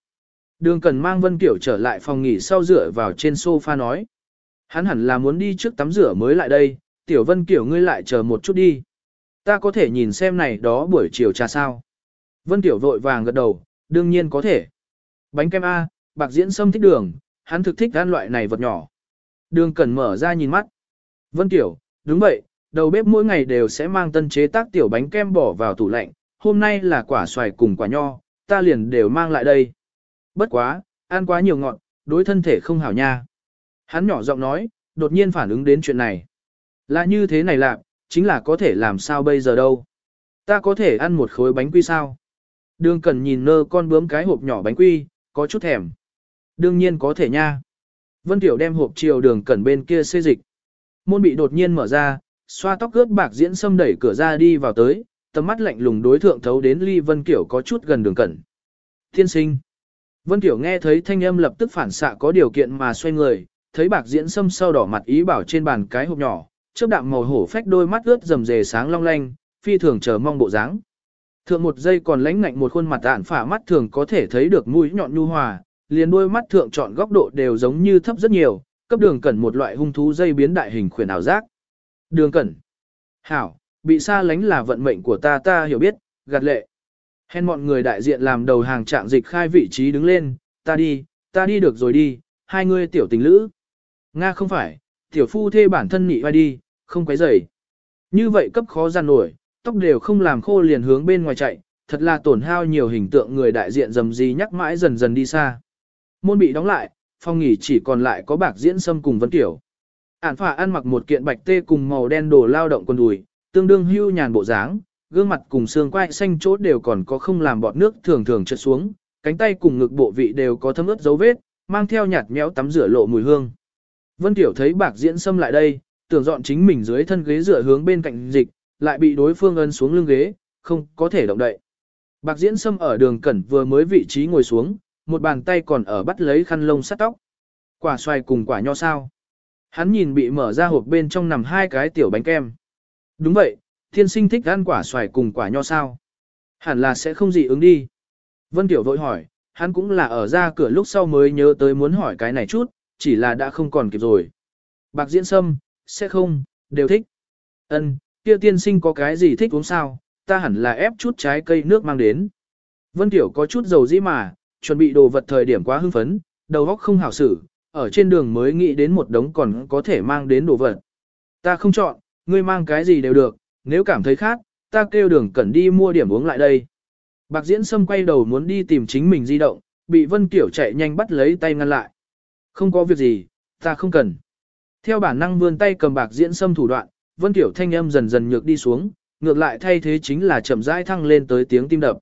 Đường cần mang Vân Kiểu trở lại phòng nghỉ sau rửa vào trên sofa nói. Hắn hẳn là muốn đi trước tắm rửa mới lại đây, Tiểu Vân Kiểu ngươi lại chờ một chút đi. Ta có thể nhìn xem này đó buổi chiều trà sao. Vân Tiểu vội vàng gật đầu, đương nhiên có thể. Bánh kem A, bạc diễn sâm thích đường, hắn thực thích ăn loại này vật nhỏ. Đường cần mở ra nhìn mắt. Vân Tiểu, đúng vậy, đầu bếp mỗi ngày đều sẽ mang tân chế tác tiểu bánh kem bỏ vào tủ lạnh, hôm nay là quả xoài cùng quả nho, ta liền đều mang lại đây. Bất quá, ăn quá nhiều ngọt, đối thân thể không hảo nha. Hắn nhỏ giọng nói, đột nhiên phản ứng đến chuyện này. Là như thế này lạc, chính là có thể làm sao bây giờ đâu. Ta có thể ăn một khối bánh quy sao? Đường cần nhìn nơ con bướm cái hộp nhỏ bánh quy, có chút thèm. Đương nhiên có thể nha. Vân Tiểu đem hộp chiều đường Cẩn bên kia xê dịch. Môn bị đột nhiên mở ra, xoa tóc cướp bạc diễn xâm đẩy cửa ra đi vào tới, tầm mắt lạnh lùng đối thượng thấu đến ly Vân Kiểu có chút gần đường cẩn. Thiên sinh. Vân Kiểu nghe thấy thanh âm lập tức phản xạ có điều kiện mà xoay người, thấy bạc diễn xâm sau đỏ mặt ý bảo trên bàn cái hộp nhỏ, chớp đạm màu hổ phách đôi mắt ướt rầm rề sáng long lanh, phi thường chờ mong bộ dáng. Thượng một giây còn lãnh ngạnh một khuôn mặt ạn phả mắt thường có thể thấy được mũi nhọn nhu hòa, liền đôi mắt thượng chọn góc độ đều giống như thấp rất nhiều, cấp đường cẩn một loại hung thú dây biến đại hình khuyển ảo giác. Đường cẩn. Hảo, bị xa lánh là vận mệnh của ta ta hiểu biết, gạt lệ. Hèn mọi người đại diện làm đầu hàng trạng dịch khai vị trí đứng lên, ta đi, ta đi được rồi đi, hai người tiểu tình lữ. Nga không phải, tiểu phu thê bản thân nhị vai đi, không quấy rầy. Như vậy cấp khó gian nổi, tóc đều không làm khô liền hướng bên ngoài chạy, thật là tổn hao nhiều hình tượng người đại diện dầm gì nhắc mãi dần dần đi xa. Môn bị đóng lại, phòng nghỉ chỉ còn lại có bạc diễn sâm cùng Vân Tiểu. Ản phả ăn mặc một kiện bạch tê cùng màu đen đồ lao động quần đùi, tương đương hưu nhàn bộ dáng, gương mặt cùng xương quai xanh chốt đều còn có không làm bọt nước thường thường trượt xuống, cánh tay cùng ngực bộ vị đều có thấm ướt dấu vết, mang theo nhạt méo tắm rửa lộ mùi hương. Vân Tiểu thấy bạc diễn sâm lại đây, tưởng dọn chính mình dưới thân ghế dựa hướng bên cạnh dịch, lại bị đối phương ấn xuống lưng ghế, không có thể động đậy. Bạc diễn sâm ở đường cẩn vừa mới vị trí ngồi xuống, một bàn tay còn ở bắt lấy khăn lông sắt tóc. Quả xoài cùng quả nho sao. Hắn nhìn bị mở ra hộp bên trong nằm hai cái tiểu bánh kem. Đúng vậy, thiên sinh thích ăn quả xoài cùng quả nho sao. Hẳn là sẽ không gì ứng đi. Vân Tiểu vội hỏi, hắn cũng là ở ra cửa lúc sau mới nhớ tới muốn hỏi cái này chút, chỉ là đã không còn kịp rồi. Bạc diễn sâm, sẽ không, đều thích. Ân, kia tiên sinh có cái gì thích uống sao, ta hẳn là ép chút trái cây nước mang đến. Vân Tiểu có chút dầu dĩ mà, chuẩn bị đồ vật thời điểm quá hưng phấn, đầu óc không hảo xử, ở trên đường mới nghĩ đến một đống còn có thể mang đến đồ vật. Ta không chọn, ngươi mang cái gì đều được, nếu cảm thấy khác, ta kêu đường cẩn đi mua điểm uống lại đây. Bạc diễn sâm quay đầu muốn đi tìm chính mình di động, bị Vân Kiểu chạy nhanh bắt lấy tay ngăn lại. Không có việc gì, ta không cần. Theo bản năng vươn tay cầm bạc diễn sâm thủ đoạn, Vân Kiểu thanh âm dần dần nhược đi xuống, ngược lại thay thế chính là chậm rãi thăng lên tới tiếng tim đập.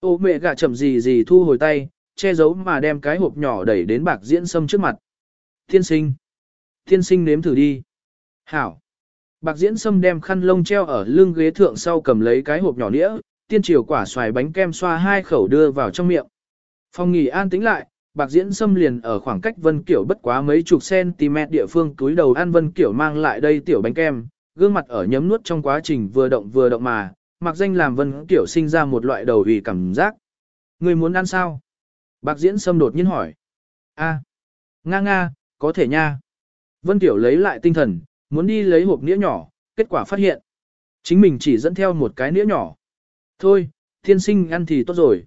Ô mẹ gà chậm gì gì thu hồi tay, che giấu mà đem cái hộp nhỏ đẩy đến bạc diễn sâm trước mặt. Thiên sinh. Thiên sinh nếm thử đi. Hảo. Bạc diễn sâm đem khăn lông treo ở lưng ghế thượng sau cầm lấy cái hộp nhỏ nĩa, tiên triều quả xoài bánh kem xoa hai khẩu đưa vào trong miệng. Phòng nghỉ an tĩnh lại, bạc diễn sâm liền ở khoảng cách vân kiểu bất quá mấy chục cm địa phương túi đầu ăn vân kiểu mang lại đây tiểu bánh kem, gương mặt ở nhấm nuốt trong quá trình vừa động vừa động mà, mặc danh làm vân kiểu sinh ra một loại đầu ủy cảm giác. Người muốn ăn sao? Bạc diễn sâm đột nhiên hỏi. a Nga nga, có thể nha. Vân Tiểu lấy lại tinh thần, muốn đi lấy hộp nĩa nhỏ, kết quả phát hiện. Chính mình chỉ dẫn theo một cái nĩa nhỏ. Thôi, thiên sinh ăn thì tốt rồi.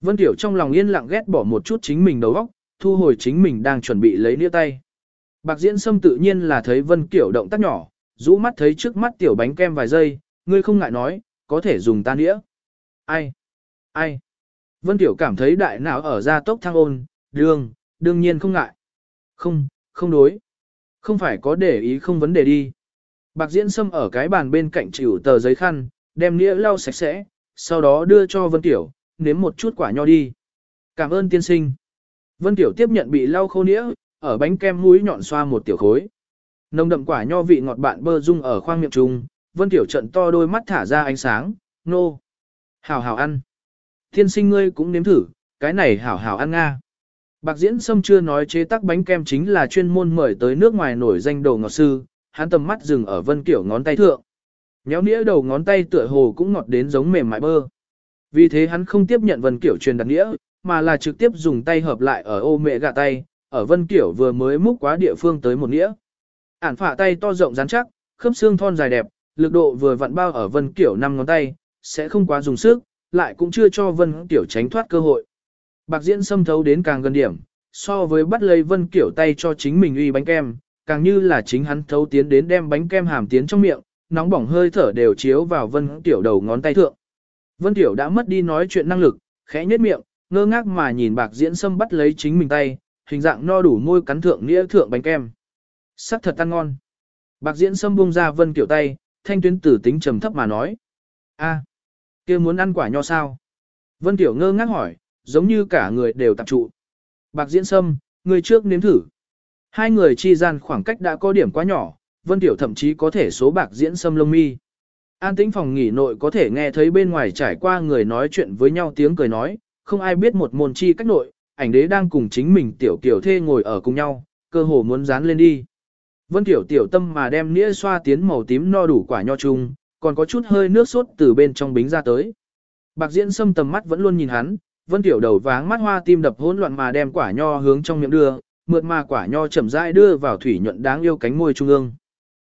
Vân Tiểu trong lòng yên lặng ghét bỏ một chút chính mình đầu óc, thu hồi chính mình đang chuẩn bị lấy nĩa tay. Bạc Diễn Sâm tự nhiên là thấy Vân Tiểu động tác nhỏ, rũ mắt thấy trước mắt tiểu bánh kem vài giây, ngươi không ngại nói, có thể dùng ta nĩa. Ai? Ai? Vân Tiểu cảm thấy đại não ở ra tốc thăng ôn, đương, đương nhiên không ngại. Không, không đối. Không phải có để ý không vấn đề đi. Bạc Diễn Sâm ở cái bàn bên cạnh chịu tờ giấy khăn, đem nĩa lau sạch sẽ, sau đó đưa cho Vân Tiểu, nếm một chút quả nho đi. Cảm ơn tiên sinh. Vân Tiểu tiếp nhận bị lau khô nĩa, ở bánh kem muối nhọn xoa một tiểu khối. Nồng đậm quả nho vị ngọt bạn bơ dung ở khoang miệng trùng, Vân Tiểu trận to đôi mắt thả ra ánh sáng, nô. Hảo hảo ăn. Tiên sinh ngươi cũng nếm thử, cái này hảo hảo ăn nga. Bạc Diễn Sâm chưa nói chế tác bánh kem chính là chuyên môn mời tới nước ngoài nổi danh đồ ngọt sư, hắn tầm mắt dừng ở Vân Kiểu ngón tay thượng. Nhéo nĩa đầu ngón tay tựa hồ cũng ngọt đến giống mềm mại bơ. Vì thế hắn không tiếp nhận Vân Kiểu truyền đặt nĩa, mà là trực tiếp dùng tay hợp lại ở ô mẹ gà tay, ở Vân Kiểu vừa mới múc quá địa phương tới một nĩa. Ản phả tay to rộng rắn chắc, khớp xương thon dài đẹp, lực độ vừa vặn bao ở Vân Kiểu năm ngón tay, sẽ không quá dùng sức, lại cũng chưa cho Vân Kiểu tránh thoát cơ hội. Bạc diễn xâm thấu đến càng gần điểm, so với bắt lấy Vân Kiểu tay cho chính mình uy bánh kem, càng như là chính hắn thấu tiến đến đem bánh kem hàm tiến trong miệng, nóng bỏng hơi thở đều chiếu vào Vân Tiểu đầu ngón tay thượng. Vân Tiểu đã mất đi nói chuyện năng lực, khẽ nhếch miệng, ngơ ngác mà nhìn bạc diễn sâm bắt lấy chính mình tay, hình dạng no đủ môi cắn thượng nghĩa thượng bánh kem. Sắc thật ăn ngon. Bạc diễn sâm buông ra Vân Tiểu tay, thanh tuyến tử tính trầm thấp mà nói. a kia muốn ăn quả nho sao? Vân Tiểu ngơ ngác hỏi, giống như cả người đều tập trụ. Bạc diễn sâm, người trước nếm thử. Hai người chi gian khoảng cách đã có điểm quá nhỏ, Vân Tiểu thậm chí có thể số bạc diễn sâm lông mi. An tĩnh phòng nghỉ nội có thể nghe thấy bên ngoài trải qua người nói chuyện với nhau tiếng cười nói, không ai biết một môn chi cách nội, ảnh đế đang cùng chính mình tiểu kiểu thê ngồi ở cùng nhau, cơ hồ muốn dán lên đi. Vân Tiểu tiểu tâm mà đem nĩa xoa tiến màu tím no đủ quả nho chung, còn có chút hơi nước sốt từ bên trong bính ra tới. Bạc diễn sâm tầm mắt vẫn luôn nhìn hắn, Vân Tiểu đầu váng mắt hoa tim đập hỗn loạn mà đem quả nho hướng trong miệng đưa, mượt mà quả nho chậm rãi đưa vào thủy nhuận đáng yêu cánh môi trung ương.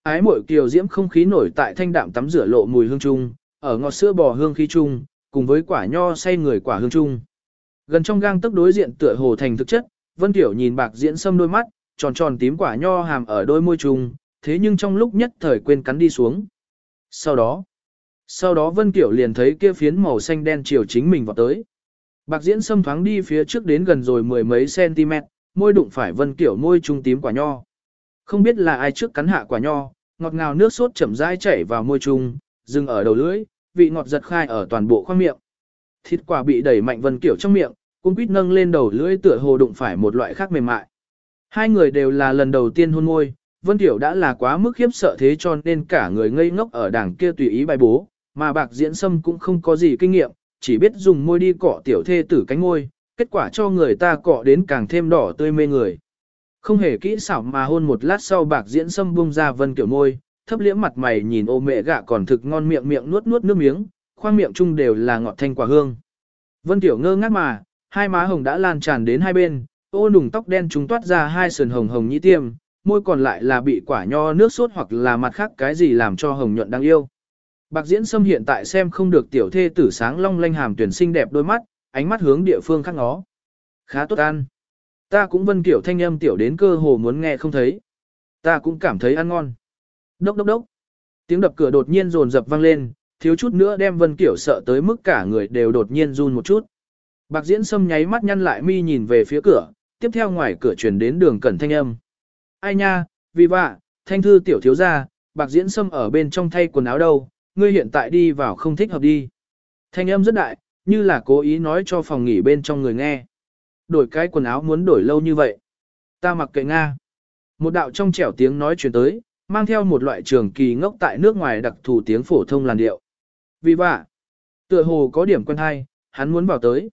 Ái muội kiều diễm không khí nổi tại thanh đạm tắm rửa lộ mùi hương trung, ở ngọt sữa bò hương khí trung, cùng với quả nho say người quả hương trung. Gần trong gang tức đối diện tựa hồ thành thực chất, Vân Tiểu nhìn bạc diễn sâm đôi mắt, tròn tròn tím quả nho hàm ở đôi môi trung, thế nhưng trong lúc nhất thời quên cắn đi xuống. Sau đó, sau đó Vân Tiểu liền thấy kia phiến màu xanh đen chiều chính mình vào tới. Bạc diễn xâm thoáng đi phía trước đến gần rồi mười mấy cm, môi đụng phải Vân Tiểu môi trung tím quả nho. Không biết là ai trước cắn hạ quả nho, ngọt ngào nước sốt chậm rãi chảy vào môi trung, dừng ở đầu lưỡi, vị ngọt giật khai ở toàn bộ khoang miệng. Thịt quả bị đẩy mạnh Vân Kiểu trong miệng, cung quýt nâng lên đầu lưỡi tựa hồ đụng phải một loại khác mềm mại. Hai người đều là lần đầu tiên hôn môi, Vân Tiểu đã là quá mức khiếp sợ thế cho nên cả người ngây ngốc ở đảng kia tùy ý bài bố, mà bạc diễn sâm cũng không có gì kinh nghiệm, chỉ biết dùng môi đi cọ tiểu thê tử cánh môi, kết quả cho người ta cọ đến càng thêm đỏ tươi mê người. Không hề kỹ xảo mà hôn một lát sau bạc diễn sâm bung ra vân kiểu môi, thấp liễm mặt mày nhìn ô mẹ gạ còn thực ngon miệng miệng nuốt nuốt nước miếng, khoang miệng chung đều là ngọt thanh quả hương. Vân tiểu ngơ ngác mà, hai má hồng đã lan tràn đến hai bên, ô nùng tóc đen chúng toát ra hai sườn hồng hồng nhĩ tiêm, môi còn lại là bị quả nho nước sốt hoặc là mặt khác cái gì làm cho hồng nhuận đáng yêu. Bạc diễn sâm hiện tại xem không được tiểu thê tử sáng long lanh hàm tuyển xinh đẹp đôi mắt, ánh mắt hướng địa phương khác ngó. Khá tốt ăn. Ta cũng vân kiểu thanh âm tiểu đến cơ hồ muốn nghe không thấy. Ta cũng cảm thấy ăn ngon. Đốc đốc đốc. Tiếng đập cửa đột nhiên rồn rập vang lên, thiếu chút nữa đem vân kiểu sợ tới mức cả người đều đột nhiên run một chút. Bạc diễn sâm nháy mắt nhăn lại mi nhìn về phía cửa, tiếp theo ngoài cửa truyền đến đường cẩn thanh âm. Ai nha, vì vạ, thanh thư tiểu thiếu gia, bạc diễn sâm ở bên trong thay quần áo đâu, ngươi hiện tại đi vào không thích hợp đi. Thanh âm rất đại, như là cố ý nói cho phòng nghỉ bên trong người nghe. Đổi cái quần áo muốn đổi lâu như vậy. Ta mặc kệ Nga. Một đạo trong trẻo tiếng nói truyền tới, mang theo một loại trường kỳ ngốc tại nước ngoài đặc thù tiếng phổ thông làn điệu. Vì vậy, tựa hồ có điểm quen hay, hắn muốn vào tới.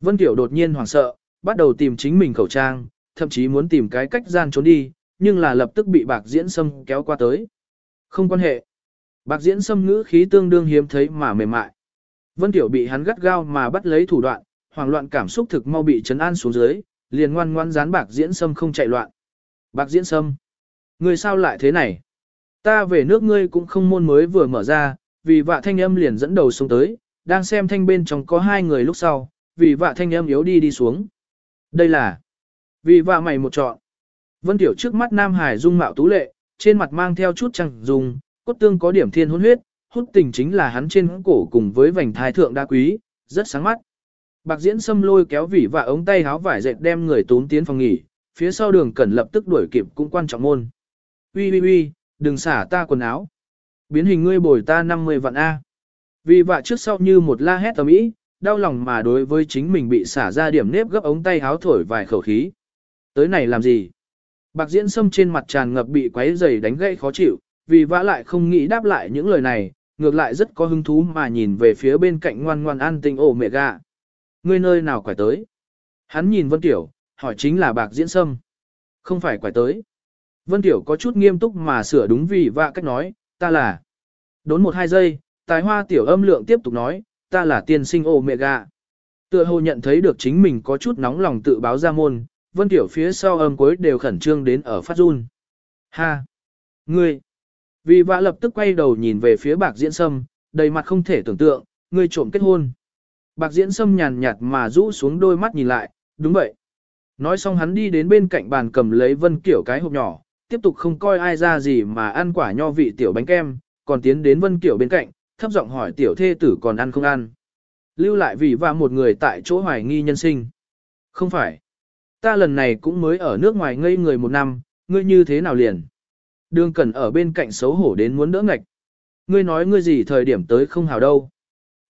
Vân Tiểu đột nhiên hoảng sợ, bắt đầu tìm chính mình khẩu trang, thậm chí muốn tìm cái cách gian trốn đi, nhưng là lập tức bị bạc diễn sâm kéo qua tới. Không quan hệ. Bạc diễn sâm ngữ khí tương đương hiếm thấy mà mềm mại. Vân Tiểu bị hắn gắt gao mà bắt lấy thủ đoạn, hoảng loạn cảm xúc thực mau bị chấn an xuống dưới, liền ngoan ngoan dán bạc diễn sâm không chạy loạn. Bạc diễn sâm, người sao lại thế này? Ta về nước ngươi cũng không môn mới vừa mở ra, vì vạ thanh âm liền dẫn đầu xuống tới, đang xem thanh bên trong có hai người lúc sau, vì vạ thanh âm yếu đi đi xuống. Đây là, vì vạ mày một chọn. Vân Tiểu trước mắt Nam Hải dung mạo tú lệ, trên mặt mang theo chút trăng dùng, cốt tương có điểm thiên hôn huyết, hút tình chính là hắn trên cổ cùng với vành thai thượng đa quý, rất sáng mắt. Bạc diễn xâm lôi kéo vỉ và ống tay háo vải dệt đem người tốn tiến phòng nghỉ, phía sau đường cẩn lập tức đuổi kịp cũng quan trọng môn. Ui ui ui, đừng xả ta quần áo. Biến hình ngươi bồi ta 50 vạn A. Vì vạ trước sau như một la hét tầm ý, đau lòng mà đối với chính mình bị xả ra điểm nếp gấp ống tay háo thổi vài khẩu khí. Tới này làm gì? Bạc diễn sâm trên mặt tràn ngập bị quấy giày đánh gãy khó chịu, vì vã lại không nghĩ đáp lại những lời này, ngược lại rất có hứng thú mà nhìn về phía bên cạnh ngoan ngoan an tinh ổ mẹ gà. Ngươi nơi nào quải tới? Hắn nhìn Vân Tiểu, hỏi chính là bạc diễn sâm. Không phải quải tới. Vân Tiểu có chút nghiêm túc mà sửa đúng vì vạ cách nói, ta là. Đốn một hai giây, tài hoa tiểu âm lượng tiếp tục nói, ta là tiên sinh ổ mẹ gà. Tựa hồ nhận thấy được chính mình có chút nóng lòng tự báo ra môn, Vân Tiểu phía sau âm cuối đều khẩn trương đến ở phát run. Ha! Ngươi! Vì vã lập tức quay đầu nhìn về phía bạc diễn sâm, đầy mặt không thể tưởng tượng, ngươi trộm kết hôn. Bạc diễn sâm nhàn nhạt mà rũ xuống đôi mắt nhìn lại, đúng vậy. Nói xong hắn đi đến bên cạnh bàn cầm lấy Vân Kiểu cái hộp nhỏ, tiếp tục không coi ai ra gì mà ăn quả nho vị tiểu bánh kem, còn tiến đến Vân Kiểu bên cạnh, thấp giọng hỏi tiểu thê tử còn ăn không ăn. Lưu lại vì và một người tại chỗ hoài nghi nhân sinh. Không phải. Ta lần này cũng mới ở nước ngoài ngây người một năm, ngươi như thế nào liền? Đường Cẩn ở bên cạnh xấu hổ đến muốn đỡ ngạch. Ngươi nói ngươi gì thời điểm tới không hào đâu.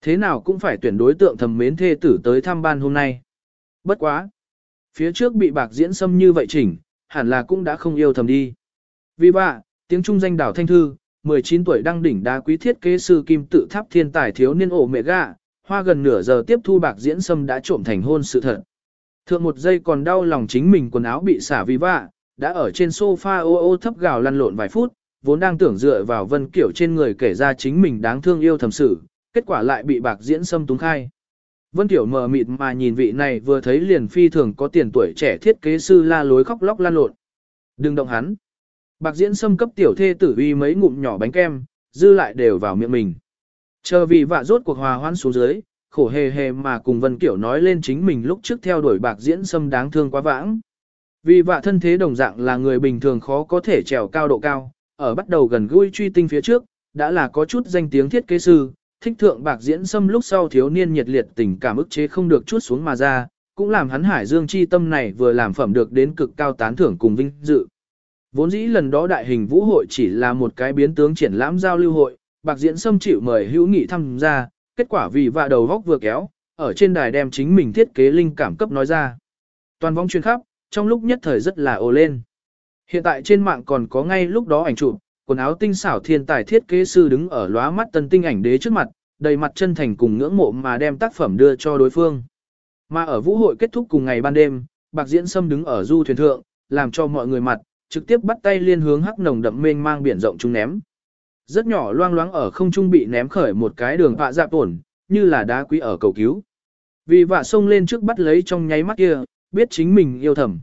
Thế nào cũng phải tuyển đối tượng thầm mến thê tử tới thăm ban hôm nay. Bất quá. Phía trước bị bạc diễn xâm như vậy chỉnh, hẳn là cũng đã không yêu thầm đi. Vì vậy, tiếng trung danh đảo thanh thư, 19 tuổi đăng đỉnh đá quý thiết kế sư kim tự tháp thiên tài thiếu niên ổ mẹ gạ, hoa gần nửa giờ tiếp thu bạc diễn xâm đã trộm thành hôn sự thật. Thượng một giây còn đau lòng chính mình quần áo bị xả vì vạ, đã ở trên sofa ô ô thấp gào lăn lộn vài phút, vốn đang tưởng dựa vào vân kiểu trên người kể ra chính mình đáng thương yêu thầm sự, kết quả lại bị bạc diễn xâm túng khai. Vân Tiểu mờ mịt mà nhìn vị này vừa thấy liền phi thường có tiền tuổi trẻ thiết kế sư la lối khóc lóc lan lộn. Đừng động hắn. Bạc diễn xâm cấp tiểu thê tử uy mấy ngụm nhỏ bánh kem, dư lại đều vào miệng mình. Chờ vì vạ rốt cuộc hòa hoãn xuống dưới, khổ hề hề mà cùng Vân Kiểu nói lên chính mình lúc trước theo đuổi bạc diễn xâm đáng thương quá vãng. Vì vạ thân thế đồng dạng là người bình thường khó có thể trèo cao độ cao, ở bắt đầu gần gũi truy tinh phía trước, đã là có chút danh tiếng thiết kế sư, thích thượng bạc diễn xâm lúc sau thiếu niên nhiệt liệt tình cảm ức chế không được chút xuống mà ra, cũng làm hắn hải dương chi tâm này vừa làm phẩm được đến cực cao tán thưởng cùng vinh dự. Vốn dĩ lần đó đại hình vũ hội chỉ là một cái biến tướng triển lãm giao lưu hội, bạc diễn xâm chịu mời hữu nghị tham gia, kết quả vì vạ đầu góc vừa kéo, ở trên đài đem chính mình thiết kế linh cảm cấp nói ra. Toàn vong chuyên khắp, trong lúc nhất thời rất là ồ lên. Hiện tại trên mạng còn có ngay lúc đó ảnh chụp, quần áo tinh xảo thiên tài thiết kế sư đứng ở lóa mắt tân tinh ảnh đế trước mặt, đầy mặt chân thành cùng ngưỡng mộ mà đem tác phẩm đưa cho đối phương. Mà ở vũ hội kết thúc cùng ngày ban đêm, Bạc Diễn Sâm đứng ở du thuyền thượng, làm cho mọi người mặt, trực tiếp bắt tay liên hướng hắc nồng đậm mênh mang biển rộng trung ném. Rất nhỏ loang loáng ở không trung bị ném khởi một cái đường vạ dạ tổn, như là đá quý ở cầu cứu. Vì vạ sông lên trước bắt lấy trong nháy mắt kia, biết chính mình yêu thầm.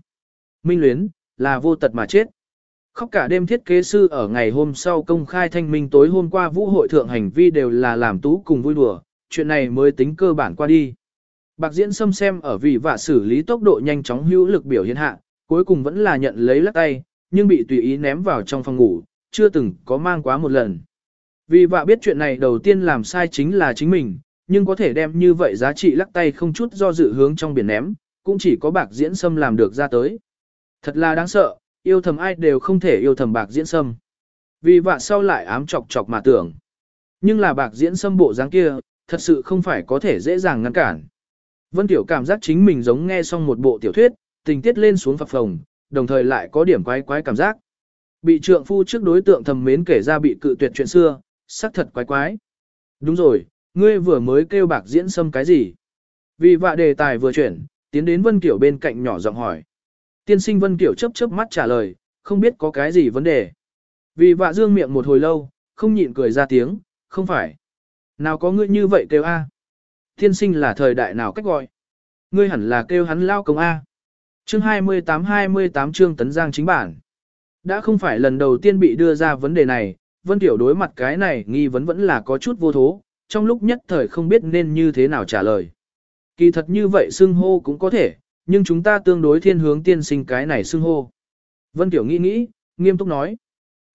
Minh luyến, là vô tật mà chết. Khóc cả đêm thiết kế sư ở ngày hôm sau công khai thanh minh tối hôm qua vũ hội thượng hành vi đều là làm tú cùng vui đùa, chuyện này mới tính cơ bản qua đi. Bạc diễn xâm xem ở vì vạ xử lý tốc độ nhanh chóng hữu lực biểu hiện hạ, cuối cùng vẫn là nhận lấy lắc tay, nhưng bị tùy ý ném vào trong phòng ngủ, chưa từng có mang quá một lần. Vì vạ biết chuyện này đầu tiên làm sai chính là chính mình, nhưng có thể đem như vậy giá trị lắc tay không chút do dự hướng trong biển ném, cũng chỉ có bạc diễn sâm làm được ra tới. Thật là đáng sợ, yêu thầm ai đều không thể yêu thầm bạc diễn sâm. Vì vạ sau lại ám chọc chọc mà tưởng. Nhưng là bạc diễn sâm bộ dáng kia, thật sự không phải có thể dễ dàng ngăn cản. Vân Tiểu cảm giác chính mình giống nghe xong một bộ tiểu thuyết, tình tiết lên xuống phập phồng, đồng thời lại có điểm quái quái cảm giác. Bị trượng phu trước đối tượng thầm mến kể ra bị cự tuyệt chuyện xưa, sắc thật quái quái. Đúng rồi, ngươi vừa mới kêu bạc diễn sâm cái gì? Vì vạ đề tài vừa chuyển, tiến đến Vân Kiểu bên cạnh nhỏ giọng hỏi. Tiên sinh Vân Kiểu chớp chớp mắt trả lời, không biết có cái gì vấn đề. Vì vạ dương miệng một hồi lâu, không nhịn cười ra tiếng, không phải. Nào có ngươi như vậy kêu A. Tiên sinh là thời đại nào cách gọi. Ngươi hẳn là kêu hắn lao công A. Chương 28-28 chương tấn giang chính bản. Đã không phải lần đầu tiên bị đưa ra vấn đề này, Vân Tiểu đối mặt cái này nghi vấn vẫn là có chút vô thố, trong lúc nhất thời không biết nên như thế nào trả lời. Kỳ thật như vậy xưng hô cũng có thể, nhưng chúng ta tương đối thiên hướng tiên sinh cái này xưng hô. Vân Tiểu nghĩ nghĩ, nghiêm túc nói.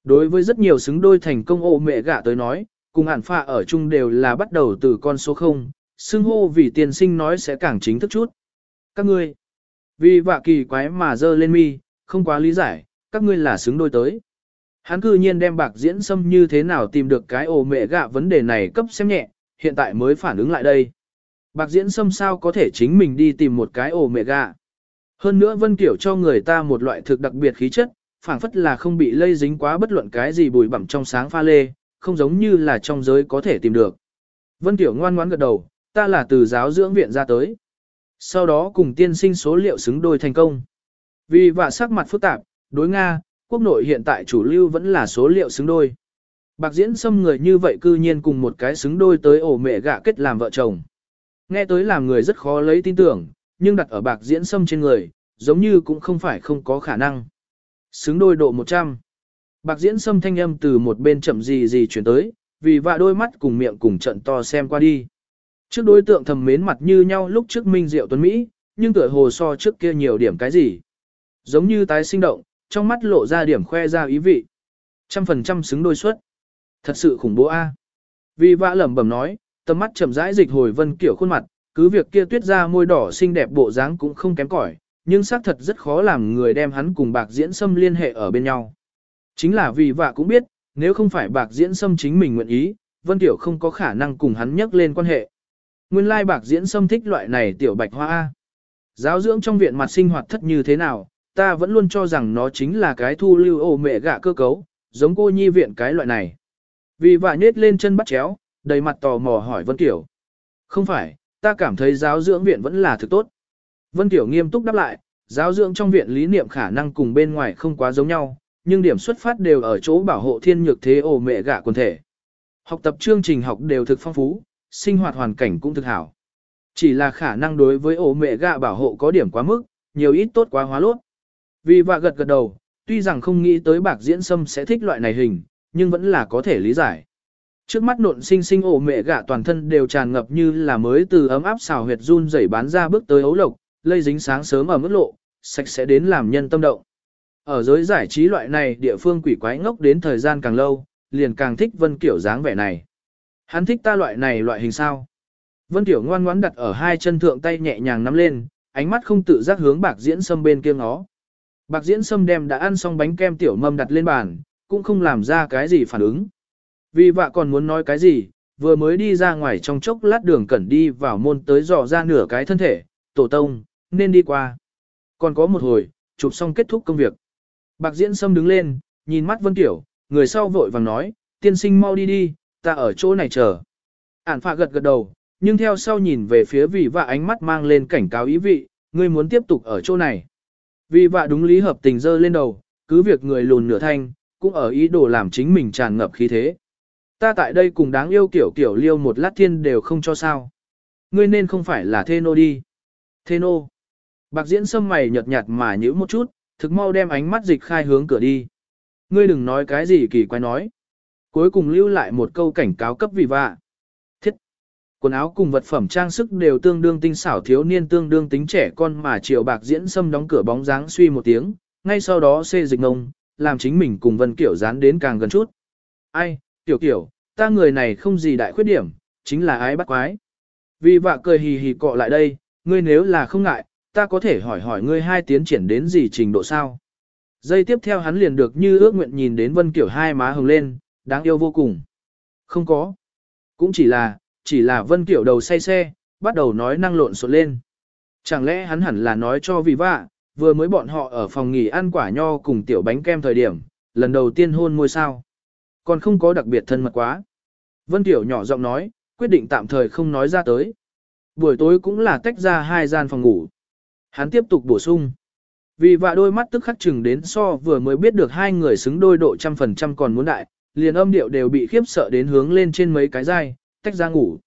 Đối với rất nhiều xứng đôi thành công ô mẹ gả tới nói, cùng hẳn phạ ở chung đều là bắt đầu từ con số 0, xưng hô vì tiên sinh nói sẽ càng chính thức chút. Các ngươi, vì vạ kỳ quái mà dơ lên mi, không quá lý giải, các ngươi là xứng đôi tới. Hắn cư nhiên đem bạc diễn xâm như thế nào tìm được cái ồ mẹ gạ vấn đề này cấp xem nhẹ, hiện tại mới phản ứng lại đây. Bạc diễn xâm sao có thể chính mình đi tìm một cái ổ mẹ gà? Hơn nữa Vân Kiểu cho người ta một loại thực đặc biệt khí chất, phảng phất là không bị lây dính quá bất luận cái gì bụi bặm trong sáng pha lê, không giống như là trong giới có thể tìm được. Vân Tiểu ngoan ngoãn gật đầu, ta là từ giáo dưỡng viện ra tới. Sau đó cùng tiên sinh số liệu xứng đôi thành công. Vì và sắc mặt phức tạp, đối Nga, quốc nội hiện tại chủ lưu vẫn là số liệu xứng đôi. Bạc diễn xâm người như vậy cư nhiên cùng một cái xứng đôi tới ổ mẹ gạ kết làm vợ chồng. Nghe tới làm người rất khó lấy tin tưởng, nhưng đặt ở bạc diễn sâm trên người, giống như cũng không phải không có khả năng. Xứng đôi độ 100. Bạc diễn sâm thanh âm từ một bên chậm gì gì chuyển tới, vì vạ đôi mắt cùng miệng cùng trận to xem qua đi. Trước đối tượng thầm mến mặt như nhau lúc trước Minh Diệu Tuấn Mỹ, nhưng tựa hồ so trước kia nhiều điểm cái gì. Giống như tái sinh động, trong mắt lộ ra điểm khoe ra ý vị. Trăm phần trăm xứng đôi suất. Thật sự khủng bố a. Vì vạ lẩm bẩm nói, tầm mắt chậm rãi dịch hồi vân kiểu khuôn mặt, cứ việc kia tuyết ra môi đỏ xinh đẹp bộ dáng cũng không kém cỏi, nhưng xác thật rất khó làm người đem hắn cùng bạc diễn sâm liên hệ ở bên nhau. Chính là vì vạ cũng biết, nếu không phải bạc diễn sâm chính mình nguyện ý, Vân Tiểu không có khả năng cùng hắn nhắc lên quan hệ. Nguyên lai bạc diễn sâm thích loại này tiểu bạch hoa A. Giáo dưỡng trong viện mặt sinh hoạt thất như thế nào, ta vẫn luôn cho rằng nó chính là cái thu lưu ổ mẹ gạ cơ cấu, giống cô nhi viện cái loại này. Vì vạ nhết lên chân bắt chéo, đầy mặt tò mò hỏi Vân Tiểu. Không phải, ta cảm thấy giáo dưỡng viện vẫn là thực tốt. Vân Tiểu nghiêm túc đáp lại, giáo dưỡng trong viện lý niệm khả năng cùng bên ngoài không quá giống nhau, nhưng điểm xuất phát đều ở chỗ bảo hộ thiên nhược thế ổ mẹ gạ quần thể. Học tập chương trình học đều thực phong phú, sinh hoạt hoàn cảnh cũng thực hảo. Chỉ là khả năng đối với ổ mẹ gạ bảo hộ có điểm quá mức, nhiều ít tốt quá hóa lốt. Vì vạ gật gật đầu, tuy rằng không nghĩ tới bạc diễn sâm sẽ thích loại này hình, nhưng vẫn là có thể lý giải. Trước mắt nộn sinh sinh ổ mẹ gạ toàn thân đều tràn ngập như là mới từ ấm áp xào huyệt run rẩy bán ra bước tới ấu lộc, lây dính sáng sớm ở mức lộ, sạch sẽ đến làm nhân tâm động. Ở giới giải trí loại này địa phương quỷ quái ngốc đến thời gian càng lâu, liền càng thích Vân Kiểu dáng vẻ này. Hắn thích ta loại này loại hình sao. Vân tiểu ngoan ngoãn đặt ở hai chân thượng tay nhẹ nhàng nắm lên, ánh mắt không tự giác hướng bạc diễn sâm bên kia ngó. Bạc diễn sâm đem đã ăn xong bánh kem tiểu mâm đặt lên bàn, cũng không làm ra cái gì phản ứng. Vì vạ còn muốn nói cái gì, vừa mới đi ra ngoài trong chốc lát đường cẩn đi vào môn tới dò ra nửa cái thân thể, tổ tông, nên đi qua. Còn có một hồi, chụp xong kết thúc công việc. Bạc diễn sâm đứng lên, nhìn mắt Vân Tiểu, người sau vội vàng nói, tiên sinh mau đi đi, ta ở chỗ này chờ. Ản phạ gật gật đầu, nhưng theo sau nhìn về phía vị vạ ánh mắt mang lên cảnh cáo ý vị, ngươi muốn tiếp tục ở chỗ này. Vì vạ đúng lý hợp tình dơ lên đầu, cứ việc người lùn nửa thanh, cũng ở ý đồ làm chính mình tràn ngập khí thế. Ta tại đây cùng đáng yêu kiểu kiểu liêu một lát thiên đều không cho sao. Ngươi nên không phải là thê nô đi. Thê nô. Bạc diễn sâm mày nhợt nhạt mà nhữ một chút, thực mau đem ánh mắt dịch khai hướng cửa đi. Ngươi đừng nói cái gì kỳ quái nói. Cuối cùng lưu lại một câu cảnh cáo cấp vì vạ. Thiết. Quần áo cùng vật phẩm trang sức đều tương đương tinh xảo thiếu niên tương đương tính trẻ con mà chiều bạc diễn sâm đóng cửa bóng dáng suy một tiếng, ngay sau đó xê dịch ngông, làm chính mình cùng Vân Kiểu dán đến càng gần chút. Ai, Tiểu Kiểu, ta người này không gì đại khuyết điểm, chính là ái bắt quái. Vì vạ cười hì hì cọ lại đây, ngươi nếu là không ngại, ta có thể hỏi hỏi ngươi hai tiến triển đến gì trình độ sao. Giây tiếp theo hắn liền được như ước nguyện nhìn đến Vân Kiểu hai má hồng lên, đáng yêu vô cùng. Không có. Cũng chỉ là, chỉ là Vân Kiểu đầu say xe, bắt đầu nói năng lộn xộn lên. Chẳng lẽ hắn hẳn là nói cho vì vạ, vừa mới bọn họ ở phòng nghỉ ăn quả nho cùng tiểu bánh kem thời điểm, lần đầu tiên hôn môi sao. Còn không có đặc biệt thân mật quá. Vân Tiểu nhỏ giọng nói, quyết định tạm thời không nói ra tới. Buổi tối cũng là tách ra hai gian phòng ngủ. Hắn tiếp tục bổ sung. Vì vạ đôi mắt tức khắc chừng đến so vừa mới biết được hai người xứng đôi độ trăm phần trăm còn muốn đại, liền âm điệu đều bị khiếp sợ đến hướng lên trên mấy cái dai, tách ra ngủ.